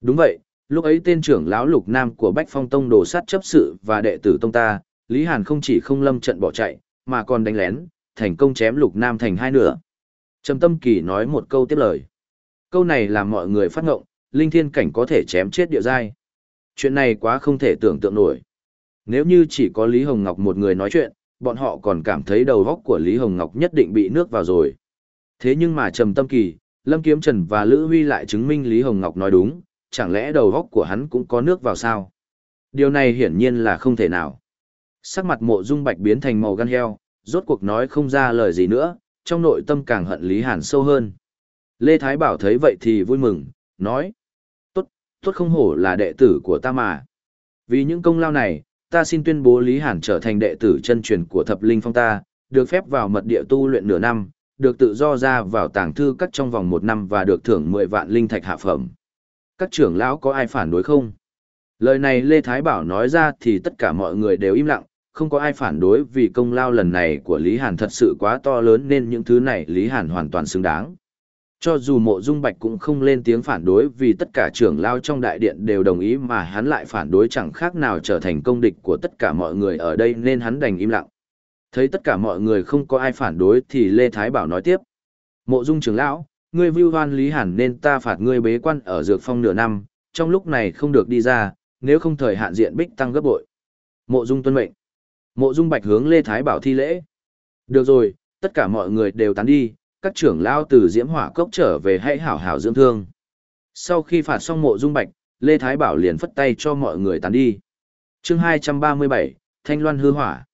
Đúng vậy, lúc ấy tên trưởng lão Lục Nam của Bách Phong Tông đồ sát chấp sự và đệ tử tông ta, Lý Hàn không chỉ không lâm trận bỏ chạy, mà còn đánh lén, thành công chém Lục Nam thành hai nửa. Trầm Tâm Kỳ nói một câu tiếp lời. Câu này làm mọi người phát ngộng, linh thiên cảnh có thể chém chết địa giai. Chuyện này quá không thể tưởng tượng nổi. Nếu như chỉ có Lý Hồng Ngọc một người nói chuyện, bọn họ còn cảm thấy đầu góc của Lý Hồng Ngọc nhất định bị nước vào rồi. Thế nhưng mà Trầm Tâm Kỳ, Lâm Kiếm Trần và Lữ Huy lại chứng minh Lý Hồng Ngọc nói đúng, chẳng lẽ đầu góc của hắn cũng có nước vào sao? Điều này hiển nhiên là không thể nào. Sắc mặt mộ dung bạch biến thành màu gan heo, rốt cuộc nói không ra lời gì nữa, trong nội tâm càng hận Lý Hàn sâu hơn. Lê Thái Bảo thấy vậy thì vui mừng, nói. Tốt, tốt không hổ là đệ tử của ta mà. Vì những công lao này, ta xin tuyên bố Lý Hàn trở thành đệ tử chân truyền của thập linh phong ta, được phép vào mật địa tu luyện nửa năm, được tự do ra vào tàng thư cắt trong vòng một năm và được thưởng 10 vạn linh thạch hạ phẩm. Các trưởng lão có ai phản đối không? Lời này Lê Thái Bảo nói ra thì tất cả mọi người đều im lặng, không có ai phản đối vì công lao lần này của Lý Hàn thật sự quá to lớn nên những thứ này Lý Hàn hoàn toàn xứng đáng. Cho dù mộ dung bạch cũng không lên tiếng phản đối vì tất cả trưởng lao trong đại điện đều đồng ý mà hắn lại phản đối chẳng khác nào trở thành công địch của tất cả mọi người ở đây nên hắn đành im lặng. Thấy tất cả mọi người không có ai phản đối thì Lê Thái Bảo nói tiếp. Mộ dung trưởng lão, ngươi vưu hoan Lý Hàn nên ta phạt ngươi bế quan ở dược phong nửa năm, trong lúc này không được đi ra, nếu không thời hạn diện bích tăng gấp bội. Mộ dung tuân mệnh. Mộ dung bạch hướng Lê Thái Bảo thi lễ. Được rồi, tất cả mọi người đều tán đi, các trưởng lao từ diễm hỏa cốc trở về hãy hảo hảo dưỡng thương. Sau khi phạt xong mộ dung bạch, Lê Thái Bảo liền phất tay cho mọi người tán đi. chương 237, Thanh Loan hư hỏa.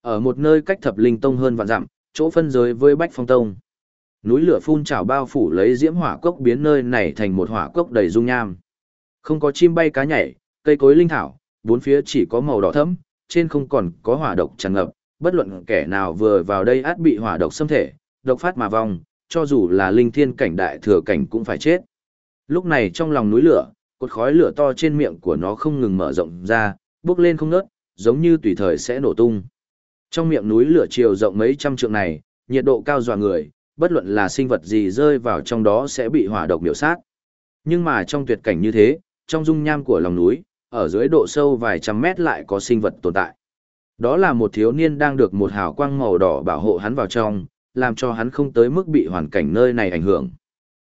Ở một nơi cách thập linh tông hơn vạn dặm, chỗ phân giới với Bách Phong Tông. Núi lửa phun trào bao phủ lấy diễm hỏa cốc biến nơi này thành một hỏa cốc đầy dung nham. Không có chim bay cá nhảy, cây cối linh thảo, bốn phía chỉ có màu đỏ thẫm, trên không còn có hỏa độc tràn ngập, bất luận kẻ nào vừa vào đây át bị hỏa độc xâm thể, độc phát mà vong, cho dù là linh thiên cảnh đại thừa cảnh cũng phải chết. Lúc này trong lòng núi lửa, cột khói lửa to trên miệng của nó không ngừng mở rộng ra, bốc lên không ngớt, giống như tùy thời sẽ nổ tung. Trong miệng núi lửa chiều rộng mấy trăm trượng này, nhiệt độ cao dọa người, bất luận là sinh vật gì rơi vào trong đó sẽ bị hỏa độc miểu sát. Nhưng mà trong tuyệt cảnh như thế, trong dung nham của lòng núi, ở dưới độ sâu vài trăm mét lại có sinh vật tồn tại. Đó là một thiếu niên đang được một hào quang màu đỏ bảo hộ hắn vào trong, làm cho hắn không tới mức bị hoàn cảnh nơi này ảnh hưởng.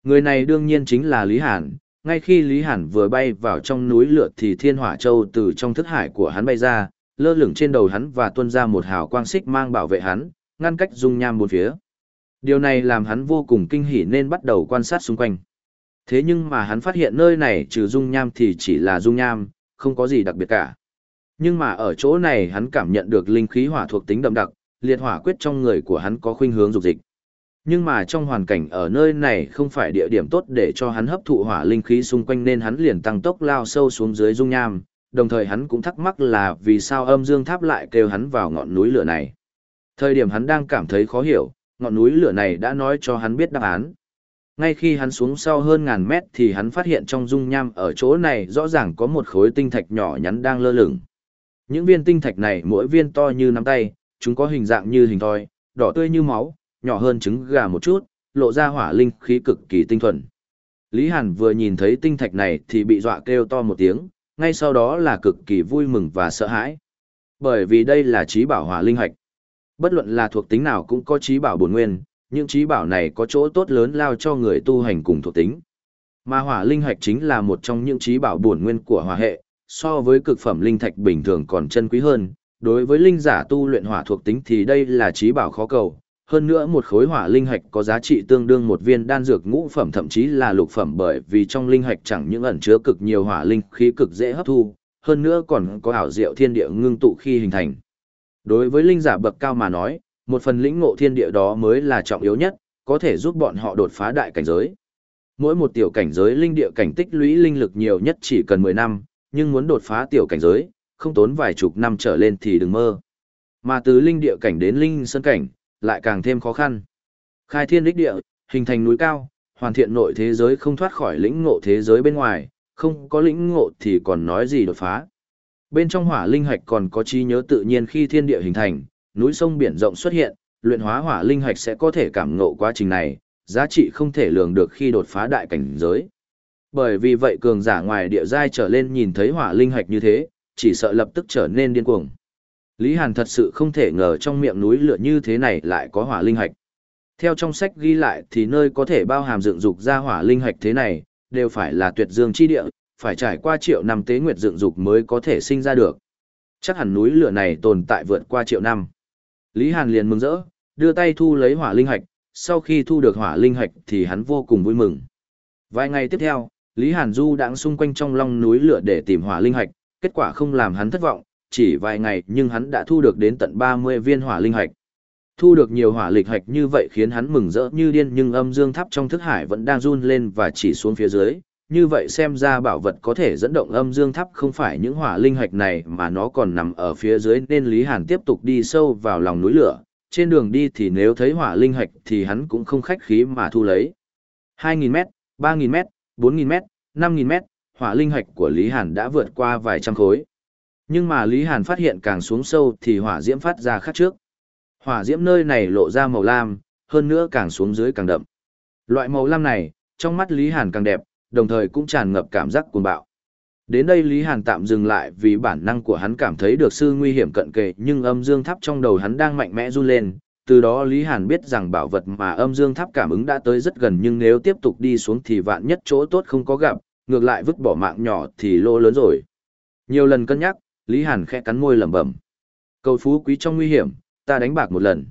Người này đương nhiên chính là Lý Hàn, ngay khi Lý Hàn vừa bay vào trong núi lửa thì thiên hỏa châu từ trong thức hải của hắn bay ra, lơ lửng trên đầu hắn và tuôn ra một hào quang xích mang bảo vệ hắn, ngăn cách dung nham bốn phía. Điều này làm hắn vô cùng kinh hỉ nên bắt đầu quan sát xung quanh. Thế nhưng mà hắn phát hiện nơi này trừ dung nham thì chỉ là dung nham, không có gì đặc biệt cả. Nhưng mà ở chỗ này hắn cảm nhận được linh khí hỏa thuộc tính đậm đặc, liệt hỏa quyết trong người của hắn có khuynh hướng dục dịch. Nhưng mà trong hoàn cảnh ở nơi này không phải địa điểm tốt để cho hắn hấp thụ hỏa linh khí xung quanh nên hắn liền tăng tốc lao sâu xuống dưới dung nham, đồng thời hắn cũng thắc mắc là vì sao âm dương tháp lại kêu hắn vào ngọn núi lửa này. Thời điểm hắn đang cảm thấy khó hiểu, ngọn núi lửa này đã nói cho hắn biết đáp án. Ngay khi hắn xuống sau hơn ngàn mét thì hắn phát hiện trong dung nham ở chỗ này rõ ràng có một khối tinh thạch nhỏ nhắn đang lơ lửng. Những viên tinh thạch này mỗi viên to như nắm tay, chúng có hình dạng như hình thoi, đỏ tươi như máu, nhỏ hơn trứng gà một chút, lộ ra hỏa linh khí cực kỳ tinh thuần. Lý Hàn vừa nhìn thấy tinh thạch này thì bị dọa kêu to một tiếng, ngay sau đó là cực kỳ vui mừng và sợ hãi. Bởi vì đây là trí bảo hỏa linh hạch. Bất luận là thuộc tính nào cũng có trí bảo bổn nguyên, những trí bảo này có chỗ tốt lớn lao cho người tu hành cùng thuộc tính. Mà hỏa linh hạch chính là một trong những trí bảo bổn nguyên của hỏa hệ, so với cực phẩm linh thạch bình thường còn chân quý hơn. Đối với linh giả tu luyện hỏa thuộc tính thì đây là trí bảo khó cầu. Hơn nữa một khối hỏa linh hạch có giá trị tương đương một viên đan dược ngũ phẩm thậm chí là lục phẩm bởi vì trong linh hạch chẳng những ẩn chứa cực nhiều hỏa linh khí cực dễ hấp thu, hơn nữa còn có ảo diệu thiên địa ngưng tụ khi hình thành. Đối với linh giả bậc cao mà nói, một phần lĩnh ngộ thiên địa đó mới là trọng yếu nhất, có thể giúp bọn họ đột phá đại cảnh giới. Mỗi một tiểu cảnh giới linh địa cảnh tích lũy linh lực nhiều nhất chỉ cần 10 năm, nhưng muốn đột phá tiểu cảnh giới, không tốn vài chục năm trở lên thì đừng mơ. Mà từ linh địa cảnh đến linh sơn cảnh, lại càng thêm khó khăn. Khai thiên đích địa, hình thành núi cao, hoàn thiện nội thế giới không thoát khỏi lĩnh ngộ thế giới bên ngoài, không có lĩnh ngộ thì còn nói gì đột phá. Bên trong hỏa linh hạch còn có trí nhớ tự nhiên khi thiên địa hình thành, núi sông biển rộng xuất hiện, luyện hóa hỏa linh hạch sẽ có thể cảm ngộ quá trình này, giá trị không thể lường được khi đột phá đại cảnh giới. Bởi vì vậy cường giả ngoài địa giai trở lên nhìn thấy hỏa linh hạch như thế, chỉ sợ lập tức trở nên điên cuồng. Lý Hàn thật sự không thể ngờ trong miệng núi lửa như thế này lại có hỏa linh hạch. Theo trong sách ghi lại thì nơi có thể bao hàm dựng dục ra hỏa linh hạch thế này, đều phải là tuyệt dương chi địa, phải trải qua triệu năm tế nguyệt dựng dục mới có thể sinh ra được. Chắc hẳn núi lửa này tồn tại vượt qua triệu năm. Lý Hàn liền mừng rỡ, đưa tay thu lấy hỏa linh hạch, sau khi thu được hỏa linh hạch thì hắn vô cùng vui mừng. Vài ngày tiếp theo, Lý Hàn Du đang xung quanh trong long núi lửa để tìm hỏa linh hạch, kết quả không làm hắn thất vọng, chỉ vài ngày nhưng hắn đã thu được đến tận 30 viên hỏa linh hạch. Thu được nhiều hỏa lịch hạch như vậy khiến hắn mừng rỡ như điên nhưng âm dương tháp trong thức hải vẫn đang run lên và chỉ xuống phía dưới. Như vậy xem ra bảo vật có thể dẫn động âm dương tháp không phải những hỏa linh hạch này mà nó còn nằm ở phía dưới nên Lý Hàn tiếp tục đi sâu vào lòng núi lửa. Trên đường đi thì nếu thấy hỏa linh hạch thì hắn cũng không khách khí mà thu lấy. 2.000m, 3.000m, 4.000m, 5.000m, hỏa linh hạch của Lý Hàn đã vượt qua vài trăm khối. Nhưng mà Lý Hàn phát hiện càng xuống sâu thì hỏa diễm phát ra khác trước. Hỏa diễm nơi này lộ ra màu lam, hơn nữa càng xuống dưới càng đậm. Loại màu lam này, trong mắt Lý Hàn càng đẹp, đồng thời cũng tràn ngập cảm giác cuồng bạo. Đến đây Lý Hàn tạm dừng lại vì bản năng của hắn cảm thấy được sư nguy hiểm cận kề nhưng âm dương tháp trong đầu hắn đang mạnh mẽ run lên. Từ đó Lý Hàn biết rằng bảo vật mà âm dương tháp cảm ứng đã tới rất gần nhưng nếu tiếp tục đi xuống thì vạn nhất chỗ tốt không có gặp, ngược lại vứt bỏ mạng nhỏ thì lỗ lớn rồi. Nhiều lần cân nhắc, Lý Hàn khẽ cắn môi lẩm bẩm. Cầu phú quý trong nguy hiểm, ta đánh bạc một lần.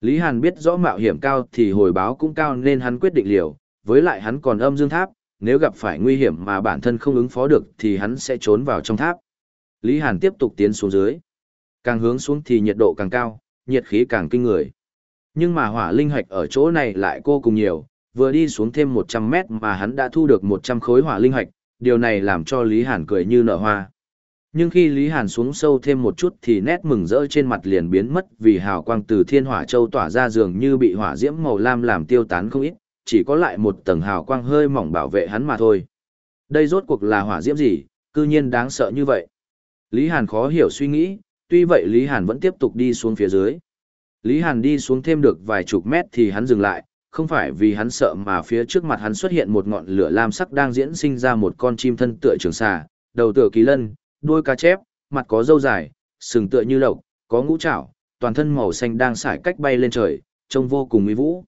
Lý Hàn biết rõ mạo hiểm cao thì hồi báo cũng cao nên hắn quyết định liều, với lại hắn còn âm dương tháp, nếu gặp phải nguy hiểm mà bản thân không ứng phó được thì hắn sẽ trốn vào trong tháp. Lý Hàn tiếp tục tiến xuống dưới. Càng hướng xuống thì nhiệt độ càng cao, nhiệt khí càng kinh người. Nhưng mà hỏa linh hạch ở chỗ này lại vô cùng nhiều, vừa đi xuống thêm 100 mét mà hắn đã thu được 100 khối hỏa linh hạch, điều này làm cho Lý Hàn cười như nở hoa. Nhưng khi Lý Hàn xuống sâu thêm một chút thì nét mừng rỡ trên mặt liền biến mất vì hào quang từ thiên hỏa châu tỏa ra dường như bị hỏa diễm màu lam làm tiêu tán không ít, chỉ có lại một tầng hào quang hơi mỏng bảo vệ hắn mà thôi. Đây rốt cuộc là hỏa diễm gì, cư nhiên đáng sợ như vậy. Lý Hàn khó hiểu suy nghĩ, tuy vậy Lý Hàn vẫn tiếp tục đi xuống phía dưới. Lý Hàn đi xuống thêm được vài chục mét thì hắn dừng lại, không phải vì hắn sợ mà phía trước mặt hắn xuất hiện một ngọn lửa lam sắc đang diễn sinh ra một con chim thân tựa trường xà, đầu tựa kỳ lân, đuôi cá chép, mặt có râu dài, sừng tựa như lộc, có ngũ trảo, toàn thân màu xanh đang xải cách bay lên trời, trông vô cùng uy vũ.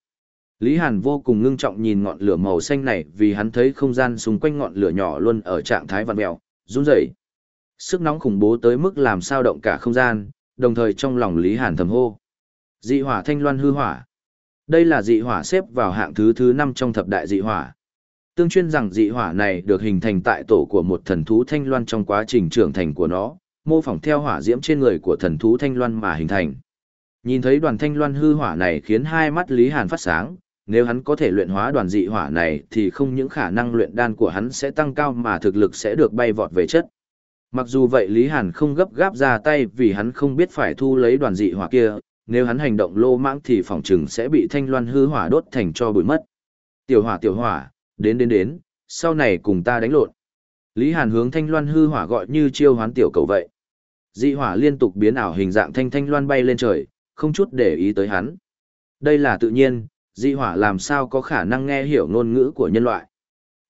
Lý Hàn vô cùng ngưng trọng nhìn ngọn lửa màu xanh này vì hắn thấy không gian xung quanh ngọn lửa nhỏ luôn ở trạng thái vặn mèo, run rẩy. Sức nóng khủng bố tới mức làm sao động cả không gian, đồng thời trong lòng Lý Hàn thầm hô. Dị hỏa thanh loan hư hỏa. Đây là dị hỏa xếp vào hạng thứ thứ 5 trong thập đại dị hỏa. Tương chuyên rằng dị hỏa này được hình thành tại tổ của một thần thú thanh loan trong quá trình trưởng thành của nó, mô phỏng theo hỏa diễm trên người của thần thú thanh loan mà hình thành. Nhìn thấy đoàn thanh loan hư hỏa này khiến hai mắt Lý Hàn phát sáng, nếu hắn có thể luyện hóa đoàn dị hỏa này thì không những khả năng luyện đan của hắn sẽ tăng cao mà thực lực sẽ được bay vọt về chất. Mặc dù vậy Lý Hàn không gấp gáp ra tay vì hắn không biết phải thu lấy đoàn dị hỏa kia, nếu hắn hành động lô mãng thì phòng trừng sẽ bị thanh loan hư hỏa đốt thành cho bụi mất. Tiểu hỏa tiểu hỏa, đến đến đến, sau này cùng ta đánh lộn. Lý Hàn hướng thanh loan hư hỏa gọi như chiêu hoán tiểu cầu vậy. Dị hỏa liên tục biến ảo hình dạng thanh thanh loan bay lên trời, không chút để ý tới hắn. Đây là tự nhiên, dị hỏa làm sao có khả năng nghe hiểu ngôn ngữ của nhân loại.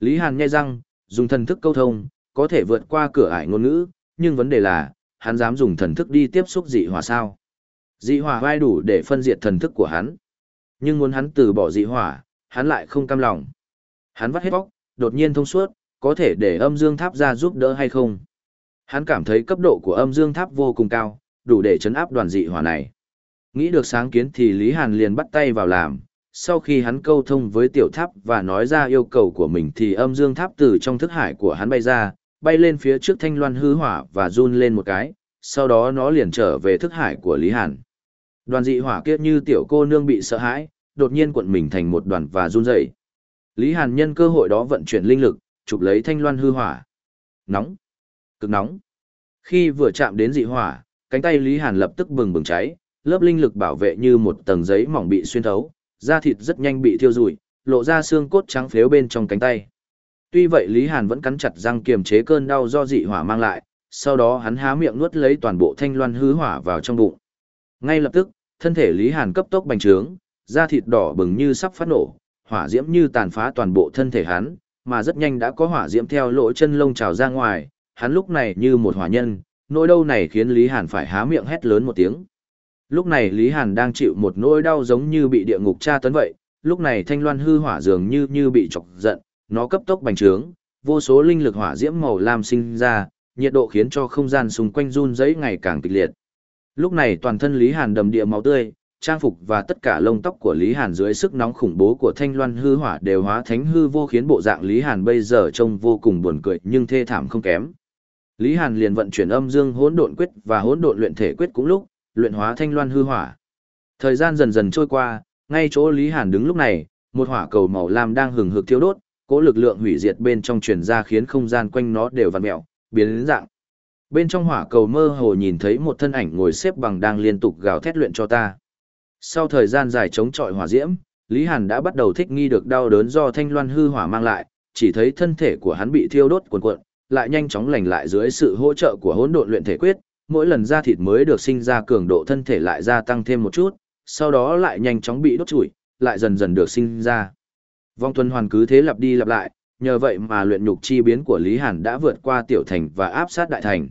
Lý Hàn nghe răng, dùng thần thức câu thông, có thể vượt qua cửa ải ngôn ngữ, nhưng vấn đề là, hắn dám dùng thần thức đi tiếp xúc dị hỏa sao? Dị hỏa vai đủ để phân diệt thần thức của hắn. Nhưng muốn hắn từ bỏ dị hỏa, hắn lại không cam lòng. Hắn vắt hết bóc, đột nhiên thông suốt, có thể để âm dương tháp ra giúp đỡ hay không? Hắn cảm thấy cấp độ của âm dương tháp vô cùng cao, đủ để chấn áp đoàn dị hỏa này. Nghĩ được sáng kiến thì Lý Hàn liền bắt tay vào làm. Sau khi hắn câu thông với tiểu tháp và nói ra yêu cầu của mình thì âm dương tháp từ trong thức hải của hắn bay ra, bay lên phía trước thanh loan hư hỏa và run lên một cái, sau đó nó liền trở về thức hải của Lý Hàn. Đoàn dị hỏa Kiết như tiểu cô nương bị sợ hãi, đột nhiên cuộn mình thành một đoàn và run rẩy. Lý Hàn nhân cơ hội đó vận chuyển linh lực, chụp lấy thanh loan hư hỏa. Nóng, cực nóng. Khi vừa chạm đến dị hỏa, cánh tay Lý Hàn lập tức bừng bừng cháy, lớp linh lực bảo vệ như một tầng giấy mỏng bị xuyên thấu, da thịt rất nhanh bị thiêu rụi, lộ ra xương cốt trắng phếu bên trong cánh tay. Tuy vậy Lý Hàn vẫn cắn chặt răng kiềm chế cơn đau do dị hỏa mang lại, sau đó hắn há miệng nuốt lấy toàn bộ thanh loan hư hỏa vào trong bụng. Ngay lập tức, thân thể Lý Hàn cấp tốc bành trướng, da thịt đỏ bừng như sắp phát nổ, hỏa diễm như tàn phá toàn bộ thân thể hắn, mà rất nhanh đã có hỏa diễm theo lỗ chân lông trào ra ngoài, hắn lúc này như một hỏa nhân, nỗi đau này khiến Lý Hàn phải há miệng hét lớn một tiếng. Lúc này Lý Hàn đang chịu một nỗi đau giống như bị địa ngục tra tấn vậy, lúc này thanh loan hư hỏa dường như như bị chọc giận, nó cấp tốc bành trướng, vô số linh lực hỏa diễm màu lam sinh ra, nhiệt độ khiến cho không gian xung quanh run rẩy ngày càng kịch liệt. Lúc này toàn thân Lý Hàn đầm địa máu tươi, trang phục và tất cả lông tóc của Lý Hàn dưới sức nóng khủng bố của thanh loan hư hỏa đều hóa thánh hư vô khiến bộ dạng Lý Hàn bây giờ trông vô cùng buồn cười nhưng thê thảm không kém. Lý Hàn liền vận chuyển âm dương hỗn độn quyết và hỗn độn luyện thể quyết cũng lúc, luyện hóa thanh loan hư hỏa. Thời gian dần dần trôi qua, ngay chỗ Lý Hàn đứng lúc này, một hỏa cầu màu lam đang hừng hực thiêu đốt, cỗ lực lượng hủy diệt bên trong truyền ra khiến không gian quanh nó đều vặn mèo, biến đến dạng. Bên trong hỏa cầu mơ hồ nhìn thấy một thân ảnh ngồi xếp bằng đang liên tục gào thét luyện cho ta. Sau thời gian dài chống chọi hỏa diễm, Lý Hàn đã bắt đầu thích nghi được đau đớn do thanh loan hư hỏa mang lại, chỉ thấy thân thể của hắn bị thiêu đốt cuồn cuộn, lại nhanh chóng lành lại dưới sự hỗ trợ của hỗn độn luyện thể quyết, mỗi lần da thịt mới được sinh ra cường độ thân thể lại gia tăng thêm một chút, sau đó lại nhanh chóng bị đốt trụi, lại dần dần được sinh ra. Vong tuần hoàn cứ thế lặp đi lặp lại, nhờ vậy mà luyện nhục chi biến của Lý Hàn đã vượt qua tiểu thành và áp sát đại thành.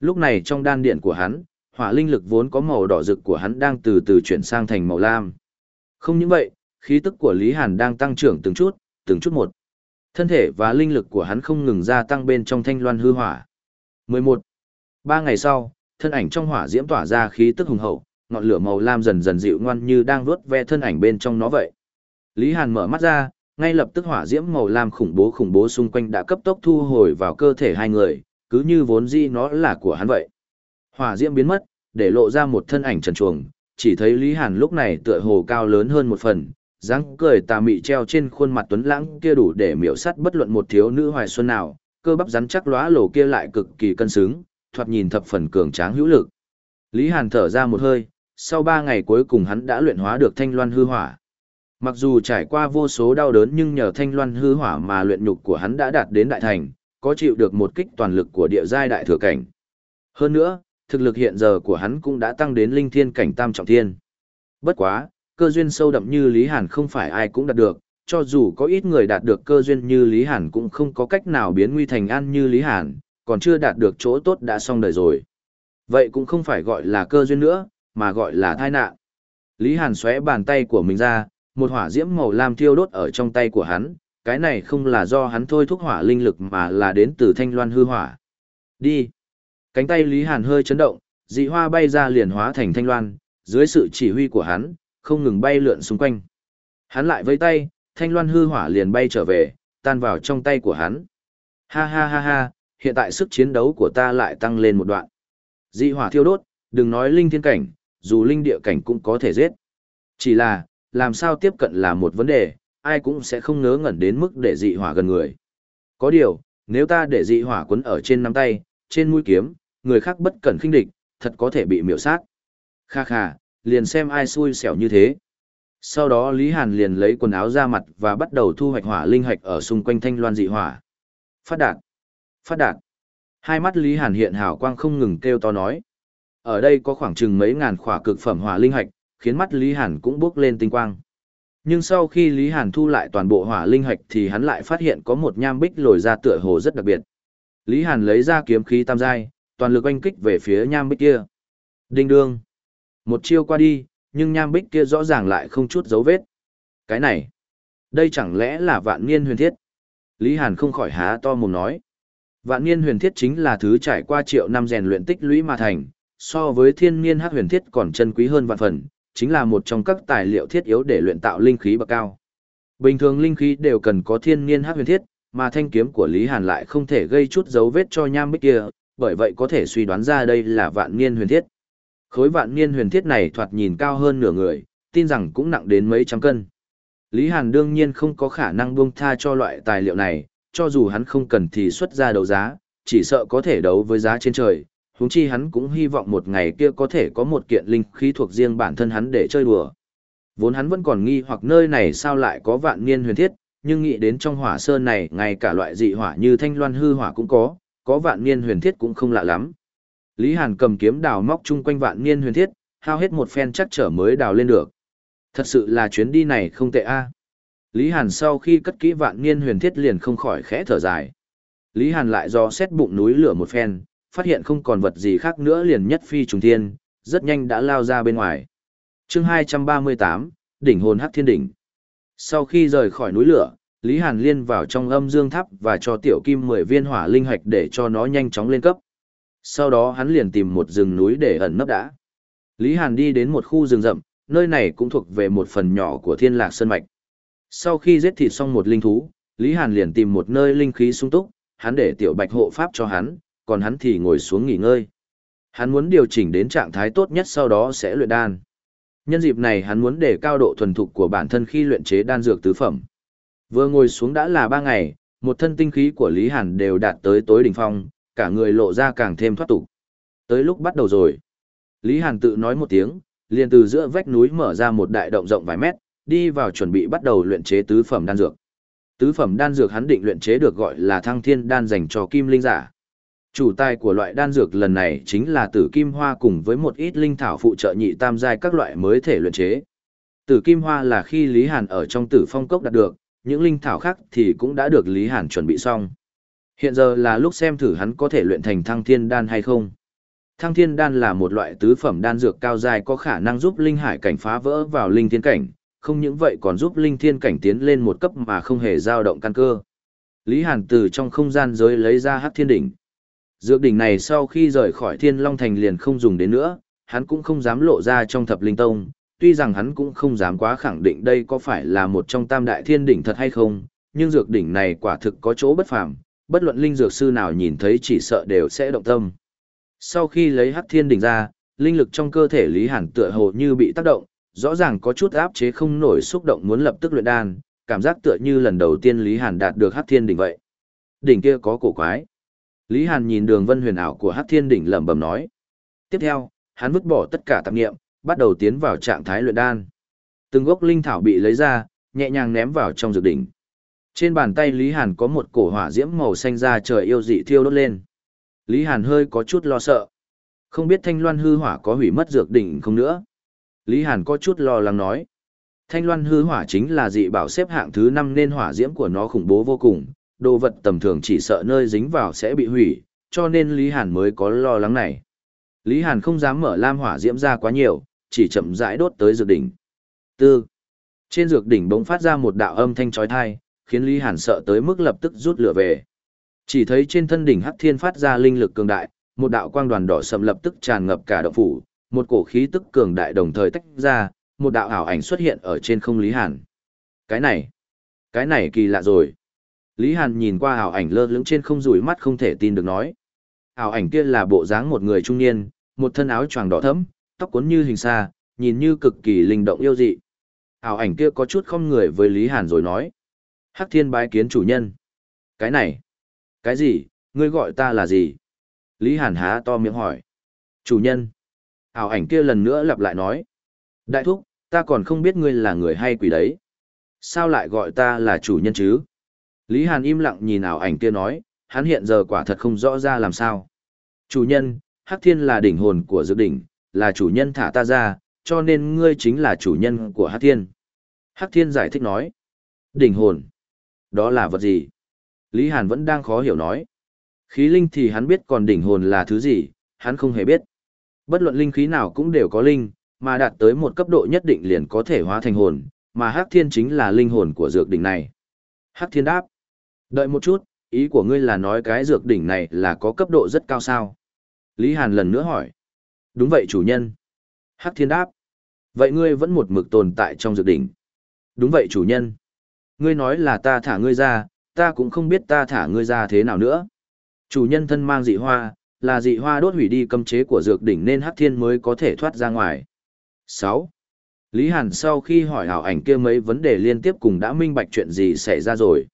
Lúc này trong đan điện của hắn, hỏa linh lực vốn có màu đỏ rực của hắn đang từ từ chuyển sang thành màu lam. Không những vậy, khí tức của Lý Hàn đang tăng trưởng từng chút, từng chút một. Thân thể và linh lực của hắn không ngừng gia tăng bên trong thanh loan hư hỏa. 11. Ba ngày sau, thân ảnh trong hỏa diễm tỏa ra khí tức hùng hậu, ngọn lửa màu lam dần dần dịu ngoan như đang vuốt ve thân ảnh bên trong nó vậy. Lý Hàn mở mắt ra, ngay lập tức hỏa diễm màu lam khủng bố khủng bố xung quanh đã cấp tốc thu hồi vào cơ thể hai người, cứ như vốn dĩ nó là của hắn vậy. Hỏa diễm biến mất, để lộ ra một thân ảnh trần truồng, chỉ thấy Lý Hàn lúc này tựa hồ cao lớn hơn một phần, dáng cười tà mị treo trên khuôn mặt tuấn lãng kia đủ để miểu sát bất luận một thiếu nữ hoài xuân nào, cơ bắp rắn chắc lóa lổ kia lại cực kỳ cân xứng, thoạt nhìn thập phần cường tráng hữu lực. Lý Hàn thở ra một hơi, sau ba ngày cuối cùng hắn đã luyện hóa được thanh loan hư hỏa. Mặc dù trải qua vô số đau đớn nhưng nhờ thanh loan hư hỏa mà luyện nhục của hắn đã đạt đến đại thành, có chịu được một kích toàn lực của địa giai đại thừa cảnh. Hơn nữa, thực lực hiện giờ của hắn cũng đã tăng đến linh thiên cảnh tam trọng thiên. Bất quá, cơ duyên sâu đậm như Lý Hàn không phải ai cũng đạt được, cho dù có ít người đạt được cơ duyên như Lý Hàn cũng không có cách nào biến nguy thành an như Lý Hàn, còn chưa đạt được chỗ tốt đã xong đời rồi. Vậy cũng không phải gọi là cơ duyên nữa, mà gọi là tai nạn. Lý Hàn xóe bàn tay của mình ra, một hỏa diễm màu lam thiêu đốt ở trong tay của hắn, cái này không là do hắn thôi thúc hỏa linh lực mà là đến từ thanh loan hư hỏa. Đi! Cánh tay Lý Hàn hơi chấn động, dị hoa bay ra liền hóa thành thanh loan, dưới sự chỉ huy của hắn, không ngừng bay lượn xung quanh. Hắn lại vây tay, thanh loan hư hỏa liền bay trở về, tan vào trong tay của hắn. Ha ha ha ha, hiện tại sức chiến đấu của ta lại tăng lên một đoạn. Dị hỏa thiêu đốt, đừng nói linh thiên cảnh, dù linh địa cảnh cũng có thể giết. Chỉ là, làm sao tiếp cận là một vấn đề, ai cũng sẽ không ngớ ngẩn đến mức để dị hỏa gần người. Có điều, nếu ta để dị hỏa quấn ở trên nắm tay, trên mũi kiếm, người khác bất cẩn khinh địch, thật có thể bị miểu sát. Kha kha, liền xem ai xui xẻo như thế. Sau đó Lý Hàn liền lấy quần áo ra mặt và bắt đầu thu hoạch hỏa linh hạch ở xung quanh thanh loan dị hỏa. Phát đạt! Phát đạt! Hai mắt Lý Hàn hiện hào quang không ngừng kêu to nói. Ở đây có khoảng chừng mấy ngàn khỏa cực phẩm hỏa linh hạch, khiến mắt Lý Hàn cũng bước lên tinh quang. Nhưng sau khi Lý Hàn thu lại toàn bộ hỏa linh hạch thì hắn lại phát hiện có một nham bích lồi ra tựa hồ rất đặc biệt. Lý Hàn lấy ra kiếm khí tam giai, toàn lực oanh kích về phía nham bích kia. Đinh đương. Một chiêu qua đi, nhưng nham bích kia rõ ràng lại không chút dấu vết. Cái này, đây chẳng lẽ là vạn niên huyền thiết? Lý Hàn không khỏi há to mồm nói. Vạn niên huyền thiết chính là thứ trải qua triệu năm rèn luyện tích lũy mà thành, so với thiên niên hắc huyền thiết còn chân quý hơn vạn phần, chính là một trong các tài liệu thiết yếu để luyện tạo linh khí bậc cao. Bình thường linh khí đều cần có thiên niên hắc huyền thiết, mà thanh kiếm của Lý Hàn lại không thể gây chút dấu vết cho nham bích kia, bởi vậy có thể suy đoán ra đây là vạn niên huyền thiết. Khối vạn niên huyền thiết này thoạt nhìn cao hơn nửa người, tin rằng cũng nặng đến mấy trăm cân. Lý Hàn đương nhiên không có khả năng buông tha cho loại tài liệu này, cho dù hắn không cần thì xuất ra đấu giá, chỉ sợ có thể đấu với giá trên trời. Huống chi hắn cũng hy vọng một ngày kia có thể có một kiện linh khí thuộc riêng bản thân hắn để chơi đùa. Vốn hắn vẫn còn nghi hoặc nơi này sao lại có vạn niên huyền thiết, nhưng nghĩ đến trong hỏa sơn này ngay cả loại dị hỏa như thanh loan hư hỏa cũng có, có vạn niên huyền thiết cũng không lạ lắm. Lý Hàn cầm kiếm đào móc chung quanh vạn niên huyền thiết, hao hết một phen chắc trở mới đào lên được. Thật sự là chuyến đi này không tệ a. Lý Hàn sau khi cất kỹ vạn niên huyền thiết liền không khỏi khẽ thở dài. Lý Hàn lại do xét bụng núi lửa một phen, phát hiện không còn vật gì khác nữa liền nhất phi trùng thiên, rất nhanh đã lao ra bên ngoài. chương 238, đỉnh hồn hắc thiên đỉnh. Sau khi rời khỏi núi lửa, Lý Hàn liên vào trong âm dương tháp và cho tiểu kim 10 viên hỏa linh hạch để cho nó nhanh chóng lên cấp. Sau đó hắn liền tìm một rừng núi để ẩn nấp đã. Lý Hàn đi đến một khu rừng rậm, nơi này cũng thuộc về một phần nhỏ của thiên lạc sơn mạch. Sau khi giết thịt xong một linh thú, Lý Hàn liền tìm một nơi linh khí sung túc, hắn để tiểu bạch hộ pháp cho hắn, còn hắn thì ngồi xuống nghỉ ngơi. Hắn muốn điều chỉnh đến trạng thái tốt nhất sau đó sẽ luyện đan. Nhân dịp này hắn muốn để cao độ thuần thục của bản thân khi luyện chế đan dược tứ phẩm. Vừa ngồi xuống đã là ba ngày, một thân tinh khí của Lý Hàn đều đạt tới tối đỉnh phong, cả người lộ ra càng thêm thoát tục. Tới lúc bắt đầu rồi. Lý Hàn tự nói một tiếng, liền từ giữa vách núi mở ra một đại động rộng vài mét, đi vào chuẩn bị bắt đầu luyện chế tứ phẩm đan dược. Tứ phẩm đan dược hắn định luyện chế được gọi là thăng thiên đan dành cho kim linh giả. Chủ tài của loại đan dược lần này chính là tử kim hoa cùng với một ít linh thảo phụ trợ nhị tam giai các loại mới thể luyện chế. Tử kim hoa là khi Lý Hàn ở trong tử phong cốc đạt được, những linh thảo khác thì cũng đã được Lý Hàn chuẩn bị xong. Hiện giờ là lúc xem thử hắn có thể luyện thành thăng thiên đan hay không. Thăng thiên đan là một loại tứ phẩm đan dược cao dài có khả năng giúp linh hải cảnh phá vỡ vào linh thiên cảnh, không những vậy còn giúp linh thiên cảnh tiến lên một cấp mà không hề dao động căn cơ. Lý Hàn từ trong không gian giới lấy ra hắc thiên đỉnh. Dược đỉnh này sau khi rời khỏi thiên long thành liền không dùng đến nữa, hắn cũng không dám lộ ra trong thập linh tông, tuy rằng hắn cũng không dám quá khẳng định đây có phải là một trong tam đại thiên đỉnh thật hay không, nhưng dược đỉnh này quả thực có chỗ bất phàm, bất luận linh dược sư nào nhìn thấy chỉ sợ đều sẽ động tâm. Sau khi lấy hắc thiên đỉnh ra, linh lực trong cơ thể Lý Hàn tựa hồ như bị tác động, rõ ràng có chút áp chế không nổi xúc động muốn lập tức luyện đan, cảm giác tựa như lần đầu tiên Lý Hàn đạt được hắc thiên đỉnh vậy. Đỉnh kia có cổ quái. Lý Hàn nhìn đường vân huyền ảo của hắc thiên đỉnh lẩm bẩm nói. Tiếp theo, hắn vứt bỏ tất cả tạp niệm, bắt đầu tiến vào trạng thái luyện đan. Từng gốc linh thảo bị lấy ra, nhẹ nhàng ném vào trong dược đỉnh. Trên bàn tay Lý Hàn có một cổ hỏa diễm màu xanh ra trời yêu dị thiêu đốt lên. Lý Hàn hơi có chút lo sợ. Không biết thanh loan hư hỏa có hủy mất dược đỉnh không nữa. Lý Hàn có chút lo lắng nói. Thanh loan hư hỏa chính là dị bảo xếp hạng thứ 5 nên hỏa diễm của nó khủng bố vô cùng, đồ vật tầm thường chỉ sợ nơi dính vào sẽ bị hủy, cho nên Lý Hàn mới có lo lắng này. Lý Hàn không dám mở lam hỏa diễm ra quá nhiều, chỉ chậm rãi đốt tới dược đỉnh. Tư. Trên dược đỉnh bỗng phát ra một đạo âm thanh chói tai, khiến Lý Hàn sợ tới mức lập tức rút lửa về. Chỉ thấy trên thân đỉnh Hắc Thiên phát ra linh lực cường đại, một đạo quang đoàn đỏ sầm lập tức tràn ngập cả động phủ, một cổ khí tức cường đại đồng thời tách ra, một đạo ảo ảnh xuất hiện ở trên không Lý Hàn. Cái này, cái này kỳ lạ rồi. Lý Hàn nhìn qua ảo ảnh lơ lửng trên không rủi mắt không thể tin được nói. Ảo ảnh kia là bộ dáng một người trung niên, một thân áo choàng đỏ thẫm, tóc cuốn như hình sa, nhìn như cực kỳ linh động yêu dị. Ảo ảnh kia có chút không người với Lý Hàn rồi nói. Hắc thiên bái kiến chủ nhân. Cái này, cái gì, ngươi gọi ta là gì? Lý Hàn há to miệng hỏi. Chủ nhân. Ảo ảnh kia lần nữa lặp lại nói. Đại thúc, ta còn không biết ngươi là người hay quỷ đấy. Sao lại gọi ta là chủ nhân chứ? Lý Hàn im lặng nhìn ảo ảnh kia nói, hắn hiện giờ quả thật không rõ ra làm sao. Chủ nhân, Hắc Thiên là đỉnh hồn của dược đỉnh, là chủ nhân thả ta ra, cho nên ngươi chính là chủ nhân của Hắc Thiên. Hắc Thiên giải thích nói, đỉnh hồn, đó là vật gì? Lý Hàn vẫn đang khó hiểu nói. Khí linh thì hắn biết còn đỉnh hồn là thứ gì, hắn không hề biết. Bất luận linh khí nào cũng đều có linh, mà đạt tới một cấp độ nhất định liền có thể hóa thành hồn, mà Hắc Thiên chính là linh hồn của dược đỉnh này. Hắc Thiên đáp. Đợi một chút, ý của ngươi là nói cái dược đỉnh này là có cấp độ rất cao sao? Lý Hàn lần nữa hỏi. Đúng vậy chủ nhân. Hắc Thiên đáp. Vậy ngươi vẫn một mực tồn tại trong dược đỉnh. Đúng vậy chủ nhân. Ngươi nói là ta thả ngươi ra, ta cũng không biết ta thả ngươi ra thế nào nữa. Chủ nhân thân mang dị hoa, là dị hoa đốt hủy đi cấm chế của dược đỉnh nên Hắc Thiên mới có thể thoát ra ngoài. 6. Lý Hàn sau khi hỏi hảo ảnh kia mấy vấn đề liên tiếp cùng đã minh bạch chuyện gì xảy ra rồi.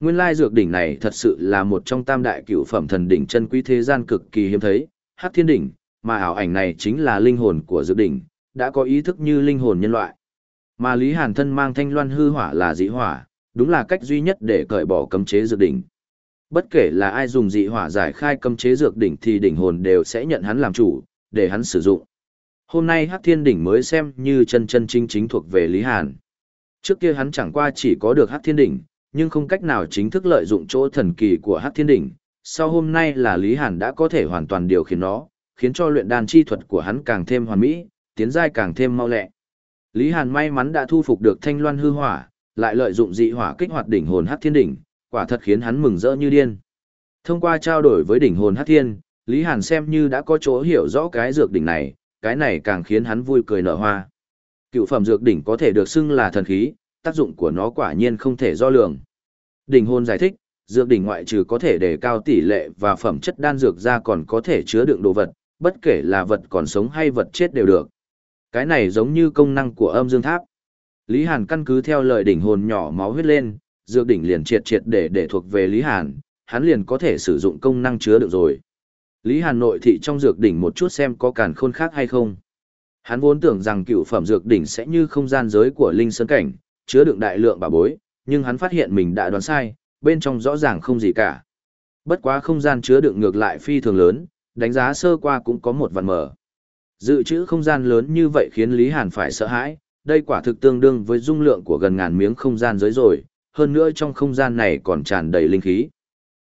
Nguyên lai dược đỉnh này thật sự là một trong tam đại cửu phẩm thần đỉnh chân quý thế gian cực kỳ hiếm thấy, Hắc Thiên đỉnh, mà ảo ảnh này chính là linh hồn của dược đỉnh, đã có ý thức như linh hồn nhân loại. Mà Lý Hàn thân mang thanh loan hư hỏa là dị hỏa, đúng là cách duy nhất để cởi bỏ cấm chế dược đỉnh. Bất kể là ai dùng dị hỏa giải khai cấm chế dược đỉnh thì đỉnh hồn đều sẽ nhận hắn làm chủ, để hắn sử dụng. Hôm nay Hắc Thiên đỉnh mới xem như chân chân chính chính thuộc về Lý Hàn. Trước kia hắn chẳng qua chỉ có được Hắc Thiên Đỉnh, nhưng không cách nào chính thức lợi dụng chỗ thần kỳ của Hắc Thiên Đỉnh. Sau hôm nay là Lý Hàn đã có thể hoàn toàn điều khiển nó, khiến cho luyện đan chi thuật của hắn càng thêm hoàn mỹ, tiến giai càng thêm mau lẹ. Lý Hàn may mắn đã thu phục được Thanh Loan hư hỏa, lại lợi dụng dị hỏa kích hoạt đỉnh hồn Hắc Thiên Đỉnh, quả thật khiến hắn mừng rỡ như điên. Thông qua trao đổi với đỉnh hồn Hắc Thiên, Lý Hàn xem như đã có chỗ hiểu rõ cái dược đỉnh này, cái này càng khiến hắn vui cười nở hoa. Cựu phẩm dược đỉnh có thể được xưng là thần khí, tác dụng của nó quả nhiên không thể do lường. Đỉnh hồn giải thích, dược đỉnh ngoại trừ có thể đề cao tỷ lệ và phẩm chất đan dược ra còn có thể chứa đựng đồ vật, bất kể là vật còn sống hay vật chết đều được. Cái này giống như công năng của âm dương tháp. Lý Hàn căn cứ theo lời đỉnh hồn nhỏ máu huyết lên, dược đỉnh liền triệt triệt để để thuộc về Lý Hàn, hắn liền có thể sử dụng công năng chứa được rồi. Lý Hàn nội thị trong dược đỉnh một chút xem có càn khôn khác hay không. Hắn vốn tưởng rằng cựu phẩm dược đỉnh sẽ như không gian giới của linh sơn cảnh, chứa đựng đại lượng bảo bối, nhưng hắn phát hiện mình đã đoán sai, bên trong rõ ràng không gì cả. Bất quá không gian chứa đựng ngược lại phi thường lớn, đánh giá sơ qua cũng có một vạn mở. Dự trữ không gian lớn như vậy khiến Lý Hàn phải sợ hãi, đây quả thực tương đương với dung lượng của gần ngàn miếng không gian giới rồi, hơn nữa trong không gian này còn tràn đầy linh khí.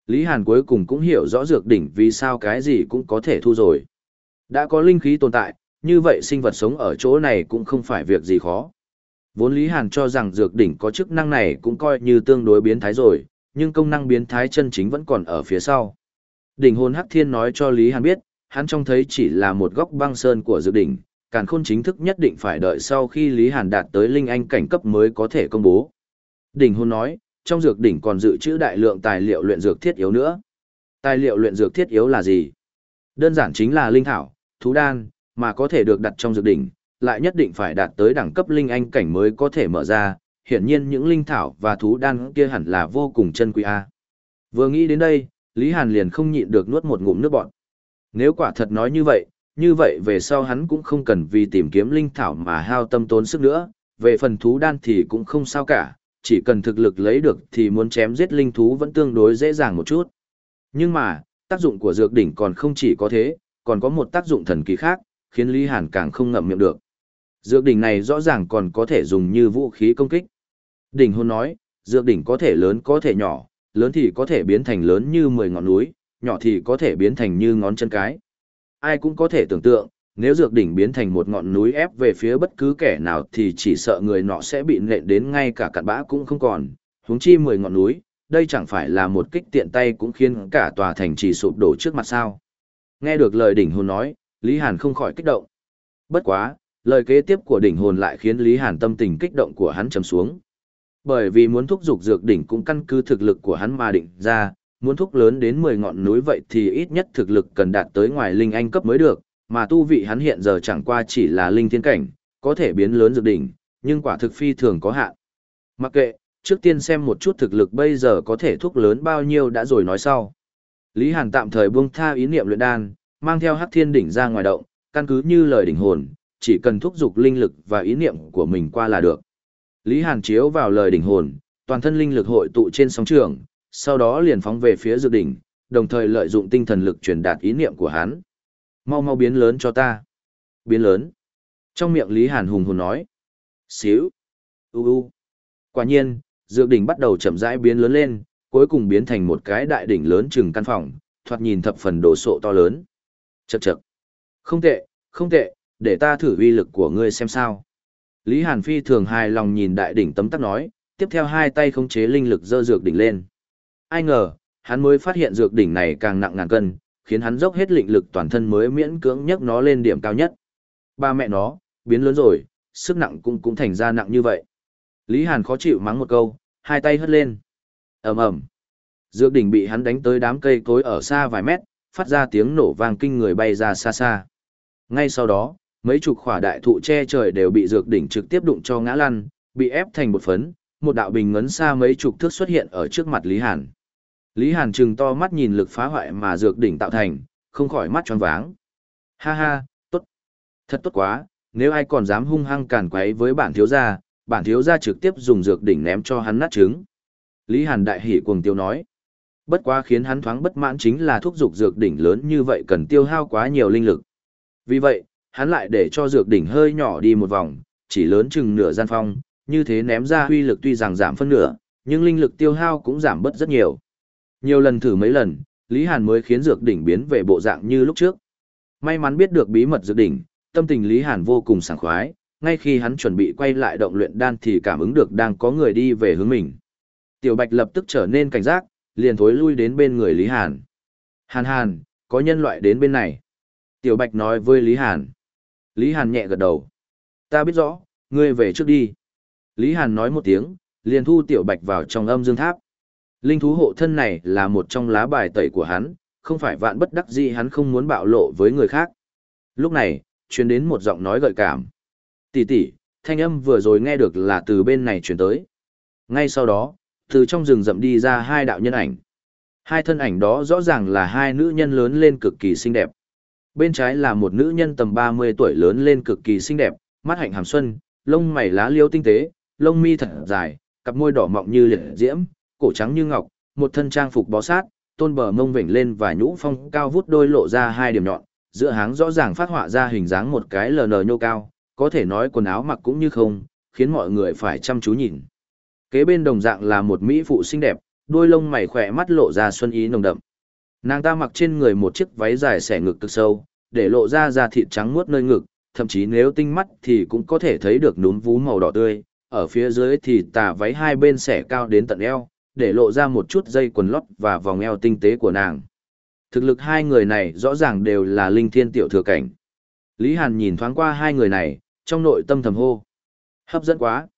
Lý Hàn cuối cùng cũng hiểu rõ dược đỉnh vì sao cái gì cũng có thể thu rồi. Đã có linh khí tồn tại, như vậy sinh vật sống ở chỗ này cũng không phải việc gì khó. Vốn Lý Hàn cho rằng dược đỉnh có chức năng này cũng coi như tương đối biến thái rồi, nhưng công năng biến thái chân chính vẫn còn ở phía sau. Đỉnh hồn Hắc Thiên nói cho Lý Hàn biết, hắn trông thấy chỉ là một góc băng sơn của dược đỉnh, càn khôn chính thức nhất định phải đợi sau khi Lý Hàn đạt tới linh anh cảnh cấp mới có thể công bố. Đỉnh Hôn nói, trong dược đỉnh còn dự trữ đại lượng tài liệu luyện dược thiết yếu nữa. Tài liệu luyện dược thiết yếu là gì? Đơn giản chính là linh thảo, thú đan, mà có thể được đặt trong dược đỉnh, lại nhất định phải đạt tới đẳng cấp linh anh cảnh mới có thể mở ra. Hiển nhiên những linh thảo và thú đan kia hẳn là vô cùng chân quý a. Vừa nghĩ đến đây, Lý Hàn liền không nhịn được nuốt một ngụm nước bọt. Nếu quả thật nói như vậy, như vậy về sau hắn cũng không cần vì tìm kiếm linh thảo mà hao tâm tốn sức nữa, về phần thú đan thì cũng không sao cả, chỉ cần thực lực lấy được thì muốn chém giết linh thú vẫn tương đối dễ dàng một chút. Nhưng mà, tác dụng của dược đỉnh còn không chỉ có thế, còn có một tác dụng thần kỳ khác, khiến Lý Hàn càng không ngậm miệng được. Dược đỉnh này rõ ràng còn có thể dùng như vũ khí công kích. Đỉnh hôn nói, dược đỉnh có thể lớn có thể nhỏ, lớn thì có thể biến thành lớn như 10 ngọn núi, nhỏ thì có thể biến thành như ngón chân cái. Ai cũng có thể tưởng tượng, nếu dược đỉnh biến thành một ngọn núi ép về phía bất cứ kẻ nào thì chỉ sợ người nọ sẽ bị nện đến ngay cả cặn bã cũng không còn, huống chi mười ngọn núi, đây chẳng phải là một kích tiện tay cũng khiến cả tòa thành trì sụp đổ trước mặt sao. Nghe được lời đỉnh hồn nói, Lý Hàn không khỏi kích động. Bất quá, lời kế tiếp của đỉnh hồn lại khiến Lý Hàn tâm tình kích động của hắn trầm xuống. Bởi vì muốn thúc dục dược đỉnh cũng căn cứ thực lực của hắn mà định ra, muốn thúc lớn đến 10 ngọn núi vậy thì ít nhất thực lực cần đạt tới ngoài linh anh cấp mới được, mà tu vị hắn hiện giờ chẳng qua chỉ là linh thiên cảnh, có thể biến lớn dược đỉnh, nhưng quả thực phi thường có hạn. Mặc kệ, trước tiên xem một chút thực lực bây giờ có thể thúc lớn bao nhiêu đã rồi nói sau. Lý Hàn tạm thời buông tha ý niệm luyện đan, mang theo Hắc Thiên đỉnh ra ngoài động, căn cứ như lời đỉnh hồn, chỉ cần thúc dục linh lực và ý niệm của mình qua là được. Lý Hàn chiếu vào lời đỉnh hồn, toàn thân linh lực hội tụ trên sóng trường, sau đó liền phóng về phía dược đỉnh, đồng thời lợi dụng tinh thần lực truyền đạt ý niệm của hắn. Mau mau biến lớn cho ta. Biến lớn. Trong miệng Lý Hàn hùng hồn nói. Xíu. U u. Quả nhiên, dược đỉnh bắt đầu chậm rãi biến lớn lên, cuối cùng biến thành một cái đại đỉnh lớn chừng căn phòng, thoạt nhìn thập phần đồ sộ to lớn. Chậc chậc. Không tệ, không tệ, để ta thử uy lực của ngươi xem sao. Lý Hàn Phi thường hài lòng nhìn đại đỉnh tấm tắc nói, tiếp theo hai tay khống chế linh lực dơ dược đỉnh lên. Ai ngờ, hắn mới phát hiện dược đỉnh này càng nặng ngàn cân, khiến hắn dốc hết lĩnh lực toàn thân mới miễn cưỡng nhấc nó lên điểm cao nhất. Ba mẹ nó, biến lớn rồi, sức nặng cũng cũng thành ra nặng như vậy. Lý Hàn khó chịu mắng một câu, hai tay hất lên. ầm ầm, Dược đỉnh bị hắn đánh tới đám cây cối ở xa vài mét, phát ra tiếng nổ vang kinh người bay ra xa xa. Ngay sau đó, mấy chục khỏa đại thụ che trời đều bị dược đỉnh trực tiếp đụng cho ngã lăn, bị ép thành một phấn, một đạo bình ngấn xa mấy chục thước xuất hiện ở trước mặt Lý Hàn. Lý Hàn trừng to mắt nhìn lực phá hoại mà dược đỉnh tạo thành, không khỏi mắt tròn váng. Ha ha, tốt. Thật tốt quá, nếu ai còn dám hung hăng càn quấy với bản thiếu gia, bản thiếu gia trực tiếp dùng dược đỉnh ném cho hắn nát trứng. Lý Hàn đại hỉ cuồng tiêu nói. Bất quá khiến hắn thoáng bất mãn chính là thuốc dục dược đỉnh lớn như vậy cần tiêu hao quá nhiều linh lực. Vì vậy, hắn lại để cho dược đỉnh hơi nhỏ đi một vòng, chỉ lớn chừng nửa gian phong, như thế ném ra huy lực tuy rằng giảm phân nửa, nhưng linh lực tiêu hao cũng giảm bớt rất nhiều. Nhiều lần thử mấy lần, Lý Hàn mới khiến dược đỉnh biến về bộ dạng như lúc trước. May mắn biết được bí mật dược đỉnh, tâm tình Lý Hàn vô cùng sảng khoái, ngay khi hắn chuẩn bị quay lại động luyện đan thì cảm ứng được đang có người đi về hướng mình. Tiểu Bạch lập tức trở nên cảnh giác, liền thối lui đến bên người Lý Hàn. Hàn Hàn, có nhân loại đến bên này. Tiểu Bạch nói với Lý Hàn. Lý Hàn nhẹ gật đầu. Ta biết rõ, ngươi về trước đi. Lý Hàn nói một tiếng, liền thu Tiểu Bạch vào trong âm dương tháp. Linh thú hộ thân này là một trong lá bài tẩy của hắn, không phải vạn bất đắc gì hắn không muốn bạo lộ với người khác. Lúc này, truyền đến một giọng nói gợi cảm. Tỷ tỷ, thanh âm vừa rồi nghe được là từ bên này truyền tới. Ngay sau đó, từ trong rừng rậm đi ra hai đạo nhân ảnh. Hai thân ảnh đó rõ ràng là hai nữ nhân lớn lên cực kỳ xinh đẹp. Bên trái là một nữ nhân tầm 30 tuổi lớn lên cực kỳ xinh đẹp, mắt hạnh hàm xuân, lông mày lá liêu tinh tế, lông mi thật dài, cặp môi đỏ mọng như liệt diễm, cổ trắng như ngọc, một thân trang phục bó sát, tôn bờ mông vểnh lên và nhũ phong cao vút đôi lộ ra hai điểm nhọn, giữa háng rõ ràng phát họa ra hình dáng một cái lờ nờ nhô cao, có thể nói quần áo mặc cũng như không, khiến mọi người phải chăm chú nhìn. Kế bên đồng dạng là một mỹ phụ xinh đẹp, đôi lông mày khỏe mắt lộ ra xuân ý nồng đậm. Nàng ta mặc trên người một chiếc váy dài xẻ ngực cực sâu, để lộ ra da thịt trắng muốt nơi ngực, thậm chí nếu tinh mắt thì cũng có thể thấy được núm vú màu đỏ tươi, ở phía dưới thì tà váy hai bên xẻ cao đến tận eo, để lộ ra một chút dây quần lót và vòng eo tinh tế của nàng. Thực lực hai người này rõ ràng đều là linh thiên tiểu thừa cảnh. Lý Hàn nhìn thoáng qua hai người này, trong nội tâm thầm hô. Hấp dẫn quá.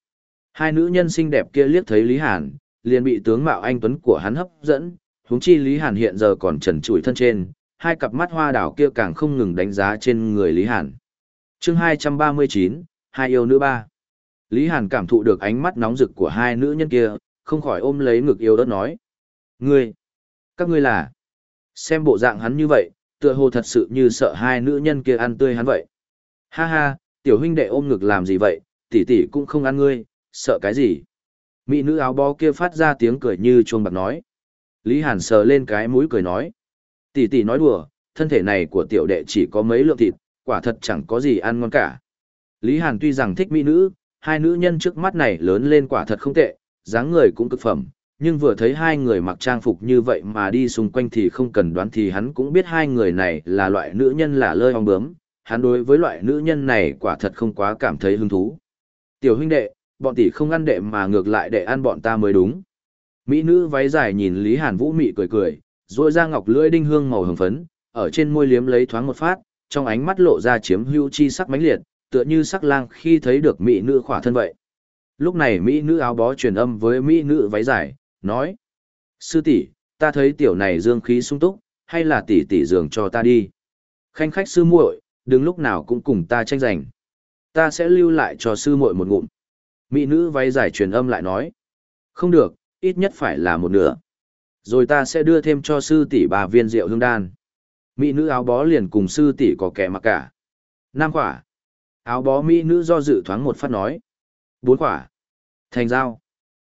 Hai nữ nhân xinh đẹp kia liếc thấy Lý Hàn, liền bị tướng mạo anh Tuấn của hắn hấp dẫn, huống chi Lý Hàn hiện giờ còn trần trụi thân trên, hai cặp mắt hoa đảo kia càng không ngừng đánh giá trên người Lý Hàn. chương 239, hai yêu nữ ba. Lý Hàn cảm thụ được ánh mắt nóng rực của hai nữ nhân kia, không khỏi ôm lấy ngực yêu đất nói. Ngươi, các ngươi là, xem bộ dạng hắn như vậy, tựa hồ thật sự như sợ hai nữ nhân kia ăn tươi hắn vậy. Ha ha, tiểu huynh đệ ôm ngực làm gì vậy, tỷ tỷ cũng không ăn ngươi, sợ cái gì. Mỹ nữ áo bó kia phát ra tiếng cười như chuông bạc nói. Lý Hàn sờ lên cái mũi cười nói. Tỷ tỷ nói đùa, thân thể này của tiểu đệ chỉ có mấy lượng thịt, quả thật chẳng có gì ăn ngon cả. Lý Hàn tuy rằng thích mỹ nữ, hai nữ nhân trước mắt này lớn lên quả thật không tệ, dáng người cũng cực phẩm, nhưng vừa thấy hai người mặc trang phục như vậy mà đi xung quanh thì không cần đoán thì hắn cũng biết hai người này là loại nữ nhân là lơi ong bướm, hắn đối với loại nữ nhân này quả thật không quá cảm thấy hứng thú. Tiểu huynh đệ, bọn tỷ không ăn đệ mà ngược lại đệ ăn bọn ta mới đúng. Mỹ nữ váy dài nhìn Lý Hàn Vũ mị cười cười, rồi ra ngọc lưỡi đinh hương màu hồng phấn, ở trên môi liếm lấy thoáng một phát, trong ánh mắt lộ ra chiếm hữu chi sắc mãnh liệt, tựa như sắc lang khi thấy được mỹ nữ khỏa thân vậy. Lúc này mỹ nữ áo bó truyền âm với mỹ nữ váy dài, nói: "Sư tỷ, ta thấy tiểu này dương khí sung túc, hay là tỷ tỷ giường cho ta đi. Khanh khách sư muội, đừng lúc nào cũng cùng ta tranh giành. Ta sẽ lưu lại cho sư muội một ngụm." Mỹ nữ váy dài truyền âm lại nói: "Không được, ít nhất phải là một nửa. Rồi ta sẽ đưa thêm cho sư tỷ bà viên rượu hương đan." Mỹ nữ áo bó liền cùng sư tỷ có kẻ mặc cả. Nam quả. Áo bó Mỹ nữ do dự thoáng một phát nói. Bốn quả Thành giao.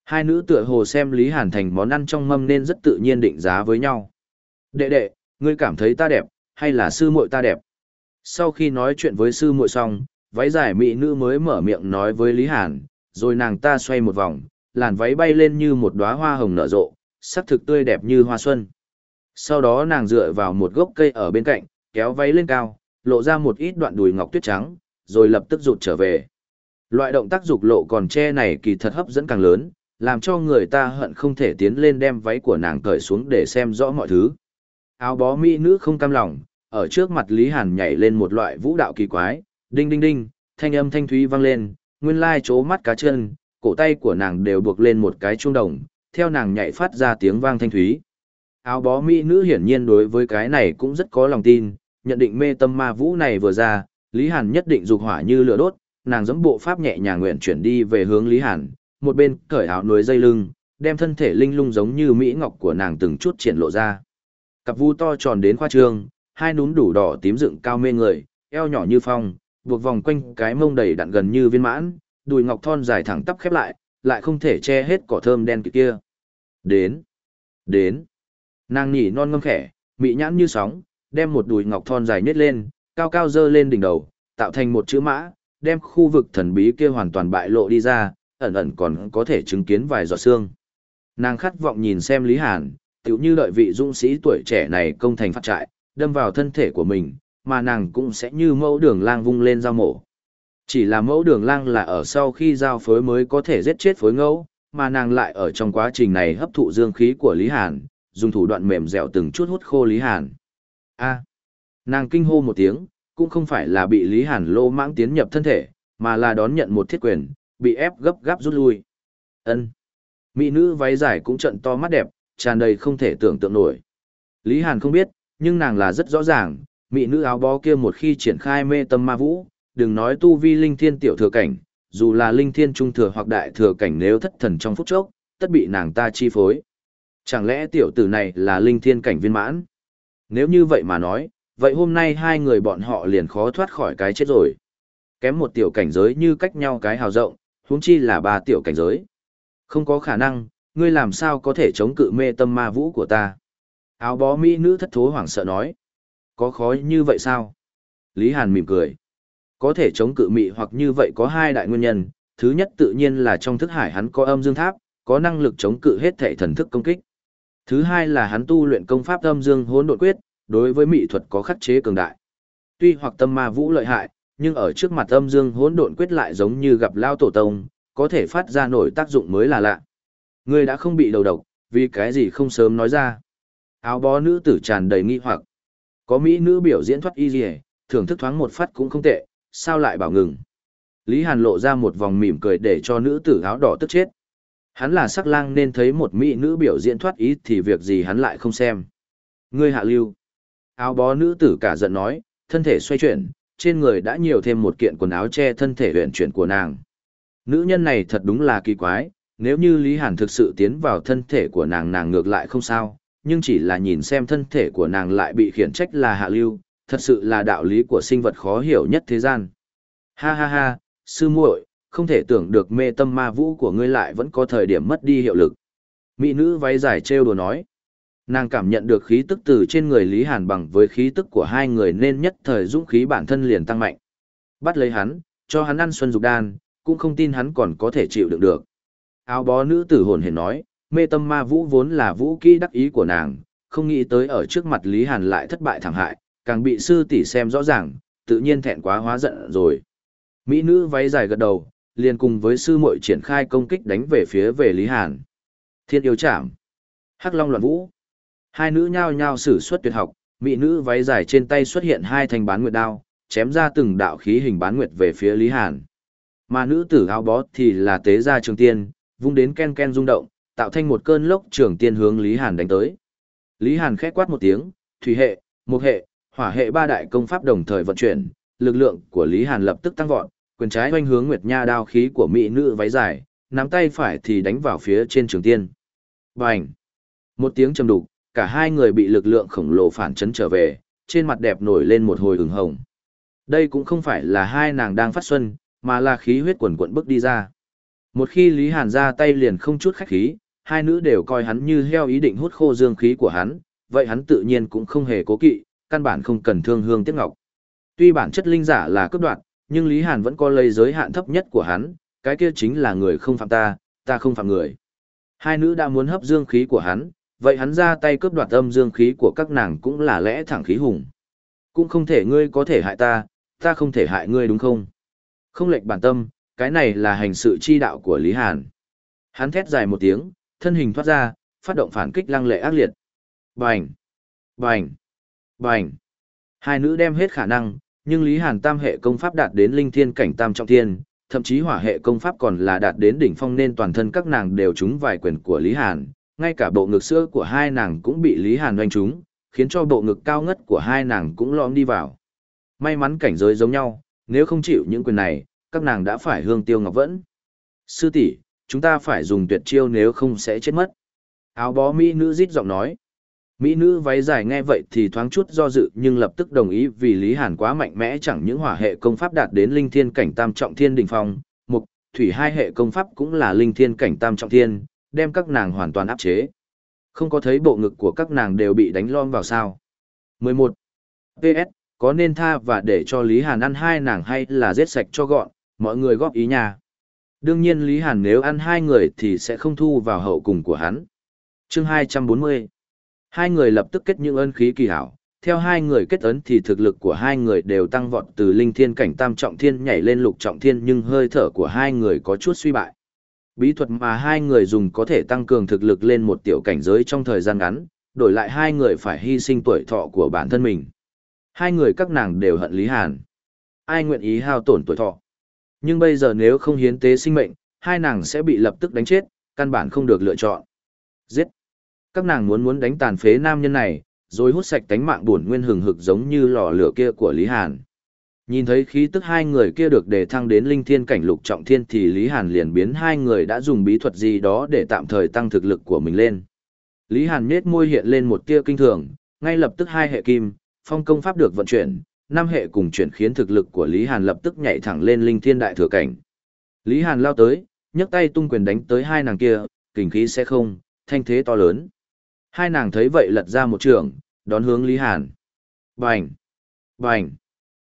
Hai nữ tựa hồ xem Lý Hàn thành món ăn trong mâm nên rất tự nhiên định giá với nhau. Đệ đệ, ngươi cảm thấy ta đẹp, hay là sư muội ta đẹp? Sau khi nói chuyện với sư muội xong, váy dài mỹ nữ mới mở miệng nói với Lý Hàn, rồi nàng ta xoay một vòng, làn váy bay lên như một đóa hoa hồng nở rộ, sắc thực tươi đẹp như hoa xuân. Sau đó nàng dựa vào một gốc cây ở bên cạnh, kéo váy lên cao, lộ ra một ít đoạn đùi ngọc tuyết trắng, rồi lập tức rụt trở về. Loại động tác dục lộ còn che này kỳ thật hấp dẫn càng lớn, làm cho người ta hận không thể tiến lên đem váy của nàng cởi xuống để xem rõ mọi thứ. Áo bó mỹ nữ không cam lòng, ở trước mặt Lý Hàn nhảy lên một loại vũ đạo kỳ quái, đinh đinh đinh, thanh âm thanh thúy vang lên, nguyên lai chố mắt cá chân, cổ tay của nàng đều buộc lên một cái chuông đồng, theo nàng nhảy phát ra tiếng vang thanh thúy. Áo bó mỹ nữ hiển nhiên đối với cái này cũng rất có lòng tin, nhận định mê tâm ma vũ này vừa ra, Lý Hàn nhất định dục hỏa như lửa đốt, nàng giẫm bộ pháp nhẹ nhàng nguyện chuyển đi về hướng Lý Hàn, một bên cởi áo núi dây lưng, đem thân thể linh lung giống như mỹ ngọc của nàng từng chút triển lộ ra. Cặp vu to tròn đến khoa trương, hai núm đủ đỏ tím dựng cao mê người, eo nhỏ như phong, buộc vòng quanh cái mông đầy đặn gần như viên mãn, đùi ngọc thon dài thẳng tắp khép lại, lại không thể che hết cỏ thơm đen kia. Đến, đến. Nàng nhỉ non ngâm khẽ, mỹ nhãn như sóng, đem một đùi ngọc thon dài nhét lên, cao cao dơ lên đỉnh đầu, tạo thành một chữ mã, đem khu vực thần bí kia hoàn toàn bại lộ đi ra, ẩn ẩn còn có thể chứng kiến vài giọt xương. Nàng khát vọng nhìn xem Lý Hàn, tiểu như đợi vị dũng sĩ tuổi trẻ này công thành phát trại, đâm vào thân thể của mình, mà nàng cũng sẽ như mẫu đường lang vung lên dao mổ. Chỉ là mẫu đường lang là ở sau khi giao phối mới có thể giết chết phối ngẫu, mà nàng lại ở trong quá trình này hấp thụ dương khí của Lý Hàn, dùng thủ đoạn mềm dẻo từng chút hút khô Lý Hàn. A. nàng kinh hô một tiếng, cũng không phải là bị Lý Hàn lô mãng tiến nhập thân thể, mà là đón nhận một thiết quyền, bị ép gấp gáp rút lui. Ân. Mỹ nữ váy dài cũng trận to mắt đẹp, tràn đầy không thể tưởng tượng nổi. Lý Hàn không biết, nhưng nàng là rất rõ ràng, mỹ nữ áo bó kia một khi triển khai mê tâm ma vũ, đừng nói tu vi linh thiên tiểu thừa cảnh, dù là linh thiên trung thừa hoặc đại thừa cảnh nếu thất thần trong phút chốc, tất bị nàng ta chi phối. Chẳng lẽ tiểu tử này là linh thiên cảnh viên mãn? Nếu như vậy mà nói, vậy hôm nay hai người bọn họ liền khó thoát khỏi cái chết rồi. Kém một tiểu cảnh giới như cách nhau cái hào rộng, huống chi là ba tiểu cảnh giới. Không có khả năng, ngươi làm sao có thể chống cự mê tâm ma vũ của ta? Áo bó mỹ nữ thất thố hoảng sợ nói. Có khó như vậy sao? Lý Hàn mỉm cười. Có thể chống cự mị hoặc như vậy có hai đại nguyên nhân, thứ nhất tự nhiên là trong thức hải hắn có âm dương tháp, có năng lực chống cự hết thể thần thức công kích. Thứ hai là hắn tu luyện công pháp âm dương hỗn độn quyết, đối với mỹ thuật có khắc chế cường đại. Tuy hoặc tâm ma vũ lợi hại, nhưng ở trước mặt âm dương hỗn độn quyết lại giống như gặp lao tổ tông, có thể phát ra nổi tác dụng mới là lạ. Ngươi đã không bị đầu độc, vì cái gì không sớm nói ra. Áo bó nữ tử tràn đầy nghi hoặc. Có mỹ nữ biểu diễn thoát y gì, thưởng thức thoáng một phát cũng không tệ, sao lại bảo ngừng. Lý Hàn lộ ra một vòng mỉm cười để cho nữ tử áo đỏ tức chết. Hắn là sắc lang nên thấy một mỹ nữ biểu diễn thoát ý thì việc gì hắn lại không xem. Ngươi hạ lưu. Áo bó nữ tử cả giận nói, thân thể xoay chuyển, trên người đã nhiều thêm một kiện quần áo che thân thể huyện chuyển của nàng. Nữ nhân này thật đúng là kỳ quái, nếu như Lý Hàn thực sự tiến vào thân thể của nàng nàng ngược lại không sao, nhưng chỉ là nhìn xem thân thể của nàng lại bị khiển trách là hạ lưu, thật sự là đạo lý của sinh vật khó hiểu nhất thế gian. Ha ha ha, sư muội, không thể tưởng được mê tâm ma vũ của ngươi lại vẫn có thời điểm mất đi hiệu lực. Mỹ nữ váy dài trêu đùa nói. Nàng cảm nhận được khí tức từ trên người Lý Hàn bằng với khí tức của hai người nên nhất thời dũng khí bản thân liền tăng mạnh. Bắt lấy hắn, cho hắn ăn xuân dục đan, cũng không tin hắn còn có thể chịu đựng được. Áo bó nữ tử hồn hển nói, mê tâm ma vũ vốn là vũ kỹ đắc ý của nàng, không nghĩ tới ở trước mặt Lý Hàn lại thất bại thảm hại, càng bị sư tỷ xem rõ ràng, tự nhiên thẹn quá hóa giận rồi. Mỹ nữ váy dài gật đầu, liền cùng với sư muội triển khai công kích đánh về phía về Lý Hàn. Thiên yêu chạm. Hắc Long loạn vũ. Hai nữ nhao nhao sử xuất tuyệt học, mỹ nữ váy dài trên tay xuất hiện hai thanh bán nguyệt đao, chém ra từng đạo khí hình bán nguyệt về phía Lý Hàn. Mà nữ tử áo bó thì là tế gia trường tiên, vung đến ken ken rung động, tạo thành một cơn lốc trường tiên hướng Lý Hàn đánh tới. Lý Hàn khẽ quát một tiếng, thủy hệ, mục hệ, hỏa hệ ba đại công pháp đồng thời vận chuyển, lực lượng của Lý Hàn lập tức tăng vọt, quyền trái hoanh hướng Nguyệt Nha đao khí của mỹ nữ váy dài, nắm tay phải thì đánh vào phía trên trường tiên. Bành! Một tiếng trầm đục, cả hai người bị lực lượng khổng lồ phản chấn trở về, trên mặt đẹp nổi lên một hồi ửng hồng. Đây cũng không phải là hai nàng đang phát xuân, mà là khí huyết quần quận bước đi ra. Một khi Lý Hàn ra tay liền không chút khách khí, hai nữ đều coi hắn như heo ý định hút khô dương khí của hắn, vậy hắn tự nhiên cũng không hề cố kỵ, căn bản không cần thương hương tiếc ngọc. Tuy bản chất linh giả là cấp đoạn, nhưng Lý Hàn vẫn có lấy giới hạn thấp nhất của hắn, cái kia chính là người không phạm ta, ta không phạm người. Hai nữ đã muốn hấp dương khí của hắn, vậy hắn ra tay cướp đoạt âm dương khí của các nàng cũng là lẽ thẳng khí hùng. Cũng không thể ngươi có thể hại ta, ta không thể hại ngươi đúng không? Không lệch bản tâm, cái này là hành sự chi đạo của Lý Hàn. Hắn thét dài một tiếng, thân hình thoát ra, phát động phản kích lăng lệ ác liệt. Bành! Bành! Bành! Hai nữ đem hết khả năng, nhưng Lý Hàn tam hệ công pháp đạt đến linh thiên cảnh tam trọng thiên, thậm chí hỏa hệ công pháp còn là đạt đến đỉnh phong nên toàn thân các nàng đều trúng vài quyền của Lý Hàn, ngay cả bộ ngực sữa của hai nàng cũng bị Lý Hàn oanh trúng, khiến cho bộ ngực cao ngất của hai nàng cũng lõm đi vào. May mắn cảnh giới giống nhau, nếu không chịu những quyền này, các nàng đã phải hương tiêu ngọc vẫn. Sư tỷ, chúng ta phải dùng tuyệt chiêu nếu không sẽ chết mất. Áo bó Mỹ nữ rít giọng nói. Mỹ nữ váy dài nghe vậy thì thoáng chút do dự nhưng lập tức đồng ý vì Lý Hàn quá mạnh mẽ chẳng những hỏa hệ công pháp đạt đến linh thiên cảnh tam trọng thiên đỉnh phong, mục, thủy hai hệ công pháp cũng là linh thiên cảnh tam trọng thiên, đem các nàng hoàn toàn áp chế. Không có thấy bộ ngực của các nàng đều bị đánh lom vào sao. 11. PS, có nên tha và để cho Lý Hàn ăn hai nàng hay là giết sạch cho gọn, mọi người góp ý nha. Đương nhiên Lý Hàn nếu ăn hai người thì sẽ không thu vào hậu cùng của hắn. chương 240 Hai người lập tức kết những ân khí kỳ hảo. Theo hai người kết ấn thì thực lực của hai người đều tăng vọt từ linh thiên cảnh tam trọng thiên nhảy lên lục trọng thiên nhưng hơi thở của hai người có chút suy bại. Bí thuật mà hai người dùng có thể tăng cường thực lực lên một tiểu cảnh giới trong thời gian ngắn, đổi lại hai người phải hy sinh tuổi thọ của bản thân mình. Hai người các nàng đều hận Lý Hàn. Ai nguyện ý hao tổn tuổi thọ. Nhưng bây giờ nếu không hiến tế sinh mệnh, hai nàng sẽ bị lập tức đánh chết, căn bản không được lựa chọn. Giết. Các nàng muốn muốn đánh tàn phế nam nhân này, rồi hút sạch tánh mạng buồn nguyên hừng hực giống như lò lửa kia của Lý Hàn. Nhìn thấy khí tức hai người kia được đề thăng đến linh thiên cảnh lục trọng thiên thì Lý Hàn liền biến hai người đã dùng bí thuật gì đó để tạm thời tăng thực lực của mình lên. Lý Hàn nhếch môi hiện lên một tia kinh thường, ngay lập tức hai hệ kim, phong công pháp được vận chuyển, năm hệ cùng chuyển khiến thực lực của Lý Hàn lập tức nhảy thẳng lên linh thiên đại thừa cảnh. Lý Hàn lao tới, nhấc tay tung quyền đánh tới hai nàng kia, kình khí sẽ không, thanh thế to lớn. Hai nàng thấy vậy lật ra một trường, đón hướng Lý Hàn. Bành! Bành!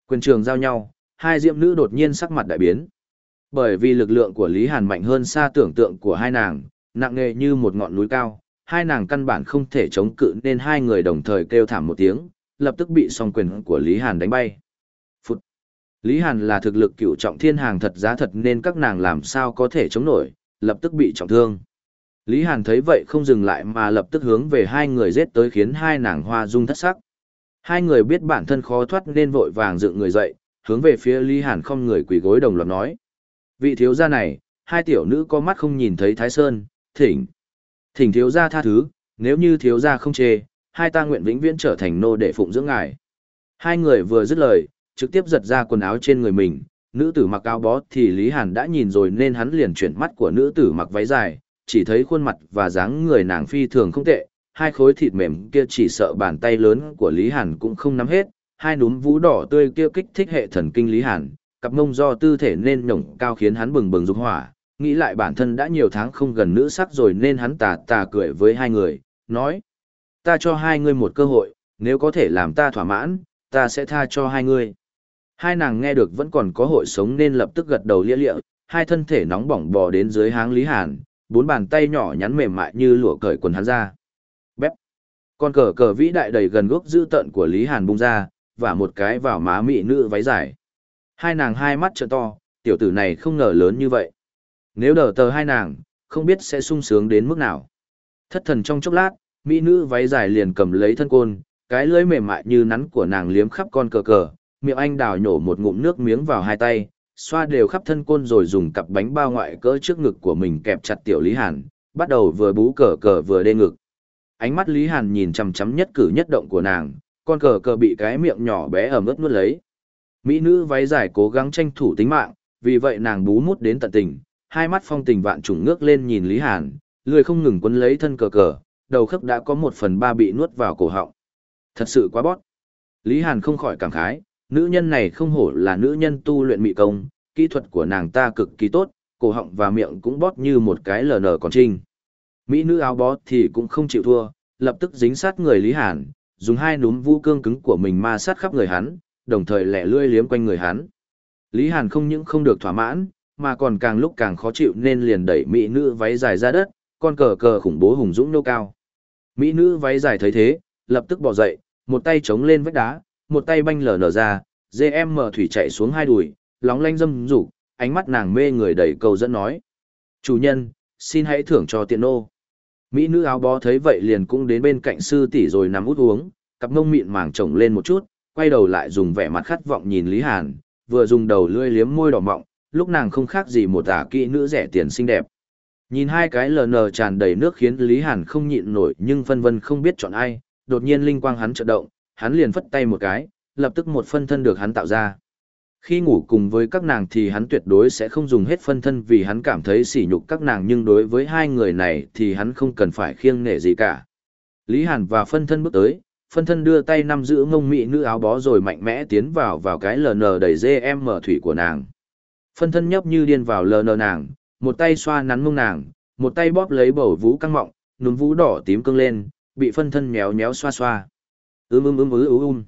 Quyền trường giao nhau, hai diệm nữ đột nhiên sắc mặt đại biến. Bởi vì lực lượng của Lý Hàn mạnh hơn xa tưởng tượng của hai nàng, nặng nề như một ngọn núi cao, hai nàng căn bản không thể chống cự nên hai người đồng thời kêu thảm một tiếng, lập tức bị song quyền của Lý Hàn đánh bay. Phút. Lý Hàn là thực lực cựu trọng thiên hàng thật giá thật nên các nàng làm sao có thể chống nổi, lập tức bị trọng thương. Lý Hàn thấy vậy không dừng lại mà lập tức hướng về hai người giết tới khiến hai nàng hoa dung thất sắc. Hai người biết bản thân khó thoát nên vội vàng dựng người dậy, hướng về phía Lý Hàn không người quỳ gối đồng loạt nói. Vị thiếu gia này, hai tiểu nữ có mắt không nhìn thấy Thái Sơn, thỉnh. Thỉnh thiếu gia tha thứ, nếu như thiếu gia không chê, hai ta nguyện vĩnh viễn trở thành nô đệ phụng dưỡng ngài. Hai người vừa dứt lời, trực tiếp giật ra quần áo trên người mình, nữ tử mặc áo bó thì Lý Hàn đã nhìn rồi nên hắn liền chuyển mắt của nữ tử mặc váy dài, chỉ thấy khuôn mặt và dáng người nàng phi thường không tệ, hai khối thịt mềm kia chỉ sợ bàn tay lớn của Lý Hàn cũng không nắm hết, hai núm vú đỏ tươi kia kích thích hệ thần kinh Lý Hàn, cặp mông do tư thể nên nhổng cao khiến hắn bừng bừng dục hỏa, nghĩ lại bản thân đã nhiều tháng không gần nữ sắc rồi nên hắn tà tà cười với hai người, nói, ta cho hai ngươi một cơ hội, nếu có thể làm ta thỏa mãn, ta sẽ tha cho hai ngươi. Hai nàng nghe được vẫn còn có hội sống nên lập tức gật đầu lia lịa, hai thân thể nóng bỏng bò đến dưới háng Lý Hàn, bốn bàn tay nhỏ nhắn mềm mại như lụa cởi quần hắn ra. Con cờ cờ vĩ đại đầy gần gốc dữ tận của Lý Hàn bung ra, và một cái vào má mị nữ váy dài. Hai nàng hai mắt trợ to, tiểu tử này không ngờ lớn như vậy. Nếu đỡ tờ hai nàng, không biết sẽ sung sướng đến mức nào. Thất thần trong chốc lát, mỹ nữ váy dài liền cầm lấy thân côn, cái lưỡi mềm mại như nắn của nàng liếm khắp con cờ cờ, miệng anh đào nhổ một ngụm nước miếng vào hai tay, xoa đều khắp thân côn rồi dùng cặp bánh bao ngoại cỡ trước ngực của mình kẹp chặt tiểu Lý Hàn, bắt đầu vừa bú cờ cờ vừa đê ngực. Ánh mắt Lý Hàn nhìn chằm chằm nhất cử nhất động của nàng, con cờ cờ bị cái miệng nhỏ bé ẩm ướt nuốt lấy. Mỹ nữ váy dài cố gắng tranh thủ tính mạng, vì vậy nàng bú mút đến tận tình, hai mắt phong tình vạn trùng ngước lên nhìn Lý Hàn, lười không ngừng quấn lấy thân cờ cờ, đầu khớp đã có một phần ba bị nuốt vào cổ họng. Thật sự quá bót. Lý Hàn không khỏi cảm khái, nữ nhân này không hổ là nữ nhân tu luyện mị công, kỹ thuật của nàng ta cực kỳ tốt, cổ họng và miệng cũng bót như một cái lờ nở còn trinh. Mỹ nữ áo bó thì cũng không chịu thua, lập tức dính sát người Lý Hàn, dùng hai núm vũ cương cứng của mình ma sát khắp người hắn, đồng thời lẻ lươi liếm quanh người hắn. Lý Hàn không những không được thỏa mãn, mà còn càng lúc càng khó chịu nên liền đẩy mỹ nữ váy dài ra đất, con cờ cờ khủng bố hùng dũng nô cao. Mỹ nữ váy dài thấy thế, lập tức bỏ dậy, một tay chống lên vách đá, một tay banh lở nở ra, mở thủy chạy xuống hai đùi, lóng lanh dâm rủ, ánh mắt nàng mê người đầy cầu dẫn nói. Chủ nhân, xin hãy thưởng cho tiện nô. Mỹ nữ áo bó thấy vậy liền cũng đến bên cạnh sư tỷ rồi nằm út uống, cặp mông mịn màng trồng lên một chút, quay đầu lại dùng vẻ mặt khát vọng nhìn Lý Hàn, vừa dùng đầu lưỡi liếm môi đỏ mọng, lúc nàng không khác gì một ả kỹ nữ rẻ tiền xinh đẹp. Nhìn hai cái lờ nờ tràn đầy nước khiến Lý Hàn không nhịn nổi nhưng phân vân không biết chọn ai, đột nhiên linh quang hắn chợt động, hắn liền phất tay một cái, lập tức một phân thân được hắn tạo ra. Khi ngủ cùng với các nàng thì hắn tuyệt đối sẽ không dùng hết phân thân vì hắn cảm thấy sỉ nhục các nàng nhưng đối với hai người này thì hắn không cần phải khiêng nể gì cả. Lý Hàn và phân thân bước tới, phân thân đưa tay nắm giữ ngông mị nữ áo bó rồi mạnh mẽ tiến vào vào cái ln đầy dê em mở thủy của nàng. Phân thân nhấp như điên vào ln nàng, một tay xoa nắn mông nàng, một tay bóp lấy bầu vú căng mọng, núm vú đỏ tím cưng lên, bị phân thân méo méo xoa xoa. Ưm ưm ưm ưm ưm.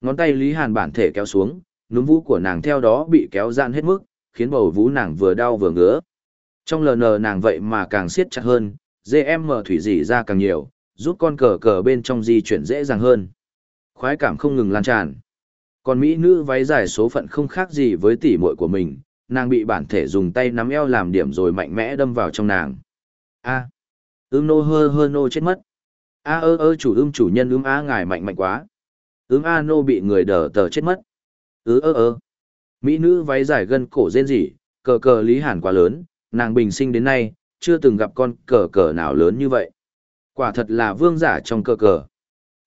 Ngón tay Lý Hàn bản thể kéo xuống, núm vú của nàng theo đó bị kéo giãn hết mức, khiến bầu vú nàng vừa đau vừa ngứa. Trong LN nàng vậy mà càng siết chặt hơn, GM thủy dỉ ra càng nhiều, giúp con cờ cờ bên trong di chuyển dễ dàng hơn. Khoái cảm không ngừng lan tràn. Còn mỹ nữ váy dài số phận không khác gì với tỷ muội của mình, nàng bị bản thể dùng tay nắm eo làm điểm rồi mạnh mẽ đâm vào trong nàng. A. Ưm nô hơ hơ nô chết mất. A ơ ơ chủ ưm chủ nhân ưm a ngài mạnh mạnh quá. Ưm a nô bị người đờ tờ chết mất ứ ơ ơ. Mỹ nữ váy dài gân cổ rên rỉ, cờ cờ lý hàn quá lớn, nàng bình sinh đến nay, chưa từng gặp con cờ cờ nào lớn như vậy. Quả thật là vương giả trong cờ cờ.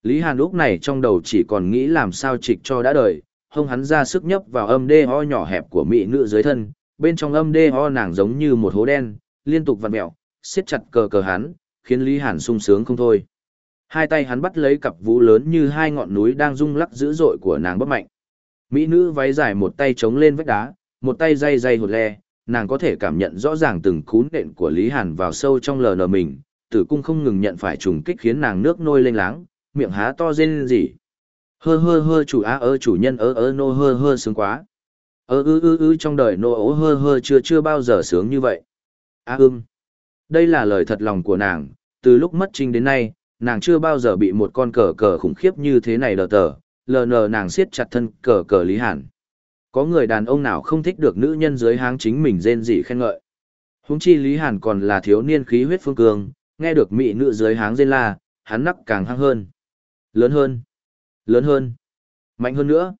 Lý Hàn lúc này trong đầu chỉ còn nghĩ làm sao trịch cho đã đời, hông hắn ra sức nhấp vào âm đê ho nhỏ hẹp của mỹ nữ dưới thân, bên trong âm đê ho nàng giống như một hố đen, liên tục vặn mẹo, siết chặt cờ cờ hắn, khiến Lý Hàn sung sướng không thôi. Hai tay hắn bắt lấy cặp vũ lớn như hai ngọn núi đang rung lắc dữ dội của nàng bất mạnh. Mỹ nữ váy dài một tay chống lên vách đá, một tay dây dây hột le, nàng có thể cảm nhận rõ ràng từng cún nện của Lý Hàn vào sâu trong lờ nờ mình, tử cung không ngừng nhận phải trùng kích khiến nàng nước nôi lên láng, miệng há to rên rỉ. Hơ hơ hơ chủ á ơ chủ nhân ơ ơ nô hơ hơ sướng quá. Ơ ư ư ư trong đời nô ố hơ hơ chưa chưa bao giờ sướng như vậy. Á ưm. Đây là lời thật lòng của nàng, từ lúc mất trinh đến nay, nàng chưa bao giờ bị một con cờ cờ khủng khiếp như thế này đờ tờ, lờ nờ nàng siết chặt thân cờ cờ Lý Hàn. Có người đàn ông nào không thích được nữ nhân dưới háng chính mình rên rỉ khen ngợi. Huống chi Lý Hàn còn là thiếu niên khí huyết phương cường, nghe được mỹ nữ dưới háng rên la, hắn nắc càng hăng hơn. Lớn hơn. Lớn hơn. Mạnh hơn nữa.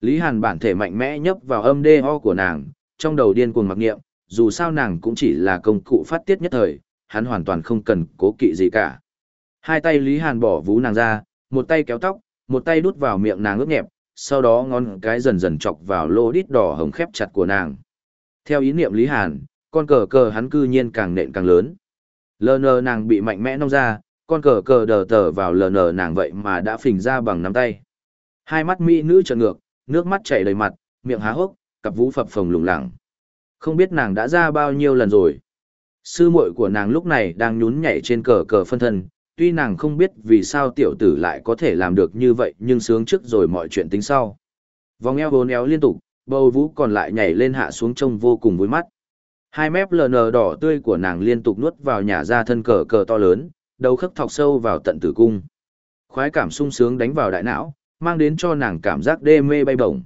Lý Hàn bản thể mạnh mẽ nhấp vào âm đê ho của nàng, trong đầu điên cuồng mặc niệm. dù sao nàng cũng chỉ là công cụ phát tiết nhất thời, hắn hoàn toàn không cần cố kỵ gì cả. Hai tay Lý Hàn bỏ vú nàng ra, một tay kéo tóc, một tay đút vào miệng nàng ướt nhẹp, sau đó ngón cái dần dần chọc vào lô đít đỏ hồng khép chặt của nàng. Theo ý niệm Lý Hàn, con cờ cờ hắn cư nhiên càng nện càng lớn. Lờ nờ nàng bị mạnh mẽ nong ra, con cờ cờ đờ tờ vào lờ nờ nàng vậy mà đã phình ra bằng nắm tay. Hai mắt mỹ nữ trợn ngược, nước mắt chảy đầy mặt, miệng há hốc, cặp vũ phập phồng lủng lẳng. Không biết nàng đã ra bao nhiêu lần rồi. Sư muội của nàng lúc này đang nhún nhảy trên cờ cờ phân thân, tuy nàng không biết vì sao tiểu tử lại có thể làm được như vậy nhưng sướng trước rồi mọi chuyện tính sau. Vòng eo bốn éo liên tục, bầu vũ còn lại nhảy lên hạ xuống trông vô cùng vui mắt. Hai mép lờ nờ đỏ tươi của nàng liên tục nuốt vào nhà ra thân cờ cờ to lớn, đầu khắc thọc sâu vào tận tử cung. Khoái cảm sung sướng đánh vào đại não, mang đến cho nàng cảm giác đê mê bay bổng.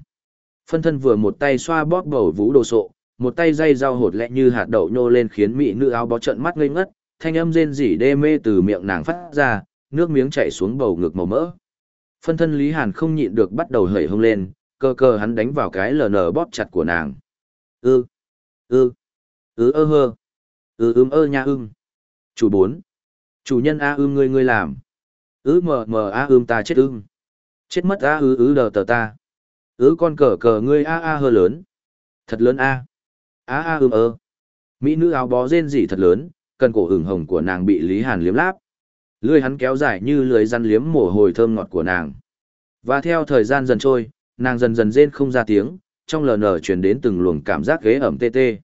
Phân thân vừa một tay xoa bóp bầu vũ đồ sộ, một tay dây dao hột lẹ như hạt đậu nhô lên khiến mỹ nữ áo bó trận mắt ngây ngất, thanh âm rên rỉ đê mê từ miệng nàng phát ra, nước miếng chảy xuống bầu ngực màu mỡ. Phân thân Lý Hàn không nhịn được bắt đầu hẩy hông lên, cơ cơ hắn đánh vào cái lờ nờ bóp chặt của nàng. Ư, ư, ư ơ hơ, ư ưm ơ nha ưm. Chủ bốn. Chủ nhân A ưm ngươi ngươi làm. Ư mờ mờ A ưm ta chết ưm. Chết mất A ư ư đờ tờ ta. Ư con cờ cờ ngươi A A hơ lớn. Thật lớn A. A A ưm ơ. Mỹ nữ áo bó rên rỉ thật lớn, cần cổ hửng hồng của nàng bị Lý Hàn liếm láp. Lưỡi hắn kéo dài như lưới răn liếm mồ hồi thơm ngọt của nàng. Và theo thời gian dần trôi, nàng dần dần rên không ra tiếng, trong lờ nở truyền đến từng luồng cảm giác ghế ẩm tê tê.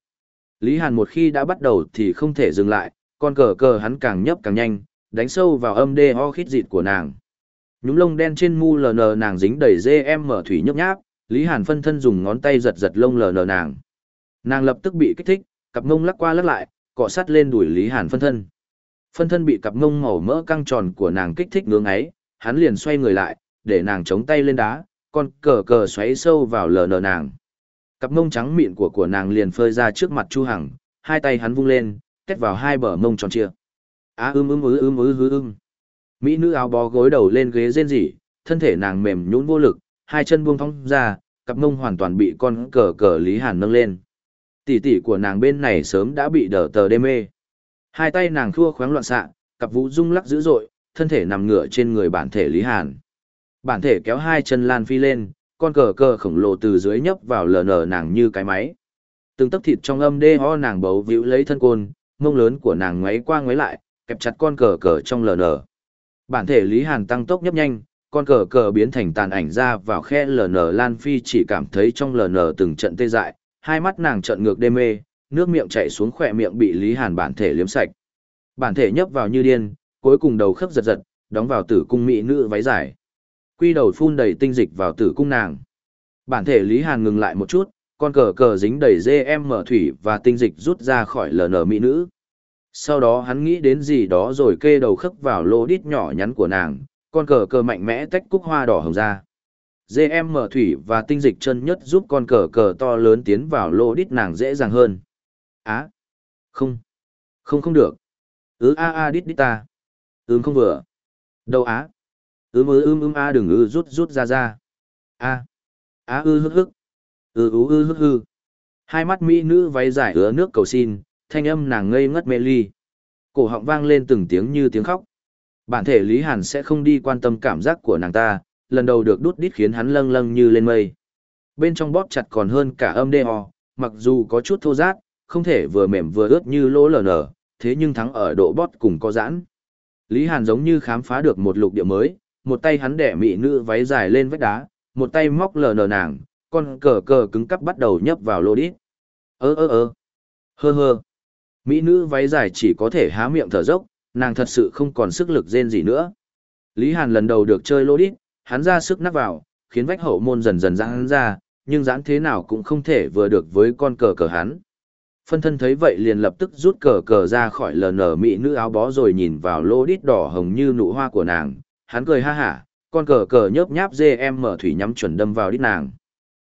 Lý Hàn một khi đã bắt đầu thì không thể dừng lại, con cờ cờ hắn càng nhấp càng nhanh, đánh sâu vào âm đê ho khít dịt của nàng. Nhúng lông đen trên mu lờ nờ nàng dính đầy dê em mở thủy nhấp nháp, Lý Hàn phân thân dùng ngón tay giật giật lông lờ nờ nàng. Nàng lập tức bị kích thích, cặp mông lắc qua lắc lại, cọ sát lên đuổi Lý Hàn phân thân. Phân thân bị cặp ngông màu mỡ căng tròn của nàng kích thích ngưỡng ấy, hắn liền xoay người lại, để nàng chống tay lên đá, con cờ cờ xoáy sâu vào lờ nờ nàng. Cặp ngông trắng mịn của của nàng liền phơi ra trước mặt Chu Hằng, hai tay hắn vung lên, kết vào hai bờ mông tròn chia. Á ưm ưm ư ưm ư hư ưm. Mỹ nữ áo bó gối đầu lên ghế rên rỉ, thân thể nàng mềm nhũn vô lực, hai chân buông thong ra, cặp mông hoàn toàn bị con cờ cờ Lý Hàn nâng lên. Tỷ tỷ của nàng bên này sớm đã bị đờ tờ đê mê. Hai tay nàng khua khoáng loạn xạ, cặp vũ rung lắc dữ dội, thân thể nằm ngửa trên người bản thể Lý Hàn. Bản thể kéo hai chân lan phi lên, con cờ cờ khổng lồ từ dưới nhấp vào lờ nở nàng như cái máy. Từng tấc thịt trong âm đê ho nàng bấu víu lấy thân côn, mông lớn của nàng ngoáy qua ngoáy lại, kẹp chặt con cờ cờ trong lờ nở. Bản thể Lý Hàn tăng tốc nhấp nhanh, con cờ cờ biến thành tàn ảnh ra vào khe lờ nở lan phi chỉ cảm thấy trong lờ nở từng trận tê dại, hai mắt nàng trợn ngược đê mê, nước miệng chảy xuống khỏe miệng bị Lý Hàn bản thể liếm sạch. Bản thể nhấp vào như điên, cuối cùng đầu khớp giật giật, đóng vào tử cung mỹ nữ váy dài. Quy đầu phun đầy tinh dịch vào tử cung nàng. Bản thể Lý Hàn ngừng lại một chút, con cờ cờ dính đầy GM mở thủy và tinh dịch rút ra khỏi LN mỹ nữ. Sau đó hắn nghĩ đến gì đó rồi kê đầu khớp vào lô đít nhỏ nhắn của nàng, con cờ cờ mạnh mẽ tách cúc hoa đỏ hồng ra. GM mở thủy và tinh dịch chân nhất giúp con cờ cờ to lớn tiến vào lô đít nàng dễ dàng hơn. Á! không! Không không được! Ứ a a đít đít ta! Ưm không vừa! Đâu á! Ưm ư ưm ưm a đừng ư rút rút ra ra! A! Á ư hức hức! Ư ú ư hức hư! Hai mắt mỹ nữ váy dài ứa nước cầu xin, thanh âm nàng ngây ngất mê ly. Cổ họng vang lên từng tiếng như tiếng khóc. Bản thể Lý Hàn sẽ không đi quan tâm cảm giác của nàng ta, lần đầu được đút đít khiến hắn lâng lâng như lên mây. Bên trong bóp chặt còn hơn cả âm đê ho, mặc dù có chút thô rát, không thể vừa mềm vừa ướt như lỗ lờ nở, thế nhưng thắng ở độ bóp cùng có giãn. Lý Hàn giống như khám phá được một lục địa mới, một tay hắn đẻ mị nữ váy dài lên vách đá, một tay móc lờ nở nàng, con cờ cờ cứng cắp bắt đầu nhấp vào lô đít. Ơ ơ ơ, hơ hơ. Mỹ nữ váy dài chỉ có thể há miệng thở dốc, nàng thật sự không còn sức lực rên gì nữa. Lý Hàn lần đầu được chơi lô đít, hắn ra sức nắp vào, khiến vách hậu môn dần dần giãn ra, nhưng giãn thế nào cũng không thể vừa được với con cờ cờ hắn. Phân thân thấy vậy liền lập tức rút cờ cờ ra khỏi lờ nở mỹ nữ áo bó rồi nhìn vào lô đít đỏ hồng như nụ hoa của nàng, hắn cười ha hả, con cờ cờ nhớp nháp dê em mở thủy nhắm chuẩn đâm vào đít nàng.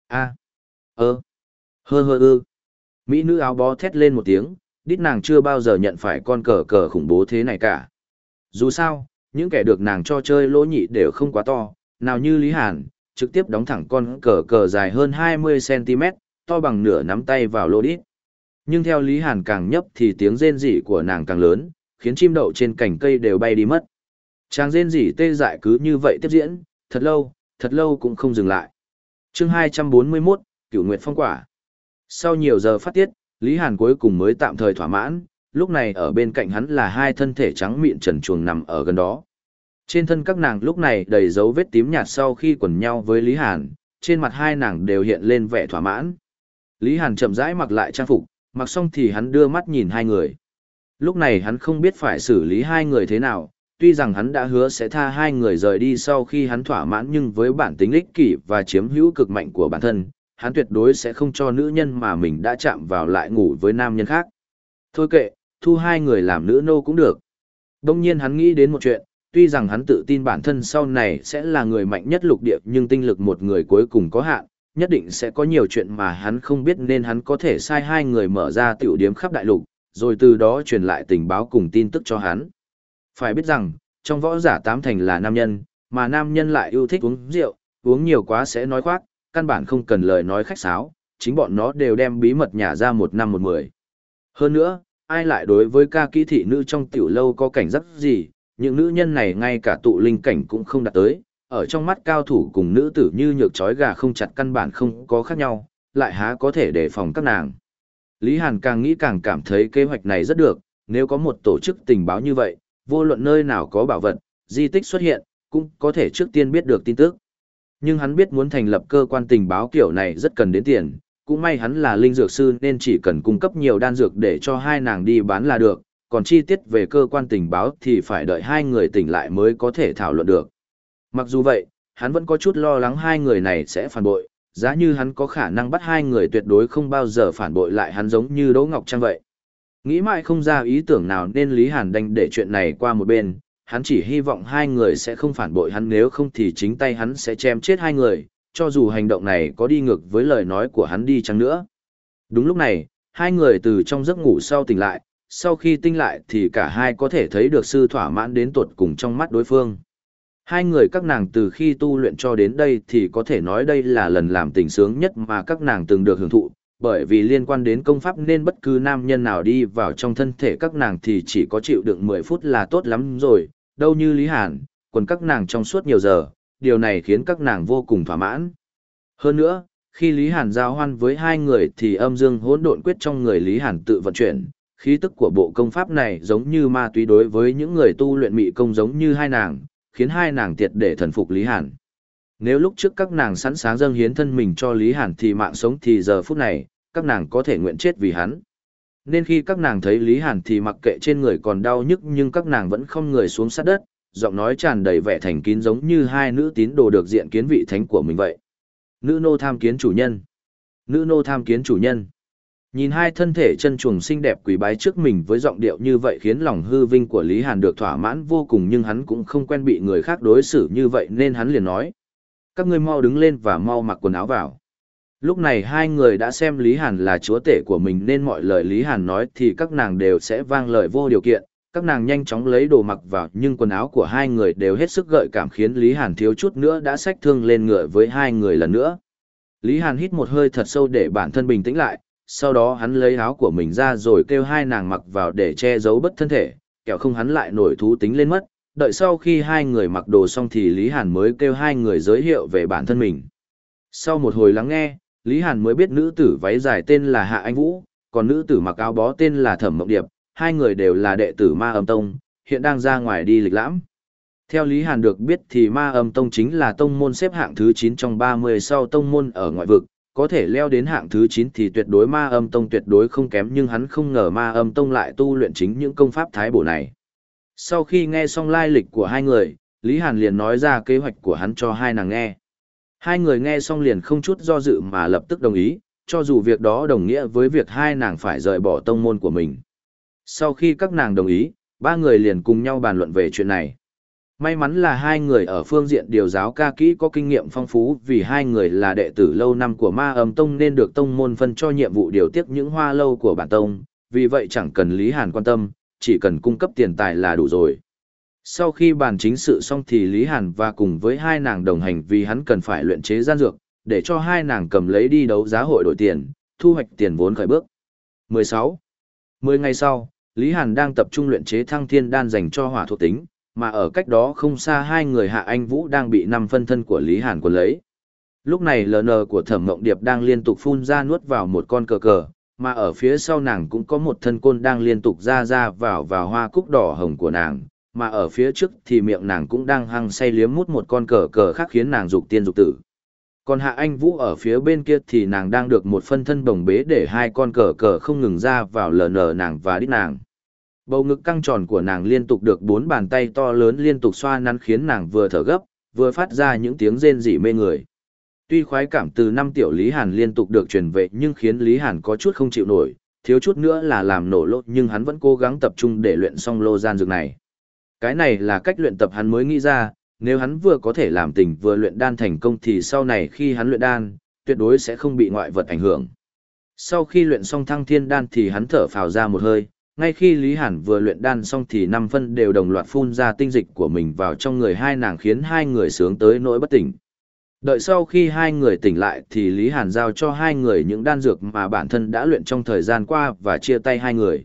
A. Ơ. Hơ hơ ư. Mỹ nữ áo bó thét lên một tiếng, đít nàng chưa bao giờ nhận phải con cờ cờ khủng bố thế này cả. Dù sao, những kẻ được nàng cho chơi lỗ nhị đều không quá to, nào như Lý Hàn, trực tiếp đóng thẳng con cờ cờ dài hơn 20cm, to bằng nửa nắm tay vào lô đít. Nhưng theo Lý Hàn càng nhấp thì tiếng rên rỉ của nàng càng lớn, khiến chim đậu trên cành cây đều bay đi mất. Chàng rên rỉ tê dại cứ như vậy tiếp diễn, thật lâu, thật lâu cũng không dừng lại. chương 241, Cửu Nguyệt Phong Quả. Sau nhiều giờ phát tiết, Lý Hàn cuối cùng mới tạm thời thỏa mãn, lúc này ở bên cạnh hắn là hai thân thể trắng mịn trần chuồng nằm ở gần đó. Trên thân các nàng lúc này đầy dấu vết tím nhạt sau khi quần nhau với Lý Hàn, trên mặt hai nàng đều hiện lên vẻ thỏa mãn. Lý Hàn chậm rãi mặc lại trang phục, mặc xong thì hắn đưa mắt nhìn hai người. Lúc này hắn không biết phải xử lý hai người thế nào, tuy rằng hắn đã hứa sẽ tha hai người rời đi sau khi hắn thỏa mãn nhưng với bản tính ích kỷ và chiếm hữu cực mạnh của bản thân, hắn tuyệt đối sẽ không cho nữ nhân mà mình đã chạm vào lại ngủ với nam nhân khác. Thôi kệ, thu hai người làm nữ nô cũng được. Đông nhiên hắn nghĩ đến một chuyện, tuy rằng hắn tự tin bản thân sau này sẽ là người mạnh nhất lục địa nhưng tinh lực một người cuối cùng có hạn, nhất định sẽ có nhiều chuyện mà hắn không biết nên hắn có thể sai hai người mở ra tiểu điếm khắp đại lục, rồi từ đó truyền lại tình báo cùng tin tức cho hắn. Phải biết rằng, trong võ giả tám thành là nam nhân, mà nam nhân lại yêu thích uống rượu, uống nhiều quá sẽ nói khoác, căn bản không cần lời nói khách sáo, chính bọn nó đều đem bí mật nhả ra một năm một mười. Hơn nữa, ai lại đối với ca kỹ thị nữ trong tiểu lâu có cảnh giác gì, những nữ nhân này ngay cả tụ linh cảnh cũng không đạt tới, ở trong mắt cao thủ cùng nữ tử như nhược chói gà không chặt căn bản không có khác nhau, lại há có thể đề phòng các nàng. Lý Hàn càng nghĩ càng cảm thấy kế hoạch này rất được, nếu có một tổ chức tình báo như vậy, vô luận nơi nào có bảo vật, di tích xuất hiện, cũng có thể trước tiên biết được tin tức. Nhưng hắn biết muốn thành lập cơ quan tình báo kiểu này rất cần đến tiền, cũng may hắn là linh dược sư nên chỉ cần cung cấp nhiều đan dược để cho hai nàng đi bán là được, còn chi tiết về cơ quan tình báo thì phải đợi hai người tỉnh lại mới có thể thảo luận được. Mặc dù vậy, hắn vẫn có chút lo lắng hai người này sẽ phản bội, giá như hắn có khả năng bắt hai người tuyệt đối không bao giờ phản bội lại hắn giống như Đỗ Ngọc Trang vậy. Nghĩ mãi không ra ý tưởng nào nên Lý Hàn đành để chuyện này qua một bên, hắn chỉ hy vọng hai người sẽ không phản bội hắn nếu không thì chính tay hắn sẽ chém chết hai người, cho dù hành động này có đi ngược với lời nói của hắn đi chăng nữa. Đúng lúc này, hai người từ trong giấc ngủ sau tỉnh lại, sau khi tinh lại thì cả hai có thể thấy được sư thỏa mãn đến tột cùng trong mắt đối phương. Hai người các nàng từ khi tu luyện cho đến đây thì có thể nói đây là lần làm tình sướng nhất mà các nàng từng được hưởng thụ, bởi vì liên quan đến công pháp nên bất cứ nam nhân nào đi vào trong thân thể các nàng thì chỉ có chịu đựng 10 phút là tốt lắm rồi, đâu như Lý Hàn, quần các nàng trong suốt nhiều giờ, điều này khiến các nàng vô cùng thỏa mãn. Hơn nữa, khi Lý Hàn giao hoan với hai người thì âm dương hỗn độn quyết trong người Lý Hàn tự vận chuyển, khí tức của bộ công pháp này giống như ma túy đối với những người tu luyện mị công giống như hai nàng, khiến hai nàng tiệt để thần phục Lý Hàn. Nếu lúc trước các nàng sẵn sàng dâng hiến thân mình cho Lý Hàn thì mạng sống thì giờ phút này, các nàng có thể nguyện chết vì hắn. Nên khi các nàng thấy Lý Hàn thì mặc kệ trên người còn đau nhức nhưng các nàng vẫn không người xuống sát đất, giọng nói tràn đầy vẻ thành kín giống như hai nữ tín đồ được diện kiến vị thánh của mình vậy. Nữ nô tham kiến chủ nhân. Nữ nô tham kiến chủ nhân. Nhìn hai thân thể chân chuồng xinh đẹp quỳ bái trước mình với giọng điệu như vậy khiến lòng hư vinh của Lý Hàn được thỏa mãn vô cùng nhưng hắn cũng không quen bị người khác đối xử như vậy nên hắn liền nói. Các ngươi mau đứng lên và mau mặc quần áo vào. Lúc này hai người đã xem Lý Hàn là chúa tể của mình nên mọi lời Lý Hàn nói thì các nàng đều sẽ vang lời vô điều kiện. Các nàng nhanh chóng lấy đồ mặc vào nhưng quần áo của hai người đều hết sức gợi cảm khiến Lý Hàn thiếu chút nữa đã xách thương lên ngựa với hai người lần nữa. Lý Hàn hít một hơi thật sâu để bản thân bình tĩnh lại, sau đó hắn lấy áo của mình ra rồi kêu hai nàng mặc vào để che giấu bất thân thể, kẻo không hắn lại nổi thú tính lên mất. Đợi sau khi hai người mặc đồ xong thì Lý Hàn mới kêu hai người giới thiệu về bản thân mình. Sau một hồi lắng nghe, Lý Hàn mới biết nữ tử váy dài tên là Hạ Anh Vũ, còn nữ tử mặc áo bó tên là Thẩm Mộng Điệp, hai người đều là đệ tử Ma Âm Tông, hiện đang ra ngoài đi lịch lãm. Theo Lý Hàn được biết thì Ma Âm Tông chính là tông môn xếp hạng thứ 9 trong 30 sau tông môn ở ngoại vực, có thể leo đến hạng thứ 9 thì tuyệt đối Ma Âm Tông tuyệt đối không kém nhưng hắn không ngờ Ma Âm Tông lại tu luyện chính những công pháp thái bổ này. Sau khi nghe xong lai lịch của hai người, Lý Hàn liền nói ra kế hoạch của hắn cho hai nàng nghe. Hai người nghe xong liền không chút do dự mà lập tức đồng ý, cho dù việc đó đồng nghĩa với việc hai nàng phải rời bỏ tông môn của mình. Sau khi các nàng đồng ý, ba người liền cùng nhau bàn luận về chuyện này. May mắn là hai người ở phương diện điều giáo ca kỹ có kinh nghiệm phong phú vì hai người là đệ tử lâu năm của ma âm tông nên được tông môn phân cho nhiệm vụ điều tiết những hoa lâu của bản tông, vì vậy chẳng cần Lý Hàn quan tâm, chỉ cần cung cấp tiền tài là đủ rồi. Sau khi bàn chính sự xong thì Lý Hàn và cùng với hai nàng đồng hành vì hắn cần phải luyện chế gian dược, để cho hai nàng cầm lấy đi đấu giá hội đổi tiền, thu hoạch tiền vốn khởi bước. 16. Mười ngày sau, Lý Hàn đang tập trung luyện chế thăng thiên đan dành cho hỏa thuộc tính, mà ở cách đó không xa hai người Hạ Anh Vũ đang bị năm phân thân của Lý Hàn quần lấy. Lúc này LN của Thẩm Mộng Điệp đang liên tục phun ra nuốt vào một con cờ cờ, mà ở phía sau nàng cũng có một thân côn đang liên tục ra ra vào vào hoa cúc đỏ hồng của nàng, mà ở phía trước thì miệng nàng cũng đang hăng say liếm mút một con cờ cờ khác khiến nàng dục tiên dục tử. Còn Hạ Anh Vũ ở phía bên kia thì nàng đang được một phân thân đồng bế để hai con cờ cờ không ngừng ra vào lờ nở nàng và đít nàng. Bầu ngực căng tròn của nàng liên tục được bốn bàn tay to lớn liên tục xoa nắn khiến nàng vừa thở gấp, vừa phát ra những tiếng rên rỉ mê người. Tuy khoái cảm từ năm tiểu Lý Hàn liên tục được truyền về nhưng khiến Lý Hàn có chút không chịu nổi, thiếu chút nữa là làm nổ lốt nhưng hắn vẫn cố gắng tập trung để luyện xong lô gian dược này. Cái này là cách luyện tập hắn mới nghĩ ra, nếu hắn vừa có thể làm tình vừa luyện đan thành công thì sau này khi hắn luyện đan, tuyệt đối sẽ không bị ngoại vật ảnh hưởng. Sau khi luyện xong thăng thiên đan thì hắn thở phào ra một hơi, ngay khi Lý Hàn vừa luyện đan xong thì năm phân đều đồng loạt phun ra tinh dịch của mình vào trong người hai nàng khiến hai người sướng tới nỗi bất tỉnh. Đợi sau khi hai người tỉnh lại thì Lý Hàn giao cho hai người những đan dược mà bản thân đã luyện trong thời gian qua và chia tay hai người.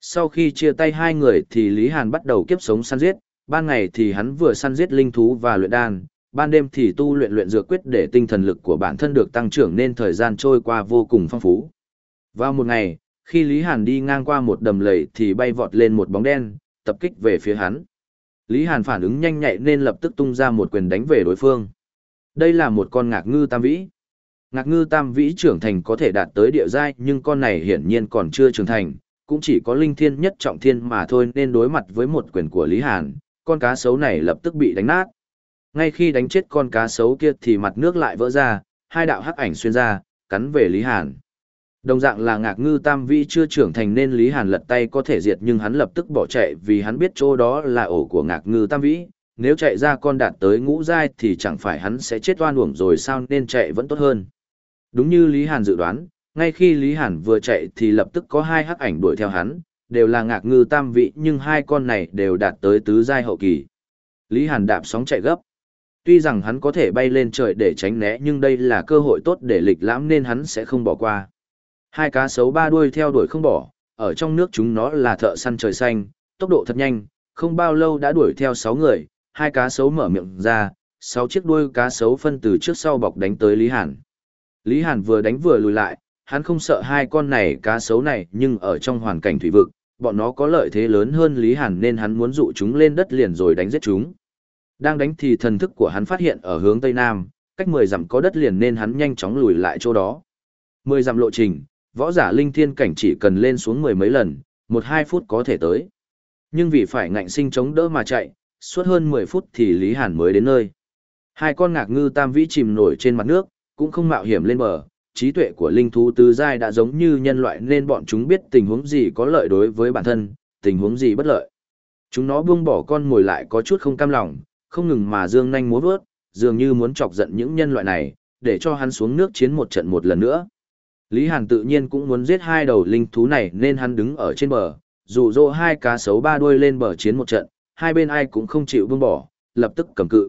Sau khi chia tay hai người thì Lý Hàn bắt đầu kiếp sống săn giết, ban ngày thì hắn vừa săn giết linh thú và luyện đan, ban đêm thì tu luyện luyện dược quyết để tinh thần lực của bản thân được tăng trưởng nên thời gian trôi qua vô cùng phong phú. Vào một ngày, khi Lý Hàn đi ngang qua một đầm lầy thì bay vọt lên một bóng đen, tập kích về phía hắn. Lý Hàn phản ứng nhanh nhạy nên lập tức tung ra một quyền đánh về đối phương. Đây là một con ngạc ngư tam vĩ. Ngạc ngư tam vĩ trưởng thành có thể đạt tới địa giai nhưng con này hiển nhiên còn chưa trưởng thành, cũng chỉ có linh thiên nhất trọng thiên mà thôi nên đối mặt với một quyền của Lý Hàn, con cá sấu này lập tức bị đánh nát. Ngay khi đánh chết con cá sấu kia thì mặt nước lại vỡ ra, hai đạo hắc ảnh xuyên ra, cắn về Lý Hàn. Đồng dạng là ngạc ngư tam vĩ chưa trưởng thành nên Lý Hàn lật tay có thể diệt nhưng hắn lập tức bỏ chạy vì hắn biết chỗ đó là ổ của ngạc ngư tam vĩ. Nếu chạy ra con đạt tới ngũ giai thì chẳng phải hắn sẽ chết oan uổng rồi sao nên chạy vẫn tốt hơn. Đúng như Lý Hàn dự đoán, ngay khi Lý Hàn vừa chạy thì lập tức có hai hắc ảnh đuổi theo hắn, đều là ngạc ngư tam vị nhưng hai con này đều đạt tới tứ giai hậu kỳ. Lý Hàn đạp sóng chạy gấp. Tuy rằng hắn có thể bay lên trời để tránh né nhưng đây là cơ hội tốt để lịch lãm nên hắn sẽ không bỏ qua. Hai cá sấu ba đuôi theo đuổi không bỏ, ở trong nước chúng nó là thợ săn trời xanh, tốc độ thật nhanh, không bao lâu đã đuổi theo sáu người, hai cá sấu mở miệng ra, sáu chiếc đuôi cá sấu phân từ trước sau bọc đánh tới Lý Hàn. Lý Hàn vừa đánh vừa lùi lại, hắn không sợ hai con này cá sấu này nhưng ở trong hoàn cảnh thủy vực, bọn nó có lợi thế lớn hơn Lý Hàn nên hắn muốn dụ chúng lên đất liền rồi đánh giết chúng. Đang đánh thì thần thức của hắn phát hiện ở hướng Tây Nam, cách 10 dặm có đất liền nên hắn nhanh chóng lùi lại chỗ đó. 10 dặm lộ trình, võ giả linh thiên cảnh chỉ cần lên xuống mười mấy lần, một hai phút có thể tới. Nhưng vì phải ngạnh sinh chống đỡ mà chạy, suốt hơn 10 phút thì Lý Hàn mới đến nơi. Hai con ngạc ngư tam vĩ chìm nổi trên mặt nước, cũng không mạo hiểm lên bờ, trí tuệ của linh thú tứ giai đã giống như nhân loại nên bọn chúng biết tình huống gì có lợi đối với bản thân, tình huống gì bất lợi. Chúng nó buông bỏ con mồi lại có chút không cam lòng, không ngừng mà dương nhanh múa vớt, dường như muốn chọc giận những nhân loại này, để cho hắn xuống nước chiến một trận một lần nữa. Lý Hàn tự nhiên cũng muốn giết hai đầu linh thú này nên hắn đứng ở trên bờ, dụ dỗ hai cá sấu ba đuôi lên bờ chiến một trận, hai bên ai cũng không chịu buông bỏ, lập tức cầm cự.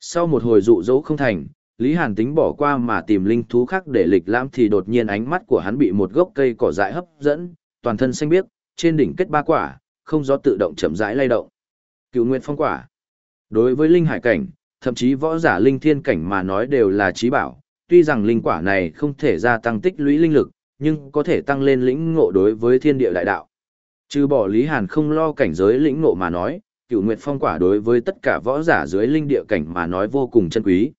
Sau một hồi dụ dỗ không thành, Lý Hàn tính bỏ qua mà tìm linh thú khác để lịch lãm thì đột nhiên ánh mắt của hắn bị một gốc cây cỏ dại hấp dẫn, toàn thân xanh biếc, trên đỉnh kết ba quả, không gió tự động chậm rãi lay động. Cựu Nguyệt Phong Quả. Đối với linh hải cảnh, thậm chí võ giả linh thiên cảnh mà nói đều là trí bảo, tuy rằng linh quả này không thể gia tăng tích lũy linh lực, nhưng có thể tăng lên lĩnh ngộ đối với thiên địa đại đạo. Trừ bỏ Lý Hàn không lo cảnh giới lĩnh ngộ mà nói, cựu nguyệt phong quả đối với tất cả võ giả dưới linh địa cảnh mà nói vô cùng chân quý.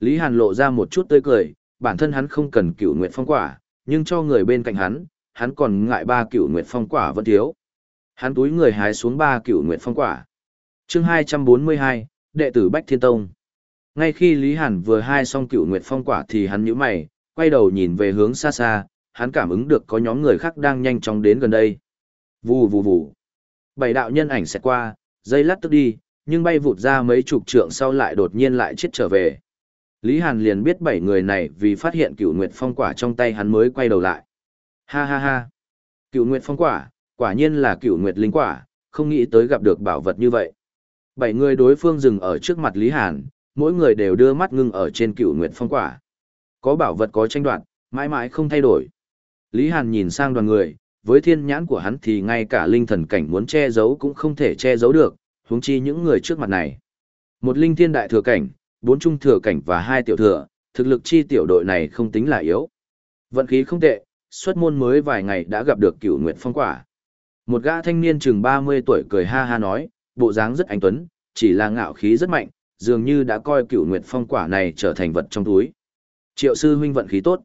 Lý Hàn lộ ra một chút tươi cười, bản thân hắn không cần cựu nguyệt phong quả, nhưng cho người bên cạnh hắn, hắn còn ngại ba cựu nguyệt phong quả vẫn thiếu. Hắn túi người hái xuống ba cựu nguyệt phong quả. chương 242, đệ tử Bách Thiên Tông. Ngay khi Lý Hàn vừa hai xong cựu nguyệt phong quả thì hắn nhíu mày, quay đầu nhìn về hướng xa xa, hắn cảm ứng được có nhóm người khác đang nhanh chóng đến gần đây. Vù vù vù. Bảy đạo nhân ảnh sẽ qua, dây lát tức đi, nhưng bay vụt ra mấy chục trượng sau lại đột nhiên lại chết trở về. Lý Hàn liền biết bảy người này vì phát hiện cựu nguyệt phong quả trong tay hắn mới quay đầu lại. Ha ha ha. Cựu nguyệt phong quả, quả nhiên là cựu nguyệt linh quả, không nghĩ tới gặp được bảo vật như vậy. Bảy người đối phương dừng ở trước mặt Lý Hàn, mỗi người đều đưa mắt ngưng ở trên cựu nguyệt phong quả. Có bảo vật có tranh đoạt, mãi mãi không thay đổi. Lý Hàn nhìn sang đoàn người, với thiên nhãn của hắn thì ngay cả linh thần cảnh muốn che giấu cũng không thể che giấu được, huống chi những người trước mặt này. Một linh thiên đại thừa cảnh, bốn trung thừa cảnh và hai tiểu thừa, thực lực chi tiểu đội này không tính là yếu. Vận khí không tệ, xuất môn mới vài ngày đã gặp được cựu nguyệt phong quả. Một gã thanh niên chừng 30 tuổi cười ha ha nói, bộ dáng rất anh tuấn, chỉ là ngạo khí rất mạnh, dường như đã coi cửu nguyệt phong quả này trở thành vật trong túi. Triệu sư huynh vận khí tốt.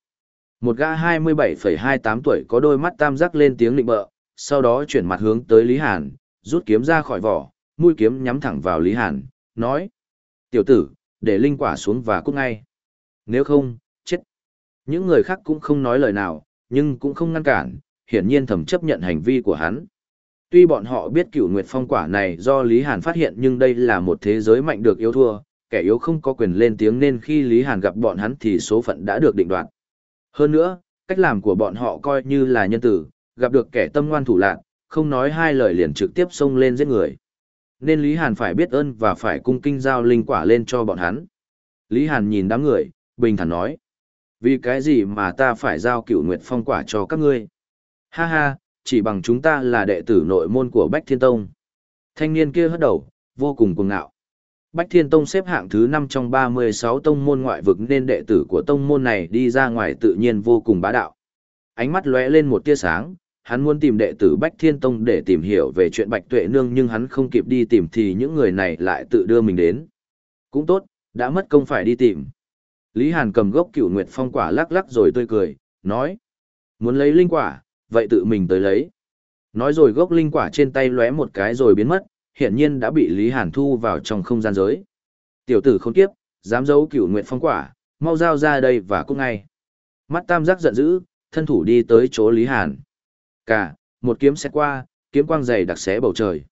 Một gã 27,28 tuổi có đôi mắt tam giác lên tiếng định bợ, sau đó chuyển mặt hướng tới Lý Hàn, rút kiếm ra khỏi vỏ, mũi kiếm nhắm thẳng vào Lý Hàn, nói. Tiểu tử, để linh quả xuống và cút ngay. Nếu không, chết. Những người khác cũng không nói lời nào, nhưng cũng không ngăn cản, hiển nhiên thầm chấp nhận hành vi của hắn. Tuy bọn họ biết cựu nguyệt phong quả này do Lý Hàn phát hiện nhưng đây là một thế giới mạnh được yếu thua, kẻ yếu không có quyền lên tiếng nên khi Lý Hàn gặp bọn hắn thì số phận đã được định đoạt. Hơn nữa, cách làm của bọn họ coi như là nhân tử, gặp được kẻ tâm ngoan thủ lạc, không nói hai lời liền trực tiếp xông lên giết người. Nên Lý Hàn phải biết ơn và phải cung kinh giao linh quả lên cho bọn hắn. Lý Hàn nhìn đám người, bình thản nói. Vì cái gì mà ta phải giao cựu nguyệt phong quả cho các ngươi? Ha ha, chỉ bằng chúng ta là đệ tử nội môn của Bách Thiên Tông. Thanh niên kia hất đầu, vô cùng cuồng ngạo. Bách Thiên Tông xếp hạng thứ 5 trong 36 tông môn ngoại vực nên đệ tử của tông môn này đi ra ngoài tự nhiên vô cùng bá đạo. Ánh mắt lóe lên một tia sáng, hắn muốn tìm đệ tử Bách Thiên Tông để tìm hiểu về chuyện Bạch Tuệ Nương nhưng hắn không kịp đi tìm thì những người này lại tự đưa mình đến. Cũng tốt, đã mất công phải đi tìm. Lý Hàn cầm gốc cửu nguyệt phong quả lắc lắc rồi tươi cười, nói. Muốn lấy linh quả, vậy tự mình tới lấy. Nói rồi gốc linh quả trên tay lóe một cái rồi biến mất, hiện nhiên đã bị Lý Hàn thu vào trong không gian giới. Tiểu tử không kiếp, dám giấu cửu nguyện phong quả, mau giao ra đây và cút ngay. Mắt tam giác giận dữ, thân thủ đi tới chỗ Lý Hàn. Cả, một kiếm xét qua, kiếm quang dày đặc xé bầu trời.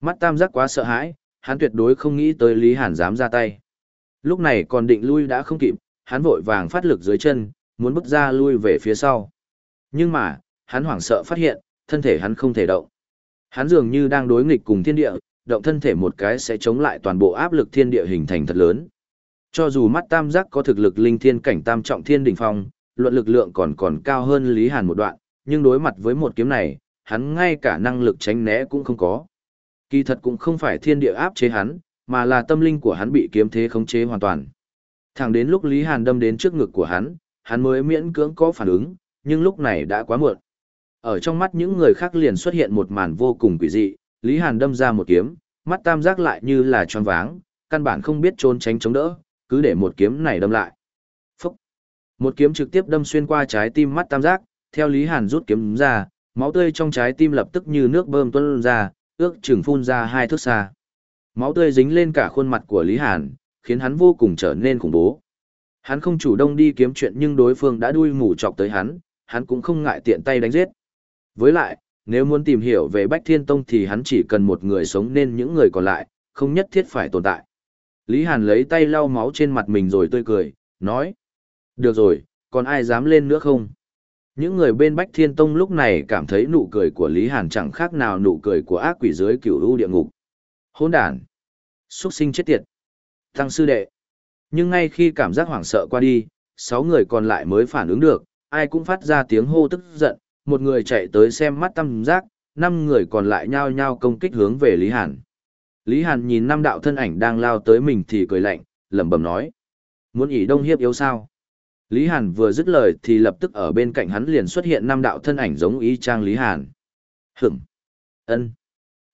Mắt tam giác quá sợ hãi, hắn tuyệt đối không nghĩ tới Lý Hàn dám ra tay. Lúc này còn định lui đã không kịp, hắn vội vàng phát lực dưới chân, muốn bước ra lui về phía sau. Nhưng mà, hắn hoảng sợ phát hiện, thân thể hắn không thể động. Hắn dường như đang đối nghịch cùng thiên địa, động thân thể một cái sẽ chống lại toàn bộ áp lực thiên địa hình thành thật lớn. Cho dù mắt tam giác có thực lực linh thiên cảnh tam trọng thiên đỉnh phong, luận lực lượng còn còn cao hơn Lý Hàn một đoạn, nhưng đối mặt với một kiếm này, hắn ngay cả năng lực tránh né cũng không có. Kỳ thật cũng không phải thiên địa áp chế hắn, mà là tâm linh của hắn bị kiếm thế khống chế hoàn toàn. Thẳng đến lúc Lý Hàn đâm đến trước ngực của hắn, hắn mới miễn cưỡng có phản ứng, nhưng lúc này đã quá muộn. Ở trong mắt những người khác liền xuất hiện một màn vô cùng quỷ dị, Lý Hàn đâm ra một kiếm, mắt tam giác lại như là tròn váng, căn bản không biết trốn tránh chống đỡ, cứ để một kiếm này đâm lại. Phúc! Một kiếm trực tiếp đâm xuyên qua trái tim mắt tam giác, theo Lý Hàn rút kiếm ra, máu tươi trong trái tim lập tức như nước bơm tuôn ra, ước chừng phun ra hai thước xa. Máu tươi dính lên cả khuôn mặt của Lý Hàn, khiến hắn vô cùng trở nên khủng bố. Hắn không chủ động đi kiếm chuyện nhưng đối phương đã đuôi mù chọc tới hắn, hắn cũng không ngại tiện tay đánh giết. Với lại, nếu muốn tìm hiểu về Bách Thiên Tông thì hắn chỉ cần một người sống nên những người còn lại, không nhất thiết phải tồn tại. Lý Hàn lấy tay lau máu trên mặt mình rồi tươi cười, nói. Được rồi, còn ai dám lên nữa không? Những người bên Bách Thiên Tông lúc này cảm thấy nụ cười của Lý Hàn chẳng khác nào nụ cười của ác quỷ dưới cửu u địa ngục. Hôn đàn! Xuất sinh chết tiệt! Tăng sư đệ! Nhưng ngay khi cảm giác hoảng sợ qua đi, sáu người còn lại mới phản ứng được, ai cũng phát ra tiếng hô tức giận, một người chạy tới xem mắt tâm giác, năm người còn lại nhao nhao công kích hướng về Lý Hàn. Lý Hàn nhìn năm đạo thân ảnh đang lao tới mình thì cười lạnh, lẩm bẩm nói. Muốn ỷ đông hiếp yếu sao? Lý Hàn vừa dứt lời thì lập tức ở bên cạnh hắn liền xuất hiện năm đạo thân ảnh giống y Trang Lý Hàn. Hửm! ân.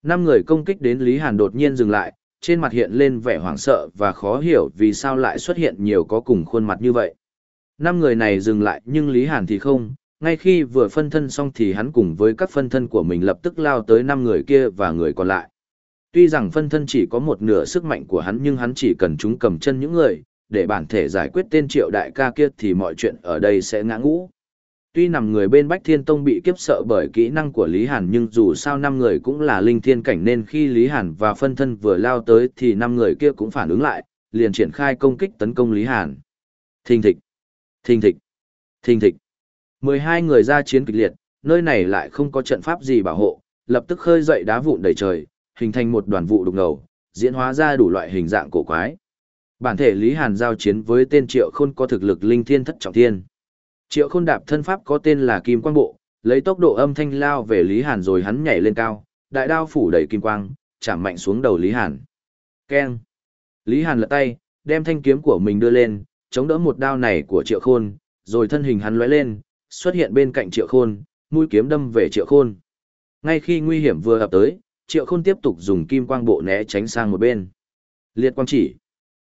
Năm người công kích đến Lý Hàn đột nhiên dừng lại, trên mặt hiện lên vẻ hoảng sợ và khó hiểu vì sao lại xuất hiện nhiều có cùng khuôn mặt như vậy. Năm người này dừng lại nhưng Lý Hàn thì không, ngay khi vừa phân thân xong thì hắn cùng với các phân thân của mình lập tức lao tới năm người kia và người còn lại. Tuy rằng phân thân chỉ có một nửa sức mạnh của hắn nhưng hắn chỉ cần chúng cầm chân những người, để bản thể giải quyết tên triệu đại ca kia thì mọi chuyện ở đây sẽ ngã ngũ. Tuy nằm người bên Bách Thiên Tông bị kiếp sợ bởi kỹ năng của Lý Hàn nhưng dù sao năm người cũng là linh thiên cảnh nên khi Lý Hàn và phân thân vừa lao tới thì năm người kia cũng phản ứng lại, liền triển khai công kích tấn công Lý Hàn. Thình thịch, thình thịch, thình thịch. 12 người ra chiến kịch liệt, nơi này lại không có trận pháp gì bảo hộ, lập tức khơi dậy đá vụn đầy trời, hình thành một đoàn vụ đục ngầu, diễn hóa ra đủ loại hình dạng cổ quái. Bản thể Lý Hàn giao chiến với tên Triệu Khôn có thực lực linh thiên thất trọng thiên. Triệu Khôn đạp thân pháp có tên là Kim Quang Bộ, lấy tốc độ âm thanh lao về Lý Hàn rồi hắn nhảy lên cao, đại đao phủ đầy kim quang, chạm mạnh xuống đầu Lý Hàn. Keng. Lý Hàn lật tay, đem thanh kiếm của mình đưa lên, chống đỡ một đao này của Triệu Khôn, rồi thân hình hắn lóe lên, xuất hiện bên cạnh Triệu Khôn, mũi kiếm đâm về Triệu Khôn. Ngay khi nguy hiểm vừa ập tới, Triệu Khôn tiếp tục dùng kim quang bộ né tránh sang một bên. Liệt quang chỉ.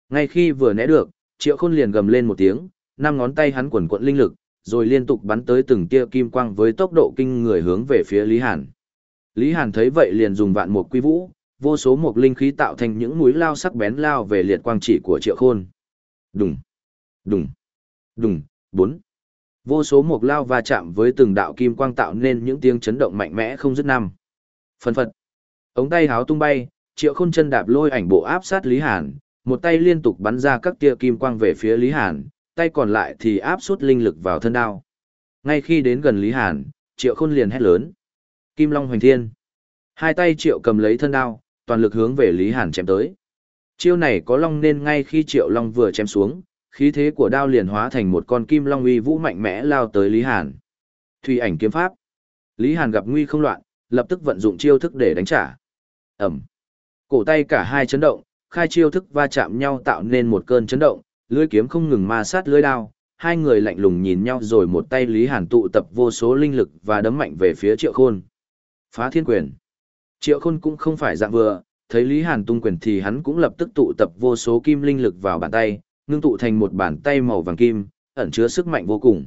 Ngay khi vừa né được, Triệu Khôn liền gầm lên một tiếng, năm ngón tay hắn quần quận linh lực, rồi liên tục bắn tới từng tia kim quang với tốc độ kinh người hướng về phía Lý Hàn. Lý Hàn thấy vậy liền dùng vạn mục quy vũ, vô số mục linh khí tạo thành những mũi lao sắc bén lao về liệt quang chỉ của Triệu Khôn. Đùng, đùng, đùng, bốn. Vô số mục lao va chạm với từng đạo kim quang tạo nên những tiếng chấn động mạnh mẽ không dứt năm. Phần phật. Ống tay háo tung bay, Triệu Khôn chân đạp lôi ảnh bộ áp sát Lý Hàn, một tay liên tục bắn ra các tia kim quang về phía Lý Hàn, tay còn lại thì áp suất linh lực vào thân đao. Ngay khi đến gần Lý Hàn, Triệu Khôn liền hét lớn. Kim Long Hoành Thiên. Hai tay Triệu cầm lấy thân đao, toàn lực hướng về Lý Hàn chém tới. Chiêu này có long nên ngay khi Triệu Long vừa chém xuống, khí thế của đao liền hóa thành một con kim long uy vũ mạnh mẽ lao tới Lý Hàn. Thủy ảnh kiếm pháp. Lý Hàn gặp nguy không loạn, lập tức vận dụng chiêu thức để đánh trả. Ẩm. Cổ tay cả hai chấn động, khai chiêu thức va chạm nhau tạo nên một cơn chấn động, lưỡi kiếm không ngừng ma sát lưỡi đao, hai người lạnh lùng nhìn nhau rồi một tay Lý Hàn tụ tập vô số linh lực và đấm mạnh về phía Triệu Khôn. Phá thiên quyền. Triệu Khôn cũng không phải dạng vừa, thấy Lý Hàn tung quyền thì hắn cũng lập tức tụ tập vô số kim linh lực vào bàn tay, ngưng tụ thành một bàn tay màu vàng kim, ẩn chứa sức mạnh vô cùng.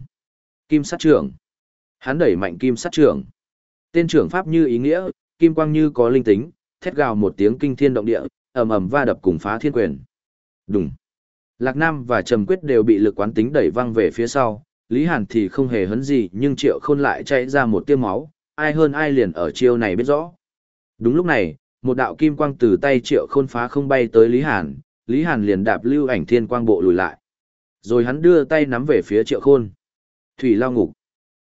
Kim sát trưởng. Hắn đẩy mạnh kim sát trưởng. Tên trưởng pháp như ý nghĩa, kim quang như có linh tính, thét gào một tiếng kinh thiên động địa, ầm ầm va đập cùng phá thiên quyền. Đùng. Lạc Nam và Trầm Quyết đều bị lực quán tính đẩy văng về phía sau, Lý Hàn thì không hề hấn gì nhưng Triệu Khôn lại chạy ra một tiêu máu, ai hơn ai liền ở chiêu này biết rõ. Đúng lúc này, một đạo kim quang từ tay Triệu Khôn phá không bay tới Lý Hàn, Lý Hàn liền đạp lưu ảnh thiên quang bộ lùi lại. Rồi hắn đưa tay nắm về phía Triệu Khôn. Thủy lao ngục.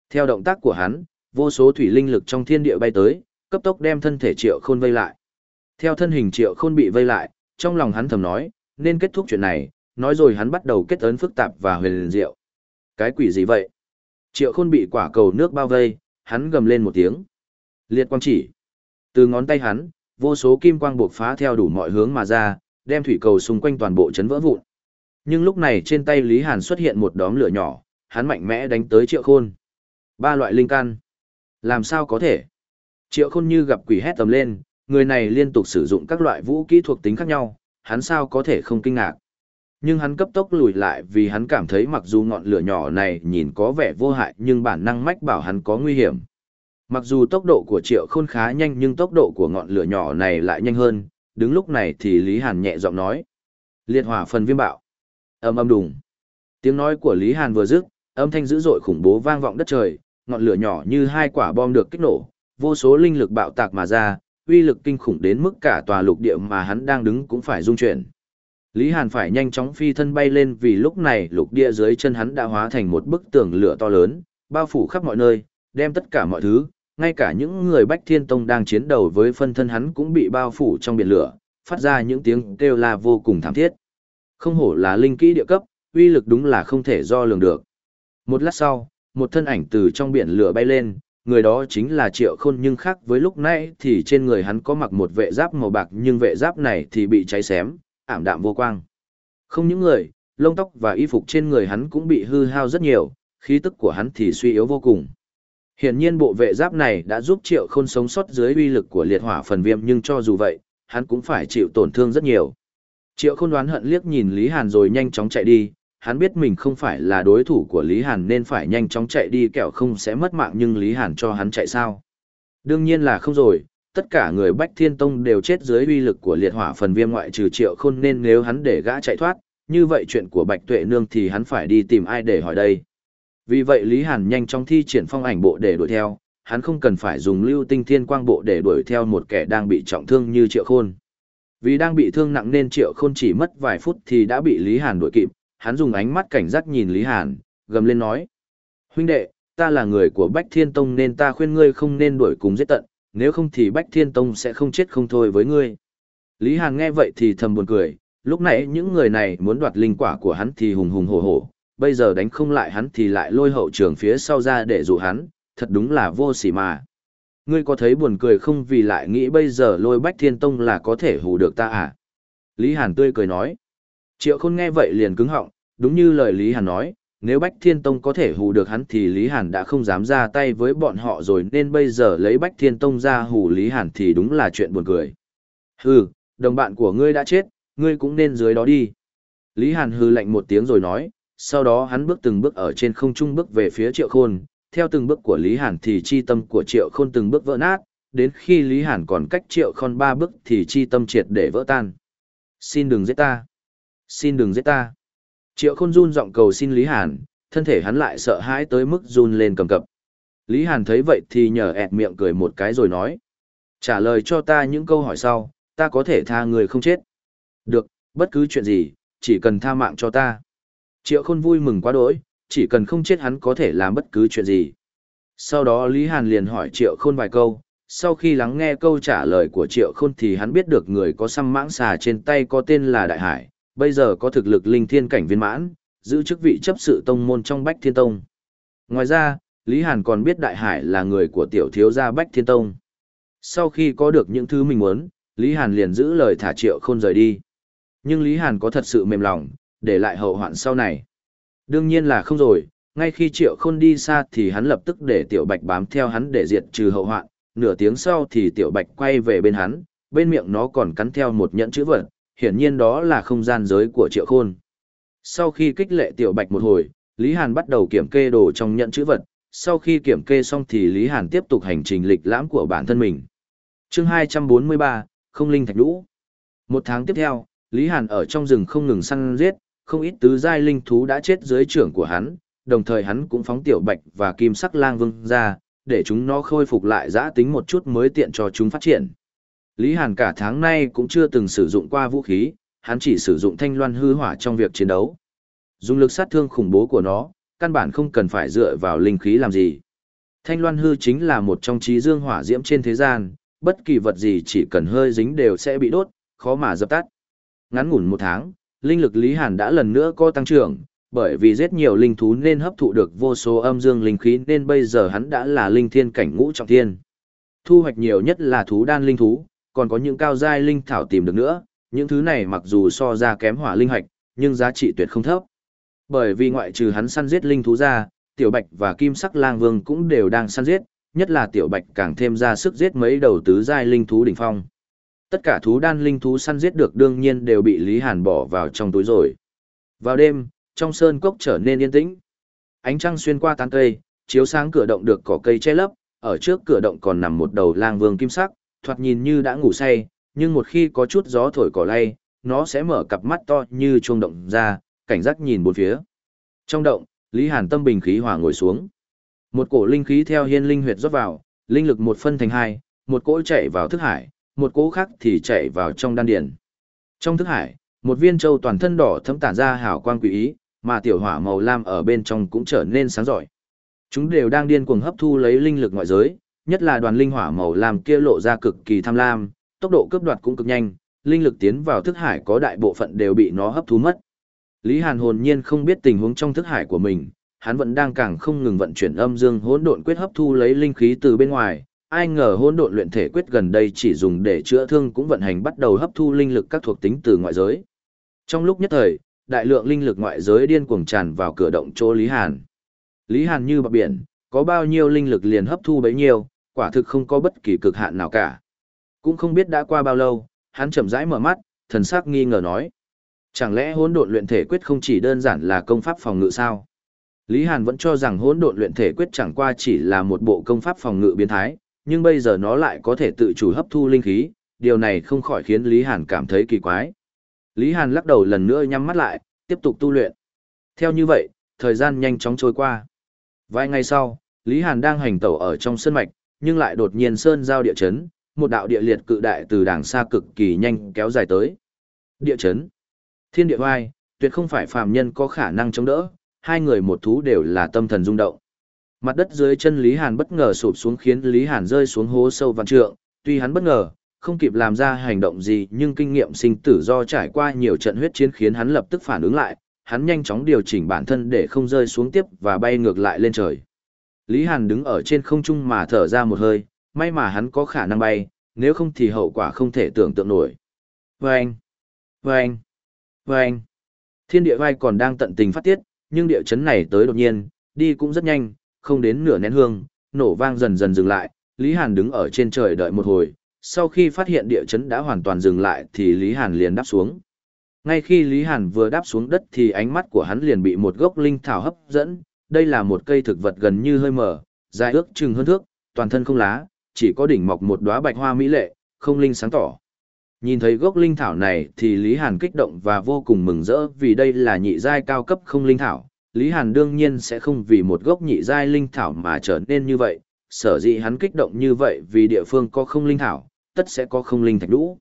Theo động tác của hắn, vô số thủy linh lực trong thiên địa bay tới, cấp tốc đem thân thể Triệu Khôn vây lại. Theo thân hình Triệu Khôn bị vây lại, trong lòng hắn thầm nói, nên kết thúc chuyện này, nói rồi hắn bắt đầu kết ấn phức tạp và huyền liền diệu. Cái quỷ gì vậy? Triệu Khôn bị quả cầu nước bao vây, hắn gầm lên một tiếng. Liệt quang chỉ. Từ ngón tay hắn, vô số kim quang buộc phá theo đủ mọi hướng mà ra, đem thủy cầu xung quanh toàn bộ chấn vỡ vụn. Nhưng lúc này trên tay Lý Hàn xuất hiện một đóm lửa nhỏ, hắn mạnh mẽ đánh tới Triệu Khôn. Ba loại linh căn. Làm sao có thể? Triệu Khôn như gặp quỷ hét tầm lên, người này liên tục sử dụng các loại vũ kỹ thuộc tính khác nhau, hắn sao có thể không kinh ngạc. Nhưng hắn cấp tốc lùi lại vì hắn cảm thấy mặc dù ngọn lửa nhỏ này nhìn có vẻ vô hại nhưng bản năng mách bảo hắn có nguy hiểm. Mặc dù tốc độ của triệu khôn khá nhanh nhưng tốc độ của ngọn lửa nhỏ này lại nhanh hơn, đứng lúc này thì Lý Hàn nhẹ giọng nói. Liệt hỏa phần viêm bạo. âm âm đùng. Tiếng nói của Lý Hàn vừa dứt, âm thanh dữ dội khủng bố vang vọng đất trời, ngọn lửa nhỏ như hai quả bom được kích nổ, vô số linh lực bạo tạc mà ra, uy lực kinh khủng đến mức cả tòa lục địa mà hắn đang đứng cũng phải rung chuyển. Lý Hàn phải nhanh chóng phi thân bay lên vì lúc này lục địa dưới chân hắn đã hóa thành một bức tường lửa to lớn, bao phủ khắp mọi nơi, đem tất cả mọi thứ, ngay cả những người Bách Thiên Tông đang chiến đấu với phân thân hắn cũng bị bao phủ trong biển lửa, phát ra những tiếng kêu la vô cùng thảm thiết. Không hổ là linh kỹ địa cấp, uy lực đúng là không thể do lường được. Một lát sau, một thân ảnh từ trong biển lửa bay lên, người đó chính là Triệu Khôn nhưng khác với lúc nãy thì trên người hắn có mặc một vệ giáp màu bạc nhưng vệ giáp này thì bị cháy xém, ảm đạm vô quang. Không những người, lông tóc và y phục trên người hắn cũng bị hư hao rất nhiều, khí tức của hắn thì suy yếu vô cùng. Hiển nhiên bộ vệ giáp này đã giúp Triệu Khôn sống sót dưới uy lực của liệt hỏa phần viêm nhưng cho dù vậy, hắn cũng phải chịu tổn thương rất nhiều. Triệu Khôn đoán hận liếc nhìn Lý Hàn rồi nhanh chóng chạy đi, hắn biết mình không phải là đối thủ của Lý Hàn nên phải nhanh chóng chạy đi kẻo không sẽ mất mạng nhưng Lý Hàn cho hắn chạy sao. Đương nhiên là không rồi, tất cả người Bách Thiên Tông đều chết dưới uy lực của liệt hỏa phần viêm ngoại trừ triệu khôn nên nếu hắn để gã chạy thoát, như vậy chuyện của Bạch Tuệ Nương thì hắn phải đi tìm ai để hỏi đây. Vì vậy Lý Hàn nhanh chóng thi triển phong ảnh bộ để đuổi theo, hắn không cần phải dùng lưu tinh thiên quang bộ để đuổi theo một kẻ đang bị trọng thương như triệu khôn. Vì đang bị thương nặng nên triệu khôn chỉ mất vài phút thì đã bị Lý Hàn đuổi kịp, hắn dùng ánh mắt cảnh giác nhìn Lý Hàn, gầm lên nói. Huynh đệ, ta là người của Bách Thiên Tông nên ta khuyên ngươi không nên đuổi cùng giết tận, nếu không thì Bách Thiên Tông sẽ không chết không thôi với ngươi. Lý Hàn nghe vậy thì thầm buồn cười, lúc nãy những người này muốn đoạt linh quả của hắn thì hùng hùng hổ hổ, bây giờ đánh không lại hắn thì lại lôi hậu trường phía sau ra để dụ hắn, thật đúng là vô sỉ mà. Ngươi có thấy buồn cười không vì lại nghĩ bây giờ lôi Bách Thiên Tông là có thể hù được ta à? Lý Hàn tươi cười nói. Triệu Khôn nghe vậy liền cứng họng, đúng như lời Lý Hàn nói, nếu Bách Thiên Tông có thể hù được hắn thì Lý Hàn đã không dám ra tay với bọn họ rồi nên bây giờ lấy Bách Thiên Tông ra hù Lý Hàn thì đúng là chuyện buồn cười. Hừ, đồng bạn của ngươi đã chết, ngươi cũng nên dưới đó đi. Lý Hàn hừ lạnh một tiếng rồi nói, sau đó hắn bước từng bước ở trên không trung bước về phía Triệu Khôn, theo từng bước của Lý Hàn thì chi tâm của Triệu Khôn từng bước vỡ nát, đến khi Lý Hàn còn cách Triệu Khôn ba bước thì chi tâm triệt để vỡ tan. Xin đừng giết ta. Xin đừng giết ta. Triệu khôn run giọng cầu xin Lý Hàn, thân thể hắn lại sợ hãi tới mức run lên cầm cập. Lý Hàn thấy vậy thì nhờ ẹt miệng cười một cái rồi nói. Trả lời cho ta những câu hỏi sau, ta có thể tha người không chết. Được, bất cứ chuyện gì, chỉ cần tha mạng cho ta. Triệu khôn vui mừng quá đỗi, chỉ cần không chết hắn có thể làm bất cứ chuyện gì. Sau đó Lý Hàn liền hỏi Triệu khôn vài câu, sau khi lắng nghe câu trả lời của Triệu khôn thì hắn biết được người có xăm mãng xà trên tay có tên là Đại Hải, bây giờ có thực lực linh thiên cảnh viên mãn, giữ chức vị chấp sự tông môn trong Bách Thiên Tông. Ngoài ra, Lý Hàn còn biết Đại Hải là người của tiểu thiếu gia Bách Thiên Tông. Sau khi có được những thứ mình muốn, Lý Hàn liền giữ lời thả triệu khôn rời đi. Nhưng Lý Hàn có thật sự mềm lòng, để lại hậu hoạn sau này. Đương nhiên là không rồi, ngay khi triệu khôn đi xa thì hắn lập tức để tiểu bạch bám theo hắn để diệt trừ hậu hoạn. Nửa tiếng sau thì tiểu bạch quay về bên hắn, bên miệng nó còn cắn theo một nhẫn chữ vật, hiển nhiên đó là không gian giới của triệu khôn. Sau khi kích lệ tiểu bạch một hồi, Lý Hàn bắt đầu kiểm kê đồ trong nhẫn chữ vật, sau khi kiểm kê xong thì Lý Hàn tiếp tục hành trình lịch lãm của bản thân mình. chương 243, không linh thạch lũ. Một tháng tiếp theo, Lý Hàn ở trong rừng không ngừng săn giết, không ít tứ giai linh thú đã chết dưới trưởng của hắn, đồng thời hắn cũng phóng tiểu bạch và kim sắc lang vương ra, để chúng nó khôi phục lại giã tính một chút mới tiện cho chúng phát triển. Lý Hàn cả tháng nay cũng chưa từng sử dụng qua vũ khí, hắn chỉ sử dụng thanh loan hư hỏa trong việc chiến đấu. Dùng lực sát thương khủng bố của nó, căn bản không cần phải dựa vào linh khí làm gì. Thanh loan hư chính là một trong trí dương hỏa diễm trên thế gian, bất kỳ vật gì chỉ cần hơi dính đều sẽ bị đốt, khó mà dập tắt. Ngắn ngủn một tháng, linh lực Lý Hàn đã lần nữa có tăng trưởng, bởi vì rất nhiều linh thú nên hấp thụ được vô số âm dương linh khí nên bây giờ hắn đã là linh thiên cảnh ngũ trọng thiên. Thu hoạch nhiều nhất là thú đan linh thú, còn có những cao giai linh thảo tìm được nữa, những thứ này mặc dù so ra kém hỏa linh hạch, nhưng giá trị tuyệt không thấp. Bởi vì ngoại trừ hắn săn giết linh thú ra, tiểu bạch và kim sắc lang vương cũng đều đang săn giết, nhất là tiểu bạch càng thêm ra sức giết mấy đầu tứ giai linh thú đỉnh phong. Tất cả thú đan linh thú săn giết được đương nhiên đều bị Lý Hàn bỏ vào trong túi rồi. Vào đêm, trong sơn cốc trở nên yên tĩnh. Ánh trăng xuyên qua tán cây, chiếu sáng cửa động được cỏ cây che lấp, ở trước cửa động còn nằm một đầu lang vương kim sắc, thoạt nhìn như đã ngủ say, nhưng một khi có chút gió thổi cỏ lay, nó sẽ mở cặp mắt to như chuông động ra, cảnh giác nhìn bốn phía. Trong động, Lý Hàn tâm bình khí hòa ngồi xuống. Một cổ linh khí theo hiên linh huyệt rót vào, linh lực một phân thành hai, một cỗ chạy vào thức hải, một cỗ khác thì chạy vào trong đan điền. Trong thức hải, một viên châu toàn thân đỏ thấm tản ra hào quang quỷ ý, mà tiểu hỏa màu lam ở bên trong cũng trở nên sáng rọi. Chúng đều đang điên cuồng hấp thu lấy linh lực ngoại giới, nhất là đoàn linh hỏa màu lam kia lộ ra cực kỳ tham lam, tốc độ cướp đoạt cũng cực nhanh, linh lực tiến vào thức hải có đại bộ phận đều bị nó hấp thu mất. Lý Hàn hồn nhiên không biết tình huống trong thức hải của mình, hắn vẫn đang càng không ngừng vận chuyển âm dương hỗn độn quyết hấp thu lấy linh khí từ bên ngoài, ai ngờ hỗn độn luyện thể quyết gần đây chỉ dùng để chữa thương cũng vận hành bắt đầu hấp thu linh lực các thuộc tính từ ngoại giới. Trong lúc nhất thời, đại lượng linh lực ngoại giới điên cuồng tràn vào cửa động chỗ Lý Hàn. Lý Hàn như bạc biển, có bao nhiêu linh lực liền hấp thu bấy nhiêu, quả thực không có bất kỳ cực hạn nào cả. Cũng không biết đã qua bao lâu, hắn chậm rãi mở mắt, thần sắc nghi ngờ nói: Chẳng lẽ hỗn độn luyện thể quyết không chỉ đơn giản là công pháp phòng ngự sao? Lý Hàn vẫn cho rằng hỗn độn luyện thể quyết chẳng qua chỉ là một bộ công pháp phòng ngự biến thái, nhưng bây giờ nó lại có thể tự chủ hấp thu linh khí, điều này không khỏi khiến Lý Hàn cảm thấy kỳ quái. Lý Hàn lắc đầu lần nữa nhắm mắt lại, tiếp tục tu luyện. Theo như vậy, thời gian nhanh chóng trôi qua. Vài ngày sau, Lý Hàn đang hành tẩu ở trong sơn mạch, nhưng lại đột nhiên sơn giao địa chấn, một đạo địa liệt cự đại từ đàng xa cực kỳ nhanh kéo dài tới. Địa chấn. Thiên địa vai, tuyệt không phải phàm nhân có khả năng chống đỡ, hai người một thú đều là tâm thần rung động. Mặt đất dưới chân Lý Hàn bất ngờ sụp xuống khiến Lý Hàn rơi xuống hố sâu vạn trượng, tuy hắn bất ngờ, không kịp làm ra hành động gì nhưng kinh nghiệm sinh tử do trải qua nhiều trận huyết chiến khiến hắn lập tức phản ứng lại, hắn nhanh chóng điều chỉnh bản thân để không rơi xuống tiếp và bay ngược lại lên trời. Lý Hàn đứng ở trên không trung mà thở ra một hơi, may mà hắn có khả năng bay, nếu không thì hậu quả không thể tưởng tượng nổi. Vâng! Vâng! Vâng! Thiên địa vai còn đang tận tình phát tiết, nhưng địa chấn này tới đột nhiên, đi cũng rất nhanh, không đến nửa nén hương, nổ vang dần dần dừng lại, Lý Hàn đứng ở trên trời đợi một hồi, sau khi phát hiện địa chấn đã hoàn toàn dừng lại thì Lý Hàn liền đáp xuống. Ngay khi Lý Hàn vừa đáp xuống đất thì ánh mắt của hắn liền bị một gốc linh thảo hấp dẫn, đây là một cây thực vật gần như hơi mở, dài ước chừng hơn thước, toàn thân không lá, chỉ có đỉnh mọc một đóa bạch hoa mỹ lệ, không linh sáng tỏ. Nhìn thấy gốc linh thảo này thì Lý Hàn kích động và vô cùng mừng rỡ vì đây là nhị giai cao cấp không linh thảo. Lý Hàn đương nhiên sẽ không vì một gốc nhị giai linh thảo mà trở nên như vậy, sở dĩ hắn kích động như vậy vì địa phương có không linh thảo, tất sẽ có không linh thạch đũ.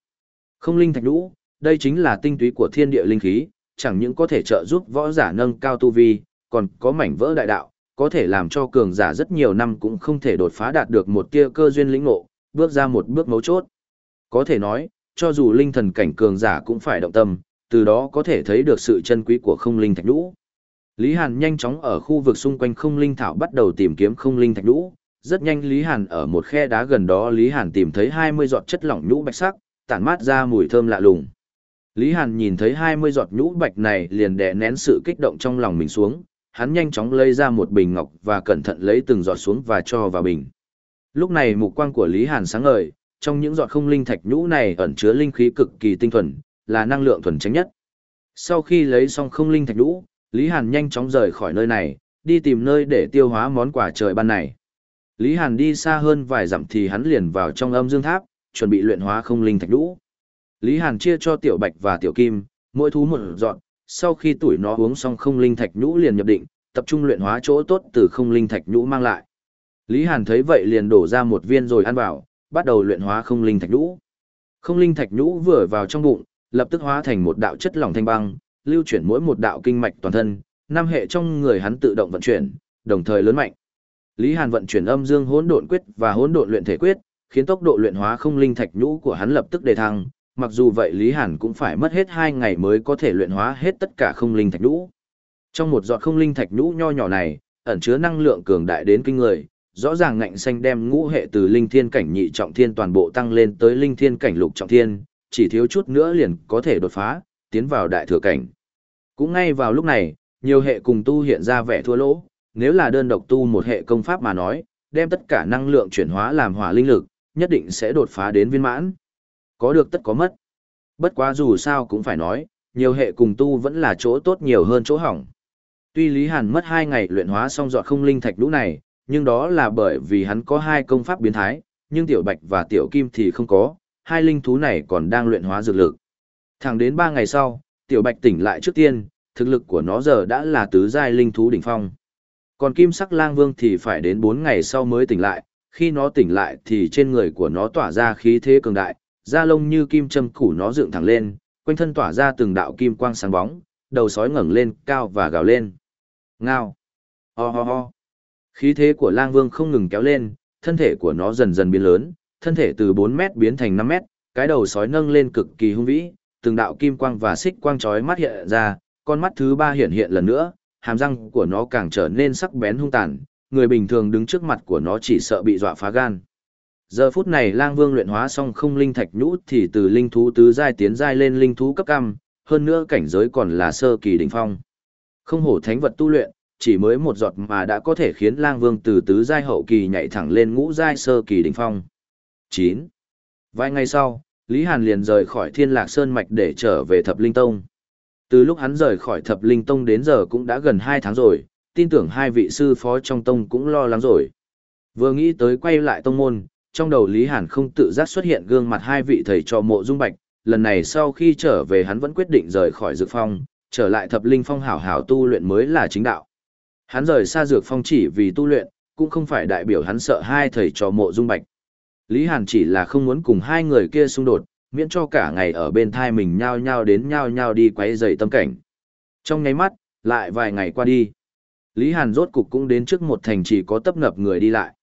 Không linh thạch đũ, đây chính là tinh túy của thiên địa linh khí, chẳng những có thể trợ giúp võ giả nâng cao tu vi, còn có mảnh vỡ đại đạo, có thể làm cho cường giả rất nhiều năm cũng không thể đột phá đạt được một tia cơ duyên lĩnh ngộ, bước ra một bước mấu chốt. Có thể nói, cho dù linh thần cảnh cường giả cũng phải động tâm, từ đó có thể thấy được sự chân quý của không linh thạch nhũ. Lý Hàn nhanh chóng ở khu vực xung quanh không linh thảo bắt đầu tìm kiếm không linh thạch nhũ. Rất nhanh Lý Hàn ở một khe đá gần đó Lý Hàn tìm thấy 20 giọt chất lỏng nhũ bạch sắc, tản mát ra mùi thơm lạ lùng. Lý Hàn nhìn thấy 20 giọt nhũ bạch này liền đè nén sự kích động trong lòng mình xuống, hắn nhanh chóng lấy ra một bình ngọc và cẩn thận lấy từng giọt xuống và cho vào bình. Lúc này mục quang của Lý Hàn sáng ngời, trong những giọt không linh thạch nhũ này ẩn chứa linh khí cực kỳ tinh thuần, là năng lượng thuần chánh nhất. Sau khi lấy xong không linh thạch nhũ, Lý Hàn nhanh chóng rời khỏi nơi này, đi tìm nơi để tiêu hóa món quà trời ban này. Lý Hàn đi xa hơn vài dặm thì hắn liền vào trong âm dương tháp, chuẩn bị luyện hóa không linh thạch đũ. Lý Hàn chia cho Tiểu Bạch và Tiểu Kim, mỗi thú một dọn, sau khi tuổi nó uống xong không linh thạch nhũ liền nhập định, tập trung luyện hóa chỗ tốt từ không linh thạch nhũ mang lại. Lý Hàn thấy vậy liền đổ ra một viên rồi ăn vào, bắt đầu luyện hóa không linh thạch nhũ. Không linh thạch nhũ vừa vào trong bụng, lập tức hóa thành một đạo chất lỏng thanh băng, lưu chuyển mỗi một đạo kinh mạch toàn thân, năm hệ trong người hắn tự động vận chuyển, đồng thời lớn mạnh. Lý Hàn vận chuyển âm dương hỗn độn quyết và hỗn độn luyện thể quyết, khiến tốc độ luyện hóa không linh thạch nhũ của hắn lập tức đề thăng, mặc dù vậy Lý Hàn cũng phải mất hết 2 ngày mới có thể luyện hóa hết tất cả không linh thạch nhũ. Trong một giọt không linh thạch nhũ nho nhỏ này, ẩn chứa năng lượng cường đại đến kinh người, rõ ràng ngạnh xanh đem ngũ hệ từ linh thiên cảnh nhị trọng thiên toàn bộ tăng lên tới linh thiên cảnh lục trọng thiên, chỉ thiếu chút nữa liền có thể đột phá, tiến vào đại thừa cảnh. Cũng ngay vào lúc này, nhiều hệ cùng tu hiện ra vẻ thua lỗ, nếu là đơn độc tu một hệ công pháp mà nói, đem tất cả năng lượng chuyển hóa làm hỏa linh lực, nhất định sẽ đột phá đến viên mãn. Có được tất có mất. Bất quá dù sao cũng phải nói, nhiều hệ cùng tu vẫn là chỗ tốt nhiều hơn chỗ hỏng. Tuy Lý Hàn mất 2 ngày luyện hóa xong dọa không linh thạch lũ này, nhưng đó là bởi vì hắn có hai công pháp biến thái, nhưng tiểu bạch và tiểu kim thì không có, hai linh thú này còn đang luyện hóa dược lực. Thẳng đến ba ngày sau, tiểu bạch tỉnh lại trước tiên, thực lực của nó giờ đã là tứ giai linh thú đỉnh phong. Còn kim sắc lang vương thì phải đến 4 ngày sau mới tỉnh lại, khi nó tỉnh lại thì trên người của nó tỏa ra khí thế cường đại, da lông như kim châm củ nó dựng thẳng lên, quanh thân tỏa ra từng đạo kim quang sáng bóng, đầu sói ngẩng lên cao và gào lên. Ngao. Ho ho ho. Khí thế của lang vương không ngừng kéo lên, thân thể của nó dần dần biến lớn, thân thể từ 4 mét biến thành 5 mét, cái đầu sói nâng lên cực kỳ hung vĩ, từng đạo kim quang và xích quang chói mắt hiện ra, con mắt thứ ba hiện hiện lần nữa, hàm răng của nó càng trở nên sắc bén hung tàn, người bình thường đứng trước mặt của nó chỉ sợ bị dọa phá gan. Giờ phút này Lang Vương luyện hóa xong không linh thạch nhũ thì từ linh thú tứ giai tiến giai lên linh thú cấp cam, hơn nữa cảnh giới còn là sơ kỳ đỉnh phong. Không hổ thánh vật tu luyện, chỉ mới một giọt mà đã có thể khiến Lang Vương từ tứ giai hậu kỳ nhảy thẳng lên ngũ giai sơ kỳ đỉnh phong. 9. Vài ngày sau, Lý Hàn liền rời khỏi Thiên Lạc Sơn mạch để trở về Thập Linh Tông. Từ lúc hắn rời khỏi Thập Linh Tông đến giờ cũng đã gần 2 tháng rồi, tin tưởng hai vị sư phó trong tông cũng lo lắng rồi. Vừa nghĩ tới quay lại tông môn, trong đầu Lý Hàn không tự giác xuất hiện gương mặt hai vị thầy trò mộ dung bạch, lần này sau khi trở về hắn vẫn quyết định rời khỏi dược phong, trở lại thập linh phong hảo hảo tu luyện mới là chính đạo. Hắn rời xa dược phong chỉ vì tu luyện, cũng không phải đại biểu hắn sợ hai thầy trò mộ dung bạch. Lý Hàn chỉ là không muốn cùng hai người kia xung đột, miễn cho cả ngày ở bên thai mình nhao nhao đến nhao nhao đi quấy rầy tâm cảnh. Trong nháy mắt, lại vài ngày qua đi. Lý Hàn rốt cục cũng đến trước một thành trì có tấp nập người đi lại.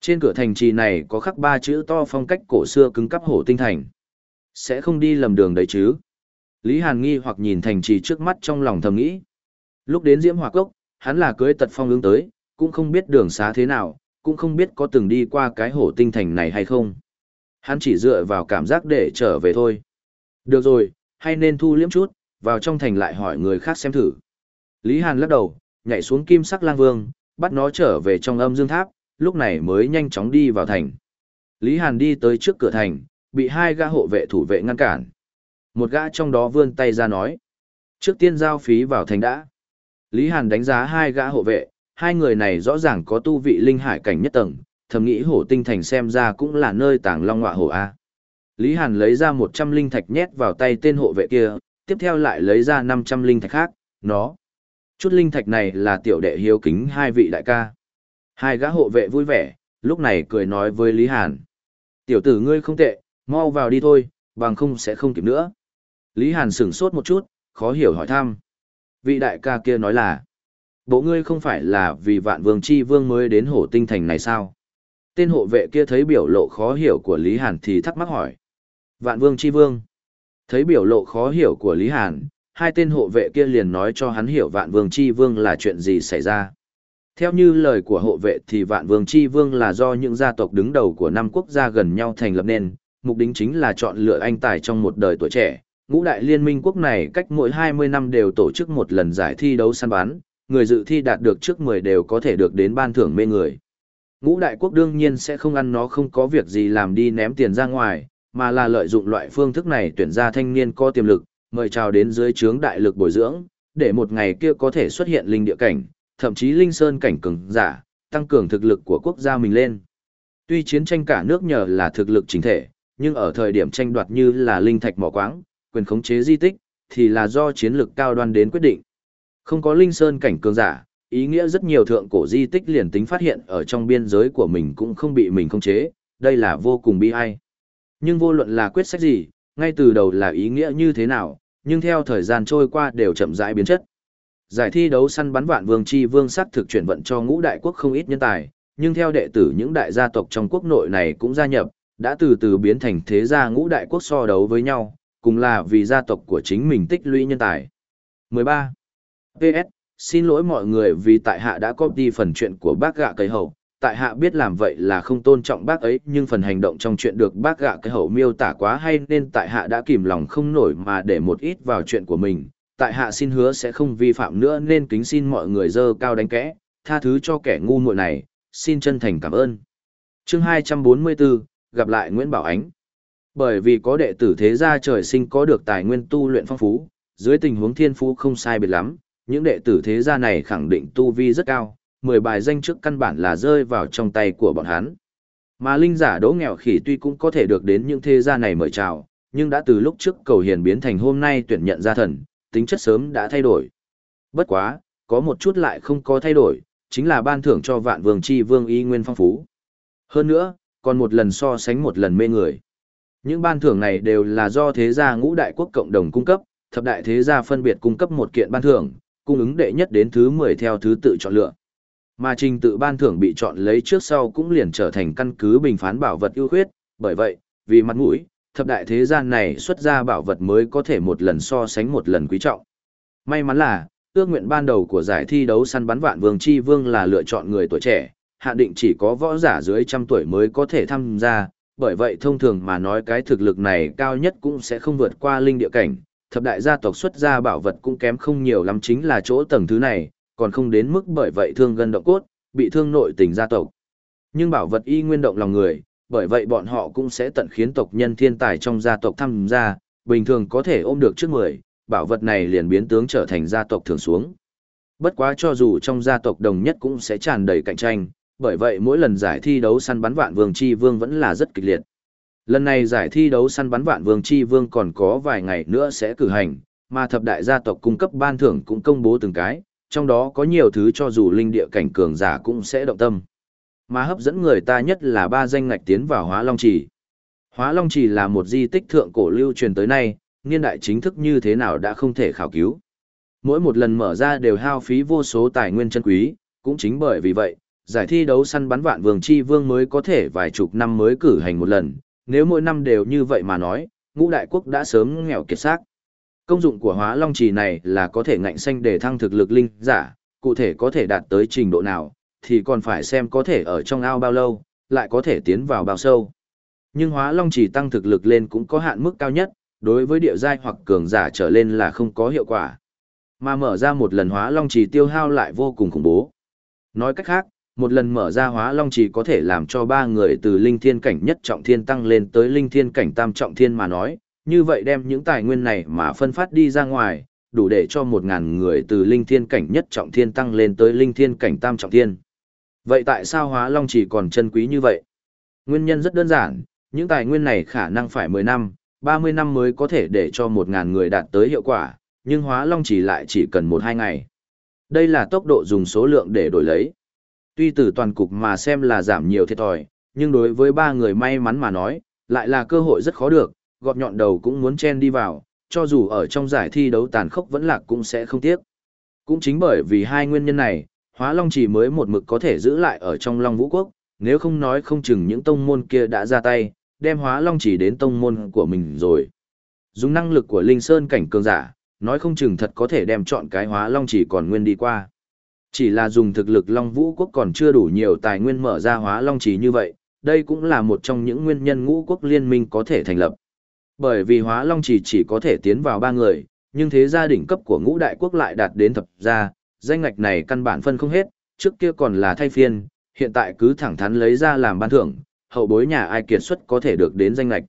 Trên cửa thành trì này có khắc ba chữ to phong cách cổ xưa cứng cắp hổ tinh thành. Sẽ không đi lầm đường đấy chứ. Lý Hàn nghi hoặc nhìn thành trì trước mắt trong lòng thầm nghĩ. Lúc đến Diễm Hòa Cốc, hắn là cưới tật phong hướng tới, cũng không biết đường xá thế nào, cũng không biết có từng đi qua cái hổ tinh thành này hay không. Hắn chỉ dựa vào cảm giác để trở về thôi. Được rồi, hay nên thu liếm chút, vào trong thành lại hỏi người khác xem thử. Lý Hàn lắc đầu, nhảy xuống kim sắc lang vương, bắt nó trở về trong âm dương tháp, lúc này mới nhanh chóng đi vào thành. Lý Hàn đi tới trước cửa thành, bị hai gã hộ vệ thủ vệ ngăn cản. Một gã trong đó vươn tay ra nói. Trước tiên giao phí vào thành đã. Lý Hàn đánh giá hai gã hộ vệ, hai người này rõ ràng có tu vị linh hải cảnh nhất tầng, thầm nghĩ hổ tinh thành xem ra cũng là nơi tàng long ngọa hổ A. Lý Hàn lấy ra 100 linh thạch nhét vào tay tên hộ vệ kia, tiếp theo lại lấy ra 500 linh thạch khác, nó. Chút linh thạch này là tiểu đệ hiếu kính hai vị đại ca. Hai gã hộ vệ vui vẻ, lúc này cười nói với Lý Hàn. Tiểu tử ngươi không tệ, mau vào đi thôi, bằng không sẽ không kịp nữa. Lý Hàn sửng sốt một chút, khó hiểu hỏi thăm. Vị đại ca kia nói là, bộ ngươi không phải là vì vạn vương chi vương mới đến hổ tinh thành này sao? Tên hộ vệ kia thấy biểu lộ khó hiểu của Lý Hàn thì thắc mắc hỏi. Vạn vương chi vương. Thấy biểu lộ khó hiểu của Lý Hàn, hai tên hộ vệ kia liền nói cho hắn hiểu vạn vương chi vương là chuyện gì xảy ra. Theo như lời của hộ vệ thì vạn vương chi vương là do những gia tộc đứng đầu của năm quốc gia gần nhau thành lập nên, mục đích chính là chọn lựa anh tài trong một đời tuổi trẻ. Ngũ đại liên minh quốc này cách mỗi 20 năm đều tổ chức một lần giải thi đấu săn bắn, người dự thi đạt được trước 10 đều có thể được đến ban thưởng mê người. Ngũ đại quốc đương nhiên sẽ không ăn nó không có việc gì làm đi ném tiền ra ngoài, mà là lợi dụng loại phương thức này tuyển ra thanh niên có tiềm lực, mời chào đến dưới trướng đại lực bồi dưỡng, để một ngày kia có thể xuất hiện linh địa cảnh, thậm chí linh sơn cảnh cường giả, tăng cường thực lực của quốc gia mình lên. Tuy chiến tranh cả nước nhờ là thực lực chính thể, nhưng ở thời điểm tranh đoạt như là linh thạch mỏ quáng, quyền khống chế di tích, thì là do chiến lược cao đoan đến quyết định. Không có linh sơn cảnh cường giả, ý nghĩa rất nhiều thượng cổ di tích liền tính phát hiện ở trong biên giới của mình cũng không bị mình khống chế, đây là vô cùng bi ai. Nhưng vô luận là quyết sách gì, ngay từ đầu là ý nghĩa như thế nào, nhưng theo thời gian trôi qua đều chậm rãi biến chất. Giải thi đấu săn bắn vạn vương chi vương sắc thực chuyển vận cho ngũ đại quốc không ít nhân tài, nhưng theo đệ tử những đại gia tộc trong quốc nội này cũng gia nhập, đã từ từ biến thành thế gia ngũ đại quốc so đấu với nhau, cùng là vì gia tộc của chính mình tích lũy nhân tài. 13. PS, xin lỗi mọi người vì tại hạ đã copy phần chuyện của bác gạ cây hậu, tại hạ biết làm vậy là không tôn trọng bác ấy nhưng phần hành động trong chuyện được bác gạ cây hậu miêu tả quá hay nên tại hạ đã kìm lòng không nổi mà để một ít vào chuyện của mình. Tại hạ xin hứa sẽ không vi phạm nữa nên kính xin mọi người dơ cao đánh kẽ, tha thứ cho kẻ ngu muội này, xin chân thành cảm ơn. Chương 244, gặp lại Nguyễn Bảo Ánh. Bởi vì có đệ tử thế gia trời sinh có được tài nguyên tu luyện phong phú, dưới tình huống thiên phú không sai biệt lắm, những đệ tử thế gia này khẳng định tu vi rất cao, 10 bài danh trước căn bản là rơi vào trong tay của bọn hắn. Mà linh giả đỗ nghèo khỉ tuy cũng có thể được đến những thế gia này mời chào, nhưng đã từ lúc trước cầu hiền biến thành hôm nay tuyển nhận gia thần, tính chất sớm đã thay đổi. Bất quá, có một chút lại không có thay đổi, chính là ban thưởng cho vạn vương chi vương y nguyên phong phú. Hơn nữa, còn một lần so sánh một lần mê người. Những ban thưởng này đều là do thế gia ngũ đại quốc cộng đồng cung cấp, thập đại thế gia phân biệt cung cấp một kiện ban thưởng, cung ứng đệ nhất đến thứ 10 theo thứ tự chọn lựa. Mà trình tự ban thưởng bị chọn lấy trước sau cũng liền trở thành căn cứ bình phán bảo vật ưu khuyết, bởi vậy, vì mặt mũi, thập đại thế gian này xuất ra bảo vật mới có thể một lần so sánh một lần quý trọng. May mắn là, ước nguyện ban đầu của giải thi đấu săn bắn vạn vương chi vương là lựa chọn người tuổi trẻ, hạn định chỉ có võ giả dưới trăm tuổi mới có thể tham gia, bởi vậy thông thường mà nói cái thực lực này cao nhất cũng sẽ không vượt qua linh địa cảnh, thập đại gia tộc xuất ra bảo vật cũng kém không nhiều lắm chính là chỗ tầng thứ này, còn không đến mức bởi vậy thương gân động cốt, bị thương nội tình gia tộc. Nhưng bảo vật y nguyên động lòng người, bởi vậy bọn họ cũng sẽ tận khiến tộc nhân thiên tài trong gia tộc tham gia, bình thường có thể ôm được trước 10, bảo vật này liền biến tướng trở thành gia tộc thường xuống. Bất quá cho dù trong gia tộc đồng nhất cũng sẽ tràn đầy cạnh tranh, bởi vậy mỗi lần giải thi đấu săn bắn vạn vương chi vương vẫn là rất kịch liệt. Lần này giải thi đấu săn bắn vạn vương chi vương còn có vài ngày nữa sẽ cử hành, mà thập đại gia tộc cung cấp ban thưởng cũng công bố từng cái, trong đó có nhiều thứ cho dù linh địa cảnh cường giả cũng sẽ động tâm. Mà hấp dẫn người ta nhất là ba danh ngạch tiến vào Hóa Long Trì. Hóa Long Trì là một di tích thượng cổ lưu truyền tới nay, niên đại chính thức như thế nào đã không thể khảo cứu. Mỗi một lần mở ra đều hao phí vô số tài nguyên chân quý, cũng chính bởi vì vậy, giải thi đấu săn bắn vạn vương chi vương mới có thể vài chục năm mới cử hành một lần, nếu mỗi năm đều như vậy mà nói, ngũ đại quốc đã sớm nghèo kiệt xác. Công dụng của hóa long trì này là có thể ngạnh xanh để thăng thực lực linh giả, cụ thể có thể đạt tới trình độ nào, thì còn phải xem có thể ở trong ao bao lâu, lại có thể tiến vào bao sâu. Nhưng hóa long trì tăng thực lực lên cũng có hạn mức cao nhất, đối với địa giai hoặc cường giả trở lên là không có hiệu quả. Mà mở ra một lần hóa long trì tiêu hao lại vô cùng khủng bố. Nói cách khác, một lần mở ra hóa long chỉ có thể làm cho ba người từ linh thiên cảnh nhất trọng thiên tăng lên tới linh thiên cảnh tam trọng thiên mà nói, như vậy đem những tài nguyên này mà phân phát đi ra ngoài, đủ để cho một ngàn người từ linh thiên cảnh nhất trọng thiên tăng lên tới linh thiên cảnh tam trọng thiên. Vậy tại sao hóa long chỉ còn chân quý như vậy? Nguyên nhân rất đơn giản, những tài nguyên này khả năng phải 10 năm, 30 năm mới có thể để cho một ngàn người đạt tới hiệu quả, nhưng hóa long chỉ lại chỉ cần 1-2 ngày. Đây là tốc độ dùng số lượng để đổi lấy. Tuy từ toàn cục mà xem là giảm nhiều thiệt thòi, nhưng đối với ba người may mắn mà nói, lại là cơ hội rất khó được, gọt nhọn đầu cũng muốn chen đi vào, cho dù ở trong giải thi đấu tàn khốc vẫn lạc cũng sẽ không tiếc. Cũng chính bởi vì hai nguyên nhân này, Hóa Long chỉ mới một mực có thể giữ lại ở trong Long Vũ Quốc, nếu không nói không chừng những tông môn kia đã ra tay, đem Hóa Long chỉ đến tông môn của mình rồi. Dùng năng lực của Linh Sơn cảnh cường giả, nói không chừng thật có thể đem chọn cái Hóa Long chỉ còn nguyên đi qua. Chỉ là dùng thực lực Long Vũ Quốc còn chưa đủ nhiều tài nguyên mở ra Hóa Long chỉ như vậy, đây cũng là một trong những nguyên nhân ngũ quốc liên minh có thể thành lập. Bởi vì hóa long chỉ chỉ có thể tiến vào ba người, nhưng thế gia đỉnh cấp của ngũ đại quốc lại đạt đến thập gia, danh ngạch này căn bản phân không hết, trước kia còn là thay phiên, hiện tại cứ thẳng thắn lấy ra làm ban thưởng, hậu bối nhà ai kiệt xuất có thể được đến danh ngạch.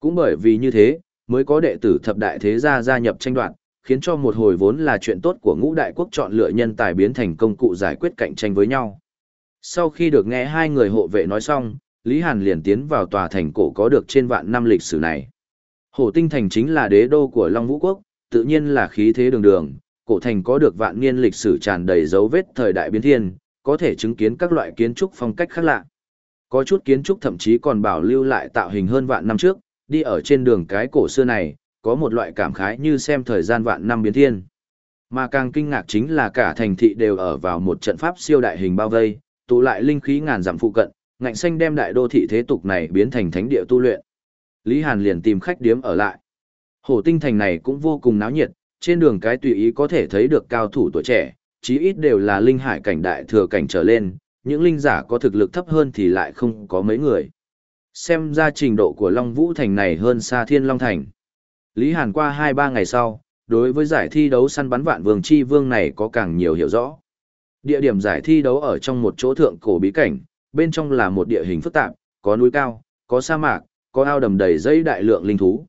Cũng bởi vì như thế, mới có đệ tử thập đại thế gia gia nhập tranh đoạt, khiến cho một hồi vốn là chuyện tốt của ngũ đại quốc chọn lựa nhân tài biến thành công cụ giải quyết cạnh tranh với nhau. Sau khi được nghe hai người hộ vệ nói xong, Lý Hàn liền tiến vào tòa thành cổ có được trên vạn năm lịch sử này. Hổ tinh thành chính là đế đô của Long Vũ Quốc, tự nhiên là khí thế đường đường, cổ thành có được vạn niên lịch sử tràn đầy dấu vết thời đại biến thiên, có thể chứng kiến các loại kiến trúc phong cách khác lạ. Có chút kiến trúc thậm chí còn bảo lưu lại tạo hình hơn vạn năm trước, đi ở trên đường cái cổ xưa này, có một loại cảm khái như xem thời gian vạn năm biến thiên. Mà càng kinh ngạc chính là cả thành thị đều ở vào một trận pháp siêu đại hình bao vây, tụ lại linh khí ngàn dặm phụ cận, ngạnh xanh đem đại đô thị thế tục này biến thành thánh địa tu luyện. Lý Hàn liền tìm khách điếm ở lại. Hồ tinh thành này cũng vô cùng náo nhiệt, trên đường cái tùy ý có thể thấy được cao thủ tuổi trẻ, chí ít đều là linh hải cảnh đại thừa cảnh trở lên, những linh giả có thực lực thấp hơn thì lại không có mấy người. Xem ra trình độ của Long Vũ Thành này hơn xa Thiên Long Thành. Lý Hàn qua 2-3 ngày sau, đối với giải thi đấu săn bắn vạn vương chi vương này có càng nhiều hiểu rõ. Địa điểm giải thi đấu ở trong một chỗ thượng cổ bí cảnh, bên trong là một địa hình phức tạp, có núi cao, có sa mạc, có ao đầm đầy dây đại lượng linh thú.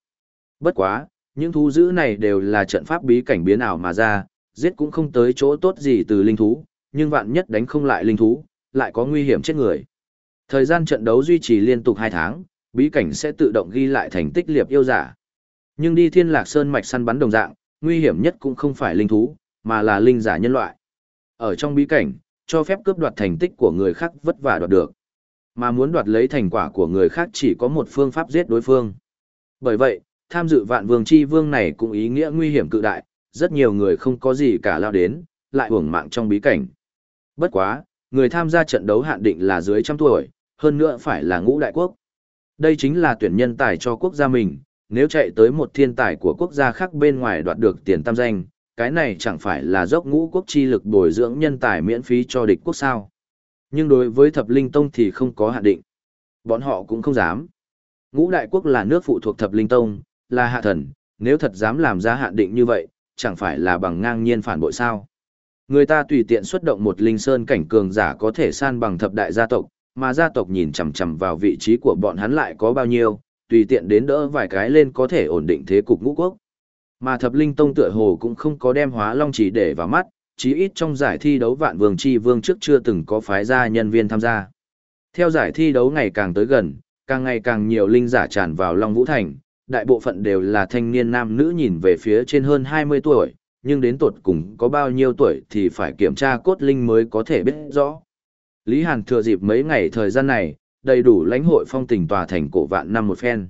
Bất quá, những thú dữ này đều là trận pháp bí cảnh biến ảo mà ra, giết cũng không tới chỗ tốt gì từ linh thú, nhưng vạn nhất đánh không lại linh thú, lại có nguy hiểm chết người. Thời gian trận đấu duy trì liên tục 2 tháng, bí cảnh sẽ tự động ghi lại thành tích liệp yêu giả. Nhưng đi thiên lạc sơn mạch săn bắn đồng dạng, nguy hiểm nhất cũng không phải linh thú, mà là linh giả nhân loại. Ở trong bí cảnh, cho phép cướp đoạt thành tích của người khác vất vả đoạt được. Mà muốn đoạt lấy thành quả của người khác chỉ có một phương pháp giết đối phương. Bởi vậy, tham dự vạn vương chi vương này cũng ý nghĩa nguy hiểm cự đại, rất nhiều người không có gì cả lao đến, lại hưởng mạng trong bí cảnh. Bất quá, người tham gia trận đấu hạn định là dưới trăm tuổi, hơn nữa phải là ngũ đại quốc. Đây chính là tuyển nhân tài cho quốc gia mình, nếu chạy tới một thiên tài của quốc gia khác bên ngoài đoạt được tiền tam danh, cái này chẳng phải là dốc ngũ quốc chi lực bồi dưỡng nhân tài miễn phí cho địch quốc sao. Nhưng đối với thập linh tông thì không có hạn định. Bọn họ cũng không dám. Ngũ đại quốc là nước phụ thuộc thập linh tông, là hạ thần, nếu thật dám làm ra hạn định như vậy, chẳng phải là bằng ngang nhiên phản bội sao. Người ta tùy tiện xuất động một linh sơn cảnh cường giả có thể san bằng thập đại gia tộc, mà gia tộc nhìn chằm chằm vào vị trí của bọn hắn lại có bao nhiêu, tùy tiện đến đỡ vài cái lên có thể ổn định thế cục ngũ quốc. Mà thập linh tông tựa hồ cũng không có đem hóa long chỉ để vào mắt, chí ít trong giải thi đấu vạn vương chi vương trước chưa từng có phái ra nhân viên tham gia. Theo giải thi đấu ngày càng tới gần, càng ngày càng nhiều linh giả tràn vào Long Vũ Thành, đại bộ phận đều là thanh niên nam nữ nhìn về phía trên hơn 20 tuổi, nhưng đến tột cùng có bao nhiêu tuổi thì phải kiểm tra cốt linh mới có thể biết rõ. Lý Hàn thừa dịp mấy ngày thời gian này, đầy đủ lãnh hội phong tình tòa thành cổ vạn năm một phen.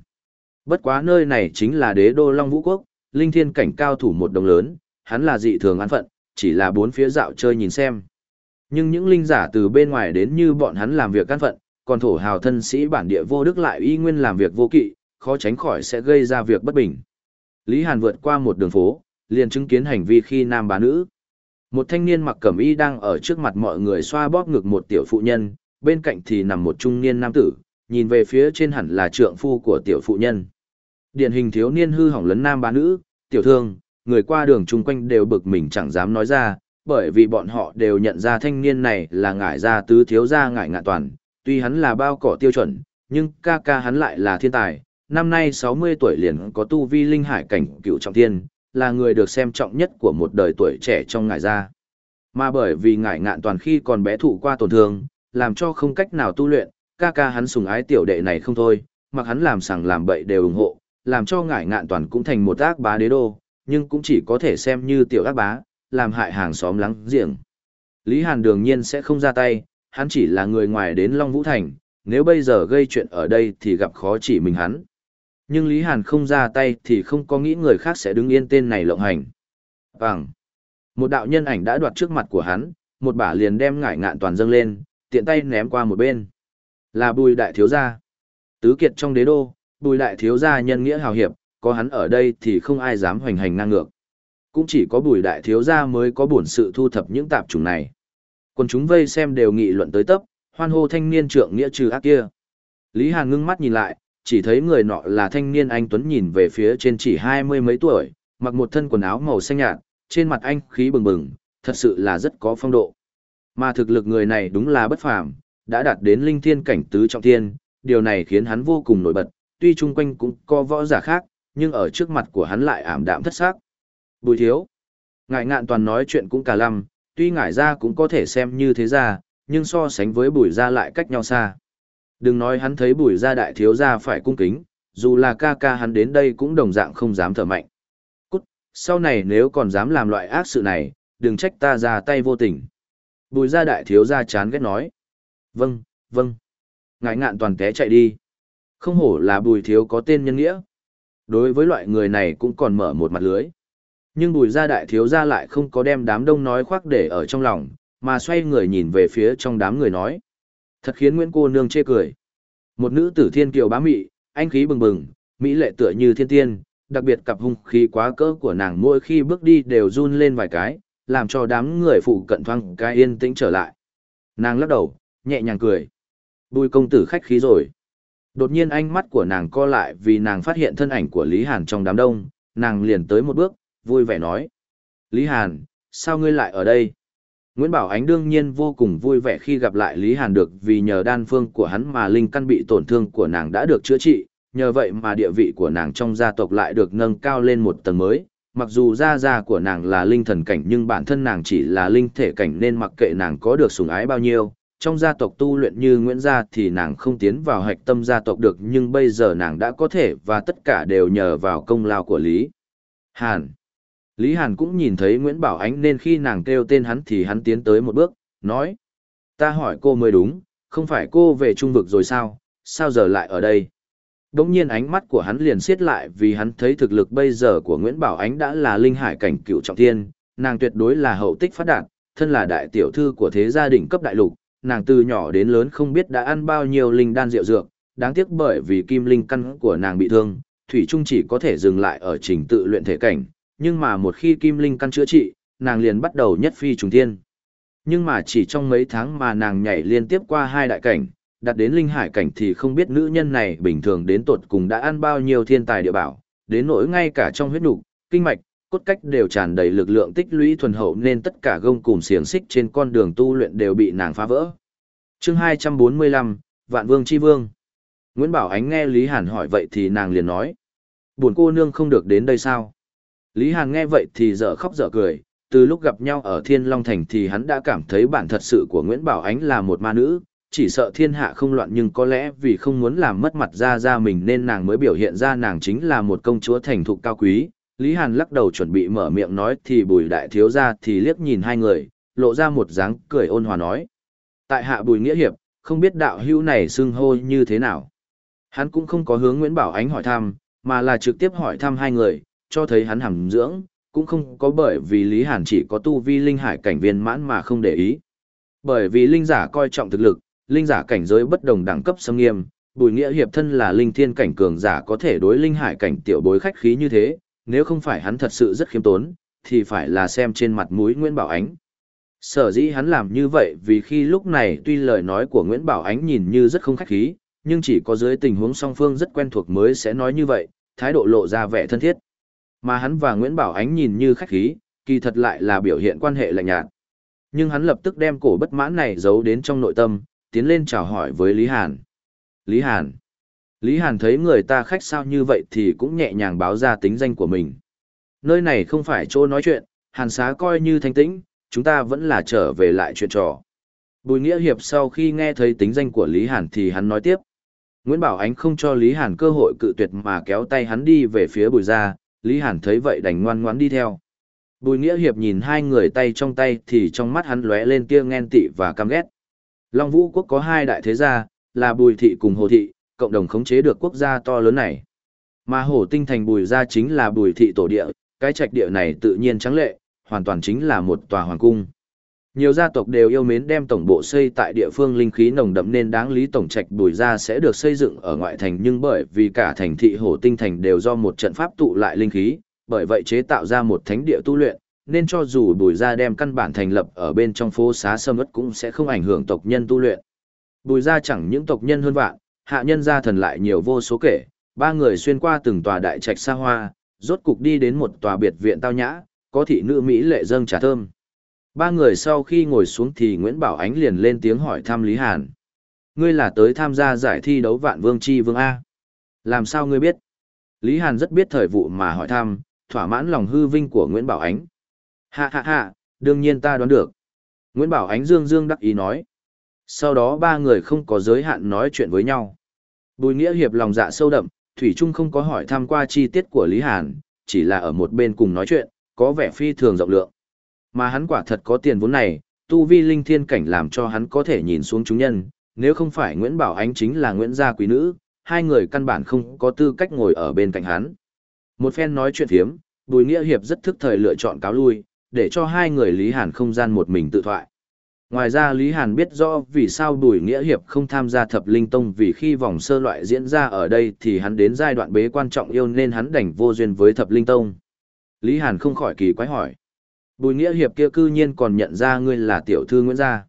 Bất quá nơi này chính là đế đô Long Vũ Quốc, linh thiên cảnh cao thủ một đồng lớn, hắn là dị thường an phận, chỉ là bốn phía dạo chơi nhìn xem. Nhưng những linh giả từ bên ngoài đến như bọn hắn làm việc an phận, còn thổ hào thân sĩ bản địa vô đức lại y nguyên làm việc vô kỵ, khó tránh khỏi sẽ gây ra việc bất bình. Lý Hàn vượt qua một đường phố, liền chứng kiến hành vi khi nam bá nữ. Một thanh niên mặc cẩm y đang ở trước mặt mọi người xoa bóp ngực một tiểu phụ nhân, bên cạnh thì nằm một trung niên nam tử, nhìn về phía trên hẳn là trượng phu của tiểu phụ nhân. Điển hình thiếu niên hư hỏng lấn nam bá nữ, tiểu thương, người qua đường chung quanh đều bực mình chẳng dám nói ra, bởi vì bọn họ đều nhận ra thanh niên này là ngải gia tứ thiếu gia ngải ngạn toàn, tuy hắn là bao cỏ tiêu chuẩn, nhưng ca ca hắn lại là thiên tài, năm nay 60 tuổi liền có tu vi linh hải cảnh cựu trọng thiên, là người được xem trọng nhất của một đời tuổi trẻ trong ngải gia. Mà bởi vì ngải ngạn toàn khi còn bé thụ qua tổn thương, làm cho không cách nào tu luyện, ca ca hắn sùng ái tiểu đệ này không thôi, mặc hắn làm sằng làm bậy đều ủng hộ, làm cho ngải ngạn toàn cũng thành một ác bá đế đô, nhưng cũng chỉ có thể xem như tiểu ác bá, làm hại hàng xóm lắng giềng. Lý Hàn đương nhiên sẽ không ra tay, hắn chỉ là người ngoài đến Long Vũ Thành, nếu bây giờ gây chuyện ở đây thì gặp khó chỉ mình hắn. Nhưng Lý Hàn không ra tay thì không có nghĩ người khác sẽ đứng yên tên này lộng hành. Bằng. Một đạo nhân ảnh đã đoạt trước mặt của hắn, một bả liền đem ngải ngạn toàn dâng lên, tiện tay ném qua một bên. Là bùi đại thiếu gia. Tứ kiệt trong đế đô, bùi đại thiếu gia nhân nghĩa hào hiệp, có hắn ở đây thì không ai dám hoành hành ngang ngược. Cũng chỉ có bùi đại thiếu gia mới có bổn sự thu thập những tạp chủng này. Còn chúng vây xem đều nghị luận tới tấp, hoan hô thanh niên trượng nghĩa trừ ác kia. Lý Hàn ngưng mắt nhìn lại, chỉ thấy người nọ là thanh niên anh Tuấn nhìn về phía trên chỉ hai mươi mấy tuổi, mặc một thân quần áo màu xanh nhạt, trên mặt anh khí bừng bừng, thật sự là rất có phong độ. Mà thực lực người này đúng là bất phàm, đã đạt đến linh thiên cảnh tứ trọng thiên, điều này khiến hắn vô cùng nổi bật, tuy chung quanh cũng có võ giả khác, nhưng ở trước mặt của hắn lại ảm đạm thất sắc. Bùi thiếu. ngại ngạn toàn nói chuyện cũng cả lăm, tuy ngải ra cũng có thể xem như thế ra, nhưng so sánh với bùi ra lại cách nhau xa. Đừng nói hắn thấy bùi ra đại thiếu ra phải cung kính, dù là ca ca hắn đến đây cũng đồng dạng không dám thở mạnh. Cút, sau này nếu còn dám làm loại ác sự này, đừng trách ta ra tay vô tình. Bùi gia đại thiếu gia chán ghét nói. Vâng, vâng. Ngại ngạn toàn té chạy đi. Không hổ là bùi thiếu có tên nhân nghĩa. Đối với loại người này cũng còn mở một mặt lưới. Nhưng bùi gia đại thiếu gia lại không có đem đám đông nói khoác để ở trong lòng, mà xoay người nhìn về phía trong đám người nói. Thật khiến Nguyễn cô nương chê cười. Một nữ tử thiên kiều bá mị, anh khí bừng bừng, mỹ lệ tựa như thiên tiên, đặc biệt cặp hung khí quá cỡ của nàng mỗi khi bước đi đều run lên vài cái, làm cho đám người phụ cận thoáng cái yên tĩnh trở lại. Nàng lắc đầu, nhẹ nhàng cười. Bùi công tử khách khí rồi. Đột nhiên ánh mắt của nàng co lại vì nàng phát hiện thân ảnh của Lý Hàn trong đám đông, nàng liền tới một bước, vui vẻ nói. Lý Hàn, sao ngươi lại ở đây? Nguyễn Bảo Ánh đương nhiên vô cùng vui vẻ khi gặp lại Lý Hàn được vì nhờ đan phương của hắn mà linh căn bị tổn thương của nàng đã được chữa trị, nhờ vậy mà địa vị của nàng trong gia tộc lại được nâng cao lên một tầng mới. Mặc dù gia gia của nàng là linh thần cảnh nhưng bản thân nàng chỉ là linh thể cảnh nên mặc kệ nàng có được sủng ái bao nhiêu, trong gia tộc tu luyện như Nguyễn gia thì nàng không tiến vào hạch tâm gia tộc được nhưng bây giờ nàng đã có thể và tất cả đều nhờ vào công lao của Lý Hàn. Lý Hàn cũng nhìn thấy Nguyễn Bảo Ánh nên khi nàng kêu tên hắn thì hắn tiến tới một bước, nói. Ta hỏi cô mới đúng, không phải cô về trung vực rồi sao, sao giờ lại ở đây? Đống nhiên ánh mắt của hắn liền siết lại vì hắn thấy thực lực bây giờ của Nguyễn Bảo Ánh đã là linh hải cảnh cựu trọng thiên, nàng tuyệt đối là hậu tích phát đạt, thân là đại tiểu thư của thế gia đình cấp đại lục, nàng từ nhỏ đến lớn không biết đã ăn bao nhiêu linh đan rượu dược, đáng tiếc bởi vì kim linh căn của nàng bị thương, thủy trung chỉ có thể dừng lại ở trình tự luyện thể cảnh, nhưng mà một khi kim linh căn chữa trị, nàng liền bắt đầu nhất phi trùng thiên. Nhưng mà chỉ trong mấy tháng mà nàng nhảy liên tiếp qua hai đại cảnh, đặt đến linh hải cảnh thì không biết nữ nhân này bình thường đến tột cùng đã ăn bao nhiêu thiên tài địa bảo, đến nỗi ngay cả trong huyết nục, kinh mạch, cốt cách đều tràn đầy lực lượng tích lũy thuần hậu nên tất cả gông cùm xiềng xích trên con đường tu luyện đều bị nàng phá vỡ. Chương 245, Vạn Vương chi Vương. Nguyễn Bảo Ánh nghe Lý Hàn hỏi vậy thì nàng liền nói: "Buồn cô nương không được đến đây sao?" Lý Hàn nghe vậy thì dở khóc dở cười, từ lúc gặp nhau ở Thiên Long Thành thì hắn đã cảm thấy bản thật sự của Nguyễn Bảo Ánh là một ma nữ, chỉ sợ thiên hạ không loạn nhưng có lẽ vì không muốn làm mất mặt ra ra mình nên nàng mới biểu hiện ra nàng chính là một công chúa thành thục cao quý. Lý Hàn lắc đầu chuẩn bị mở miệng nói thì bùi đại thiếu ra thì liếc nhìn hai người, lộ ra một dáng cười ôn hòa nói. Tại hạ bùi nghĩa hiệp, không biết đạo hữu này xưng hô như thế nào. Hắn cũng không có hướng Nguyễn Bảo Ánh hỏi thăm, mà là trực tiếp hỏi thăm hai người, cho thấy hắn hẳn dưỡng, cũng không có bởi vì Lý Hàn chỉ có tu vi linh hải cảnh viên mãn mà không để ý. Bởi vì linh giả coi trọng thực lực, linh giả cảnh giới bất đồng đẳng cấp xâm nghiêm, Bùi Nghĩa hiệp thân là linh thiên cảnh cường giả có thể đối linh hải cảnh tiểu bối khách khí như thế, nếu không phải hắn thật sự rất khiêm tốn, thì phải là xem trên mặt mũi Nguyễn Bảo Ánh. Sở dĩ hắn làm như vậy vì khi lúc này tuy lời nói của Nguyễn Bảo Ánh nhìn như rất không khách khí, nhưng chỉ có dưới tình huống song phương rất quen thuộc mới sẽ nói như vậy, thái độ lộ ra vẻ thân thiết. Mà hắn và Nguyễn Bảo Ánh nhìn như khách khí, kỳ thật lại là biểu hiện quan hệ lạnh nhạt. Nhưng hắn lập tức đem cổ bất mãn này giấu đến trong nội tâm, tiến lên chào hỏi với Lý Hàn. Lý Hàn. Lý Hàn thấy người ta khách sao như vậy thì cũng nhẹ nhàng báo ra tính danh của mình. Nơi này không phải chỗ nói chuyện, Hàn xá coi như thanh tĩnh, chúng ta vẫn là trở về lại chuyện trò. Bùi Nghĩa Hiệp sau khi nghe thấy tính danh của Lý Hàn thì hắn nói tiếp. Nguyễn Bảo Ánh không cho Lý Hàn cơ hội cự tuyệt mà kéo tay hắn đi về phía bùi ra, Lý Hàn thấy vậy đành ngoan ngoãn đi theo. Bùi Nghĩa Hiệp nhìn hai người tay trong tay thì trong mắt hắn lóe lên tia ghen tị và căm ghét. Long Vũ quốc có hai đại thế gia, là Bùi thị cùng Hồ thị, cộng đồng khống chế được quốc gia to lớn này. Mà Hồ Tinh thành Bùi gia chính là Bùi thị tổ địa, cái trạch địa này tự nhiên trắng lệ, hoàn toàn chính là một tòa hoàng cung. Nhiều gia tộc đều yêu mến đem tổng bộ xây tại địa phương linh khí nồng đậm nên đáng lý tổng trạch Bùi gia sẽ được xây dựng ở ngoại thành nhưng bởi vì cả thành thị Hồ Tinh thành đều do một trận pháp tụ lại linh khí, bởi vậy chế tạo ra một thánh địa tu luyện, nên cho dù bùi gia đem căn bản thành lập ở bên trong phố xá sâm ất cũng sẽ không ảnh hưởng tộc nhân tu luyện. Bùi gia chẳng những tộc nhân hơn vạn, hạ nhân gia thần lại nhiều vô số kể, ba người xuyên qua từng tòa đại trạch xa hoa, rốt cục đi đến một tòa biệt viện tao nhã, có thị nữ Mỹ lệ dâng trà thơm. Ba người sau khi ngồi xuống thì Nguyễn Bảo Ánh liền lên tiếng hỏi thăm Lý Hàn. Ngươi là tới tham gia giải thi đấu vạn vương chi vương A. Làm sao ngươi biết? Lý Hàn rất biết thời vụ mà hỏi thăm, thỏa mãn lòng hư vinh của Nguyễn Bảo Ánh. Hạ hạ hạ, đương nhiên ta đoán được. Nguyễn Bảo Ánh Dương Dương đắc ý nói. Sau đó ba người không có giới hạn nói chuyện với nhau. Bùi Nghĩa Hiệp lòng dạ sâu đậm, Thủy Trung không có hỏi thăm qua chi tiết của Lý Hàn, chỉ là ở một bên cùng nói chuyện, có vẻ phi thường rộng lượng. Mà hắn quả thật có tiền vốn này, tu vi linh thiên cảnh làm cho hắn có thể nhìn xuống chúng nhân, nếu không phải Nguyễn Bảo Ánh chính là Nguyễn gia quý nữ, hai người căn bản không có tư cách ngồi ở bên cạnh hắn. Một phen nói chuyện thiếm, Bùi Nghĩa Hiệp rất thức thời lựa chọn cáo lui, để cho hai người Lý Hàn không gian một mình tự thoại. Ngoài ra Lý Hàn biết rõ vì sao Bùi Nghĩa Hiệp không tham gia thập linh tông vì khi vòng sơ loại diễn ra ở đây thì hắn đến giai đoạn bế quan trọng yêu nên hắn đành vô duyên với thập linh tông. Lý Hàn không khỏi kỳ quái hỏi. Bùi Nghĩa Hiệp kia cư nhiên còn nhận ra ngươi là tiểu thư Nguyễn Gia.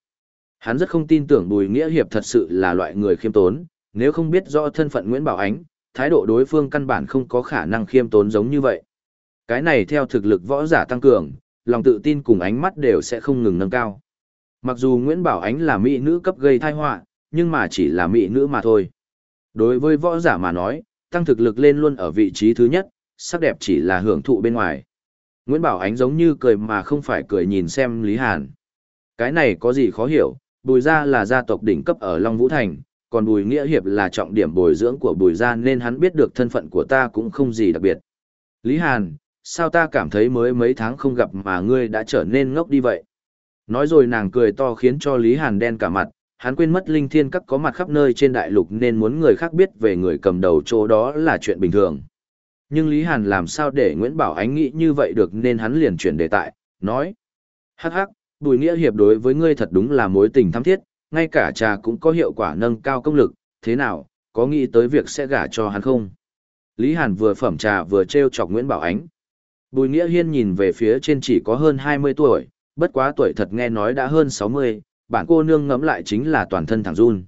Hắn rất không tin tưởng Bùi Nghĩa Hiệp thật sự là loại người khiêm tốn, nếu không biết rõ thân phận Nguyễn Bảo Ánh, thái độ đối phương căn bản không có khả năng khiêm tốn giống như vậy. Cái này theo thực lực võ giả tăng cường, lòng tự tin cùng ánh mắt đều sẽ không ngừng nâng cao. Mặc dù Nguyễn Bảo Ánh là mỹ nữ cấp gây tai họa, nhưng mà chỉ là mỹ nữ mà thôi. Đối với võ giả mà nói, tăng thực lực lên luôn ở vị trí thứ nhất, sắc đẹp chỉ là hưởng thụ bên ngoài. Nguyễn Bảo Ánh giống như cười mà không phải cười nhìn xem Lý Hàn. Cái này có gì khó hiểu, Bùi Gia là gia tộc đỉnh cấp ở Long Vũ Thành, còn Bùi Nghĩa Hiệp là trọng điểm bồi dưỡng của Bùi Gia nên hắn biết được thân phận của ta cũng không gì đặc biệt. Lý Hàn, sao ta cảm thấy mới mấy tháng không gặp mà ngươi đã trở nên ngốc đi vậy. Nói rồi nàng cười to khiến cho Lý Hàn đen cả mặt, hắn quên mất linh thiên các có mặt khắp nơi trên đại lục nên muốn người khác biết về người cầm đầu chỗ đó là chuyện bình thường. Nhưng Lý Hàn làm sao để Nguyễn Bảo Ánh nghĩ như vậy được nên hắn liền chuyển đề tài, nói. Hắc hắc, Bùi Nghĩa Hiệp đối với ngươi thật đúng là mối tình thắm thiết, ngay cả trà cũng có hiệu quả nâng cao công lực, thế nào, có nghĩ tới việc sẽ gả cho hắn không? Lý Hàn vừa phẩm trà vừa trêu chọc Nguyễn Bảo Ánh. Bùi Nghĩa Hiên nhìn về phía trên chỉ có hơn 20 tuổi, bất quá tuổi thật nghe nói đã hơn 60, bản cô nương ngẫm lại chính là toàn thân thẳng run.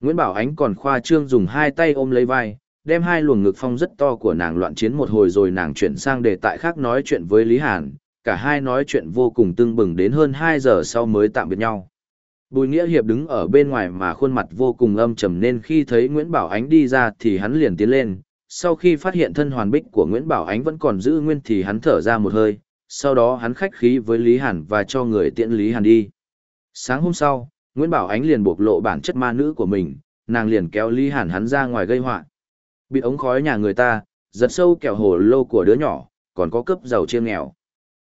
Nguyễn Bảo Ánh còn khoa trương dùng hai tay ôm lấy vai, đem hai luồng ngực phong rất to của nàng loạn chiến một hồi rồi nàng chuyển sang đề tài khác nói chuyện với Lý Hàn, cả hai nói chuyện vô cùng tưng bừng đến hơn 2 giờ sau mới tạm biệt nhau. Bùi Nghĩa Hiệp đứng ở bên ngoài mà khuôn mặt vô cùng âm trầm nên khi thấy Nguyễn Bảo Ánh đi ra thì hắn liền tiến lên, sau khi phát hiện thân hoàn bích của Nguyễn Bảo Ánh vẫn còn giữ nguyên thì hắn thở ra một hơi, sau đó hắn khách khí với Lý Hàn và cho người tiễn Lý Hàn đi. Sáng hôm sau, Nguyễn Bảo Ánh liền bộc lộ bản chất ma nữ của mình, nàng liền kéo Lý Hàn hắn ra ngoài gây họa. Bị ống khói nhà người ta, giật sâu kẹo hồ lô của đứa nhỏ, còn có cấp giàu chiêng nghèo.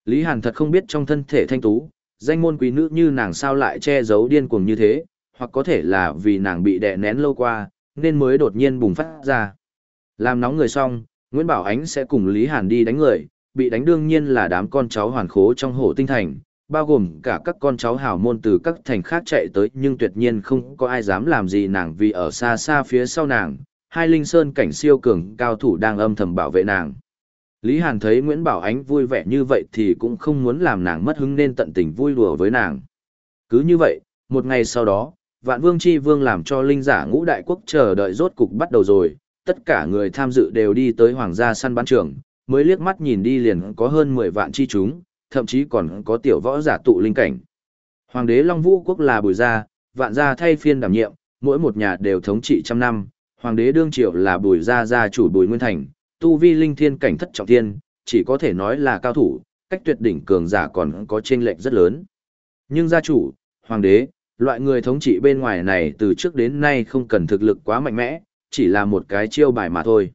Lý Hàn thật không biết trong thân thể thanh tú, danh môn quý nữ như nàng sao lại che giấu điên cuồng như thế, hoặc có thể là vì nàng bị đè nén lâu qua, nên mới đột nhiên bùng phát ra. Làm nóng người xong, Nguyễn Bảo Ánh sẽ cùng Lý Hàn đi đánh người, bị đánh đương nhiên là đám con cháu hoàn khố trong hồ tinh thành, bao gồm cả các con cháu hào môn từ các thành khác chạy tới nhưng tuyệt nhiên không có ai dám làm gì nàng vì ở xa xa phía sau nàng, hai linh sơn cảnh siêu cường cao thủ đang âm thầm bảo vệ nàng. Lý Hàn thấy Nguyễn Bảo Ánh vui vẻ như vậy thì cũng không muốn làm nàng mất hứng nên tận tình vui đùa với nàng. Cứ như vậy, một ngày sau đó, Vạn Vương Chi Vương làm cho linh giả ngũ đại quốc chờ đợi rốt cục bắt đầu rồi, tất cả người tham dự đều đi tới hoàng gia săn bắn trường, mới liếc mắt nhìn đi liền có hơn 10 vạn chi chúng, thậm chí còn có tiểu võ giả tụ linh cảnh. Hoàng đế Long Vũ quốc là bùi gia, vạn gia thay phiên đảm nhiệm, mỗi một nhà đều thống trị trăm năm, hoàng đế đương triệu là bùi gia gia chủ bùi nguyên thành, tu vi linh thiên cảnh thất trọng thiên, chỉ có thể nói là cao thủ, cách tuyệt đỉnh cường giả còn có chênh lệch rất lớn. Nhưng gia chủ, hoàng đế, loại người thống trị bên ngoài này từ trước đến nay không cần thực lực quá mạnh mẽ, chỉ là một cái chiêu bài mà thôi.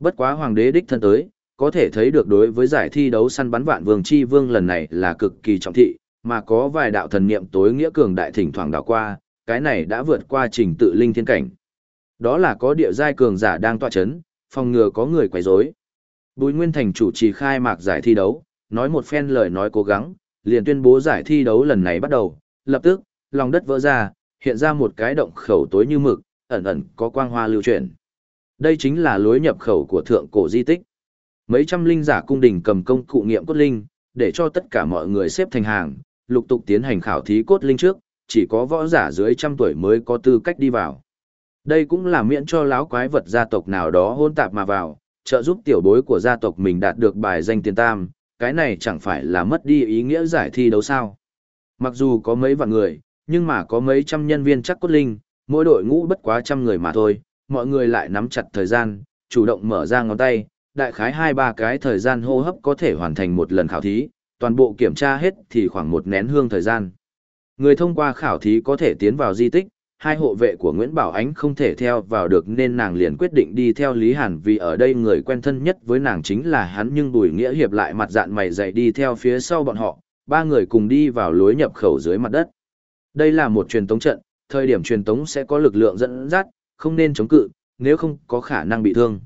Bất quá hoàng đế đích thân tới, có thể thấy được đối với giải thi đấu săn bắn vạn vương chi vương lần này là cực kỳ trọng thị, mà có vài đạo thần niệm tối nghĩa cường đại thỉnh thoảng đảo qua, cái này đã vượt qua trình tự linh thiên cảnh. Đó là có địa giai cường giả đang tọa chấn, phòng ngừa có người quấy rối. Bùi Nguyên Thành chủ trì khai mạc giải thi đấu, nói một phen lời nói cố gắng, liền tuyên bố giải thi đấu lần này bắt đầu, lập tức, lòng đất vỡ ra, hiện ra một cái động khẩu tối như mực, ẩn ẩn có quang hoa lưu truyền, Đây chính là lối nhập khẩu của thượng cổ di tích. Mấy trăm linh giả cung đình cầm công cụ nghiệm cốt linh, để cho tất cả mọi người xếp thành hàng, lục tục tiến hành khảo thí cốt linh trước, chỉ có võ giả dưới trăm tuổi mới có tư cách đi vào. Đây cũng là miễn cho lão quái vật gia tộc nào đó hôn tạp mà vào, trợ giúp tiểu bối của gia tộc mình đạt được bài danh tiền tam, cái này chẳng phải là mất đi ý nghĩa giải thi đấu sao. Mặc dù có mấy vạn người, nhưng mà có mấy trăm nhân viên chắc cốt linh, mỗi đội ngũ bất quá trăm người mà thôi, mọi người lại nắm chặt thời gian, chủ động mở ra ngón tay, đại khái hai ba cái thời gian hô hấp có thể hoàn thành một lần khảo thí, toàn bộ kiểm tra hết thì khoảng một nén hương thời gian. Người thông qua khảo thí có thể tiến vào di tích, hai hộ vệ của Nguyễn Bảo Ánh không thể theo vào được nên nàng liền quyết định đi theo Lý Hàn vì ở đây người quen thân nhất với nàng chính là hắn nhưng Bùi Nghĩa Hiệp lại mặt dạn mày dày đi theo phía sau bọn họ, ba người cùng đi vào lối nhập khẩu dưới mặt đất. Đây là một truyền tống trận, thời điểm truyền tống sẽ có lực lượng dẫn dắt, không nên chống cự, nếu không có khả năng bị thương.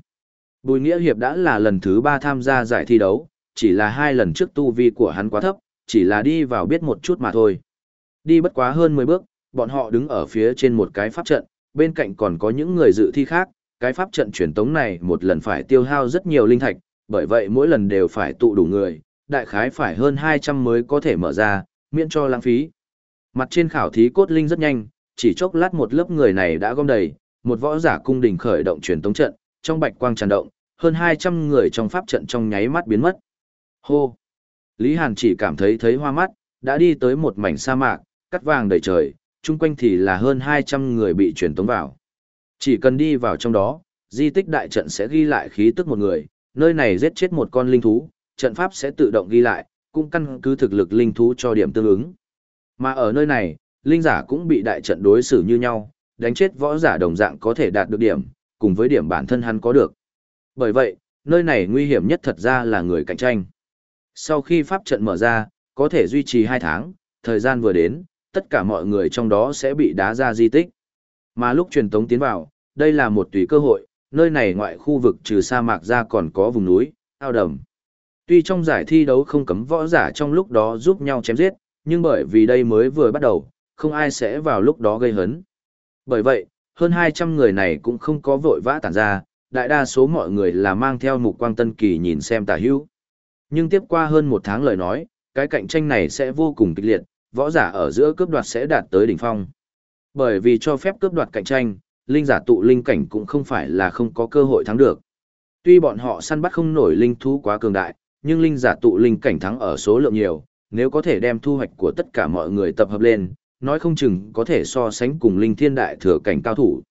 Bùi Nghĩa Hiệp đã là lần thứ ba tham gia giải thi đấu, chỉ là hai lần trước tu vi của hắn quá thấp, chỉ là đi vào biết một chút mà thôi. Đi bất quá hơn 10 bước, bọn họ đứng ở phía trên một cái pháp trận, bên cạnh còn có những người dự thi khác, cái pháp trận truyền tống này một lần phải tiêu hao rất nhiều linh thạch, bởi vậy mỗi lần đều phải tụ đủ người, đại khái phải hơn 200 mới có thể mở ra, miễn cho lãng phí. Mặt trên khảo thí cốt linh rất nhanh, chỉ chốc lát một lớp người này đã gom đầy, một võ giả cung đình khởi động truyền tống trận, trong bạch quang tràn động, hơn 200 người trong pháp trận trong nháy mắt biến mất. Hô! Lý Hàn chỉ cảm thấy thấy hoa mắt, đã đi tới một mảnh sa mạc, cắt vàng đầy trời, chung quanh thì là hơn 200 người bị truyền tống vào. Chỉ cần đi vào trong đó, di tích đại trận sẽ ghi lại khí tức một người, nơi này giết chết một con linh thú, trận pháp sẽ tự động ghi lại, cũng căn cứ thực lực linh thú cho điểm tương ứng. Mà ở nơi này, linh giả cũng bị đại trận đối xử như nhau, đánh chết võ giả đồng dạng có thể đạt được điểm, cùng với điểm bản thân hắn có được. Bởi vậy, nơi này nguy hiểm nhất thật ra là người cạnh tranh. Sau khi pháp trận mở ra, có thể duy trì 2 tháng, thời gian vừa đến, tất cả mọi người trong đó sẽ bị đá ra di tích. Mà lúc truyền tống tiến vào, đây là một tùy cơ hội, nơi này ngoại khu vực trừ sa mạc ra còn có vùng núi, ao đầm. Tuy trong giải thi đấu không cấm võ giả trong lúc đó giúp nhau chém giết, nhưng bởi vì đây mới vừa bắt đầu, không ai sẽ vào lúc đó gây hấn. Bởi vậy, hơn 200 người này cũng không có vội vã tản ra, đại đa số mọi người là mang theo mục quang tân kỳ nhìn xem tả hữu. Nhưng tiếp qua hơn một tháng lời nói, cái cạnh tranh này sẽ vô cùng kịch liệt, võ giả ở giữa cướp đoạt sẽ đạt tới đỉnh phong. Bởi vì cho phép cướp đoạt cạnh tranh, linh giả tụ linh cảnh cũng không phải là không có cơ hội thắng được. Tuy bọn họ săn bắt không nổi linh thú quá cường đại, nhưng linh giả tụ linh cảnh thắng ở số lượng nhiều, nếu có thể đem thu hoạch của tất cả mọi người tập hợp lên, nói không chừng có thể so sánh cùng linh thiên đại thừa cảnh cao thủ.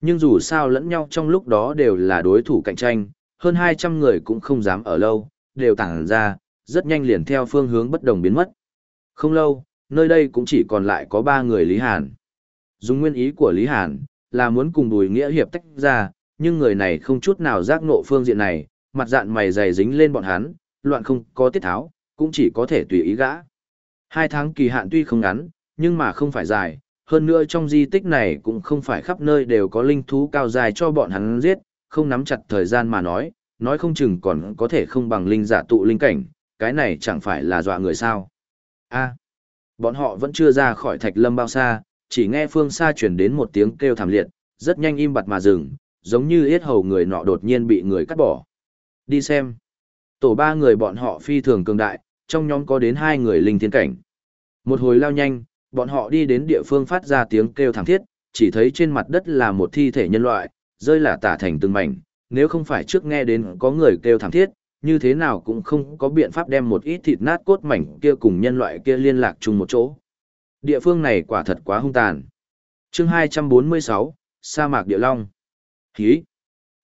Nhưng dù sao lẫn nhau trong lúc đó đều là đối thủ cạnh tranh, hơn 200 người cũng không dám ở lâu, đều tản ra, rất nhanh liền theo phương hướng bất đồng biến mất. Không lâu, nơi đây cũng chỉ còn lại có 3 người Lý Hàn. Dùng nguyên ý của Lý Hàn, là muốn cùng Bùi Nghĩa Hiệp tách ra, nhưng người này không chút nào giác ngộ phương diện này, mặt dạn mày dày dính lên bọn hắn, loạn không có tiết tháo, cũng chỉ có thể tùy ý gã. Hai tháng kỳ hạn tuy không ngắn, nhưng mà không phải dài, hơn nữa trong di tích này cũng không phải khắp nơi đều có linh thú cao dài cho bọn hắn giết, không nắm chặt thời gian mà nói, nói không chừng còn có thể không bằng linh giả tụ linh cảnh, cái này chẳng phải là dọa người sao. a bọn họ vẫn chưa ra khỏi thạch lâm bao xa, chỉ nghe phương xa chuyển đến một tiếng kêu thảm liệt, rất nhanh im bặt mà dừng, giống như yết hầu người nọ đột nhiên bị người cắt bỏ. Đi xem. Tổ ba người bọn họ phi thường cường đại, trong nhóm có đến hai người linh thiên cảnh. Một hồi lao nhanh, bọn họ đi đến địa phương phát ra tiếng kêu thảm thiết, chỉ thấy trên mặt đất là một thi thể nhân loại, rơi là tả thành từng mảnh, nếu không phải trước nghe đến có người kêu thảm thiết, như thế nào cũng không có biện pháp đem một ít thịt nát cốt mảnh kia cùng nhân loại kia liên lạc chung một chỗ. Địa phương này quả thật quá hung tàn. chương 246, Sa mạc Địa Long. Khí.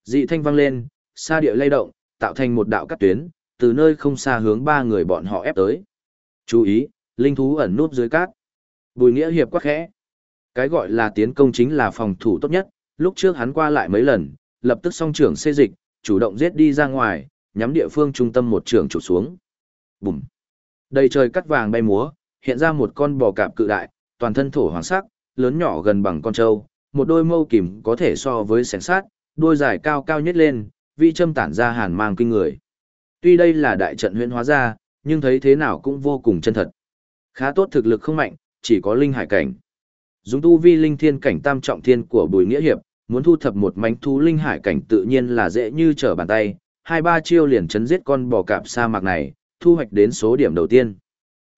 Dị thanh vang lên, sa địa lay động, tạo thành một đạo cắt tuyến, từ nơi không xa hướng ba người bọn họ ép tới. Chú ý, linh thú ẩn núp dưới cát. Bùi nghĩa hiệp quá khẽ. Cái gọi là tiến công chính là phòng thủ tốt nhất, lúc trước hắn qua lại mấy lần, lập tức song trưởng xê dịch, chủ động giết đi ra ngoài, nhắm địa phương trung tâm một trường chụp xuống. Bùm. Đầy trời cắt vàng bay múa, hiện ra một con bò cạp cự đại, toàn thân thổ hoàng sắc, lớn nhỏ gần bằng con trâu, một đôi mâu kìm có thể so với sẻng sát, đôi dài cao cao nhất lên, vi châm tản ra hàn mang kinh người. Tuy đây là đại trận huyễn hóa ra, nhưng thấy thế nào cũng vô cùng chân thật. Khá tốt thực lực không mạnh, chỉ có linh hải cảnh. Dùng tu vi linh thiên cảnh tam trọng thiên của Bùi Nghĩa Hiệp, muốn thu thập một mánh thú linh hải cảnh tự nhiên là dễ như trở bàn tay, hai ba chiêu liền chấn giết con bò cạp sa mạc này, thu hoạch đến số điểm đầu tiên.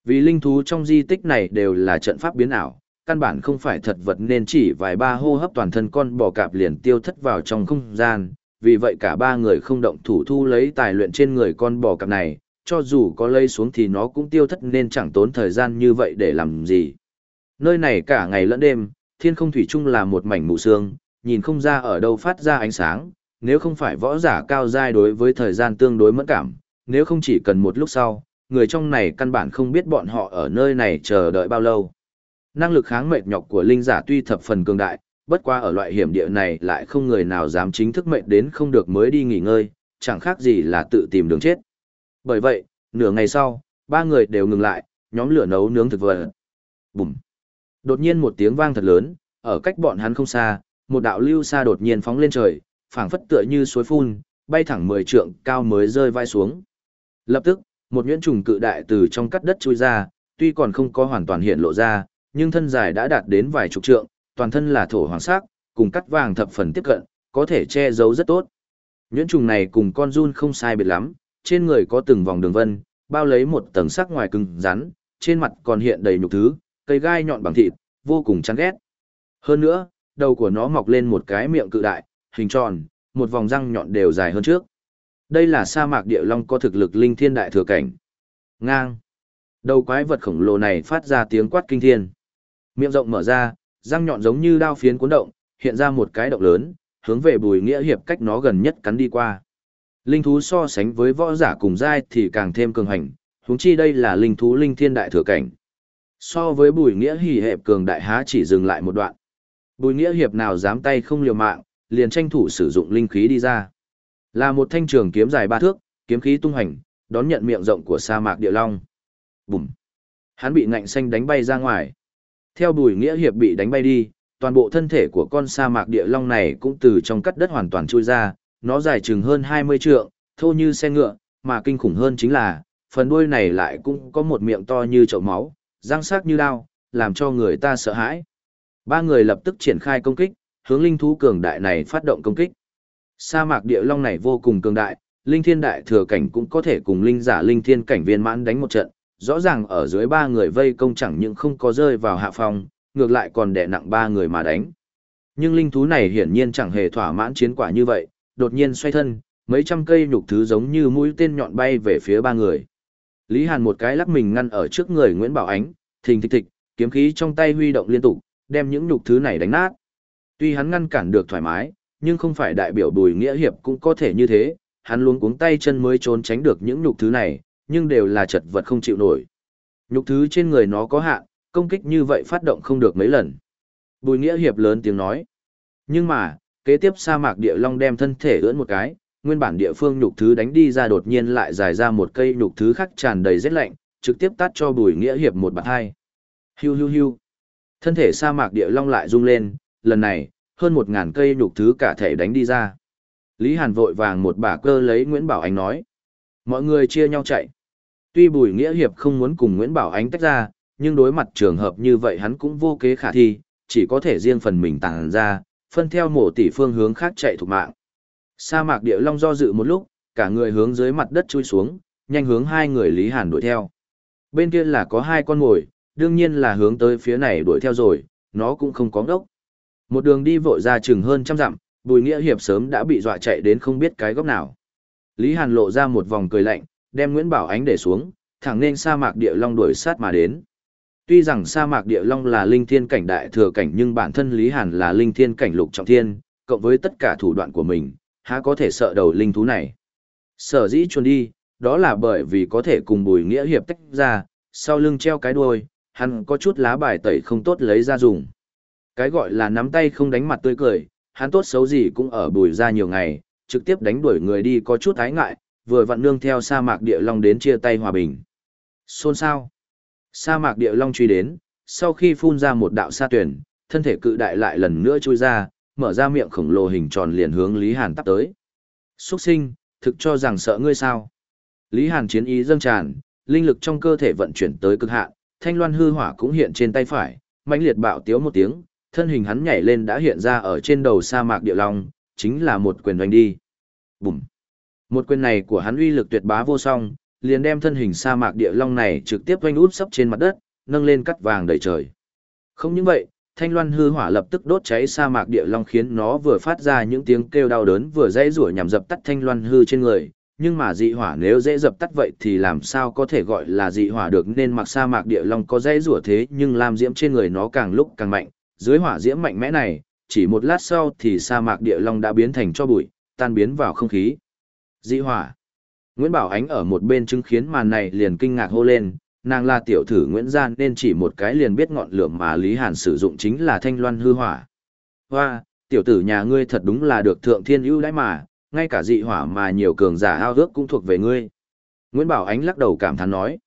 Vì linh thú trong di tích này đều là trận pháp biến ảo, căn bản không phải thật vật nên chỉ vài ba hô hấp toàn thân con bò cạp liền tiêu thất vào trong không gian, vì vậy cả ba người không động thủ thu lấy tài luyện trên người con bò cạp này, cho dù có lây xuống thì nó cũng tiêu thất nên chẳng tốn thời gian như vậy để làm gì. Nơi này cả ngày lẫn đêm, thiên không thủy chung là một mảnh mù sương, nhìn không ra ở đâu phát ra ánh sáng, nếu không phải võ giả cao giai đối với thời gian tương đối mẫn cảm, nếu không chỉ cần một lúc sau, người trong này căn bản không biết bọn họ ở nơi này chờ đợi bao lâu. Năng lực kháng mệt nhọc của linh giả tuy thập phần cường đại, bất qua ở loại hiểm địa này lại không người nào dám chính thức mệt đến không được mới đi nghỉ ngơi, chẳng khác gì là tự tìm đường chết. Bởi vậy, nửa ngày sau, ba người đều ngừng lại, nhóm lửa nấu nướng thực vật. Bùm! Đột nhiên một tiếng vang thật lớn, ở cách bọn hắn không xa, một đạo lưu xa đột nhiên phóng lên trời, phảng phất tựa như suối phun, bay thẳng mười trượng cao mới rơi vai xuống. Lập tức, một nhuyễn trùng cự đại từ trong cắt đất chui ra, tuy còn không có hoàn toàn hiện lộ ra, nhưng thân dài đã đạt đến vài chục trượng, toàn thân là thổ hoàng sắc, cùng cắt vàng thập phần tiếp cận, có thể che giấu rất tốt. Nhuyễn trùng này cùng con run không sai biệt lắm, trên người có từng vòng đường vân, bao lấy một tầng sắc ngoài cứng rắn, trên mặt còn hiện đầy nhục thứ, cây gai nhọn bằng thịt, vô cùng chán ghét. Hơn nữa, đầu của nó mọc lên một cái miệng cự đại, hình tròn, một vòng răng nhọn đều dài hơn trước. Đây là sa mạc địa long có thực lực linh thiên đại thừa cảnh. Ngang. Đầu quái vật khổng lồ này phát ra tiếng quát kinh thiên. Miệng rộng mở ra, răng nhọn giống như đao phiến cuốn động, hiện ra một cái động lớn, hướng về bùi nghĩa hiệp cách nó gần nhất cắn đi qua. Linh thú so sánh với võ giả cùng giai thì càng thêm cường hành, huống chi đây là linh thú linh thiên đại thừa cảnh. So với bùi nghĩa hỉ hẹp cường đại há chỉ dừng lại một đoạn. Bùi nghĩa hiệp nào dám tay không liều mạng, liền tranh thủ sử dụng linh khí đi ra. Là một thanh trường kiếm dài ba thước, kiếm khí tung hành, đón nhận miệng rộng của sa mạc địa long. Bùm! Hắn bị ngạnh xanh đánh bay ra ngoài. Theo bùi nghĩa hiệp bị đánh bay đi, toàn bộ thân thể của con sa mạc địa long này cũng từ trong cắt đất hoàn toàn trôi ra, nó dài chừng hơn 20 trượng, thô như xe ngựa, mà kinh khủng hơn chính là, phần đuôi này lại cũng có một miệng to như chậu máu, răng sắc như đao, làm cho người ta sợ hãi. Ba người lập tức triển khai công kích, hướng linh thú cường đại này phát động công kích. Sa mạc địa long này vô cùng cường đại, linh thiên đại thừa cảnh cũng có thể cùng linh giả linh thiên cảnh viên mãn đánh một trận, rõ ràng ở dưới ba người vây công chẳng những không có rơi vào hạ phòng, ngược lại còn đè nặng ba người mà đánh. Nhưng linh thú này hiển nhiên chẳng hề thỏa mãn chiến quả như vậy, đột nhiên xoay thân, mấy trăm cây nhục thứ giống như mũi tên nhọn bay về phía ba người. Lý Hàn một cái lắc mình ngăn ở trước người Nguyễn Bảo Ánh, thình thịch thịch, kiếm khí trong tay huy động liên tục, đem những nhục thứ này đánh nát. Tuy hắn ngăn cản được thoải mái, nhưng không phải đại biểu Bùi Nghĩa Hiệp cũng có thể như thế, hắn luống cuống tay chân mới trốn tránh được những nhục thứ này, nhưng đều là chật vật không chịu nổi. Nhục thứ trên người nó có hạn, công kích như vậy phát động không được mấy lần. Bùi Nghĩa Hiệp lớn tiếng nói. Nhưng mà, kế tiếp sa mạc địa long đem thân thể ưỡn một cái, nguyên bản địa phương nhục thứ đánh đi ra đột nhiên lại dài ra một cây nhục thứ khác tràn đầy rét lạnh, trực tiếp tắt cho Bùi Nghĩa Hiệp một bạt hai. Hiu hiu hiu. Thân thể sa mạc địa long lại rung lên, lần này, hơn một ngàn cây nhục thứ cả thể đánh đi ra. Lý Hàn vội vàng một bả cơ lấy Nguyễn Bảo Ánh nói. Mọi người chia nhau chạy. Tuy Bùi Nghĩa Hiệp không muốn cùng Nguyễn Bảo Ánh tách ra, nhưng đối mặt trường hợp như vậy hắn cũng vô kế khả thi, chỉ có thể riêng phần mình tàng ra, phân theo mổ tỷ phương hướng khác chạy thuộc mạng. Sa mạc địa long do dự một lúc, cả người hướng dưới mặt đất chui xuống, nhanh hướng hai người Lý Hàn đuổi theo. Bên kia là có hai con mồi, đương nhiên là hướng tới phía này đuổi theo rồi, nó cũng không có ngốc. Một đường đi vội ra chừng hơn trăm dặm, Bùi Nghĩa Hiệp sớm đã bị dọa chạy đến không biết cái góc nào. Lý Hàn lộ ra một vòng cười lạnh, đem Nguyễn Bảo Ánh để xuống, thẳng nên sa mạc địa long đuổi sát mà đến. Tuy rằng sa mạc địa long là linh thiên cảnh đại thừa cảnh nhưng bản thân Lý Hàn là linh thiên cảnh lục trọng thiên, cộng với tất cả thủ đoạn của mình, há có thể sợ đầu linh thú này. Sở dĩ chuồn đi, đó là bởi vì có thể cùng bùi nghĩa hiệp tách ra, sau lưng treo cái đuôi, hắn có chút lá bài tẩy không tốt lấy ra dùng. Cái gọi là nắm tay không đánh mặt tươi cười, hắn tốt xấu gì cũng ở bùi ra nhiều ngày, trực tiếp đánh đuổi người đi có chút ái ngại, vừa vặn nương theo sa mạc địa long đến chia tay hòa bình. Xôn sao? Sa mạc địa long truy đến, sau khi phun ra một đạo sa tuyển, thân thể cự đại lại lần nữa chui ra, mở ra miệng khổng lồ hình tròn liền hướng Lý Hàn tắp tới. Xuất sinh, thực cho rằng sợ ngươi sao? Lý Hàn chiến ý dâng tràn, linh lực trong cơ thể vận chuyển tới cực hạn, thanh loan hư hỏa cũng hiện trên tay phải, mãnh liệt bạo tiếu một tiếng, thân hình hắn nhảy lên đã hiện ra ở trên đầu sa mạc địa long, chính là một quyền đánh đi. Bùm! Một quyền này của hắn uy lực tuyệt bá vô song, liền đem thân hình sa mạc địa long này trực tiếp oanh út sấp trên mặt đất, nâng lên cắt vàng đầy trời. Không những vậy, thanh loan hư hỏa lập tức đốt cháy sa mạc địa long khiến nó vừa phát ra những tiếng kêu đau đớn vừa dãy rủa nhằm dập tắt thanh loan hư trên người. Nhưng mà dị hỏa nếu dễ dập tắt vậy thì làm sao có thể gọi là dị hỏa được nên mặc sa mạc địa long có dãy rủa thế nhưng lam diễm trên người nó càng lúc càng mạnh, dưới hỏa diễm mạnh mẽ này, chỉ một lát sau thì sa mạc địa long đã biến thành cho bụi, tan biến vào không khí. Dị hỏa. Nguyễn Bảo Ánh ở một bên chứng khiến màn này liền kinh ngạc hô lên, nàng là tiểu thử Nguyễn Gian nên chỉ một cái liền biết ngọn lửa mà Lý Hàn sử dụng chính là thanh loan hư hỏa. Hoa, tiểu tử nhà ngươi thật đúng là được thượng thiên ưu đãi mà, ngay cả dị hỏa mà nhiều cường giả ao ước cũng thuộc về ngươi. Nguyễn Bảo Ánh lắc đầu cảm thán nói.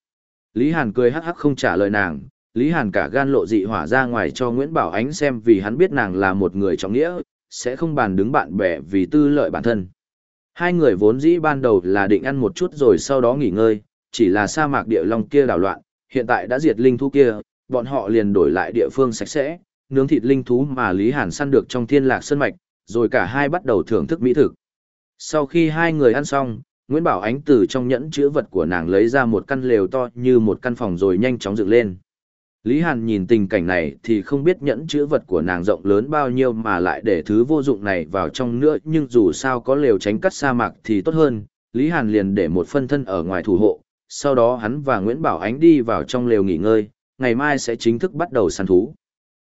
Lý Hàn cười hắc hắc không trả lời nàng, Lý Hàn cả gan lộ dị hỏa ra ngoài cho Nguyễn Bảo Ánh xem vì hắn biết nàng là một người trọng nghĩa, sẽ không bàn đứng bạn bè vì tư lợi bản thân. Hai người vốn dĩ ban đầu là định ăn một chút rồi sau đó nghỉ ngơi, chỉ là sa mạc địa long kia đảo loạn, hiện tại đã diệt linh thú kia, bọn họ liền đổi lại địa phương sạch sẽ, nướng thịt linh thú mà Lý Hàn săn được trong thiên lạc sơn mạch, rồi cả hai bắt đầu thưởng thức mỹ thực. Sau khi hai người ăn xong, Nguyễn Bảo Ánh từ trong nhẫn chữ vật của nàng lấy ra một căn lều to như một căn phòng rồi nhanh chóng dựng lên. Lý Hàn nhìn tình cảnh này thì không biết nhẫn chữ vật của nàng rộng lớn bao nhiêu mà lại để thứ vô dụng này vào trong nữa nhưng dù sao có lều tránh cắt sa mạc thì tốt hơn, Lý Hàn liền để một phân thân ở ngoài thủ hộ, sau đó hắn và Nguyễn Bảo Ánh đi vào trong lều nghỉ ngơi, ngày mai sẽ chính thức bắt đầu săn thú.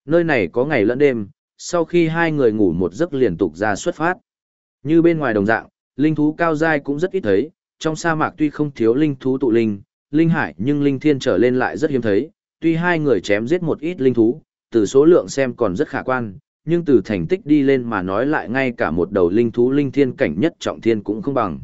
Nơi này có ngày lẫn đêm, sau khi hai người ngủ một giấc liên tục ra xuất phát. Như bên ngoài đồng dạng, linh thú cao dai cũng rất ít thấy, trong sa mạc tuy không thiếu linh thú tụ linh, linh hải nhưng linh thiên trở lên lại rất hiếm thấy, tuy hai người chém giết một ít linh thú, từ số lượng xem còn rất khả quan, nhưng từ thành tích đi lên mà nói lại ngay cả một đầu linh thú linh thiên cảnh nhất trọng thiên cũng không bằng.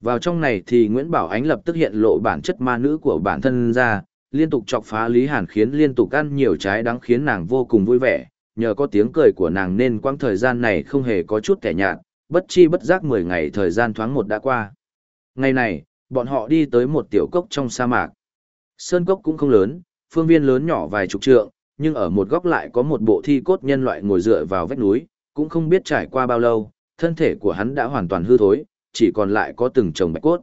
Vào trong này thì Nguyễn Bảo Ánh lập tức hiện lộ bản chất ma nữ của bản thân ra, liên tục chọc phá Lý Hàn khiến liên tục ăn nhiều trái đáng khiến nàng vô cùng vui vẻ, nhờ có tiếng cười của nàng nên quãng thời gian này không hề có chút kẻ nhạt, bất chi bất giác 10 ngày thời gian thoáng một đã qua. Ngày này, bọn họ đi tới một tiểu cốc trong sa mạc. Sơn cốc cũng không lớn, phương viên lớn nhỏ vài chục trượng, nhưng ở một góc lại có một bộ thi cốt nhân loại ngồi dựa vào vách núi, cũng không biết trải qua bao lâu, thân thể của hắn đã hoàn toàn hư thối, chỉ còn lại có từng chồng bạch cốt.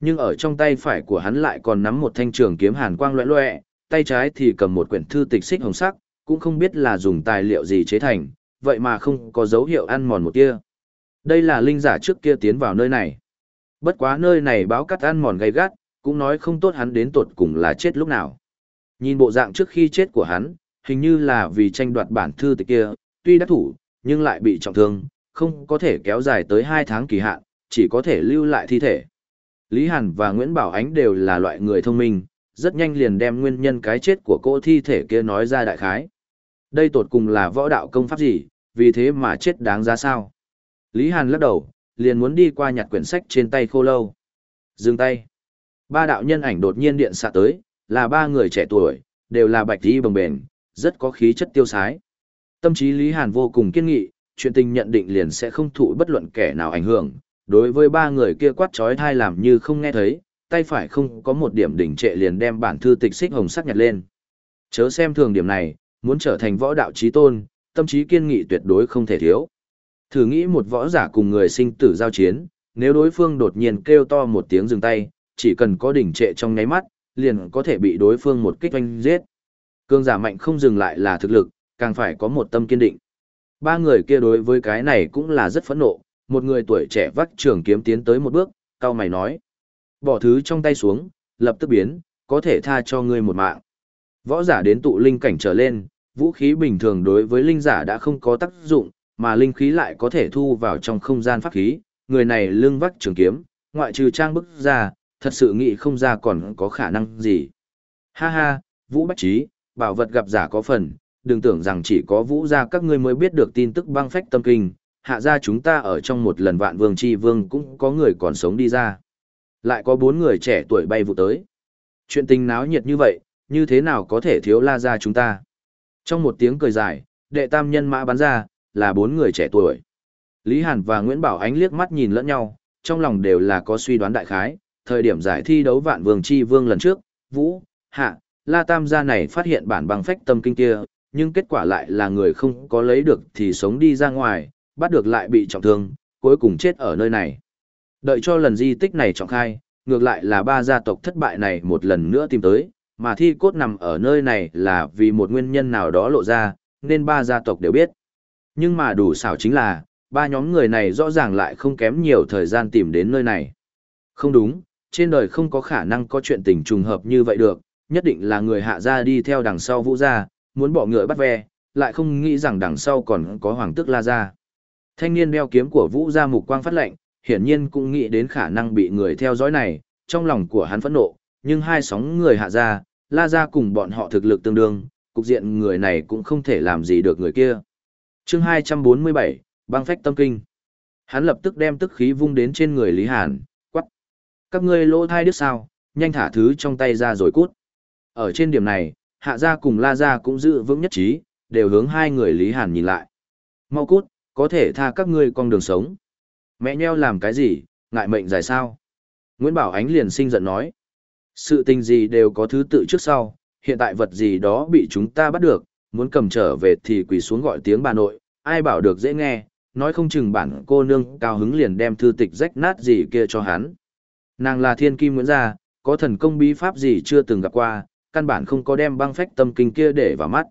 Nhưng ở trong tay phải của hắn lại còn nắm một thanh trường kiếm hàn quang loẹ loẹ, tay trái thì cầm một quyển thư tịch xích hồng sắc, cũng không biết là dùng tài liệu gì chế thành, vậy mà không có dấu hiệu ăn mòn một tia. Đây là linh giả trước kia tiến vào nơi này. Bất quá nơi này báo cắt ăn mòn gay gắt, cũng nói không tốt hắn đến tột cùng là chết lúc nào. Nhìn bộ dạng trước khi chết của hắn, hình như là vì tranh đoạt bản thư tịch kia, tuy đã thủ, nhưng lại bị trọng thương, không có thể kéo dài tới 2 tháng kỳ hạn, chỉ có thể lưu lại thi thể. Lý Hàn và Nguyễn Bảo Ánh đều là loại người thông minh, rất nhanh liền đem nguyên nhân cái chết của cô thi thể kia nói ra đại khái. Đây tột cùng là võ đạo công pháp gì, vì thế mà chết đáng giá sao? Lý Hàn lắc đầu, liền muốn đi qua nhặt quyển sách trên tay khô lâu. Dừng tay. Ba đạo nhân ảnh đột nhiên điện xạ tới, là ba người trẻ tuổi, đều là bạch y bồng bền, rất có khí chất tiêu sái. Tâm trí Lý Hàn vô cùng kiên nghị, chuyện tình nhận định liền sẽ không thụ bất luận kẻ nào ảnh hưởng. Đối với ba người kia quát trói thai làm như không nghe thấy, tay phải không có một điểm đỉnh trệ liền đem bản thư tịch xích hồng sắc nhặt lên. Chớ xem thường điểm này, muốn trở thành võ đạo trí tôn, tâm trí kiên nghị tuyệt đối không thể thiếu. Thử nghĩ một võ giả cùng người sinh tử giao chiến, nếu đối phương đột nhiên kêu to một tiếng dừng tay, chỉ cần có đỉnh trệ trong nháy mắt, liền có thể bị đối phương một kích oanh giết. Cương giả mạnh không dừng lại là thực lực, càng phải có một tâm kiên định. Ba người kia đối với cái này cũng là rất phẫn nộ, một người tuổi trẻ vắt trường kiếm tiến tới một bước, cao mày nói. Bỏ thứ trong tay xuống, lập tức biến, có thể tha cho ngươi một mạng. Võ giả đến tụ linh cảnh trở lên, vũ khí bình thường đối với linh giả đã không có tác dụng, mà linh khí lại có thể thu vào trong không gian pháp khí, người này lưng vắt trường kiếm, ngoại trừ trang bức ra, thật sự nghĩ không ra còn có khả năng gì. Ha ha, Vũ Bách Trí, bảo vật gặp giả có phần, đừng tưởng rằng chỉ có Vũ gia các ngươi mới biết được tin tức băng phách tâm kinh, hạ ra chúng ta ở trong một lần vạn vương chi vương cũng có người còn sống đi ra. Lại có bốn người trẻ tuổi bay vụ tới. Chuyện tình náo nhiệt như vậy, như thế nào có thể thiếu la ra chúng ta? Trong một tiếng cười dài, đệ tam nhân mã bắn ra, là bốn người trẻ tuổi. Lý Hàn và Nguyễn Bảo Ánh liếc mắt nhìn lẫn nhau, trong lòng đều là có suy đoán đại khái, thời điểm giải thi đấu vạn vương chi vương lần trước, Vũ, Hạ, La Tam gia này phát hiện bản băng phách tâm kinh kia, nhưng kết quả lại là người không có lấy được thì sống đi ra ngoài, bắt được lại bị trọng thương, cuối cùng chết ở nơi này. Đợi cho lần di tích này trọng khai, ngược lại là ba gia tộc thất bại này một lần nữa tìm tới, mà thi cốt nằm ở nơi này là vì một nguyên nhân nào đó lộ ra, nên ba gia tộc đều biết. Nhưng mà đủ xảo chính là, ba nhóm người này rõ ràng lại không kém nhiều thời gian tìm đến nơi này. Không đúng, trên đời không có khả năng có chuyện tình trùng hợp như vậy được, nhất định là người hạ gia đi theo đằng sau vũ gia, muốn bỏ ngựa bắt ve, lại không nghĩ rằng đằng sau còn có hoàng tước la gia. Thanh niên đeo kiếm của vũ gia mục quang phát lệnh, hiển nhiên cũng nghĩ đến khả năng bị người theo dõi này, trong lòng của hắn phẫn nộ, nhưng hai sóng người hạ gia, la gia cùng bọn họ thực lực tương đương, cục diện người này cũng không thể làm gì được người kia. chương 247, băng phách tâm kinh. Hắn lập tức đem tức khí vung đến trên người Lý Hàn, các ngươi lỗ thai đứt sao, nhanh thả thứ trong tay ra rồi cút. Ở trên điểm này, hạ gia cùng la gia cũng giữ vững nhất trí, đều hướng hai người Lý Hàn nhìn lại. Mau cút, có thể tha các ngươi con đường sống. Mẹ nheo làm cái gì, ngại mệnh dài sao? Nguyễn Bảo Ánh liền sinh giận nói. Sự tình gì đều có thứ tự trước sau, hiện tại vật gì đó bị chúng ta bắt được, muốn cầm trở về thì quỳ xuống gọi tiếng bà nội, ai bảo được dễ nghe, nói không chừng bản cô nương cao hứng liền đem thư tịch rách nát gì kia cho hắn. Nàng là thiên kim Nguyễn Gia, có thần công bí pháp gì chưa từng gặp qua, căn bản không có đem băng phách tâm kinh kia để vào mắt.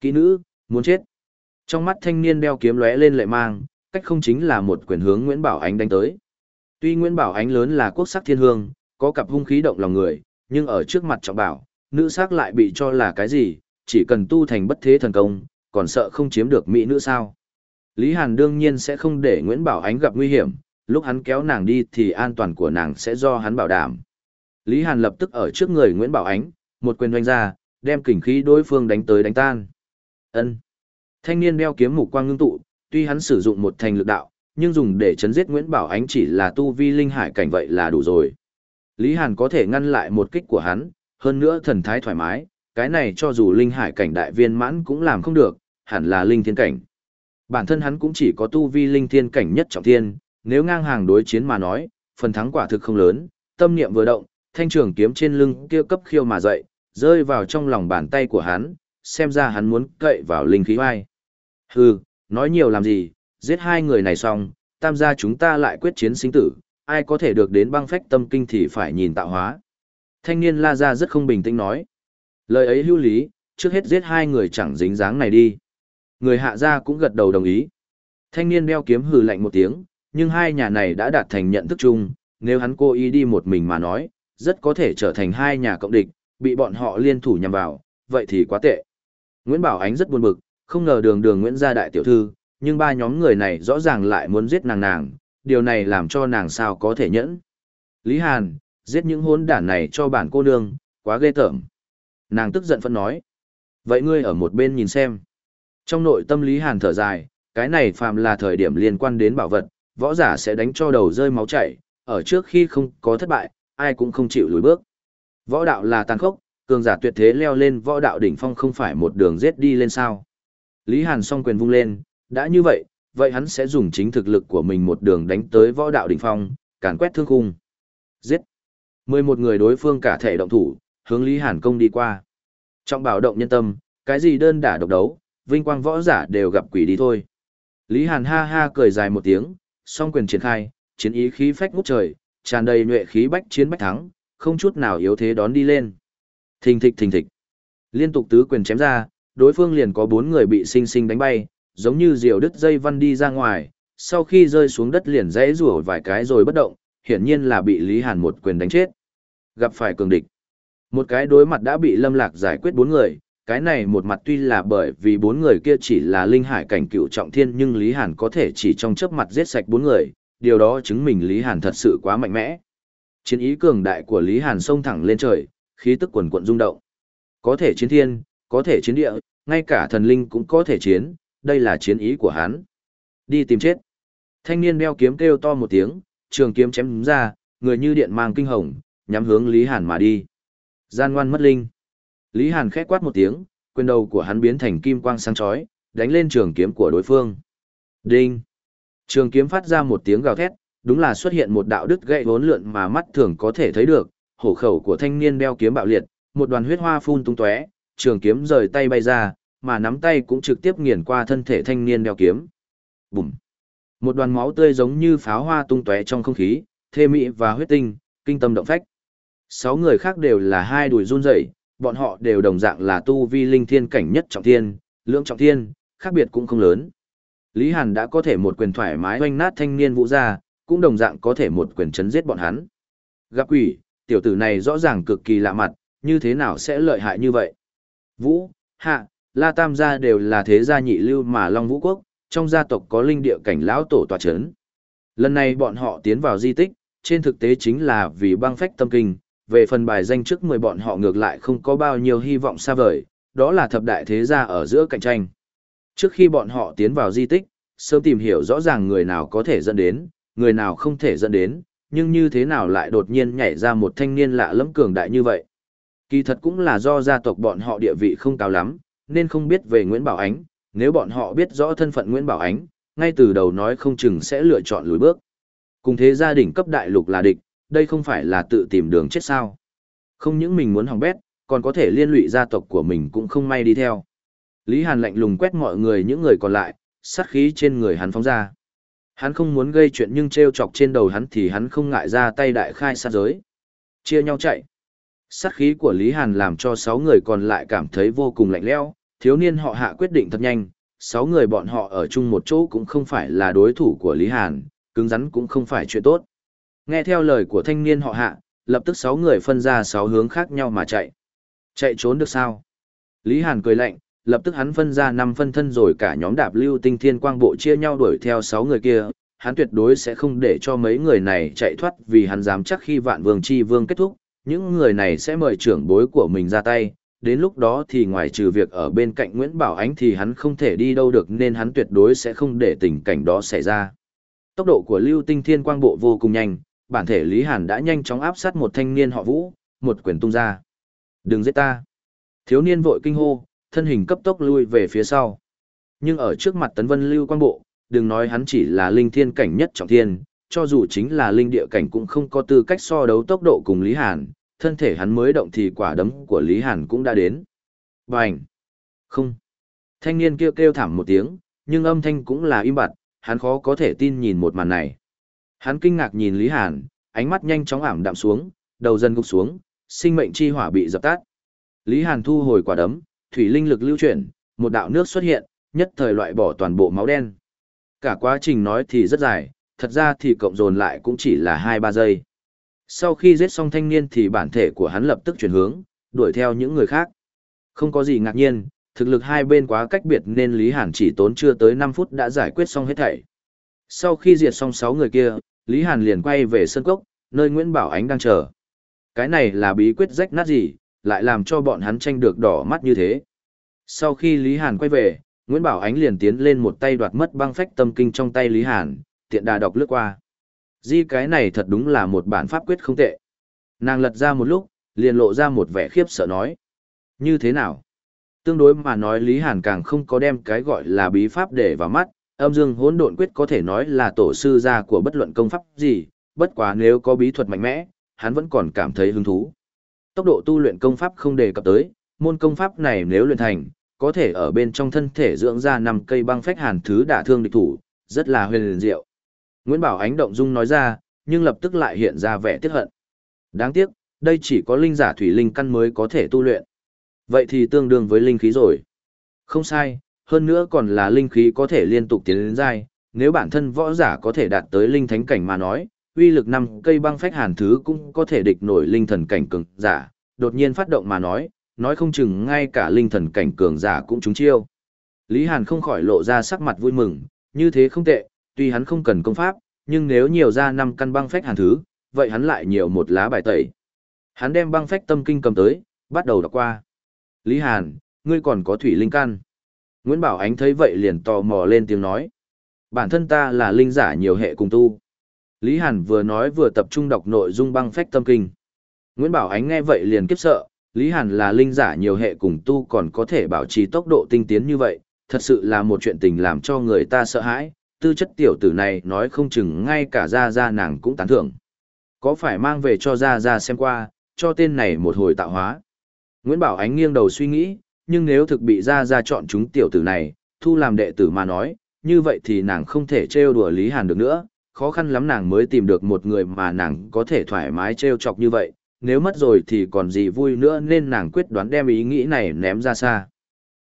Kỹ nữ, muốn chết. Trong mắt thanh niên đeo kiếm lóe lên lệ mang, cách không chính là một quyền hướng Nguyễn Bảo Ánh đánh tới. Tuy Nguyễn Bảo Ánh lớn là quốc sắc thiên hương, có cặp hung khí động lòng người, nhưng ở trước mặt trọng bảo, nữ sắc lại bị cho là cái gì, chỉ cần tu thành bất thế thần công, còn sợ không chiếm được mỹ nữ sao. Lý Hàn đương nhiên sẽ không để Nguyễn Bảo Ánh gặp nguy hiểm, lúc hắn kéo nàng đi thì an toàn của nàng sẽ do hắn bảo đảm. Lý Hàn lập tức ở trước người Nguyễn Bảo Ánh, một quyền doanh ra, đem kình khí đối phương đánh tới đánh tan. Ân. Thanh niên đeo kiếm mục quang ngưng tụ, tuy hắn sử dụng một thành lực đạo, nhưng dùng để chấn giết Nguyễn Bảo Ánh chỉ là tu vi linh hải cảnh vậy là đủ rồi. Lý Hàn có thể ngăn lại một kích của hắn, hơn nữa thần thái thoải mái, cái này cho dù linh hải cảnh đại viên mãn cũng làm không được, hẳn là linh thiên cảnh. Bản thân hắn cũng chỉ có tu vi linh thiên cảnh nhất trọng thiên, nếu ngang hàng đối chiến mà nói, phần thắng quả thực không lớn, tâm niệm vừa động, thanh trường kiếm trên lưng kia cấp khiêu mà dậy, rơi vào trong lòng bàn tay của hắn, xem ra hắn muốn cậy vào linh khí vai. Hừ, nói nhiều làm gì, giết hai người này xong, tam gia chúng ta lại quyết chiến sinh tử, ai có thể được đến băng phách tâm kinh thì phải nhìn tạo hóa. Thanh niên la ra rất không bình tĩnh nói. Lời ấy hữu lý, trước hết giết hai người chẳng dính dáng này đi. Người hạ gia cũng gật đầu đồng ý. Thanh niên đeo kiếm hừ lạnh một tiếng, nhưng hai nhà này đã đạt thành nhận thức chung, nếu hắn cố ý đi một mình mà nói, rất có thể trở thành hai nhà cộng địch, bị bọn họ liên thủ nhằm vào, vậy thì quá tệ. Nguyễn Bảo Ánh rất buồn bực, không ngờ đường đường Nguyễn gia đại tiểu thư, nhưng ba nhóm người này rõ ràng lại muốn giết nàng nàng, điều này làm cho nàng sao có thể nhẫn. Lý Hàn, giết những hôn đản này cho bản cô nương, quá ghê tởm. Nàng tức giận phân nói. Vậy ngươi ở một bên nhìn xem. Trong nội tâm Lý Hàn thở dài, cái này phàm là thời điểm liên quan đến bảo vật, võ giả sẽ đánh cho đầu rơi máu chảy, ở trước khi không có thất bại, ai cũng không chịu lùi bước. Võ đạo là tàn khốc, cường giả tuyệt thế leo lên võ đạo đỉnh phong không phải một đường giết đi lên sao. Lý Hàn song quyền vung lên, đã như vậy, vậy hắn sẽ dùng chính thực lực của mình một đường đánh tới võ đạo đỉnh phong, càn quét thương khung. Giết! 11 người đối phương cả thể động thủ, hướng Lý Hàn công đi qua. Trong bảo động nhân tâm, cái gì đơn đả độc đấu, vinh quang võ giả đều gặp quỷ đi thôi. Lý Hàn ha ha cười dài một tiếng, song quyền triển khai, chiến ý khí phách ngút trời, tràn đầy nhuệ khí bách chiến bách thắng, không chút nào yếu thế đón đi lên. Thình thịch thình thịch. Liên tục tứ quyền chém ra, đối phương liền có bốn người bị sinh sinh đánh bay, giống như diều đứt dây văn đi ra ngoài, sau khi rơi xuống đất liền rẽ rủa vài cái rồi bất động, hiển nhiên là bị Lý Hàn một quyền đánh chết. Gặp phải cường địch. Một cái đối mặt đã bị Lâm Lạc giải quyết bốn người, cái này một mặt tuy là bởi vì bốn người kia chỉ là linh hải cảnh cựu trọng thiên nhưng Lý Hàn có thể chỉ trong chớp mặt giết sạch bốn người, điều đó chứng minh Lý Hàn thật sự quá mạnh mẽ. Chiến ý cường đại của Lý Hàn xông thẳng lên trời, khí tức quần quận rung động. Có thể chiến thiên, có thể chiến địa, ngay cả thần linh cũng có thể chiến, đây là chiến ý của hắn. Đi tìm chết. Thanh niên đeo kiếm kêu to một tiếng, trường kiếm chém ra, người như điện mang kinh hồng, nhắm hướng Lý Hàn mà đi. Gian ngoan mất linh. Lý Hàn khẽ quát một tiếng, quyền đầu của hắn biến thành kim quang sáng chói, đánh lên trường kiếm của đối phương. Đinh. Trường kiếm phát ra một tiếng gào thét, đúng là xuất hiện một đạo đứt gãy vốn lượn mà mắt thường có thể thấy được, hổ khẩu của thanh niên đeo kiếm bạo liệt, một đoàn huyết hoa phun tung tóe, trường kiếm rời tay bay ra, mà nắm tay cũng trực tiếp nghiền qua thân thể thanh niên đeo kiếm. Bùm! Một đoàn máu tươi giống như pháo hoa tung tóe trong không khí, thê mỹ và huyết tinh, kinh tâm động phách. Sáu người khác đều là hai đùi run rẩy, bọn họ đều đồng dạng là tu vi linh thiên cảnh nhất trọng thiên, lưỡng trọng thiên, khác biệt cũng không lớn. Lý Hàn đã có thể một quyền thoải mái oanh nát thanh niên vũ gia, cũng đồng dạng có thể một quyền chấn giết bọn hắn. Gặp quỷ, tiểu tử này rõ ràng cực kỳ lạ mặt, như thế nào sẽ lợi hại như vậy? Vũ, Hạ, La Tam gia đều là thế gia nhị lưu mà Long Vũ Quốc, trong gia tộc có linh địa cảnh lão tổ tòa chấn. Lần này bọn họ tiến vào di tích, trên thực tế chính là vì băng phách tâm kinh, về phần bài danh trước 10 bọn họ ngược lại không có bao nhiêu hy vọng xa vời, đó là thập đại thế gia ở giữa cạnh tranh. Trước khi bọn họ tiến vào di tích, sớm tìm hiểu rõ ràng người nào có thể dẫn đến, người nào không thể dẫn đến, nhưng như thế nào lại đột nhiên nhảy ra một thanh niên lạ lẫm cường đại như vậy. Kỳ thật cũng là do gia tộc bọn họ địa vị không cao lắm, nên không biết về Nguyễn Bảo Ánh, nếu bọn họ biết rõ thân phận Nguyễn Bảo Ánh, ngay từ đầu nói không chừng sẽ lựa chọn lùi bước. Cùng thế gia đình cấp đại lục là địch, đây không phải là tự tìm đường chết sao. Không những mình muốn hỏng bét, còn có thể liên lụy gia tộc của mình cũng không may đi theo. Lý Hàn lạnh lùng quét mọi người những người còn lại, sát khí trên người hắn phóng ra. Hắn không muốn gây chuyện nhưng treo chọc trên đầu hắn thì hắn không ngại ra tay đại khai sát giới. Chia nhau chạy. Sát khí của Lý Hàn làm cho 6 người còn lại cảm thấy vô cùng lạnh lẽo, thiếu niên họ hạ quyết định thật nhanh, 6 người bọn họ ở chung một chỗ cũng không phải là đối thủ của Lý Hàn, cứng rắn cũng không phải chuyện tốt. Nghe theo lời của thanh niên họ hạ, lập tức 6 người phân ra 6 hướng khác nhau mà chạy. Chạy trốn được sao? Lý Hàn cười lạnh, lập tức hắn phân ra 5 phân thân rồi cả nhóm đạp lưu tinh thiên quang bộ chia nhau đuổi theo 6 người kia, hắn tuyệt đối sẽ không để cho mấy người này chạy thoát vì hắn dám chắc khi vạn vương chi vương kết thúc, những người này sẽ mời trưởng bối của mình ra tay, đến lúc đó thì ngoài trừ việc ở bên cạnh Nguyễn Bảo Ánh thì hắn không thể đi đâu được nên hắn tuyệt đối sẽ không để tình cảnh đó xảy ra. Tốc độ của Lưu Tinh Thiên Quang Bộ vô cùng nhanh, bản thể Lý Hàn đã nhanh chóng áp sát một thanh niên họ Vũ, một quyền tung ra. Đừng giết ta. Thiếu niên vội kinh hô, thân hình cấp tốc lui về phía sau. Nhưng ở trước mặt Tấn Vân Lưu Quang Bộ, đừng nói hắn chỉ là linh thiên cảnh nhất trọng thiên, cho dù chính là linh địa cảnh cũng không có tư cách so đấu tốc độ cùng Lý Hàn, thân thể hắn mới động thì quả đấm của Lý Hàn cũng đã đến. Bành! Không! Thanh niên kêu kêu thảm một tiếng, nhưng âm thanh cũng là im bặt, hắn khó có thể tin nhìn một màn này. Hắn kinh ngạc nhìn Lý Hàn, ánh mắt nhanh chóng ảm đạm xuống, đầu dần gục xuống, sinh mệnh chi hỏa bị dập tắt. Lý Hàn thu hồi quả đấm, thủy linh lực lưu chuyển, một đạo nước xuất hiện, nhất thời loại bỏ toàn bộ máu đen. Cả quá trình nói thì rất dài, thật ra thì cộng dồn lại cũng chỉ là 2-3 giây. Sau khi giết xong thanh niên thì bản thể của hắn lập tức chuyển hướng, đuổi theo những người khác. Không có gì ngạc nhiên, thực lực hai bên quá cách biệt nên Lý Hàn chỉ tốn chưa tới 5 phút đã giải quyết xong hết thảy. Sau khi diệt xong 6 người kia, Lý Hàn liền quay về sân cốc, nơi Nguyễn Bảo Ánh đang chờ. Cái này là bí quyết rách nát gì, lại làm cho bọn hắn tranh được đỏ mắt như thế. Sau khi Lý Hàn quay về, Nguyễn Bảo Ánh liền tiến lên một tay đoạt mất băng phách tâm kinh trong tay Lý Hàn, tiện đà đọc lướt qua. Di cái này thật đúng là một bản pháp quyết không tệ. Nàng lật ra một lúc, liền lộ ra một vẻ khiếp sợ nói. Như thế nào? Tương đối mà nói Lý Hàn càng không có đem cái gọi là bí pháp để vào mắt, âm dương hỗn độn quyết có thể nói là tổ sư gia của bất luận công pháp gì, bất quá nếu có bí thuật mạnh mẽ, hắn vẫn còn cảm thấy hứng thú. Tốc độ tu luyện công pháp không đề cập tới, môn công pháp này nếu luyện thành, có thể ở bên trong thân thể dưỡng ra năm cây băng phách hàn thứ đả thương địch thủ, rất là huyền diệu. Nguyễn Bảo Ánh động dung nói ra, nhưng lập tức lại hiện ra vẻ tiếc hận. Đáng tiếc, đây chỉ có linh giả thủy linh căn mới có thể tu luyện. Vậy thì tương đương với linh khí rồi. Không sai, hơn nữa còn là linh khí có thể liên tục tiến đến dai, nếu bản thân võ giả có thể đạt tới linh thánh cảnh mà nói, uy lực năm cây băng phách hàn thứ cũng có thể địch nổi linh thần cảnh cường giả, đột nhiên phát động mà nói, nói không chừng ngay cả linh thần cảnh cường giả cũng trúng chiêu. Lý Hàn không khỏi lộ ra sắc mặt vui mừng, như thế không tệ, tuy hắn không cần công pháp, nhưng nếu nhiều ra năm căn băng phách hàn thứ, vậy hắn lại nhiều một lá bài tẩy. Hắn đem băng phách tâm kinh cầm tới, bắt đầu đọc qua. Lý Hàn, ngươi còn có thủy linh căn. Nguyễn Bảo Ánh thấy vậy liền tò mò lên tiếng nói. Bản thân ta là linh giả nhiều hệ cùng tu. Lý Hàn vừa nói vừa tập trung đọc nội dung băng phách tâm kinh. Nguyễn Bảo Ánh nghe vậy liền kiếp sợ, Lý Hàn là linh giả nhiều hệ cùng tu còn có thể bảo trì tốc độ tinh tiến như vậy, thật sự là một chuyện tình làm cho người ta sợ hãi, tư chất tiểu tử này nói không chừng ngay cả Gia Gia nàng cũng tán thưởng. Có phải mang về cho Gia Gia xem qua, cho tên này một hồi tạo hóa. Nguyễn Bảo Ánh nghiêng đầu suy nghĩ, nhưng nếu thực bị Gia Gia chọn chúng tiểu tử này, thu làm đệ tử mà nói, như vậy thì nàng không thể trêu đùa Lý Hàn được nữa, khó khăn lắm nàng mới tìm được một người mà nàng có thể thoải mái trêu chọc như vậy, nếu mất rồi thì còn gì vui nữa nên nàng quyết đoán đem ý nghĩ này ném ra xa.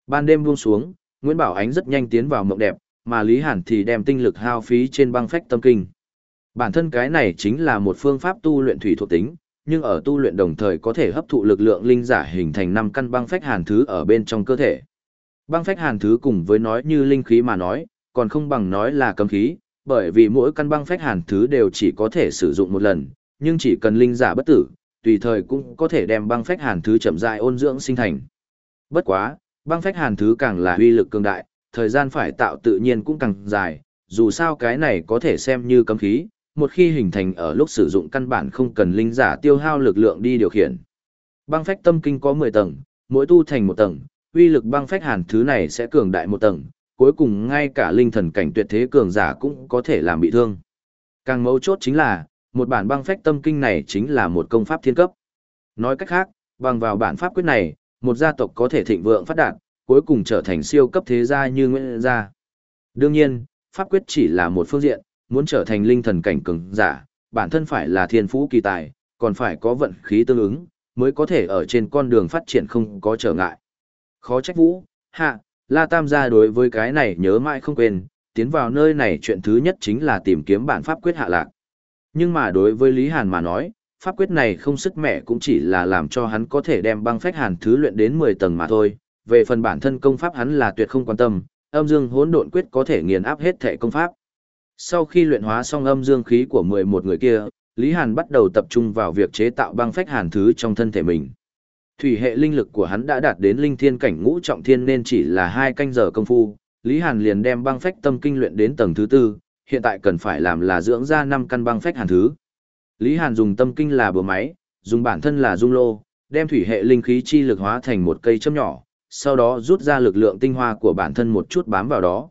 Ban đêm buông xuống, Nguyễn Bảo Ánh rất nhanh tiến vào mộng đẹp, mà Lý Hàn thì đem tinh lực hao phí trên băng phách tâm kinh. Bản thân cái này chính là một phương pháp tu luyện thủy thuộc tính, nhưng ở tu luyện đồng thời có thể hấp thụ lực lượng linh giả hình thành năm căn băng phách hàn thứ ở bên trong cơ thể. Băng phách hàn thứ cùng với nói như linh khí mà nói, còn không bằng nói là cấm khí, bởi vì mỗi căn băng phách hàn thứ đều chỉ có thể sử dụng một lần, nhưng chỉ cần linh giả bất tử, tùy thời cũng có thể đem băng phách hàn thứ chậm rãi ôn dưỡng sinh thành. Bất quá, băng phách hàn thứ càng là uy lực cường đại, thời gian phải tạo tự nhiên cũng càng dài, dù sao cái này có thể xem như cấm khí, một khi hình thành ở lúc sử dụng căn bản không cần linh giả tiêu hao lực lượng đi điều khiển. Băng phách tâm kinh có 10 tầng, mỗi tu thành một tầng, uy lực băng phách hàn thứ này sẽ cường đại một tầng, cuối cùng ngay cả linh thần cảnh tuyệt thế cường giả cũng có thể làm bị thương. Càng mấu chốt chính là, một bản băng phách tâm kinh này chính là một công pháp thiên cấp. Nói cách khác, bằng vào bản pháp quyết này, một gia tộc có thể thịnh vượng phát đạt, cuối cùng trở thành siêu cấp thế gia như Nguyễn gia. Đương nhiên, pháp quyết chỉ là một phương diện, muốn trở thành linh thần cảnh cường giả, bản thân phải là thiên phú kỳ tài, còn phải có vận khí tương ứng, mới có thể ở trên con đường phát triển không có trở ngại. Khó trách vũ, hạ, La Tam gia đối với cái này nhớ mãi không quên, tiến vào nơi này chuyện thứ nhất chính là tìm kiếm bản pháp quyết hạ lạc. Nhưng mà đối với Lý Hàn mà nói, pháp quyết này không sức mẻ cũng chỉ là làm cho hắn có thể đem băng phách hàn thứ luyện đến 10 tầng mà thôi. Về phần bản thân công pháp hắn là tuyệt không quan tâm, âm dương hỗn độn quyết có thể nghiền áp hết thể công pháp. Sau khi luyện hóa xong âm dương khí của 11 người kia, Lý Hàn bắt đầu tập trung vào việc chế tạo băng phách hàn thứ trong thân thể mình. Thủy hệ linh lực của hắn đã đạt đến linh thiên cảnh ngũ trọng thiên nên chỉ là hai canh giờ công phu, Lý Hàn liền đem băng phách tâm kinh luyện đến tầng thứ tư, hiện tại cần phải làm là dưỡng ra năm căn băng phách hàn thứ. Lý Hàn dùng tâm kinh là bừa máy, dùng bản thân là dung lô, đem thủy hệ linh khí chi lực hóa thành một cây châm nhỏ, sau đó rút ra lực lượng tinh hoa của bản thân một chút bám vào đó.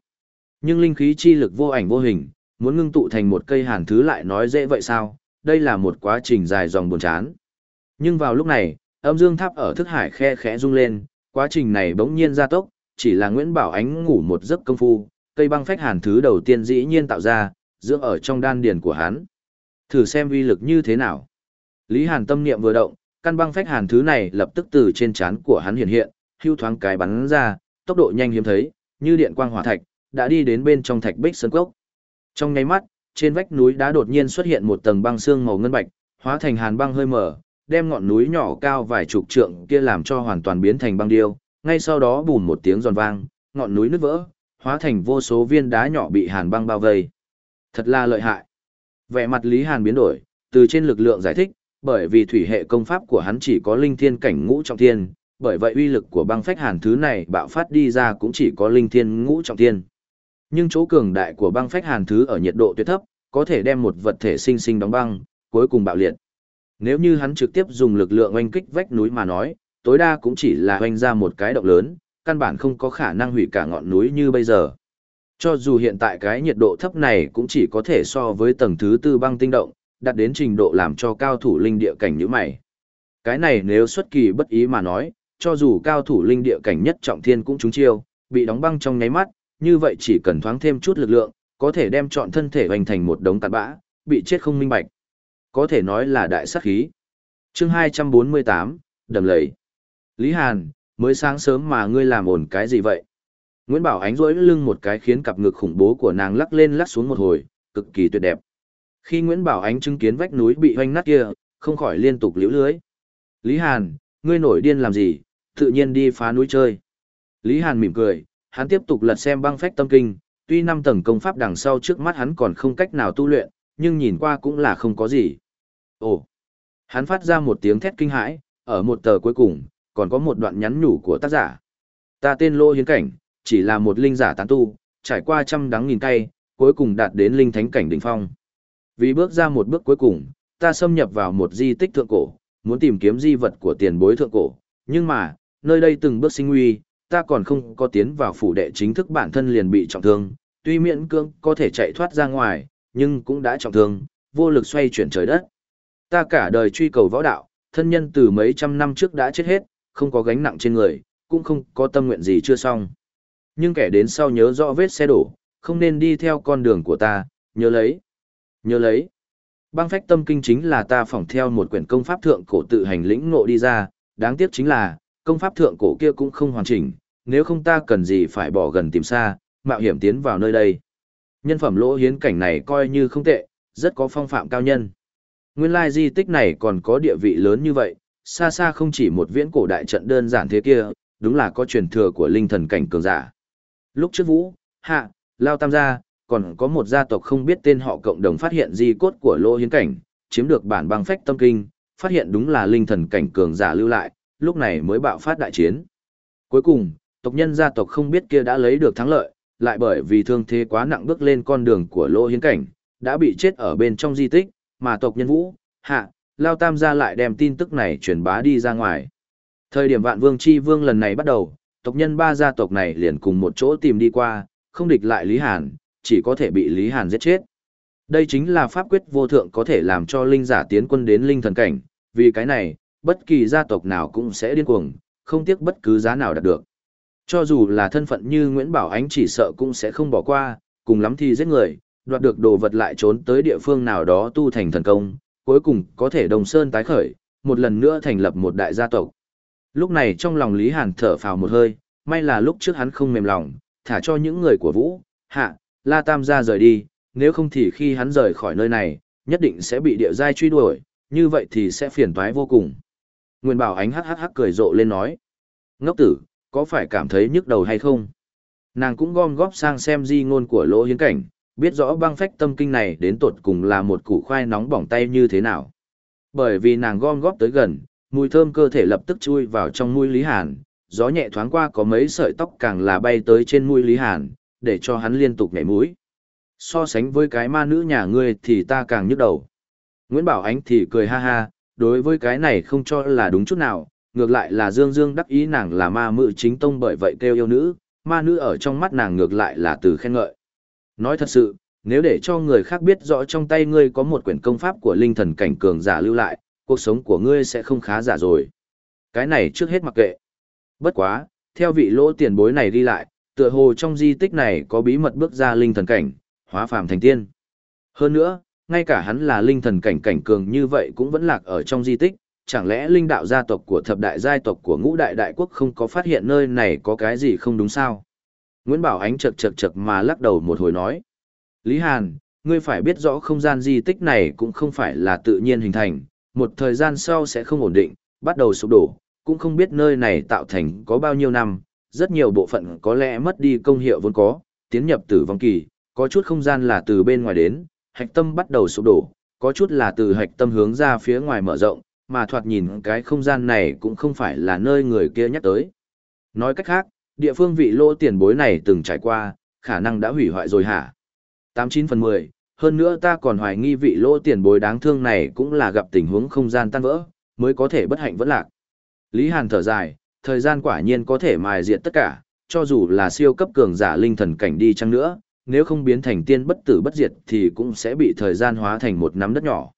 Nhưng linh khí chi lực vô ảnh vô hình, muốn ngưng tụ thành một cây hàn thứ lại nói dễ vậy sao, đây là một quá trình dài dòng buồn chán. Nhưng vào lúc này, âm dương tháp ở thức hải khe khẽ rung lên, quá trình này bỗng nhiên gia tốc, chỉ là Nguyễn Bảo Ánh ngủ một giấc công phu, cây băng phách hàn thứ đầu tiên dĩ nhiên tạo ra, dưỡng ở trong đan điền của hắn. Thử xem uy lực như thế nào. Lý Hàn tâm niệm vừa động, căn băng phách hàn thứ này lập tức từ trên trán của hắn hiện hiện, hưu thoáng cái bắn ra, tốc độ nhanh hiếm thấy, như điện quang hỏa thạch, đã đi đến bên trong thạch bích sơn cốc. Trong nháy mắt, trên vách núi đá đột nhiên xuất hiện một tầng băng xương màu ngân bạch, hóa thành hàn băng hơi mở, đem ngọn núi nhỏ cao vài chục trượng kia làm cho hoàn toàn biến thành băng điêu, ngay sau đó bùn một tiếng giòn vang, ngọn núi nứt vỡ, hóa thành vô số viên đá nhỏ bị hàn băng bao vây. Thật là lợi hại. Vẻ mặt Lý Hàn biến đổi, từ trên lực lượng giải thích, bởi vì thủy hệ công pháp của hắn chỉ có linh thiên cảnh ngũ trọng thiên, bởi vậy uy lực của băng phách hàn thứ này bạo phát đi ra cũng chỉ có linh thiên ngũ trọng thiên. Nhưng chỗ cường đại của băng phách hàn thứ ở nhiệt độ tuyệt thấp, có thể đem một vật thể sinh sinh đóng băng, cuối cùng bạo liệt. Nếu như hắn trực tiếp dùng lực lượng oanh kích vách núi mà nói, tối đa cũng chỉ là oanh ra một cái động lớn, căn bản không có khả năng hủy cả ngọn núi như bây giờ. Cho dù hiện tại cái nhiệt độ thấp này cũng chỉ có thể so với tầng thứ tư băng tinh động, đạt đến trình độ làm cho cao thủ linh địa cảnh như mày. Cái này nếu xuất kỳ bất ý mà nói, cho dù cao thủ linh địa cảnh nhất trọng thiên cũng trúng chiêu, bị đóng băng trong nháy mắt, như vậy chỉ cần thoáng thêm chút lực lượng, có thể đem trọn thân thể hoành thành một đống tàn bã, bị chết không minh bạch. Có thể nói là đại sát khí. chương 248, đầm lầy. Lý Hàn, mới sáng sớm mà ngươi làm ổn cái gì vậy? Nguyễn Bảo Ánh rỗi lưng một cái khiến cặp ngực khủng bố của nàng lắc lên lắc xuống một hồi, cực kỳ tuyệt đẹp. Khi Nguyễn Bảo Ánh chứng kiến vách núi bị hoanh nát kia, không khỏi liên tục liễu lưới. Lý Hàn, ngươi nổi điên làm gì, tự nhiên đi phá núi chơi. Lý Hàn mỉm cười, hắn tiếp tục lật xem băng phách tâm kinh, tuy năm tầng công pháp đằng sau trước mắt hắn còn không cách nào tu luyện, nhưng nhìn qua cũng là không có gì. Ồ! Hắn phát ra một tiếng thét kinh hãi, ở một tờ cuối cùng, còn có một đoạn nhắn nhủ của tác giả. Ta tên Lô Hiến Cảnh, chỉ là một linh giả tán tu, trải qua trăm đắng nghìn cay, cuối cùng đạt đến linh thánh cảnh đỉnh phong. Vì bước ra một bước cuối cùng, ta xâm nhập vào một di tích thượng cổ, muốn tìm kiếm di vật của tiền bối thượng cổ, nhưng mà, nơi đây từng bước sinh nguy, ta còn không có tiến vào phủ đệ chính thức bản thân liền bị trọng thương, tuy miễn cưỡng có thể chạy thoát ra ngoài, nhưng cũng đã trọng thương, vô lực xoay chuyển trời đất. Ta cả đời truy cầu võ đạo, thân nhân từ mấy trăm năm trước đã chết hết, không có gánh nặng trên người, cũng không có tâm nguyện gì chưa xong. Nhưng kẻ đến sau nhớ rõ vết xe đổ, không nên đi theo con đường của ta, nhớ lấy. Nhớ lấy. Băng phách tâm kinh chính là ta phỏng theo một quyển công pháp thượng cổ tự hành lĩnh ngộ đi ra, đáng tiếc chính là, công pháp thượng cổ kia cũng không hoàn chỉnh, nếu không ta cần gì phải bỏ gần tìm xa, mạo hiểm tiến vào nơi đây. Nhân phẩm lỗ hiến cảnh này coi như không tệ, rất có phong phạm cao nhân. Nguyên lai di tích này còn có địa vị lớn như vậy, xa xa không chỉ một viễn cổ đại trận đơn giản thế kia, đúng là có truyền thừa của linh thần cảnh cường giả. Lúc trước Vũ, Hạ, Lao Tam gia, còn có một gia tộc không biết tên họ cộng đồng phát hiện di cốt của Lô Hiến Cảnh, chiếm được bản băng phách tâm kinh, phát hiện đúng là linh thần cảnh cường giả lưu lại, lúc này mới bạo phát đại chiến. Cuối cùng, tộc nhân gia tộc không biết kia đã lấy được thắng lợi, lại bởi vì thương thế quá nặng bước lên con đường của lỗ Hiến Cảnh, đã bị chết ở bên trong di tích, mà tộc nhân Vũ, Hạ, Lao Tam gia lại đem tin tức này truyền bá đi ra ngoài. Thời điểm Vạn Vương Chi Vương lần này bắt đầu, tộc nhân ba gia tộc này liền cùng một chỗ tìm đi qua, không địch lại Lý Hàn, chỉ có thể bị Lý Hàn giết chết. Đây chính là pháp quyết vô thượng có thể làm cho linh giả tiến quân đến linh thần cảnh, vì cái này, bất kỳ gia tộc nào cũng sẽ điên cuồng, không tiếc bất cứ giá nào đạt được. Cho dù là thân phận như Nguyễn Bảo Ánh chỉ sợ cũng sẽ không bỏ qua, cùng lắm thì giết người, đoạt được đồ vật lại trốn tới địa phương nào đó tu thành thần công, cuối cùng có thể đồng sơn tái khởi, một lần nữa thành lập một đại gia tộc. Lúc này trong lòng Lý Hàn thở phào một hơi, may là lúc trước hắn không mềm lòng, thả cho những người của Vũ, Hạ, La Tam gia rời đi, nếu không thì khi hắn rời khỏi nơi này, nhất định sẽ bị địa giai truy đuổi, như vậy thì sẽ phiền toái vô cùng. Nguyên Bảo Ánh hắc hắc hắc cười rộ lên nói. Ngốc tử, có phải cảm thấy nhức đầu hay không? Nàng cũng gom góp sang xem di ngôn của lỗ hiến cảnh, biết rõ băng phách tâm kinh này đến tột cùng là một củ khoai nóng bỏng tay như thế nào. Bởi vì nàng gom góp tới gần, Mùi thơm cơ thể lập tức chui vào trong mũi Lý Hàn, gió nhẹ thoáng qua có mấy sợi tóc càng là bay tới trên mũi Lý Hàn, để cho hắn liên tục nhảy mũi. So sánh với cái ma nữ nhà ngươi thì ta càng nhức đầu. Nguyễn Bảo Ánh thì cười ha ha, đối với cái này không cho là đúng chút nào, ngược lại là Dương Dương đắc ý nàng là ma mự chính tông bởi vậy kêu yêu nữ, ma nữ ở trong mắt nàng ngược lại là từ khen ngợi. Nói thật sự, nếu để cho người khác biết rõ trong tay ngươi có một quyển công pháp của linh thần cảnh cường giả lưu lại, cuộc sống của ngươi sẽ không khá giả rồi. Cái này trước hết mặc kệ. Bất quá, theo vị lỗ tiền bối này đi lại, tựa hồ trong di tích này có bí mật bước ra linh thần cảnh, hóa phàm thành tiên. Hơn nữa, ngay cả hắn là linh thần cảnh cảnh cường như vậy cũng vẫn lạc ở trong di tích, chẳng lẽ linh đạo gia tộc của thập đại giai tộc của ngũ đại đại quốc không có phát hiện nơi này có cái gì không đúng sao? Nguyễn Bảo Ánh chật chật chật mà lắc đầu một hồi nói. Lý Hàn, ngươi phải biết rõ không gian di tích này cũng không phải là tự nhiên hình thành, một thời gian sau sẽ không ổn định, bắt đầu sụp đổ, cũng không biết nơi này tạo thành có bao nhiêu năm, rất nhiều bộ phận có lẽ mất đi công hiệu vốn có, tiến nhập tử vong kỳ, có chút không gian là từ bên ngoài đến, hạch tâm bắt đầu sụp đổ, có chút là từ hạch tâm hướng ra phía ngoài mở rộng, mà thoạt nhìn cái không gian này cũng không phải là nơi người kia nhắc tới. Nói cách khác, địa phương vị lỗ tiền bối này từng trải qua, khả năng đã hủy hoại rồi hả? 89 phần 10, hơn nữa ta còn hoài nghi vị lỗ tiền bối đáng thương này cũng là gặp tình huống không gian tan vỡ, mới có thể bất hạnh vẫn lạc. Lý Hàn thở dài, thời gian quả nhiên có thể mài diệt tất cả, cho dù là siêu cấp cường giả linh thần cảnh đi chăng nữa, nếu không biến thành tiên bất tử bất diệt thì cũng sẽ bị thời gian hóa thành một nắm đất nhỏ.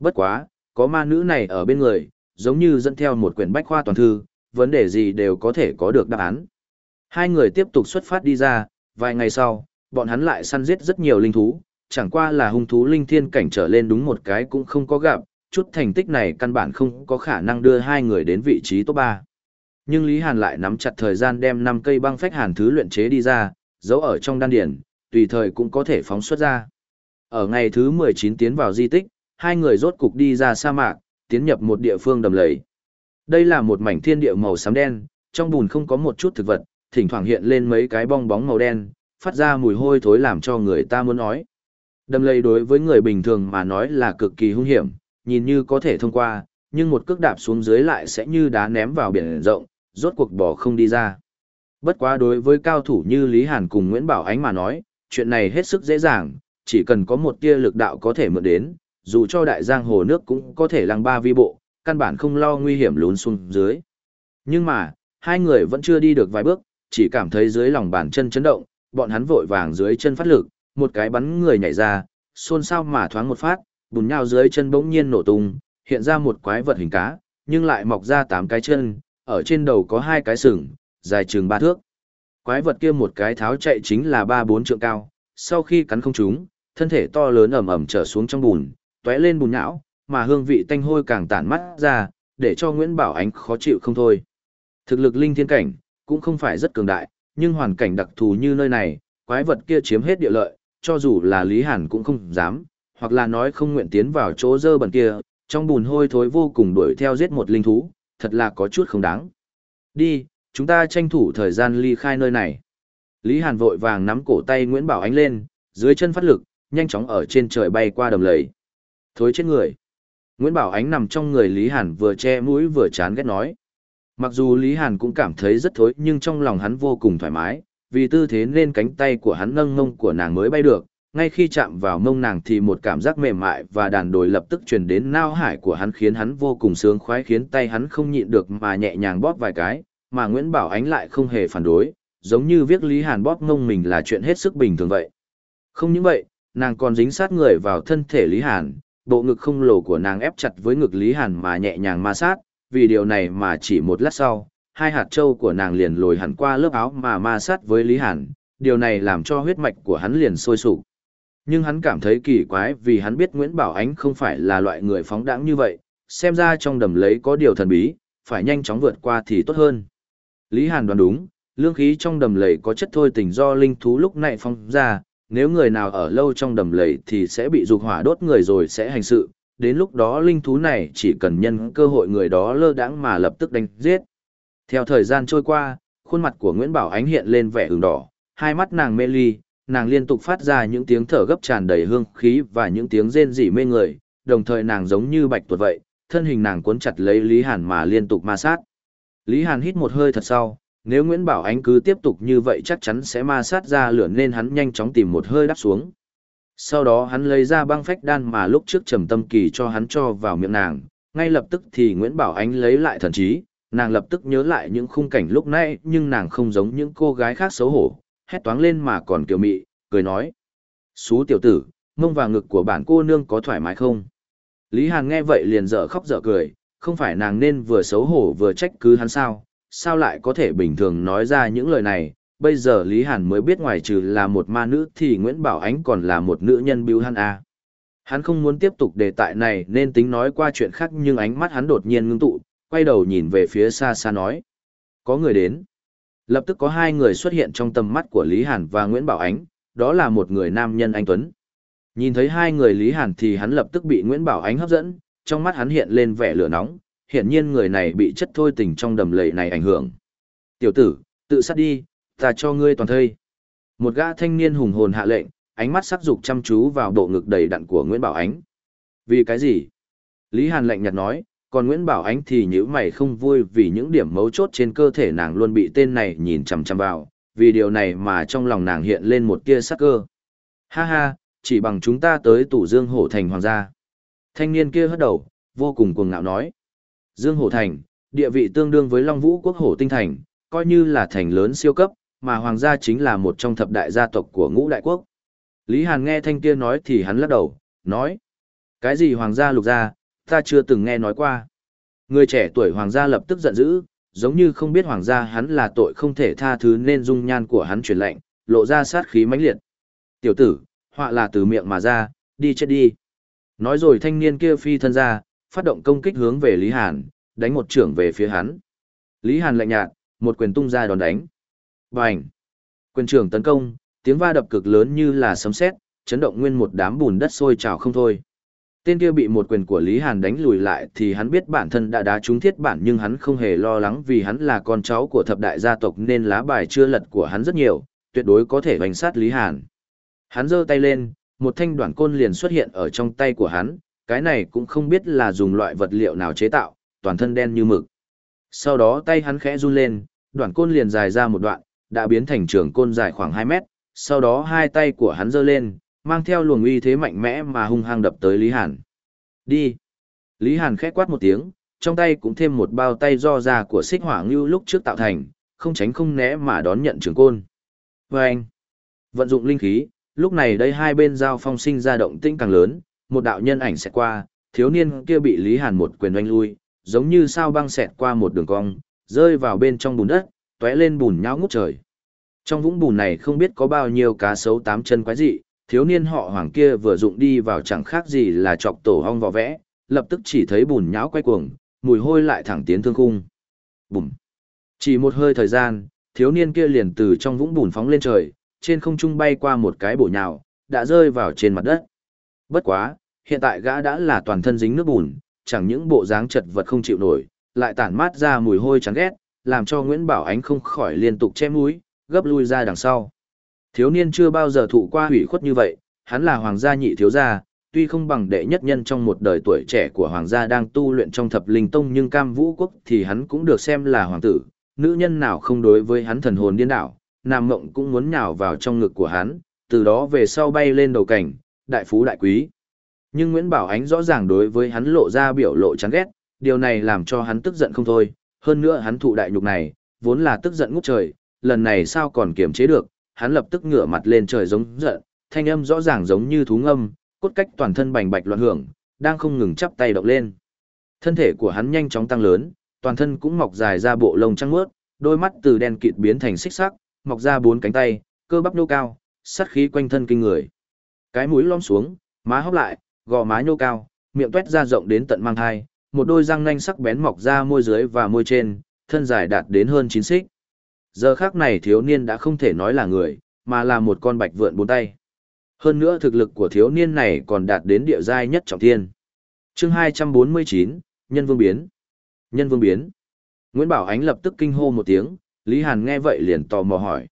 Bất quá, có ma nữ này ở bên người, giống như dẫn theo một quyển bách khoa toàn thư, vấn đề gì đều có thể có được đáp án. Hai người tiếp tục xuất phát đi ra, vài ngày sau, bọn hắn lại săn giết rất nhiều linh thú, chẳng qua là hung thú linh thiên cảnh trở lên đúng một cái cũng không có gặp, chút thành tích này căn bản không có khả năng đưa hai người đến vị trí top 3. Nhưng Lý Hàn lại nắm chặt thời gian đem 5 cây băng phách hàn thứ luyện chế đi ra, giấu ở trong đan điển, tùy thời cũng có thể phóng xuất ra. Ở ngày thứ 19 tiến vào di tích, hai người rốt cục đi ra sa mạc, tiến nhập một địa phương đầm lầy. Đây là một mảnh thiên địa màu xám đen, trong bùn không có một chút thực vật, thỉnh thoảng hiện lên mấy cái bong bóng màu đen, phát ra mùi hôi thối làm cho người ta muốn nói. Đầm lầy đối với người bình thường mà nói là cực kỳ hung hiểm, nhìn như có thể thông qua, nhưng một cước đạp xuống dưới lại sẽ như đá ném vào biển rộng, rốt cuộc bỏ không đi ra. Bất quá đối với cao thủ như Lý Hàn cùng Nguyễn Bảo Ánh mà nói, chuyện này hết sức dễ dàng, chỉ cần có một tia lực đạo có thể mượn đến, dù cho đại giang hồ nước cũng có thể lăng ba vi bộ, căn bản không lo nguy hiểm lún xuống dưới. Nhưng mà, hai người vẫn chưa đi được vài bước, chỉ cảm thấy dưới lòng bàn chân chấn động, bọn hắn vội vàng dưới chân phát lực, một cái bắn người nhảy ra, xôn xao mà thoáng một phát, bùn nhau dưới chân bỗng nhiên nổ tung, hiện ra một quái vật hình cá, nhưng lại mọc ra tám cái chân, ở trên đầu có hai cái sừng, dài chừng ba thước. Quái vật kia một cái tháo chạy chính là ba bốn trượng cao, sau khi cắn không trúng, thân thể to lớn ẩm ẩm trở xuống trong bùn, tóe lên bùn nhão, mà hương vị tanh hôi càng tản mắt ra, để cho Nguyễn Bảo Ánh khó chịu không thôi. Thực lực linh thiên cảnh, cũng không phải rất cường đại, nhưng hoàn cảnh đặc thù như nơi này, quái vật kia chiếm hết địa lợi, cho dù là Lý Hàn cũng không dám, hoặc là nói không nguyện tiến vào chỗ dơ bẩn kia, trong bùn hôi thối vô cùng đuổi theo giết một linh thú, thật là có chút không đáng. Đi, chúng ta tranh thủ thời gian ly khai nơi này. Lý Hàn vội vàng nắm cổ tay Nguyễn Bảo Ánh lên, dưới chân phát lực, nhanh chóng ở trên trời bay qua đầm lầy. Thối chết người. Nguyễn Bảo Ánh nằm trong người Lý Hàn vừa che mũi vừa chán ghét nói. Mặc dù Lý Hàn cũng cảm thấy rất thối nhưng trong lòng hắn vô cùng thoải mái, vì tư thế nên cánh tay của hắn nâng mông của nàng mới bay được, ngay khi chạm vào mông nàng thì một cảm giác mềm mại và đàn đồi lập tức truyền đến nao hải của hắn khiến hắn vô cùng sướng khoái khiến tay hắn không nhịn được mà nhẹ nhàng bóp vài cái, mà Nguyễn Bảo Ánh lại không hề phản đối, giống như viết Lý Hàn bóp mông mình là chuyện hết sức bình thường vậy. Không những vậy, nàng còn dính sát người vào thân thể Lý Hàn, bộ ngực không lồ của nàng ép chặt với ngực Lý Hàn mà nhẹ nhàng ma sát, vì điều này mà chỉ một lát sau, hai hạt châu của nàng liền lồi hẳn qua lớp áo mà ma sát với Lý Hàn, điều này làm cho huyết mạch của hắn liền sôi sục. Nhưng hắn cảm thấy kỳ quái vì hắn biết Nguyễn Bảo Ánh không phải là loại người phóng đãng như vậy, xem ra trong đầm lấy có điều thần bí, phải nhanh chóng vượt qua thì tốt hơn. Lý Hàn đoán đúng, lương khí trong đầm lầy có chất thôi tình do linh thú lúc này phong ra, nếu người nào ở lâu trong đầm lầy thì sẽ bị dục hỏa đốt người rồi sẽ hành sự, đến lúc đó linh thú này chỉ cần nhân cơ hội người đó lơ đãng mà lập tức đánh giết. Theo thời gian trôi qua, khuôn mặt của Nguyễn Bảo Ánh hiện lên vẻ ửng đỏ, hai mắt nàng mê ly, nàng liên tục phát ra những tiếng thở gấp tràn đầy hương khí và những tiếng rên rỉ mê người, đồng thời nàng giống như bạch tuột vậy, thân hình nàng cuốn chặt lấy Lý Hàn mà liên tục ma sát. Lý Hàn hít một hơi thật sau, nếu Nguyễn Bảo Ánh cứ tiếp tục như vậy chắc chắn sẽ ma sát ra lửa nên hắn nhanh chóng tìm một hơi đắp xuống. Sau đó hắn lấy ra băng phách đan mà lúc trước trầm tâm kỳ cho hắn cho vào miệng nàng, ngay lập tức thì Nguyễn Bảo Ánh lấy lại thần trí, nàng lập tức nhớ lại những khung cảnh lúc nãy nhưng nàng không giống những cô gái khác xấu hổ, hét toáng lên mà còn kiều mị, cười nói. Xú tiểu tử, mông và ngực của bản cô nương có thoải mái không? Lý Hàn nghe vậy liền dở khóc dở cười, không phải nàng nên vừa xấu hổ vừa trách cứ hắn sao, sao lại có thể bình thường nói ra những lời này, bây giờ Lý Hàn mới biết ngoài trừ là một ma nữ thì Nguyễn Bảo Ánh còn là một nữ nhân biêu hắn à. Hắn không muốn tiếp tục đề tài này nên tính nói qua chuyện khác nhưng ánh mắt hắn đột nhiên ngưng tụ, quay đầu nhìn về phía xa xa nói. Có người đến. Lập tức có hai người xuất hiện trong tầm mắt của Lý Hàn và Nguyễn Bảo Ánh, đó là một người nam nhân anh Tuấn. Nhìn thấy hai người Lý Hàn thì hắn lập tức bị Nguyễn Bảo Ánh hấp dẫn, trong mắt hắn hiện lên vẻ lửa nóng, hiển nhiên người này bị chất thôi tình trong đầm lầy này ảnh hưởng. Tiểu tử, tự sát đi, ta cho ngươi toàn thây. Một gã thanh niên hùng hồn hạ lệnh, ánh mắt sắc dục chăm chú vào bộ ngực đầy đặn của Nguyễn Bảo Ánh. Vì cái gì? Lý Hàn lạnh nhạt nói, còn Nguyễn Bảo Ánh thì nhíu mày không vui vì những điểm mấu chốt trên cơ thể nàng luôn bị tên này nhìn chằm chằm vào, vì điều này mà trong lòng nàng hiện lên một tia sắc cơ. Ha ha, chỉ bằng chúng ta tới tủ Dương Hổ Thành hoàng gia. Thanh niên kia hất đầu, vô cùng cuồng ngạo nói. Dương Hổ Thành, địa vị tương đương với Long Vũ Quốc Hổ Tinh Thành, coi như là thành lớn siêu cấp, mà hoàng gia chính là một trong thập đại gia tộc của ngũ đại quốc. Lý Hàn nghe thanh kia nói thì hắn lắc đầu, nói. Cái gì hoàng gia lục gia, ta chưa từng nghe nói qua. Người trẻ tuổi hoàng gia lập tức giận dữ, giống như không biết hoàng gia hắn là tội không thể tha thứ nên dung nhan của hắn chuyển lệnh, lộ ra sát khí mãnh liệt. Tiểu tử, họa là từ miệng mà ra, đi chết đi. Nói rồi thanh niên kia phi thân ra, phát động công kích hướng về Lý Hàn, đánh một trưởng về phía hắn. Lý Hàn lạnh nhạt, một quyền tung ra đòn đánh. Bành! Quyền trưởng tấn công, tiếng va đập cực lớn như là sấm sét, chấn động nguyên một đám bùn đất sôi trào không thôi. Tên kia bị một quyền của Lý Hàn đánh lùi lại thì hắn biết bản thân đã đá trúng thiết bản nhưng hắn không hề lo lắng vì hắn là con cháu của thập đại gia tộc nên lá bài chưa lật của hắn rất nhiều, tuyệt đối có thể hoành sát Lý Hàn. Hắn giơ tay lên, một thanh đoạn côn liền xuất hiện ở trong tay của hắn, cái này cũng không biết là dùng loại vật liệu nào chế tạo, toàn thân đen như mực. Sau đó tay hắn khẽ run lên, đoạn côn liền dài ra một đoạn, đã biến thành trường côn dài khoảng 2 mét, sau đó hai tay của hắn giơ lên, mang theo luồng uy thế mạnh mẽ mà hung hăng đập tới Lý Hàn. Đi! Lý Hàn khẽ quát một tiếng, trong tay cũng thêm một bao tay do ra của xích hỏa ngưu lúc trước tạo thành, không tránh không né mà đón nhận trường côn. Vâng! anh! Vận dụng linh khí, lúc này đây hai bên giao phong sinh ra động tĩnh càng lớn, một đạo nhân ảnh sẽ qua, thiếu niên kia bị Lý Hàn một quyền oanh lui, giống như sao băng xẹt qua một đường cong, rơi vào bên trong bùn đất, tóe lên bùn nhão ngút trời. Trong vũng bùn này không biết có bao nhiêu cá sấu tám chân quái dị, thiếu niên họ hoàng kia vừa dụng đi vào chẳng khác gì là chọc tổ hong vò vẽ, lập tức chỉ thấy bùn nhão quay cuồng, mùi hôi lại thẳng tiến thương khung. Bùm. Chỉ một hơi thời gian, thiếu niên kia liền từ trong vũng bùn phóng lên trời, trên không trung bay qua một cái bổ nhào, đã rơi vào trên mặt đất. Bất quá, hiện tại gã đã là toàn thân dính nước bùn, chẳng những bộ dáng chật vật không chịu nổi, lại tản mát ra mùi hôi chán ghét, làm cho Nguyễn Bảo Ánh không khỏi liên tục che mũi, gấp lui ra đằng sau. Thiếu niên chưa bao giờ thụ qua hủy khuất như vậy, hắn là hoàng gia nhị thiếu gia, tuy không bằng đệ nhất nhân trong một đời tuổi trẻ của hoàng gia đang tu luyện trong thập linh tông nhưng cam vũ quốc thì hắn cũng được xem là hoàng tử, nữ nhân nào không đối với hắn thần hồn điên đảo, nam mộng cũng muốn nhào vào trong ngực của hắn, từ đó về sau bay lên đầu cảnh, đại phú đại quý. Nhưng Nguyễn Bảo Ánh rõ ràng đối với hắn lộ ra biểu lộ chán ghét, điều này làm cho hắn tức giận không thôi, hơn nữa hắn thụ đại nhục này, vốn là tức giận ngút trời, lần này sao còn kiềm chế được, hắn lập tức ngửa mặt lên trời giống giận, thanh âm rõ ràng giống như thú ngâm, cốt cách toàn thân bành bạch loạn hưởng, đang không ngừng chắp tay động lên. Thân thể của hắn nhanh chóng tăng lớn, toàn thân cũng mọc dài ra bộ lông trắng mướt, đôi mắt từ đen kịt biến thành xích sắc, mọc ra bốn cánh tay, cơ bắp nô cao, sát khí quanh thân kinh người. Cái mũi lom xuống, má hốc lại, gò má nhô cao, miệng tuét ra rộng đến tận mang hai, một đôi răng nanh sắc bén mọc ra môi dưới và môi trên, thân dài đạt đến hơn 9 xích. Giờ khác này thiếu niên đã không thể nói là người, mà là một con bạch vượn bốn tay. Hơn nữa thực lực của thiếu niên này còn đạt đến địa giai nhất trọng thiên. chương 249, Nhân Vương Biến. Nhân Vương Biến. Nguyễn Bảo Ánh lập tức kinh hô một tiếng, Lý Hàn nghe vậy liền tò mò hỏi.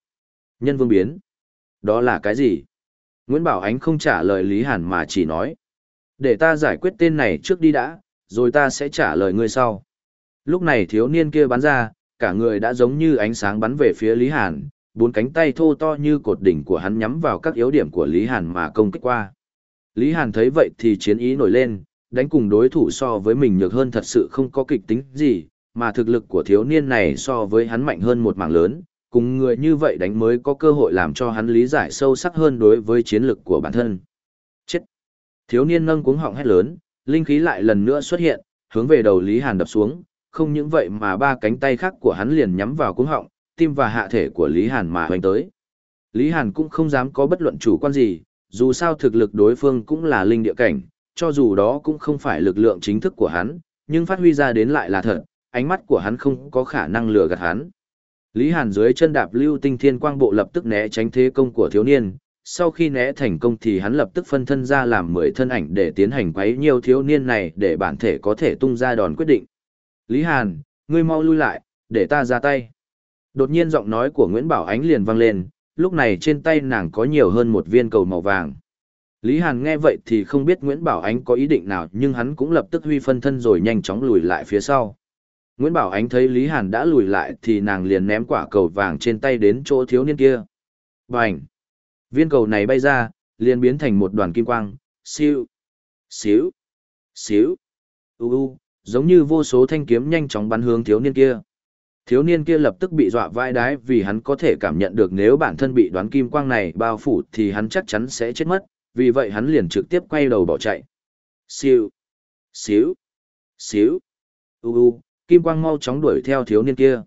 Nhân Vương Biến. Đó là cái gì? Nguyễn Bảo Ánh không trả lời Lý Hàn mà chỉ nói. Để ta giải quyết tên này trước đi đã, rồi ta sẽ trả lời ngươi sau. Lúc này thiếu niên kia bắn ra, cả người đã giống như ánh sáng bắn về phía Lý Hàn, bốn cánh tay thô to như cột đỉnh của hắn nhắm vào các yếu điểm của Lý Hàn mà công kích qua. Lý Hàn thấy vậy thì chiến ý nổi lên, đánh cùng đối thủ so với mình nhược hơn thật sự không có kịch tính gì, mà thực lực của thiếu niên này so với hắn mạnh hơn một mảng lớn, cùng người như vậy đánh mới có cơ hội làm cho hắn lý giải sâu sắc hơn đối với chiến lực của bản thân. Chết! Thiếu niên nâng cuống họng hét lớn, linh khí lại lần nữa xuất hiện, hướng về đầu Lý Hàn đập xuống, không những vậy mà ba cánh tay khác của hắn liền nhắm vào cuống họng, tim và hạ thể của Lý Hàn mà hoành tới. Lý Hàn cũng không dám có bất luận chủ quan gì, dù sao thực lực đối phương cũng là linh địa cảnh, cho dù đó cũng không phải lực lượng chính thức của hắn, nhưng phát huy ra đến lại là thật, ánh mắt của hắn không có khả năng lừa gạt hắn. Lý Hàn dưới chân đạp lưu tinh thiên quang bộ lập tức né tránh thế công của thiếu niên, sau khi né thành công thì hắn lập tức phân thân ra làm 10 thân ảnh để tiến hành quấy nhiều thiếu niên này để bản thể có thể tung ra đòn quyết định. Lý Hàn, ngươi mau lui lại, để ta ra tay. Đột nhiên giọng nói của Nguyễn Bảo Ánh liền vang lên, lúc này trên tay nàng có nhiều hơn một viên cầu màu vàng. Lý Hàn nghe vậy thì không biết Nguyễn Bảo Ánh có ý định nào nhưng hắn cũng lập tức huy phân thân rồi nhanh chóng lùi lại phía sau. Nguyễn Bảo Ánh thấy Lý Hàn đã lùi lại thì nàng liền ném quả cầu vàng trên tay đến chỗ thiếu niên kia. Bành! Viên cầu này bay ra, liền biến thành một đoàn kim quang, siêu, xíu, xíu, u u, giống như vô số thanh kiếm nhanh chóng bắn hướng thiếu niên kia. Thiếu niên kia lập tức bị dọa vai đái vì hắn có thể cảm nhận được nếu bản thân bị đoán kim quang này bao phủ thì hắn chắc chắn sẽ chết mất, vì vậy hắn liền trực tiếp quay đầu bỏ chạy. Siêu, xíu, xíu, u u, kim quang mau chóng đuổi theo thiếu niên kia.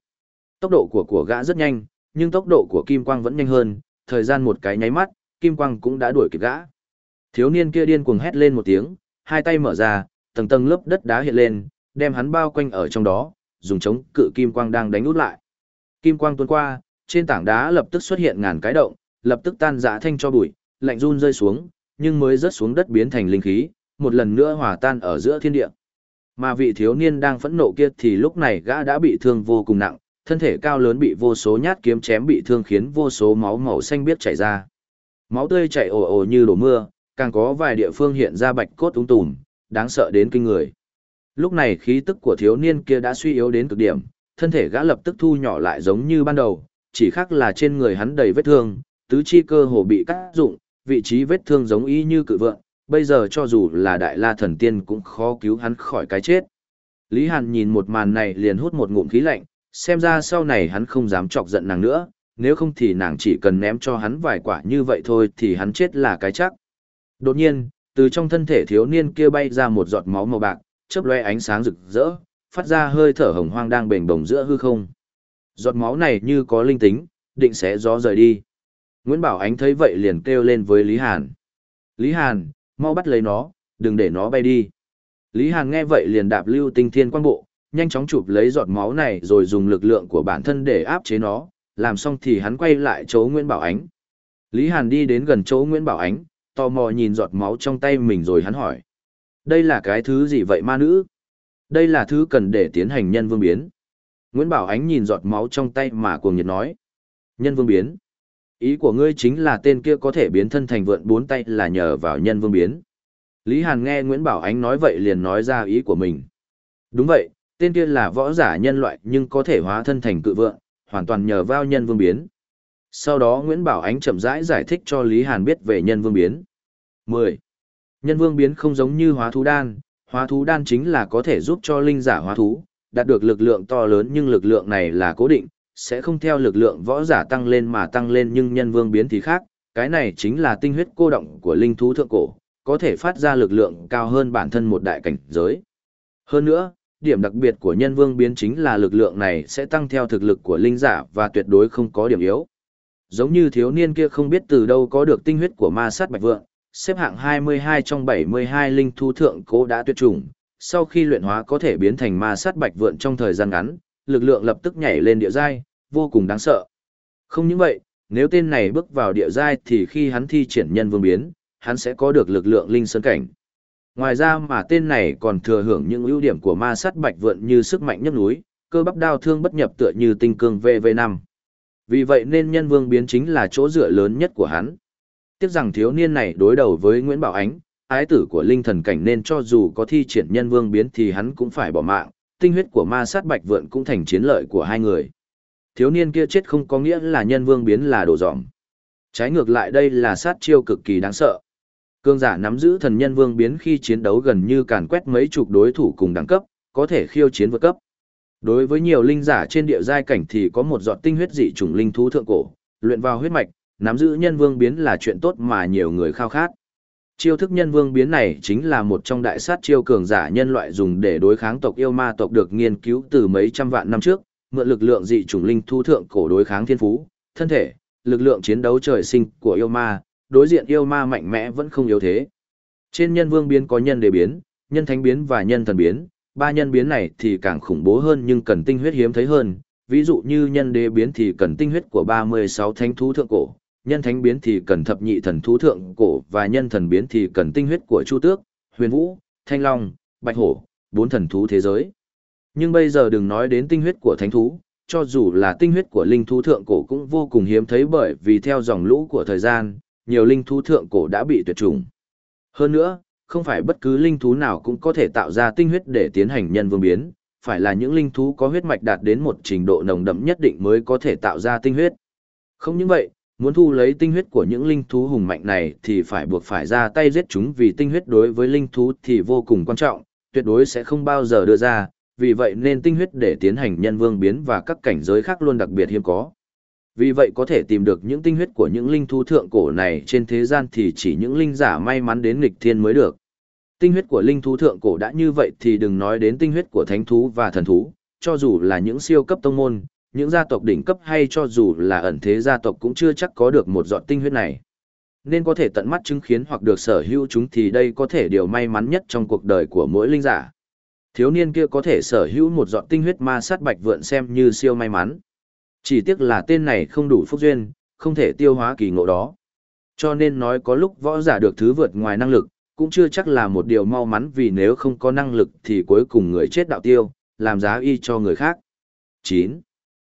Tốc độ của của gã rất nhanh, nhưng tốc độ của kim quang vẫn nhanh hơn, thời gian một cái nháy mắt, kim quang cũng đã đuổi kịp gã. Thiếu niên kia điên cuồng hét lên một tiếng, hai tay mở ra, tầng tầng lớp đất đá hiện lên, đem hắn bao quanh ở trong đó, dùng chống cự kim quang đang đánh út lại. Kim quang tuôn qua, trên tảng đá lập tức xuất hiện ngàn cái động, lập tức tan rã thanh cho bụi, lạnh run rơi xuống, nhưng mới rớt xuống đất biến thành linh khí, một lần nữa hòa tan ở giữa thiên địa. Mà vị thiếu niên đang phẫn nộ kia thì lúc này gã đã bị thương vô cùng nặng, thân thể cao lớn bị vô số nhát kiếm chém bị thương khiến vô số máu màu xanh biếc chảy ra. Máu tươi chảy ồ ồ như đổ mưa, càng có vài địa phương hiện ra bạch cốt ung tùm, đáng sợ đến kinh người. Lúc này khí tức của thiếu niên kia đã suy yếu đến cực điểm, thân thể gã lập tức thu nhỏ lại giống như ban đầu, chỉ khác là trên người hắn đầy vết thương, tứ chi cơ hồ bị cắt rụng, vị trí vết thương giống y như cự vượng, bây giờ cho dù là đại la thần tiên cũng khó cứu hắn khỏi cái chết. Lý Hàn nhìn một màn này liền hút một ngụm khí lạnh, xem ra sau này hắn không dám chọc giận nàng nữa, nếu không thì nàng chỉ cần ném cho hắn vài quả như vậy thôi thì hắn chết là cái chắc. Đột nhiên, từ trong thân thể thiếu niên kia bay ra một giọt máu màu bạc, chớp loe ánh sáng rực rỡ, phát ra hơi thở hồng hoang đang bềnh bồng giữa hư không. Giọt máu này như có linh tính, định sẽ gió rời đi. Nguyễn Bảo Ánh thấy vậy liền kêu lên với Lý Hàn. Lý Hàn, mau bắt lấy nó, đừng để nó bay đi. Lý Hàn nghe vậy liền đạp lưu tinh thiên quan bộ, nhanh chóng chụp lấy giọt máu này rồi dùng lực lượng của bản thân để áp chế nó, làm xong thì hắn quay lại chỗ Nguyễn Bảo Ánh. Lý Hàn đi đến gần chỗ Nguyễn Bảo Ánh, tò mò nhìn giọt máu trong tay mình rồi hắn hỏi. Đây là cái thứ gì vậy ma nữ? Đây là thứ cần để tiến hành nhân vương biến. Nguyễn Bảo Ánh nhìn giọt máu trong tay mà cuồng nhiệt nói. Nhân vương biến. Ý của ngươi chính là tên kia có thể biến thân thành vượn bốn tay là nhờ vào nhân vương biến. Lý Hàn nghe Nguyễn Bảo Ánh nói vậy liền nói ra ý của mình. Đúng vậy, tên kia là võ giả nhân loại nhưng có thể hóa thân thành cự vượng, hoàn toàn nhờ vào nhân vương biến. Sau đó Nguyễn Bảo Ánh chậm rãi giải thích cho Lý Hàn biết về nhân vương biến. 10. Nhân vương biến không giống như hóa thú đan, hóa thú đan chính là có thể giúp cho linh giả hóa thú, đạt được lực lượng to lớn nhưng lực lượng này là cố định, sẽ không theo lực lượng võ giả tăng lên mà tăng lên nhưng nhân vương biến thì khác, cái này chính là tinh huyết cô động của linh thú thượng cổ, có thể phát ra lực lượng cao hơn bản thân một đại cảnh giới. Hơn nữa, điểm đặc biệt của nhân vương biến chính là lực lượng này sẽ tăng theo thực lực của linh giả và tuyệt đối không có điểm yếu. Giống như thiếu niên kia không biết từ đâu có được tinh huyết của ma sát bạch vượng, xếp hạng 22 trong 72 linh thú thượng cổ đã tuyệt chủng, sau khi luyện hóa có thể biến thành ma sát bạch vượng trong thời gian ngắn, lực lượng lập tức nhảy lên địa giai, vô cùng đáng sợ. Không những vậy, nếu tên này bước vào địa giai thì khi hắn thi triển nhân vương biến, hắn sẽ có được lực lượng linh sơn cảnh. Ngoài ra mà tên này còn thừa hưởng những ưu điểm của ma sát bạch vượn như sức mạnh nhấp núi, cơ bắp đao thương bất nhập tựa như tinh cương VV5. Vì vậy nên nhân vương biến chính là chỗ dựa lớn nhất của hắn. Tiếc rằng thiếu niên này đối đầu với Nguyễn Bảo Ánh, ái tử của linh thần cảnh nên cho dù có thi triển nhân vương biến thì hắn cũng phải bỏ mạng, tinh huyết của ma sát bạch vượn cũng thành chiến lợi của hai người. Thiếu niên kia chết không có nghĩa là nhân vương biến là đồ dỏng. Trái ngược lại đây là sát chiêu cực kỳ đáng sợ. Cương giả nắm giữ thần nhân vương biến khi chiến đấu gần như càn quét mấy chục đối thủ cùng đẳng cấp, có thể khiêu chiến vượt cấp. Đối với nhiều linh giả trên địa giai cảnh thì có một giọt tinh huyết dị chủng linh thú thượng cổ, luyện vào huyết mạch, nắm giữ nhân vương biến là chuyện tốt mà nhiều người khao khát. Chiêu thức nhân vương biến này chính là một trong đại sát chiêu cường giả nhân loại dùng để đối kháng tộc yêu ma tộc được nghiên cứu từ mấy trăm vạn năm trước, mượn lực lượng dị chủng linh thu thượng cổ đối kháng thiên phú, thân thể, lực lượng chiến đấu trời sinh của yêu ma, đối diện yêu ma mạnh mẽ vẫn không yếu thế. Trên nhân vương biến có nhân đề biến, nhân thánh biến và nhân thần biến, ba nhân biến này thì càng khủng bố hơn nhưng cần tinh huyết hiếm thấy hơn, ví dụ như nhân đế biến thì cần tinh huyết của 36 thánh thú thượng cổ, nhân thánh biến thì cần thập nhị thần thú thượng cổ và nhân thần biến thì cần tinh huyết của Chu Tước, Huyền Vũ, Thanh Long, Bạch Hổ, bốn thần thú thế giới. Nhưng bây giờ đừng nói đến tinh huyết của thánh thú, cho dù là tinh huyết của linh thú thượng cổ cũng vô cùng hiếm thấy bởi vì theo dòng lũ của thời gian, nhiều linh thú thượng cổ đã bị tuyệt chủng. Hơn nữa, không phải bất cứ linh thú nào cũng có thể tạo ra tinh huyết để tiến hành nhân vương biến, phải là những linh thú có huyết mạch đạt đến một trình độ nồng đậm nhất định mới có thể tạo ra tinh huyết. Không những vậy, muốn thu lấy tinh huyết của những linh thú hùng mạnh này thì phải buộc phải ra tay giết chúng vì tinh huyết đối với linh thú thì vô cùng quan trọng, tuyệt đối sẽ không bao giờ đưa ra, vì vậy nên tinh huyết để tiến hành nhân vương biến và các cảnh giới khác luôn đặc biệt hiếm có. Vì vậy có thể tìm được những tinh huyết của những linh thú thượng cổ này trên thế gian thì chỉ những linh giả may mắn đến nghịch thiên mới được. Tinh huyết của linh thú thượng cổ đã như vậy thì đừng nói đến tinh huyết của thánh thú và thần thú, cho dù là những siêu cấp tông môn, những gia tộc đỉnh cấp hay cho dù là ẩn thế gia tộc cũng chưa chắc có được một giọt tinh huyết này. Nên có thể tận mắt chứng kiến hoặc được sở hữu chúng thì đây có thể điều may mắn nhất trong cuộc đời của mỗi linh giả. Thiếu niên kia có thể sở hữu một dọn tinh huyết ma sát bạch vượn xem như siêu may mắn. Chỉ tiếc là tên này không đủ phúc duyên, không thể tiêu hóa kỳ ngộ đó. Cho nên nói có lúc võ giả được thứ vượt ngoài năng lực, cũng chưa chắc là một điều mau mắn vì nếu không có năng lực thì cuối cùng người chết đạo tiêu, làm giá y cho người khác. 9.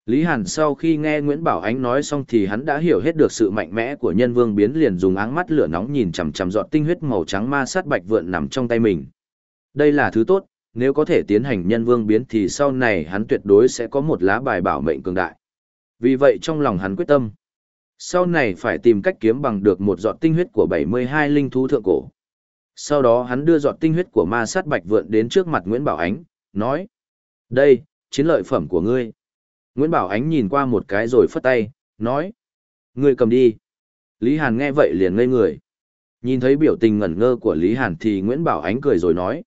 Lý Hàn sau khi nghe Nguyễn Bảo Ánh nói xong thì hắn đã hiểu hết được sự mạnh mẽ của nhân vương biến liền dùng áng mắt lửa nóng nhìn chằm chằm giọt tinh huyết màu trắng ma sát bạch vượn nằm trong tay mình. Đây là thứ tốt, nếu có thể tiến hành nhân vương biến thì sau này hắn tuyệt đối sẽ có một lá bài bảo mệnh cường đại. Vì vậy trong lòng hắn quyết tâm, sau này phải tìm cách kiếm bằng được một giọt tinh huyết của 72 linh thú thượng cổ. Sau đó hắn đưa giọt tinh huyết của ma sát bạch vượn đến trước mặt Nguyễn Bảo Ánh, nói. Đây, chiến lợi phẩm của ngươi. Nguyễn Bảo Ánh nhìn qua một cái rồi phất tay, nói. Ngươi cầm đi. Lý Hàn nghe vậy liền ngây người. Nhìn thấy biểu tình ngẩn ngơ của Lý Hàn thì Nguyễn Bảo Ánh cười rồi nói.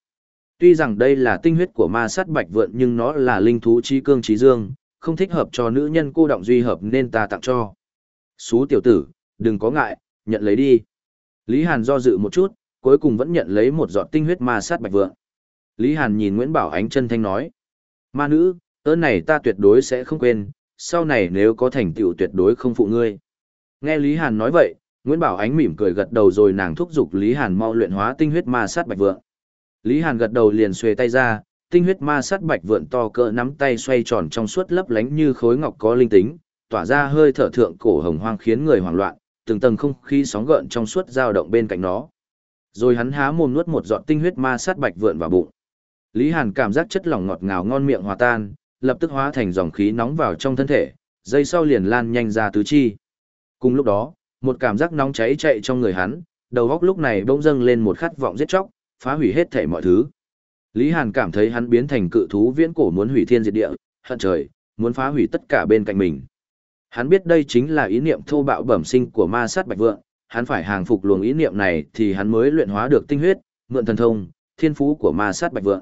Tuy rằng đây là tinh huyết của ma sát bạch vượn nhưng nó là linh thú trí cương trí dương, không thích hợp cho nữ nhân cô động duy hợp nên ta tặng cho. Xú tiểu tử, đừng có ngại, nhận lấy đi. Lý Hàn do dự một chút, cuối cùng vẫn nhận lấy một giọt tinh huyết ma sát bạch vượng. Lý Hàn nhìn Nguyễn Bảo Ánh chân thanh nói. Ma nữ, ơn này ta tuyệt đối sẽ không quên, sau này nếu có thành tựu tuyệt đối không phụ ngươi. Nghe Lý Hàn nói vậy, Nguyễn Bảo Ánh mỉm cười gật đầu rồi nàng thúc giục Lý Hàn mau luyện hóa tinh huyết ma sát bạch vượng. Lý Hàn gật đầu liền xuề tay ra, tinh huyết ma sát bạch vượn to cỡ nắm tay xoay tròn trong suốt lấp lánh như khối ngọc có linh tính, tỏa ra hơi thở thượng cổ hồng hoang khiến người hoảng loạn, từng tầng không khí sóng gợn trong suốt dao động bên cạnh nó. Rồi hắn há mồm nuốt một giọt tinh huyết ma sát bạch vượn vào bụng. Lý Hàn cảm giác chất lỏng ngọt ngào ngon miệng hòa tan, lập tức hóa thành dòng khí nóng vào trong thân thể, dây sau liền lan nhanh ra tứ chi. Cùng lúc đó, một cảm giác nóng cháy chạy trong người hắn, đầu óc lúc này bỗng dâng lên một khát vọng giết chóc, phá hủy hết thể mọi thứ. Lý Hàn cảm thấy hắn biến thành cự thú viễn cổ muốn hủy thiên diệt địa, hận trời, muốn phá hủy tất cả bên cạnh mình. Hắn biết đây chính là ý niệm thô bạo bẩm sinh của ma sát bạch vượng, hắn phải hàng phục luồng ý niệm này thì hắn mới luyện hóa được tinh huyết, mượn thần thông, thiên phú của ma sát bạch vượng.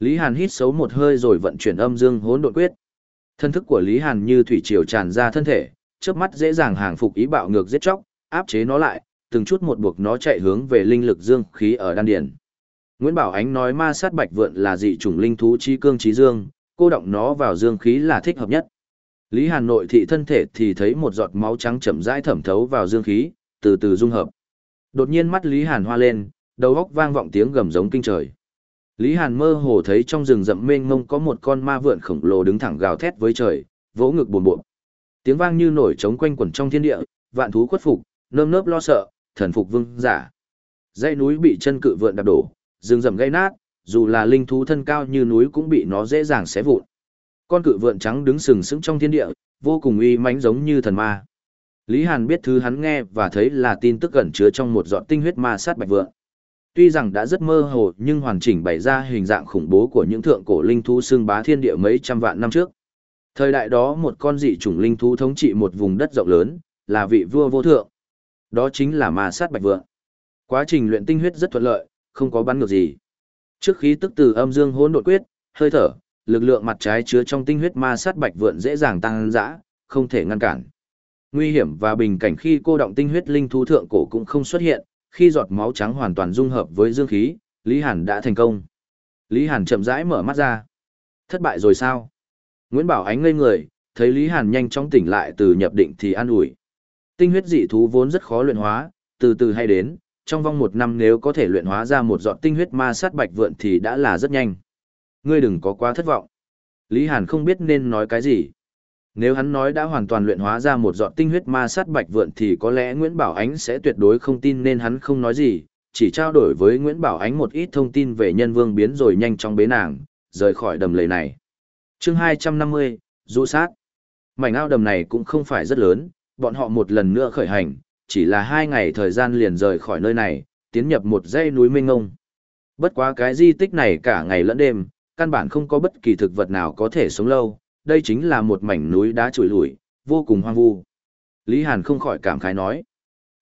Lý Hàn hít sâu một hơi rồi vận chuyển âm dương hỗn độn quyết. Thân thức của Lý Hàn như thủy triều tràn ra thân thể, chớp mắt dễ dàng hàng phục ý bạo ngược giết chóc, áp chế nó lại, từng chút một buộc nó chạy hướng về linh lực dương khí ở đan điền. Nguyễn Bảo Ánh nói ma sát bạch vượn là dị chủng linh thú chi cương trí dương, cô động nó vào dương khí là thích hợp nhất. Lý Hàn nội thị thân thể thì thấy một giọt máu trắng chậm rãi thẩm thấu vào dương khí, từ từ dung hợp. Đột nhiên mắt Lý Hàn hoa lên, đầu óc vang vọng tiếng gầm giống kinh trời. Lý Hàn mơ hồ thấy trong rừng rậm mênh mông có một con ma vượn khổng lồ đứng thẳng gào thét với trời, vỗ ngực buồn bộn. Tiếng vang như nổi trống quanh quẩn trong thiên địa, vạn thú khuất phục, nơm nớp lo sợ, thần phục vương giả. Dãy núi bị chân cự vượn đạp đổ, rừng rậm gây nát, dù là linh thú thân cao như núi cũng bị nó dễ dàng xé vụn. Con cự vượn trắng đứng sừng sững trong thiên địa, vô cùng uy mãnh giống như thần ma. Lý Hàn biết thứ hắn nghe và thấy là tin tức ẩn chứa trong một giọt tinh huyết ma sát bạch vượn. Tuy rằng đã rất mơ hồ nhưng hoàn chỉnh bày ra hình dạng khủng bố của những thượng cổ linh thú xương bá thiên địa mấy trăm vạn năm trước. Thời đại đó một con dị chủng linh thú thống trị một vùng đất rộng lớn, là vị vua vô thượng. Đó chính là ma sát bạch vượn. Quá trình luyện tinh huyết rất thuận lợi, không có bắn ngược gì. Trước khí tức từ âm dương hỗn độn quyết, hơi thở, lực lượng mặt trái chứa trong tinh huyết ma sát bạch vượn dễ dàng tăng dã, không thể ngăn cản. Nguy hiểm và bình cảnh khi cô động tinh huyết linh thú thượng cổ cũng không xuất hiện, khi giọt máu trắng hoàn toàn dung hợp với dương khí, Lý Hàn đã thành công. Lý Hàn chậm rãi mở mắt ra. Thất bại rồi sao? Nguyễn Bảo Ánh ngây người, thấy Lý Hàn nhanh chóng tỉnh lại từ nhập định thì an ủi. Tinh huyết dị thú vốn rất khó luyện hóa, từ từ hay đến, trong vòng một năm nếu có thể luyện hóa ra một giọt tinh huyết ma sát bạch vượn thì đã là rất nhanh. Ngươi đừng có quá thất vọng. Lý Hàn không biết nên nói cái gì. Nếu hắn nói đã hoàn toàn luyện hóa ra một giọt tinh huyết ma sát bạch vượn thì có lẽ Nguyễn Bảo Ánh sẽ tuyệt đối không tin nên hắn không nói gì, chỉ trao đổi với Nguyễn Bảo Ánh một ít thông tin về nhân vương biến rồi nhanh chóng bế nàng, rời khỏi đầm lầy này. chương 250, du sát. Mảnh ao đầm này cũng không phải rất lớn, bọn họ một lần nữa khởi hành, chỉ là hai ngày thời gian liền rời khỏi nơi này, tiến nhập một dãy núi mênh ngông. Bất quá cái di tích này cả ngày lẫn đêm, căn bản không có bất kỳ thực vật nào có thể sống lâu, đây chính là một mảnh núi đá trùi lủi, vô cùng hoang vu. Lý Hàn không khỏi cảm khái nói.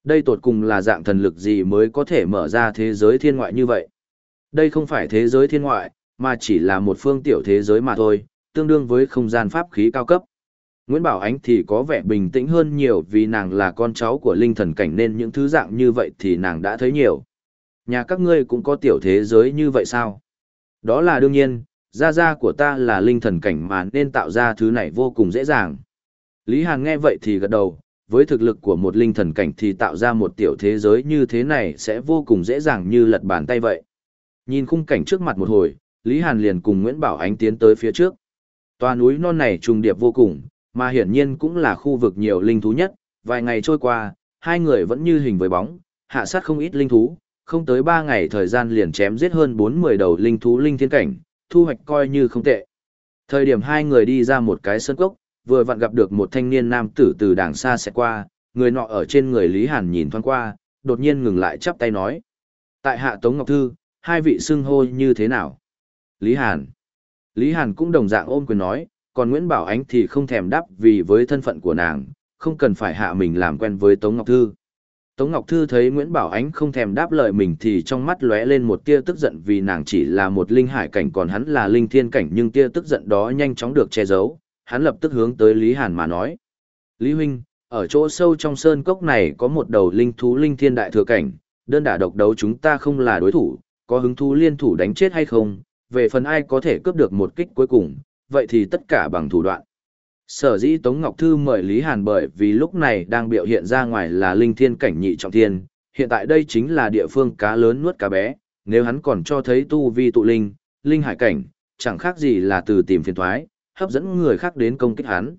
Đây tột cùng là dạng thần lực gì mới có thể mở ra thế giới thiên ngoại như vậy? Đây không phải thế giới thiên ngoại, mà chỉ là một phương tiểu thế giới mà thôi, tương đương với không gian pháp khí cao cấp. Nguyễn Bảo Ánh thì có vẻ bình tĩnh hơn nhiều vì nàng là con cháu của linh thần cảnh nên những thứ dạng như vậy thì nàng đã thấy nhiều. Nhà các ngươi cũng có tiểu thế giới như vậy sao? Đó là đương nhiên, gia gia của ta là linh thần cảnh mà nên tạo ra thứ này vô cùng dễ dàng. Lý Hàn nghe vậy thì gật đầu, với thực lực của một linh thần cảnh thì tạo ra một tiểu thế giới như thế này sẽ vô cùng dễ dàng như lật bàn tay vậy. Nhìn khung cảnh trước mặt một hồi, Lý Hàn liền cùng Nguyễn Bảo Ánh tiến tới phía trước. Tòa núi non này trùng điệp vô cùng, mà hiển nhiên cũng là khu vực nhiều linh thú nhất, vài ngày trôi qua, hai người vẫn như hình với bóng, hạ sát không ít linh thú, không tới ba ngày thời gian liền chém giết hơn bốn mươi đầu linh thú linh thiên cảnh, thu hoạch coi như không tệ. Thời điểm hai người đi ra một cái sân cốc, vừa vặn gặp được một thanh niên nam tử từ đàng xa sẽ qua, người nọ ở trên người Lý Hàn nhìn thoáng qua, đột nhiên ngừng lại chắp tay nói. Tại hạ Tống Ngọc Thư, hai vị xưng hô như thế nào? Lý Hàn. Lý Hàn cũng đồng dạng ôm quyền nói, còn Nguyễn Bảo Ánh thì không thèm đáp vì với thân phận của nàng, không cần phải hạ mình làm quen với Tống Ngọc Thư. Tống Ngọc Thư thấy Nguyễn Bảo Ánh không thèm đáp lời mình thì trong mắt lóe lên một tia tức giận vì nàng chỉ là một linh hải cảnh còn hắn là linh thiên cảnh nhưng tia tức giận đó nhanh chóng được che giấu, hắn lập tức hướng tới Lý Hàn mà nói. Lý Huynh, ở chỗ sâu trong sơn cốc này có một đầu linh thú linh thiên đại thừa cảnh, đơn đả độc đấu chúng ta không là đối thủ, có hứng thú liên thủ đánh chết hay không, về phần ai có thể cướp được một kích cuối cùng, vậy thì tất cả bằng thủ đoạn. Sở dĩ Tống Ngọc Thư mời Lý Hàn bởi vì lúc này đang biểu hiện ra ngoài là linh thiên cảnh nhị trọng thiên, hiện tại đây chính là địa phương cá lớn nuốt cá bé, nếu hắn còn cho thấy tu vi tụ linh, linh hải cảnh, chẳng khác gì là từ tìm phiền thoái, hấp dẫn người khác đến công kích hắn.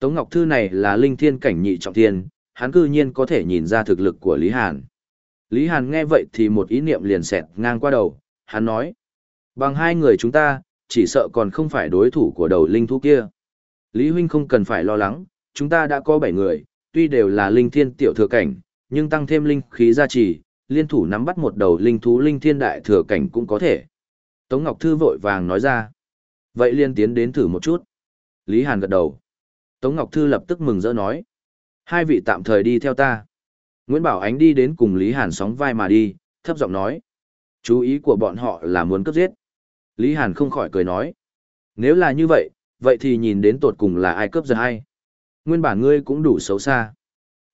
Tống Ngọc Thư này là linh thiên cảnh nhị trọng thiên, hắn cư nhiên có thể nhìn ra thực lực của Lý Hàn. Lý Hàn nghe vậy thì một ý niệm liền xẹt ngang qua đầu, hắn nói. Bằng hai người chúng ta, chỉ sợ còn không phải đối thủ của đầu linh thú kia. Lý Huynh không cần phải lo lắng, chúng ta đã có bảy người, tuy đều là linh thiên tiểu thừa cảnh, nhưng tăng thêm linh khí gia trì, liên thủ nắm bắt một đầu linh thú linh thiên đại thừa cảnh cũng có thể. Tống Ngọc Thư vội vàng nói ra. Vậy liên tiến đến thử một chút. Lý Hàn gật đầu. Tống Ngọc Thư lập tức mừng rỡ nói. Hai vị tạm thời đi theo ta. Nguyễn Bảo Ánh đi đến cùng Lý Hàn sóng vai mà đi, thấp giọng nói. Chú ý của bọn họ là muốn cướp giết. Lý Hàn không khỏi cười nói. Nếu là như vậy, vậy thì nhìn đến tột cùng là ai cướp giật hay. Nguyên bản ngươi cũng đủ xấu xa.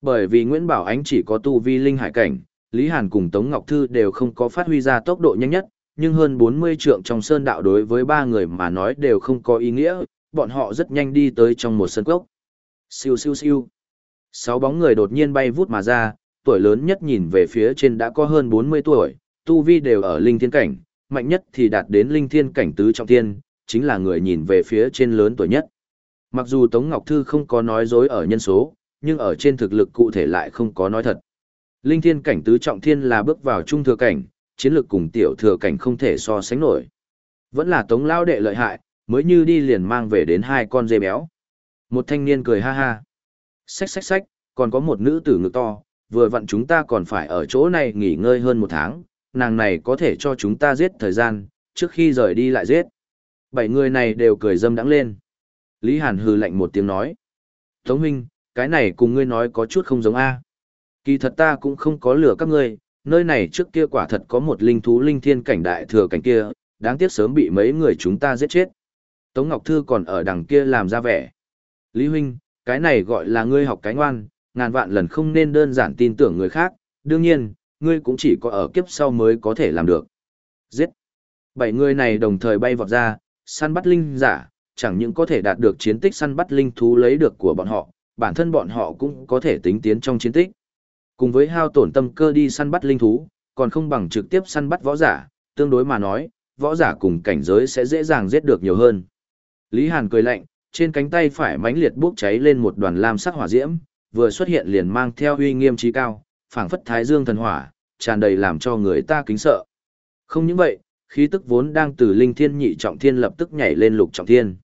Bởi vì Nguyễn Bảo Ánh chỉ có tu vi linh hải cảnh, Lý Hàn cùng Tống Ngọc Thư đều không có phát huy ra tốc độ nhanh nhất, nhưng hơn 40 trượng trong sơn đạo đối với ba người mà nói đều không có ý nghĩa, bọn họ rất nhanh đi tới trong một sân cốc. Siêu siêu siêu. Sáu bóng người đột nhiên bay vút mà ra, tuổi lớn nhất nhìn về phía trên đã có hơn 40 tuổi, tu vi đều ở linh thiên cảnh, mạnh nhất thì đạt đến linh thiên cảnh tứ trọng thiên, chính là người nhìn về phía trên lớn tuổi nhất. Mặc dù Tống Ngọc Thư không có nói dối ở nhân số, nhưng ở trên thực lực cụ thể lại không có nói thật. Linh thiên cảnh tứ trọng thiên là bước vào trung thừa cảnh, chiến lược cùng tiểu thừa cảnh không thể so sánh nổi. Vẫn là tống lao đệ lợi hại, mới như đi liền mang về đến hai con dê béo. Một thanh niên cười ha ha. Xách xách xách, còn có một nữ tử ngực to, vừa vặn chúng ta còn phải ở chỗ này nghỉ ngơi hơn một tháng, nàng này có thể cho chúng ta giết thời gian, trước khi rời đi lại giết. Bảy người này đều cười dâm đắng lên. Lý Hàn hừ lạnh một tiếng nói. Tống huynh, cái này cùng ngươi nói có chút không giống A. Kỳ thật ta cũng không có lừa các ngươi, nơi này trước kia quả thật có một linh thú linh thiên cảnh đại thừa cảnh kia, đáng tiếc sớm bị mấy người chúng ta giết chết. Tống Ngọc Thư còn ở đằng kia làm ra vẻ. Lý huynh, cái này gọi là ngươi học cái ngoan, ngàn vạn lần không nên đơn giản tin tưởng người khác, đương nhiên, ngươi cũng chỉ có ở kiếp sau mới có thể làm được. Giết! Bảy người này đồng thời bay vọt ra, săn bắt linh giả, chẳng những có thể đạt được chiến tích săn bắt linh thú lấy được của bọn họ, bản thân bọn họ cũng có thể tính tiến trong chiến tích. Cùng với hao tổn tâm cơ đi săn bắt linh thú, còn không bằng trực tiếp săn bắt võ giả, tương đối mà nói, võ giả cùng cảnh giới sẽ dễ dàng giết được nhiều hơn. Lý Hàn cười lạnh, trên cánh tay phải mãnh liệt bốc cháy lên một đoàn lam sắc hỏa diễm, vừa xuất hiện liền mang theo uy nghiêm trí cao, phảng phất thái dương thần hỏa, tràn đầy làm cho người ta kính sợ. Không những vậy, khí tức vốn đang từ linh thiên nhị trọng thiên lập tức nhảy lên lục trọng thiên.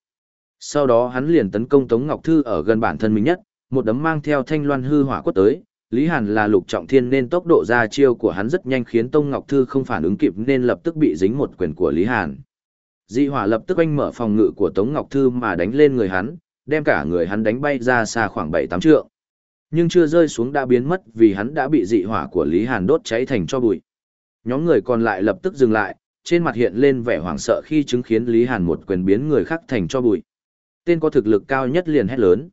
Sau đó hắn liền tấn công Tống Ngọc Thư ở gần bản thân mình nhất, một đấm mang theo thanh loan hư hỏa quất tới, Lý Hàn là lục trọng thiên nên tốc độ ra chiêu của hắn rất nhanh khiến Tông Ngọc Thư không phản ứng kịp nên lập tức bị dính một quyền của Lý Hàn. Dị hỏa lập tức anh mở phòng ngự của Tống Ngọc Thư mà đánh lên người hắn, đem cả người hắn đánh bay ra xa khoảng 7-8 trượng. Nhưng chưa rơi xuống đã biến mất vì hắn đã bị dị hỏa của Lý Hàn đốt cháy thành cho bụi. Nhóm người còn lại lập tức dừng lại, trên mặt hiện lên vẻ hoảng sợ khi chứng kiến Lý Hàn một quyền biến người khác thành cho bụi. Tên có thực lực cao nhất liền hét lớn.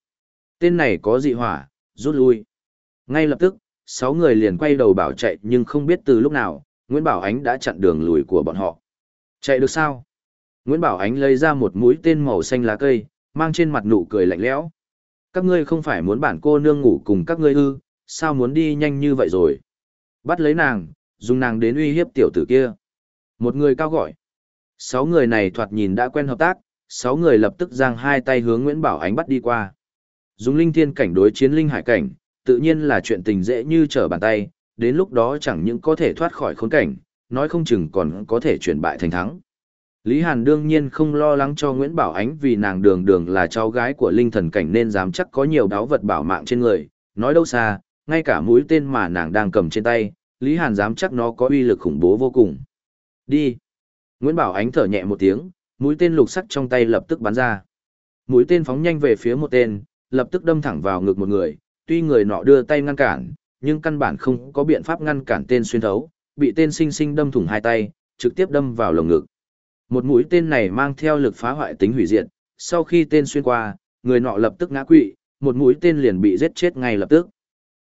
Tên này có dị hỏa, rút lui. Ngay lập tức, sáu người liền quay đầu bảo chạy nhưng không biết từ lúc nào, Nguyễn Bảo Ánh đã chặn đường lùi của bọn họ. Chạy được sao? Nguyễn Bảo Ánh lấy ra một mũi tên màu xanh lá cây, mang trên mặt nụ cười lạnh lẽo. Các ngươi không phải muốn bản cô nương ngủ cùng các ngươi ư, sao muốn đi nhanh như vậy rồi? Bắt lấy nàng, dùng nàng đến uy hiếp tiểu tử kia. Một người cao gọi. Sáu người này thoạt nhìn đã quen hợp tác, sáu người lập tức giang hai tay hướng Nguyễn Bảo Ánh bắt đi qua. Dùng linh thiên cảnh đối chiến linh hải cảnh, tự nhiên là chuyện tình dễ như trở bàn tay, đến lúc đó chẳng những có thể thoát khỏi khốn cảnh, nói không chừng còn có thể chuyển bại thành thắng. Lý Hàn đương nhiên không lo lắng cho Nguyễn Bảo Ánh vì nàng đường đường là cháu gái của linh thần cảnh nên dám chắc có nhiều đáo vật bảo mạng trên người, nói đâu xa, ngay cả mũi tên mà nàng đang cầm trên tay, Lý Hàn dám chắc nó có uy lực khủng bố vô cùng. Đi! Nguyễn Bảo Ánh thở nhẹ một tiếng, mũi tên lục sắc trong tay lập tức bắn ra. Mũi tên phóng nhanh về phía một tên, lập tức đâm thẳng vào ngực một người, tuy người nọ đưa tay ngăn cản, nhưng căn bản không có biện pháp ngăn cản tên xuyên thấu, bị tên sinh sinh đâm thủng hai tay, trực tiếp đâm vào lồng ngực. Một mũi tên này mang theo lực phá hoại tính hủy diệt, sau khi tên xuyên qua, người nọ lập tức ngã quỵ, một mũi tên liền bị giết chết ngay lập tức.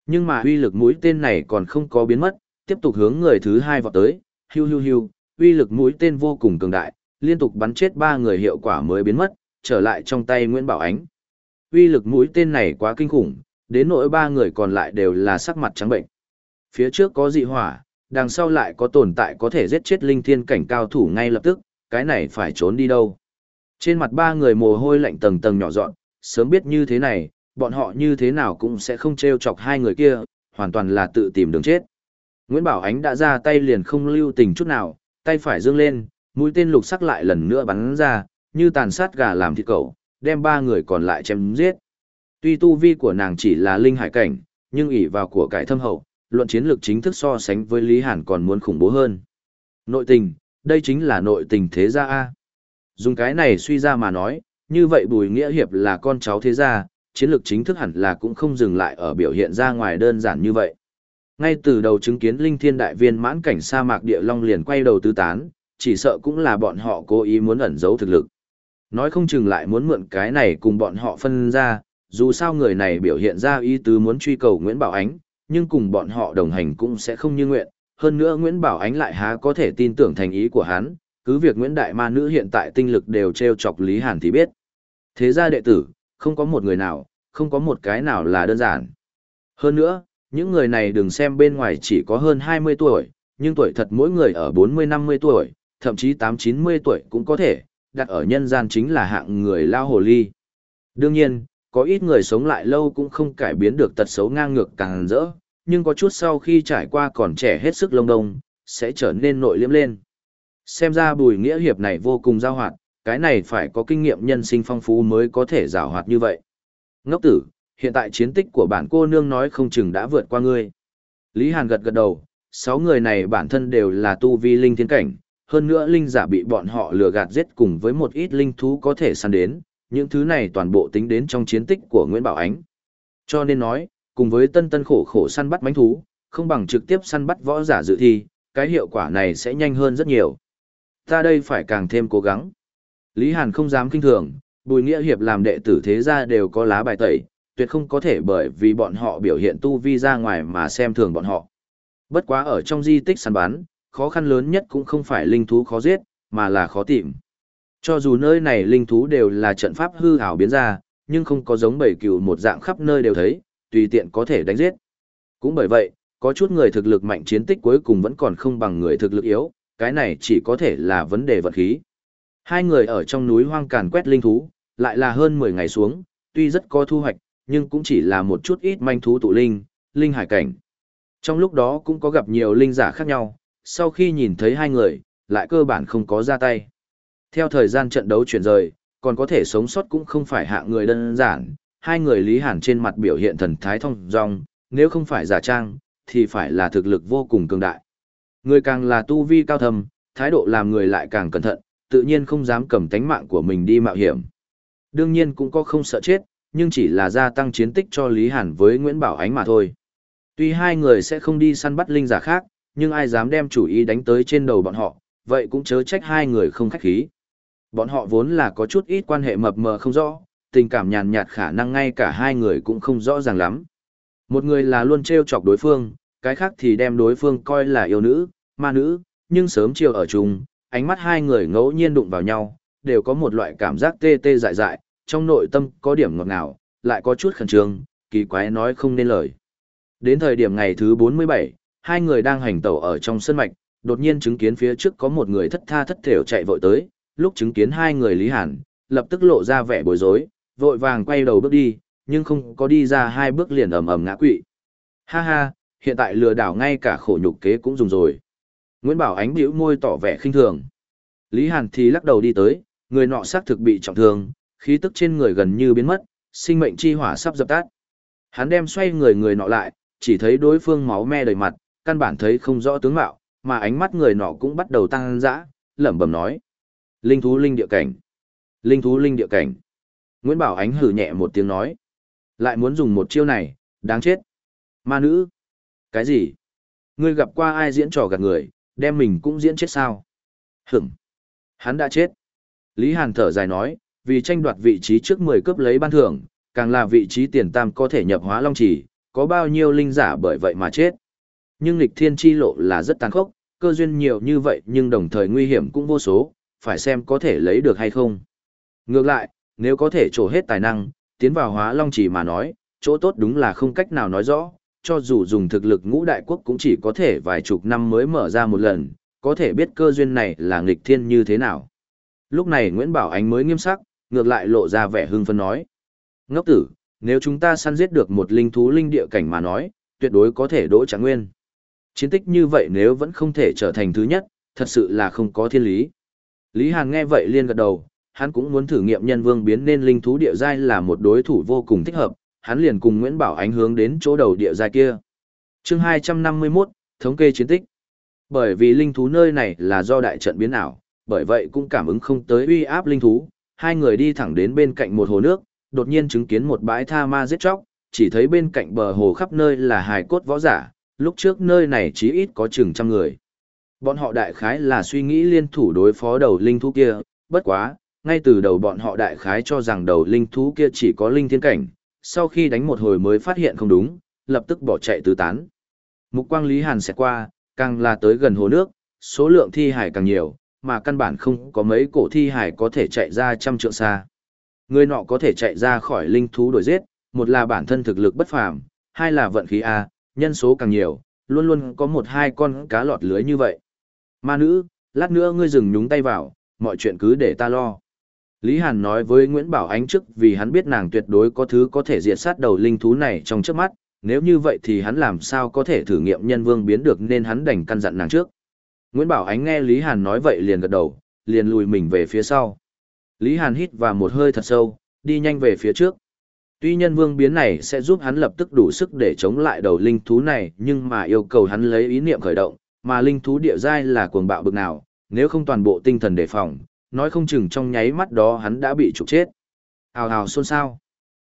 Nhưng mà uy lực mũi tên này còn không có biến mất, tiếp tục hướng người thứ hai vọt tới, hiu hiu hiu, uy lực mũi tên vô cùng cường đại, liên tục bắn chết ba người hiệu quả mới biến mất, trở lại trong tay Nguyễn Bảo Ánh. Uy lực mũi tên này quá kinh khủng, đến nỗi ba người còn lại đều là sắc mặt trắng bệnh. Phía trước có dị hỏa, đằng sau lại có tồn tại có thể giết chết linh thiên cảnh cao thủ ngay lập tức, cái này phải trốn đi đâu. Trên mặt ba người mồ hôi lạnh tầng tầng nhỏ dọn, sớm biết như thế này, bọn họ như thế nào cũng sẽ không treo chọc hai người kia, hoàn toàn là tự tìm đường chết. Nguyễn Bảo Ánh đã ra tay liền không lưu tình chút nào, tay phải dương lên, mũi tên lục sắc lại lần nữa bắn ra, như tàn sát gà làm thịt cẩu, đem ba người còn lại chém giết. Tuy tu vi của nàng chỉ là linh hải cảnh, nhưng ỷ vào của cải thâm hậu, luận chiến lược chính thức so sánh với Lý Hàn còn muốn khủng bố hơn. Nội tình, đây chính là nội tình thế gia A. Dùng cái này suy ra mà nói, như vậy Bùi Nghĩa Hiệp là con cháu thế gia, chiến lược chính thức hẳn là cũng không dừng lại ở biểu hiện ra ngoài đơn giản như vậy. Ngay từ đầu chứng kiến Linh Thiên Đại Viên mãn cảnh sa mạc địa long liền quay đầu tứ tán, chỉ sợ cũng là bọn họ cố ý muốn ẩn giấu thực lực. Nói không chừng lại muốn mượn cái này cùng bọn họ phân ra, dù sao người này biểu hiện ra ý tứ muốn truy cầu Nguyễn Bảo Ánh, nhưng cùng bọn họ đồng hành cũng sẽ không như nguyện. Hơn nữa Nguyễn Bảo Ánh lại há có thể tin tưởng thành ý của hắn, cứ việc Nguyễn Đại Ma Nữ hiện tại tinh lực đều treo chọc Lý Hàn thì biết. Thế ra đệ tử, không có một người nào, không có một cái nào là đơn giản. Hơn nữa, những người này đừng xem bên ngoài chỉ có hơn 20 tuổi, nhưng tuổi thật mỗi người ở 40-50 tuổi, thậm chí 8-90 tuổi cũng có thể, đặt ở nhân gian chính là hạng người lao hồ ly. Đương nhiên, có ít người sống lại lâu cũng không cải biến được tật xấu ngang ngược càng rỡ, nhưng có chút sau khi trải qua còn trẻ hết sức lông đông, sẽ trở nên nội liếm lên. Xem ra bùi nghĩa hiệp này vô cùng giao hoạt, cái này phải có kinh nghiệm nhân sinh phong phú mới có thể giao hoạt như vậy. Ngốc tử, hiện tại chiến tích của bản cô nương nói không chừng đã vượt qua ngươi. Lý Hàn gật gật đầu, sáu người này bản thân đều là tu vi linh thiên cảnh, hơn nữa linh giả bị bọn họ lừa gạt giết cùng với một ít linh thú có thể săn đến, những thứ này toàn bộ tính đến trong chiến tích của Nguyễn Bảo Ánh. Cho nên nói, cùng với tân tân khổ khổ săn bắt mánh thú, không bằng trực tiếp săn bắt võ giả dự thi, cái hiệu quả này sẽ nhanh hơn rất nhiều. Ta đây phải càng thêm cố gắng. Lý Hàn không dám kinh thường, Bùi Nghĩa Hiệp làm đệ tử thế gia đều có lá bài tẩy, tuyệt không có thể bởi vì bọn họ biểu hiện tu vi ra ngoài mà xem thường bọn họ. Bất quá ở trong di tích săn bắn, khó khăn lớn nhất cũng không phải linh thú khó giết, mà là khó tìm. Cho dù nơi này linh thú đều là trận pháp hư ảo biến ra, nhưng không có giống bầy cừu một dạng khắp nơi đều thấy, tùy tiện có thể đánh giết. Cũng bởi vậy, có chút người thực lực mạnh chiến tích cuối cùng vẫn còn không bằng người thực lực yếu, cái này chỉ có thể là vấn đề vật khí. Hai người ở trong núi hoang càn quét linh thú, lại là hơn 10 ngày xuống, tuy rất có thu hoạch, nhưng cũng chỉ là một chút ít manh thú tụ linh, linh hải cảnh. Trong lúc đó cũng có gặp nhiều linh giả khác nhau, sau khi nhìn thấy hai người, lại cơ bản không có ra tay. Theo thời gian trận đấu chuyển rời, còn có thể sống sót cũng không phải hạ người đơn giản, hai người Lý Hàn trên mặt biểu hiện thần thái thông dong, nếu không phải giả trang, thì phải là thực lực vô cùng cường đại. Người càng là tu vi cao thầm, thái độ làm người lại càng cẩn thận, tự nhiên không dám cầm tánh mạng của mình đi mạo hiểm. Đương nhiên cũng có không sợ chết, nhưng chỉ là gia tăng chiến tích cho Lý Hàn với Nguyễn Bảo Ánh mà thôi. Tuy hai người sẽ không đi săn bắt linh giả khác, nhưng ai dám đem chủ ý đánh tới trên đầu bọn họ, vậy cũng chớ trách hai người không khách khí. Bọn họ vốn là có chút ít quan hệ mập mờ không rõ, tình cảm nhàn nhạt khả năng ngay cả hai người cũng không rõ ràng lắm. Một người là luôn trêu chọc đối phương, cái khác thì đem đối phương coi là yêu nữ, ma nữ, nhưng sớm chiều ở chung, ánh mắt hai người ngẫu nhiên đụng vào nhau, đều có một loại cảm giác tê tê dại dại, trong nội tâm có điểm ngọt ngào, lại có chút khẩn trương, kỳ quái nói không nên lời. Đến thời điểm ngày thứ 47, hai người đang hành tẩu ở trong sân mạch, đột nhiên chứng kiến phía trước có một người thất tha thất thểu chạy vội tới, lúc chứng kiến hai người Lý Hàn, lập tức lộ ra vẻ bối rối, vội vàng quay đầu bước đi, nhưng không có đi ra hai bước liền ầm ầm ngã quỵ. Ha ha, hiện tại lừa đảo ngay cả khổ nhục kế cũng dùng rồi. Nguyễn Bảo Ánh bĩu môi tỏ vẻ khinh thường. Lý Hàn thì lắc đầu đi tới, người nọ xác thực bị trọng thương, khí tức trên người gần như biến mất, sinh mệnh chi hỏa sắp dập tắt. Hắn đem xoay người người nọ lại, chỉ thấy đối phương máu me đầy mặt, căn bản thấy không rõ tướng mạo, mà ánh mắt người nọ cũng bắt đầu tăng dã, lẩm bẩm nói: "Linh thú linh địa cảnh, linh thú linh địa cảnh." Nguyễn Bảo Ánh hừ nhẹ một tiếng nói: "Lại muốn dùng một chiêu này, đáng chết." Ma nữ? Cái gì? Ngươi gặp qua ai diễn trò gạt người, đem mình cũng diễn chết sao? Hửm. Hắn đã chết. Lý Hàn thở dài nói, vì tranh đoạt vị trí trước 10 cướp lấy ban thưởng, càng là vị trí tiền tam có thể nhập hóa long chỉ, có bao nhiêu linh giả bởi vậy mà chết. Nhưng lịch thiên chi lộ là rất tàn khốc, cơ duyên nhiều như vậy nhưng đồng thời nguy hiểm cũng vô số, phải xem có thể lấy được hay không. Ngược lại, nếu có thể trổ hết tài năng, tiến vào hóa long chỉ mà nói, chỗ tốt đúng là không cách nào nói rõ, cho dù dùng thực lực ngũ đại quốc cũng chỉ có thể vài chục năm mới mở ra một lần, có thể biết cơ duyên này là nghịch thiên như thế nào. Lúc này Nguyễn Bảo Ánh mới nghiêm sắc, ngược lại lộ ra vẻ hưng phấn nói. Ngốc tử, nếu chúng ta săn giết được một linh thú linh địa cảnh mà nói, tuyệt đối có thể đỗ trạng nguyên. Chiến tích như vậy nếu vẫn không thể trở thành thứ nhất, thật sự là không có thiên lý. Lý Hàn nghe vậy liên gật đầu, hắn cũng muốn thử nghiệm nhân vương biến nên linh thú địa giai là một đối thủ vô cùng thích hợp, hắn liền cùng Nguyễn Bảo Ánh hướng đến chỗ đầu địa giai kia. chương 251, thống kê chiến tích. Bởi vì linh thú nơi này là do đại trận biến ảo, bởi vậy cũng cảm ứng không tới uy áp linh thú, hai người đi thẳng đến bên cạnh một hồ nước, đột nhiên chứng kiến một bãi tha ma giết chóc, chỉ thấy bên cạnh bờ hồ khắp nơi là hài cốt võ giả, lúc trước nơi này chí ít có chừng trăm người. Bọn họ đại khái là suy nghĩ liên thủ đối phó đầu linh thú kia, bất quá, ngay từ đầu bọn họ đại khái cho rằng đầu linh thú kia chỉ có linh thiên cảnh, sau khi đánh một hồi mới phát hiện không đúng, lập tức bỏ chạy tứ tán. Mục quang Lý Hàn sẽ qua, càng là tới gần hồ nước, số lượng thi hải càng nhiều, mà căn bản không có mấy cổ thi hải có thể chạy ra trăm trượng xa. Người nọ có thể chạy ra khỏi linh thú đuổi giết, một là bản thân thực lực bất phàm, hai là vận khí A, nhân số càng nhiều, luôn luôn có một hai con cá lọt lưới như vậy. Ma nữ, lát nữa ngươi dừng nhúng tay vào, mọi chuyện cứ để ta lo. Lý Hàn nói với Nguyễn Bảo Ánh trước vì hắn biết nàng tuyệt đối có thứ có thể diệt sát đầu linh thú này trong trước mắt, nếu như vậy thì hắn làm sao có thể thử nghiệm nhân vương biến được nên hắn đành căn dặn nàng trước. Nguyễn Bảo Ánh nghe Lý Hàn nói vậy liền gật đầu, liền lùi mình về phía sau. Lý Hàn hít vào một hơi thật sâu, đi nhanh về phía trước. Tuy nhân vương biến này sẽ giúp hắn lập tức đủ sức để chống lại đầu linh thú này, nhưng mà yêu cầu hắn lấy ý niệm khởi động, mà linh thú địa giai là cuồng bạo bực nào, nếu không toàn bộ tinh thần đề phòng, nói không chừng trong nháy mắt đó hắn đã bị trục chết. Hào hào xôn xao.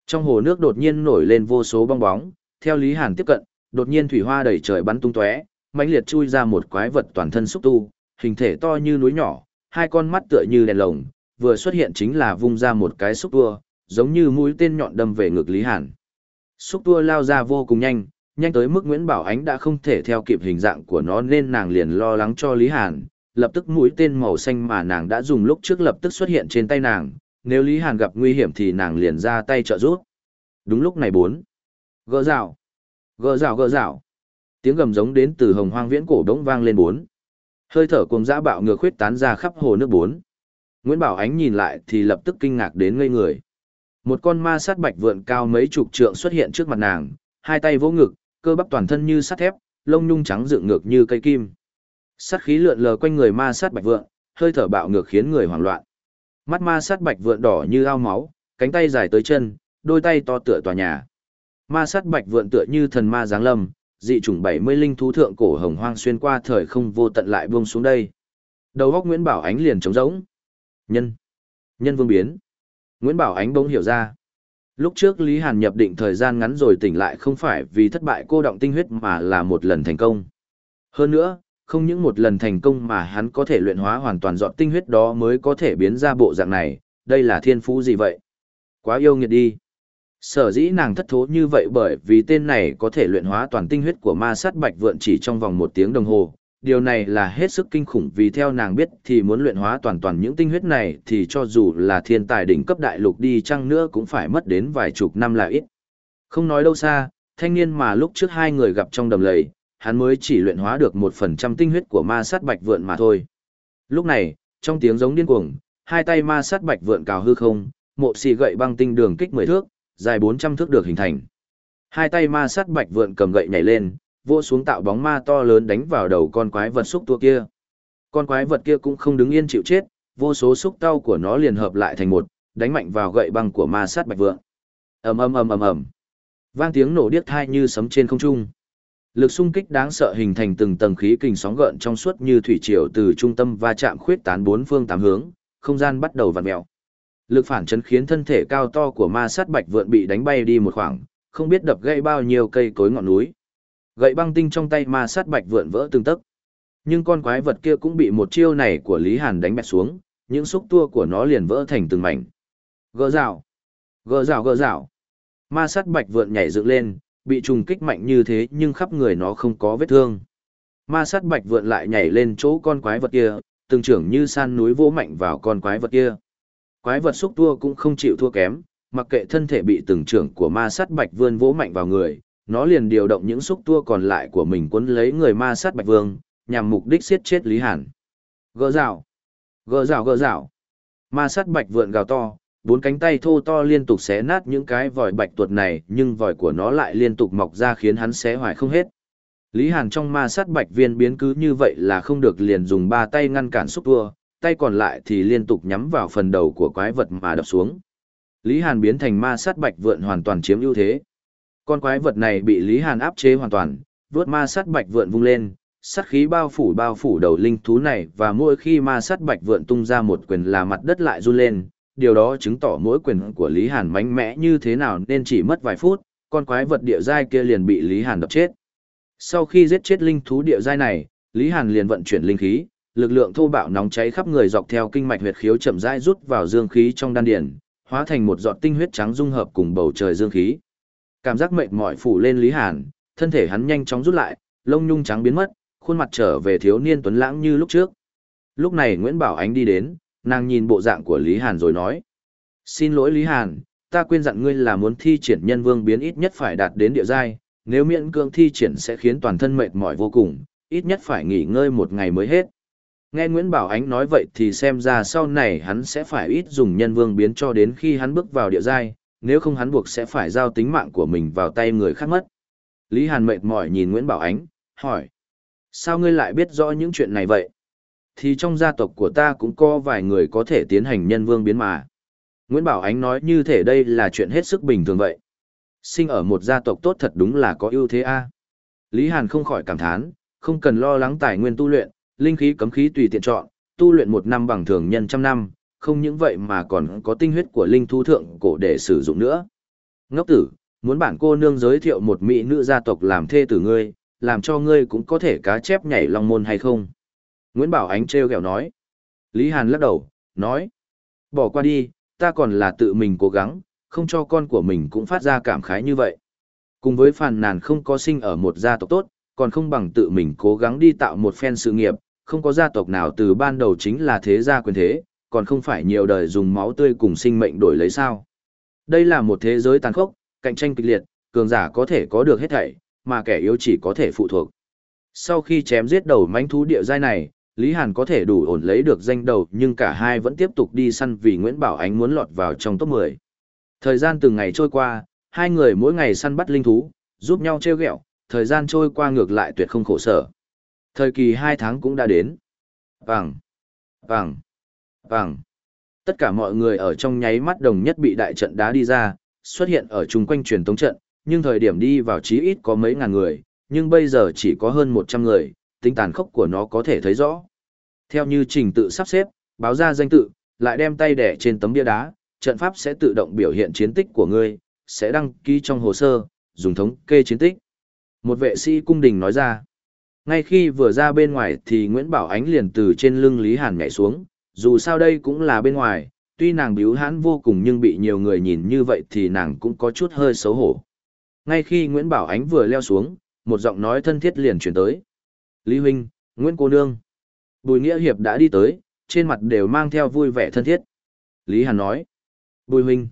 Trong hồ nước đột nhiên nổi lên vô số bong bóng, theo Lý Hàn tiếp cận, đột nhiên thủy hoa đầy trời bắn tung tóe, mãnh liệt chui ra một quái vật toàn thân xúc tu, hình thể to như núi nhỏ, hai con mắt tựa như đèn lồng, vừa xuất hiện chính là vung ra một cái xúc tua, giống như mũi tên nhọn đâm về ngực Lý Hàn. Xúc tua lao ra vô cùng nhanh, nhanh tới mức Nguyễn Bảo Ánh đã không thể theo kịp hình dạng của nó nên nàng liền lo lắng cho Lý Hàn, lập tức mũi tên màu xanh mà nàng đã dùng lúc trước lập tức xuất hiện trên tay nàng, nếu Lý Hàn gặp nguy hiểm thì nàng liền ra tay trợ giúp. Đúng lúc này bốn. Gỡ rào. Gỡ rào gỡ rào. Tiếng gầm giống đến từ hồng hoang viễn cổ đống vang lên bốn. Hơi thở cùng dã bạo ngược khuyết tán ra khắp hồ nước bốn. Nguyễn Bảo Ánh nhìn lại thì lập tức kinh ngạc đến ngây người. Một con ma sát bạch vượn cao mấy chục trượng xuất hiện trước mặt nàng, hai tay vỗ ngực, cơ bắp toàn thân như sắt thép, lông nhung trắng dựng ngược như cây kim. Sát khí lượn lờ quanh người ma sát bạch vượng, hơi thở bạo ngược khiến người hoảng loạn. Mắt ma sát bạch vượng đỏ như ao máu, cánh tay dài tới chân, đôi tay to tựa tòa nhà. Ma sát bạch vượng tựa như thần ma giáng lâm, dị chủng 70 linh thú thượng cổ hồng hoang xuyên qua thời không vô tận lại buông xuống đây. Đầu góc Nguyễn Bảo Ánh liền trống rỗng. Nhân. Nhân vương biến. Nguyễn Bảo Ánh bỗng hiểu ra. Lúc trước Lý Hàn nhập định thời gian ngắn rồi tỉnh lại không phải vì thất bại cô động tinh huyết mà là một lần thành công. Hơn nữa, không những một lần thành công mà hắn có thể luyện hóa hoàn toàn dọn tinh huyết đó mới có thể biến ra bộ dạng này, đây là thiên phú gì vậy? Quá yêu nghiệt đi. Sở dĩ nàng thất thố như vậy bởi vì tên này có thể luyện hóa toàn tinh huyết của ma sát bạch vượn chỉ trong vòng một tiếng đồng hồ. Điều này là hết sức kinh khủng vì theo nàng biết thì muốn luyện hóa toàn toàn những tinh huyết này thì cho dù là thiên tài đỉnh cấp đại lục đi chăng nữa cũng phải mất đến vài chục năm là ít. Không nói đâu xa, thanh niên mà lúc trước hai người gặp trong đầm lầy, hắn mới chỉ luyện hóa được một phần trăm tinh huyết của ma sát bạch vượn mà thôi. Lúc này, trong tiếng giống điên cuồng, hai tay ma sát bạch vượn cào hư không, một xì gậy băng tinh đường kích mười thước, dài 400 thước được hình thành. Hai tay ma sát bạch vượn cầm gậy nhảy lên, vỗ xuống tạo bóng ma to lớn đánh vào đầu con quái vật xúc tua kia. Con quái vật kia cũng không đứng yên chịu chết, vô số xúc tao của nó liền hợp lại thành một, đánh mạnh vào gậy băng của ma sát bạch vượn. ầm ầm ầm ầm ầm, vang tiếng nổ điếc thai như sấm trên không trung. Lực xung kích đáng sợ hình thành từng tầng khí kình sóng gợn trong suốt như thủy triều từ trung tâm va chạm khuyết tán bốn phương tám hướng, không gian bắt đầu vặn mèo. Lực phản chấn khiến thân thể cao to của ma sát bạch vượn bị đánh bay đi một khoảng, không biết đập gãy bao nhiêu cây cối ngọn núi. Gậy băng tinh trong tay ma sát bạch vượn vỡ từng tấc. Nhưng con quái vật kia cũng bị một chiêu này của Lý Hàn đánh bẹt xuống, những xúc tua của nó liền vỡ thành từng mảnh. Gỡ rào, gỡ rào gỡ rào. Ma sát bạch vượn nhảy dựng lên, bị trùng kích mạnh như thế nhưng khắp người nó không có vết thương. Ma sát bạch vượn lại nhảy lên chỗ con quái vật kia, từng trưởng như san núi vỗ mạnh vào con quái vật kia quái vật xúc tua cũng không chịu thua kém, mặc kệ thân thể bị từng trưởng của ma sát bạch vương vỗ mạnh vào người, nó liền điều động những xúc tua còn lại của mình cuốn lấy người ma sát bạch vương, nhằm mục đích siết chết Lý Hàn. Gỡ rào, gỡ rào gỡ rào. Ma sát bạch vượn gào to, bốn cánh tay thô to liên tục xé nát những cái vòi bạch tuột này, nhưng vòi của nó lại liên tục mọc ra khiến hắn xé hoài không hết. Lý Hàn trong ma sát bạch viên biến cứ như vậy là không được liền dùng ba tay ngăn cản xúc tua, tay còn lại thì liên tục nhắm vào phần đầu của quái vật mà đập xuống. Lý Hàn biến thành ma sát bạch vượn hoàn toàn chiếm ưu thế. Con quái vật này bị Lý Hàn áp chế hoàn toàn, vuốt ma sát bạch vượn vung lên, sát khí bao phủ bao phủ đầu linh thú này và mỗi khi ma sát bạch vượn tung ra một quyền là mặt đất lại run lên, điều đó chứng tỏ mỗi quyền của Lý Hàn mạnh mẽ như thế nào nên chỉ mất vài phút, con quái vật địa giai kia liền bị Lý Hàn đập chết. Sau khi giết chết linh thú địa giai này, Lý Hàn liền vận chuyển linh khí, lực lượng thô bạo nóng cháy khắp người dọc theo kinh mạch huyệt khiếu chậm rãi rút vào dương khí trong đan điền, hóa thành một giọt tinh huyết trắng dung hợp cùng bầu trời dương khí. Cảm giác mệt mỏi phủ lên Lý Hàn, thân thể hắn nhanh chóng rút lại, lông nhung trắng biến mất, khuôn mặt trở về thiếu niên tuấn lãng như lúc trước. Lúc này Nguyễn Bảo Ánh đi đến, nàng nhìn bộ dạng của Lý Hàn rồi nói: "Xin lỗi Lý Hàn, ta quên dặn ngươi là muốn thi triển nhân vương biến ít nhất phải đạt đến địa giai, nếu miễn cưỡng thi triển sẽ khiến toàn thân mệt mỏi vô cùng, ít nhất phải nghỉ ngơi một ngày mới hết." Nghe Nguyễn Bảo Ánh nói vậy thì xem ra sau này hắn sẽ phải ít dùng nhân vương biến cho đến khi hắn bước vào địa giai, nếu không hắn buộc sẽ phải giao tính mạng của mình vào tay người khác mất. Lý Hàn mệt mỏi nhìn Nguyễn Bảo Ánh, hỏi. Sao ngươi lại biết rõ những chuyện này vậy? Thì trong gia tộc của ta cũng có vài người có thể tiến hành nhân vương biến mà. Nguyễn Bảo Ánh nói như thể đây là chuyện hết sức bình thường vậy. Sinh ở một gia tộc tốt thật đúng là có ưu thế a. Lý Hàn không khỏi cảm thán, không cần lo lắng tài nguyên tu luyện, linh khí cấm khí tùy tiện chọn, tu luyện một năm bằng thường nhân trăm năm, không những vậy mà còn có tinh huyết của linh thu thượng cổ để sử dụng nữa. Ngốc tử, muốn bản cô nương giới thiệu một mỹ nữ gia tộc làm thê tử ngươi, làm cho ngươi cũng có thể cá chép nhảy long môn hay không? Nguyễn Bảo Ánh treo kẹo nói. Lý Hàn lắc đầu, nói. Bỏ qua đi, ta còn là tự mình cố gắng, không cho con của mình cũng phát ra cảm khái như vậy. Cùng với phàn nàn không có sinh ở một gia tộc tốt, còn không bằng tự mình cố gắng đi tạo một phen sự nghiệp, không có gia tộc nào từ ban đầu chính là thế gia quyền thế, còn không phải nhiều đời dùng máu tươi cùng sinh mệnh đổi lấy sao. Đây là một thế giới tàn khốc, cạnh tranh kịch liệt, cường giả có thể có được hết thảy, mà kẻ yếu chỉ có thể phụ thuộc. Sau khi chém giết đầu manh thú địa giai này, Lý Hàn có thể đủ ổn lấy được danh đầu nhưng cả hai vẫn tiếp tục đi săn vì Nguyễn Bảo Ánh muốn lọt vào trong top 10. Thời gian từng ngày trôi qua, hai người mỗi ngày săn bắt linh thú, giúp nhau treo ghẹo, thời gian trôi qua ngược lại tuyệt không khổ sở. Thời kỳ hai tháng cũng đã đến. Vàng, vàng, vàng. Tất cả mọi người ở trong nháy mắt đồng nhất bị đại trận đá đi ra, xuất hiện ở chung quanh truyền tống trận, nhưng thời điểm đi vào chí ít có mấy ngàn người, nhưng bây giờ chỉ có hơn 100 người, tính tàn khốc của nó có thể thấy rõ. Theo như trình tự sắp xếp, báo ra danh tự, lại đem tay đẻ trên tấm bia đá, trận pháp sẽ tự động biểu hiện chiến tích của ngươi, sẽ đăng ký trong hồ sơ, dùng thống kê chiến tích. Một vệ sĩ cung đình nói ra. Ngay khi vừa ra bên ngoài thì Nguyễn Bảo Ánh liền từ trên lưng Lý Hàn nhảy xuống, dù sao đây cũng là bên ngoài, tuy nàng biếu hãn vô cùng nhưng bị nhiều người nhìn như vậy thì nàng cũng có chút hơi xấu hổ. Ngay khi Nguyễn Bảo Ánh vừa leo xuống, một giọng nói thân thiết liền chuyển tới. Lý Huynh, Nguyễn Cô Nương. Bùi Nghĩa Hiệp đã đi tới, trên mặt đều mang theo vui vẻ thân thiết. Lý Hàn nói. Bùi Huynh.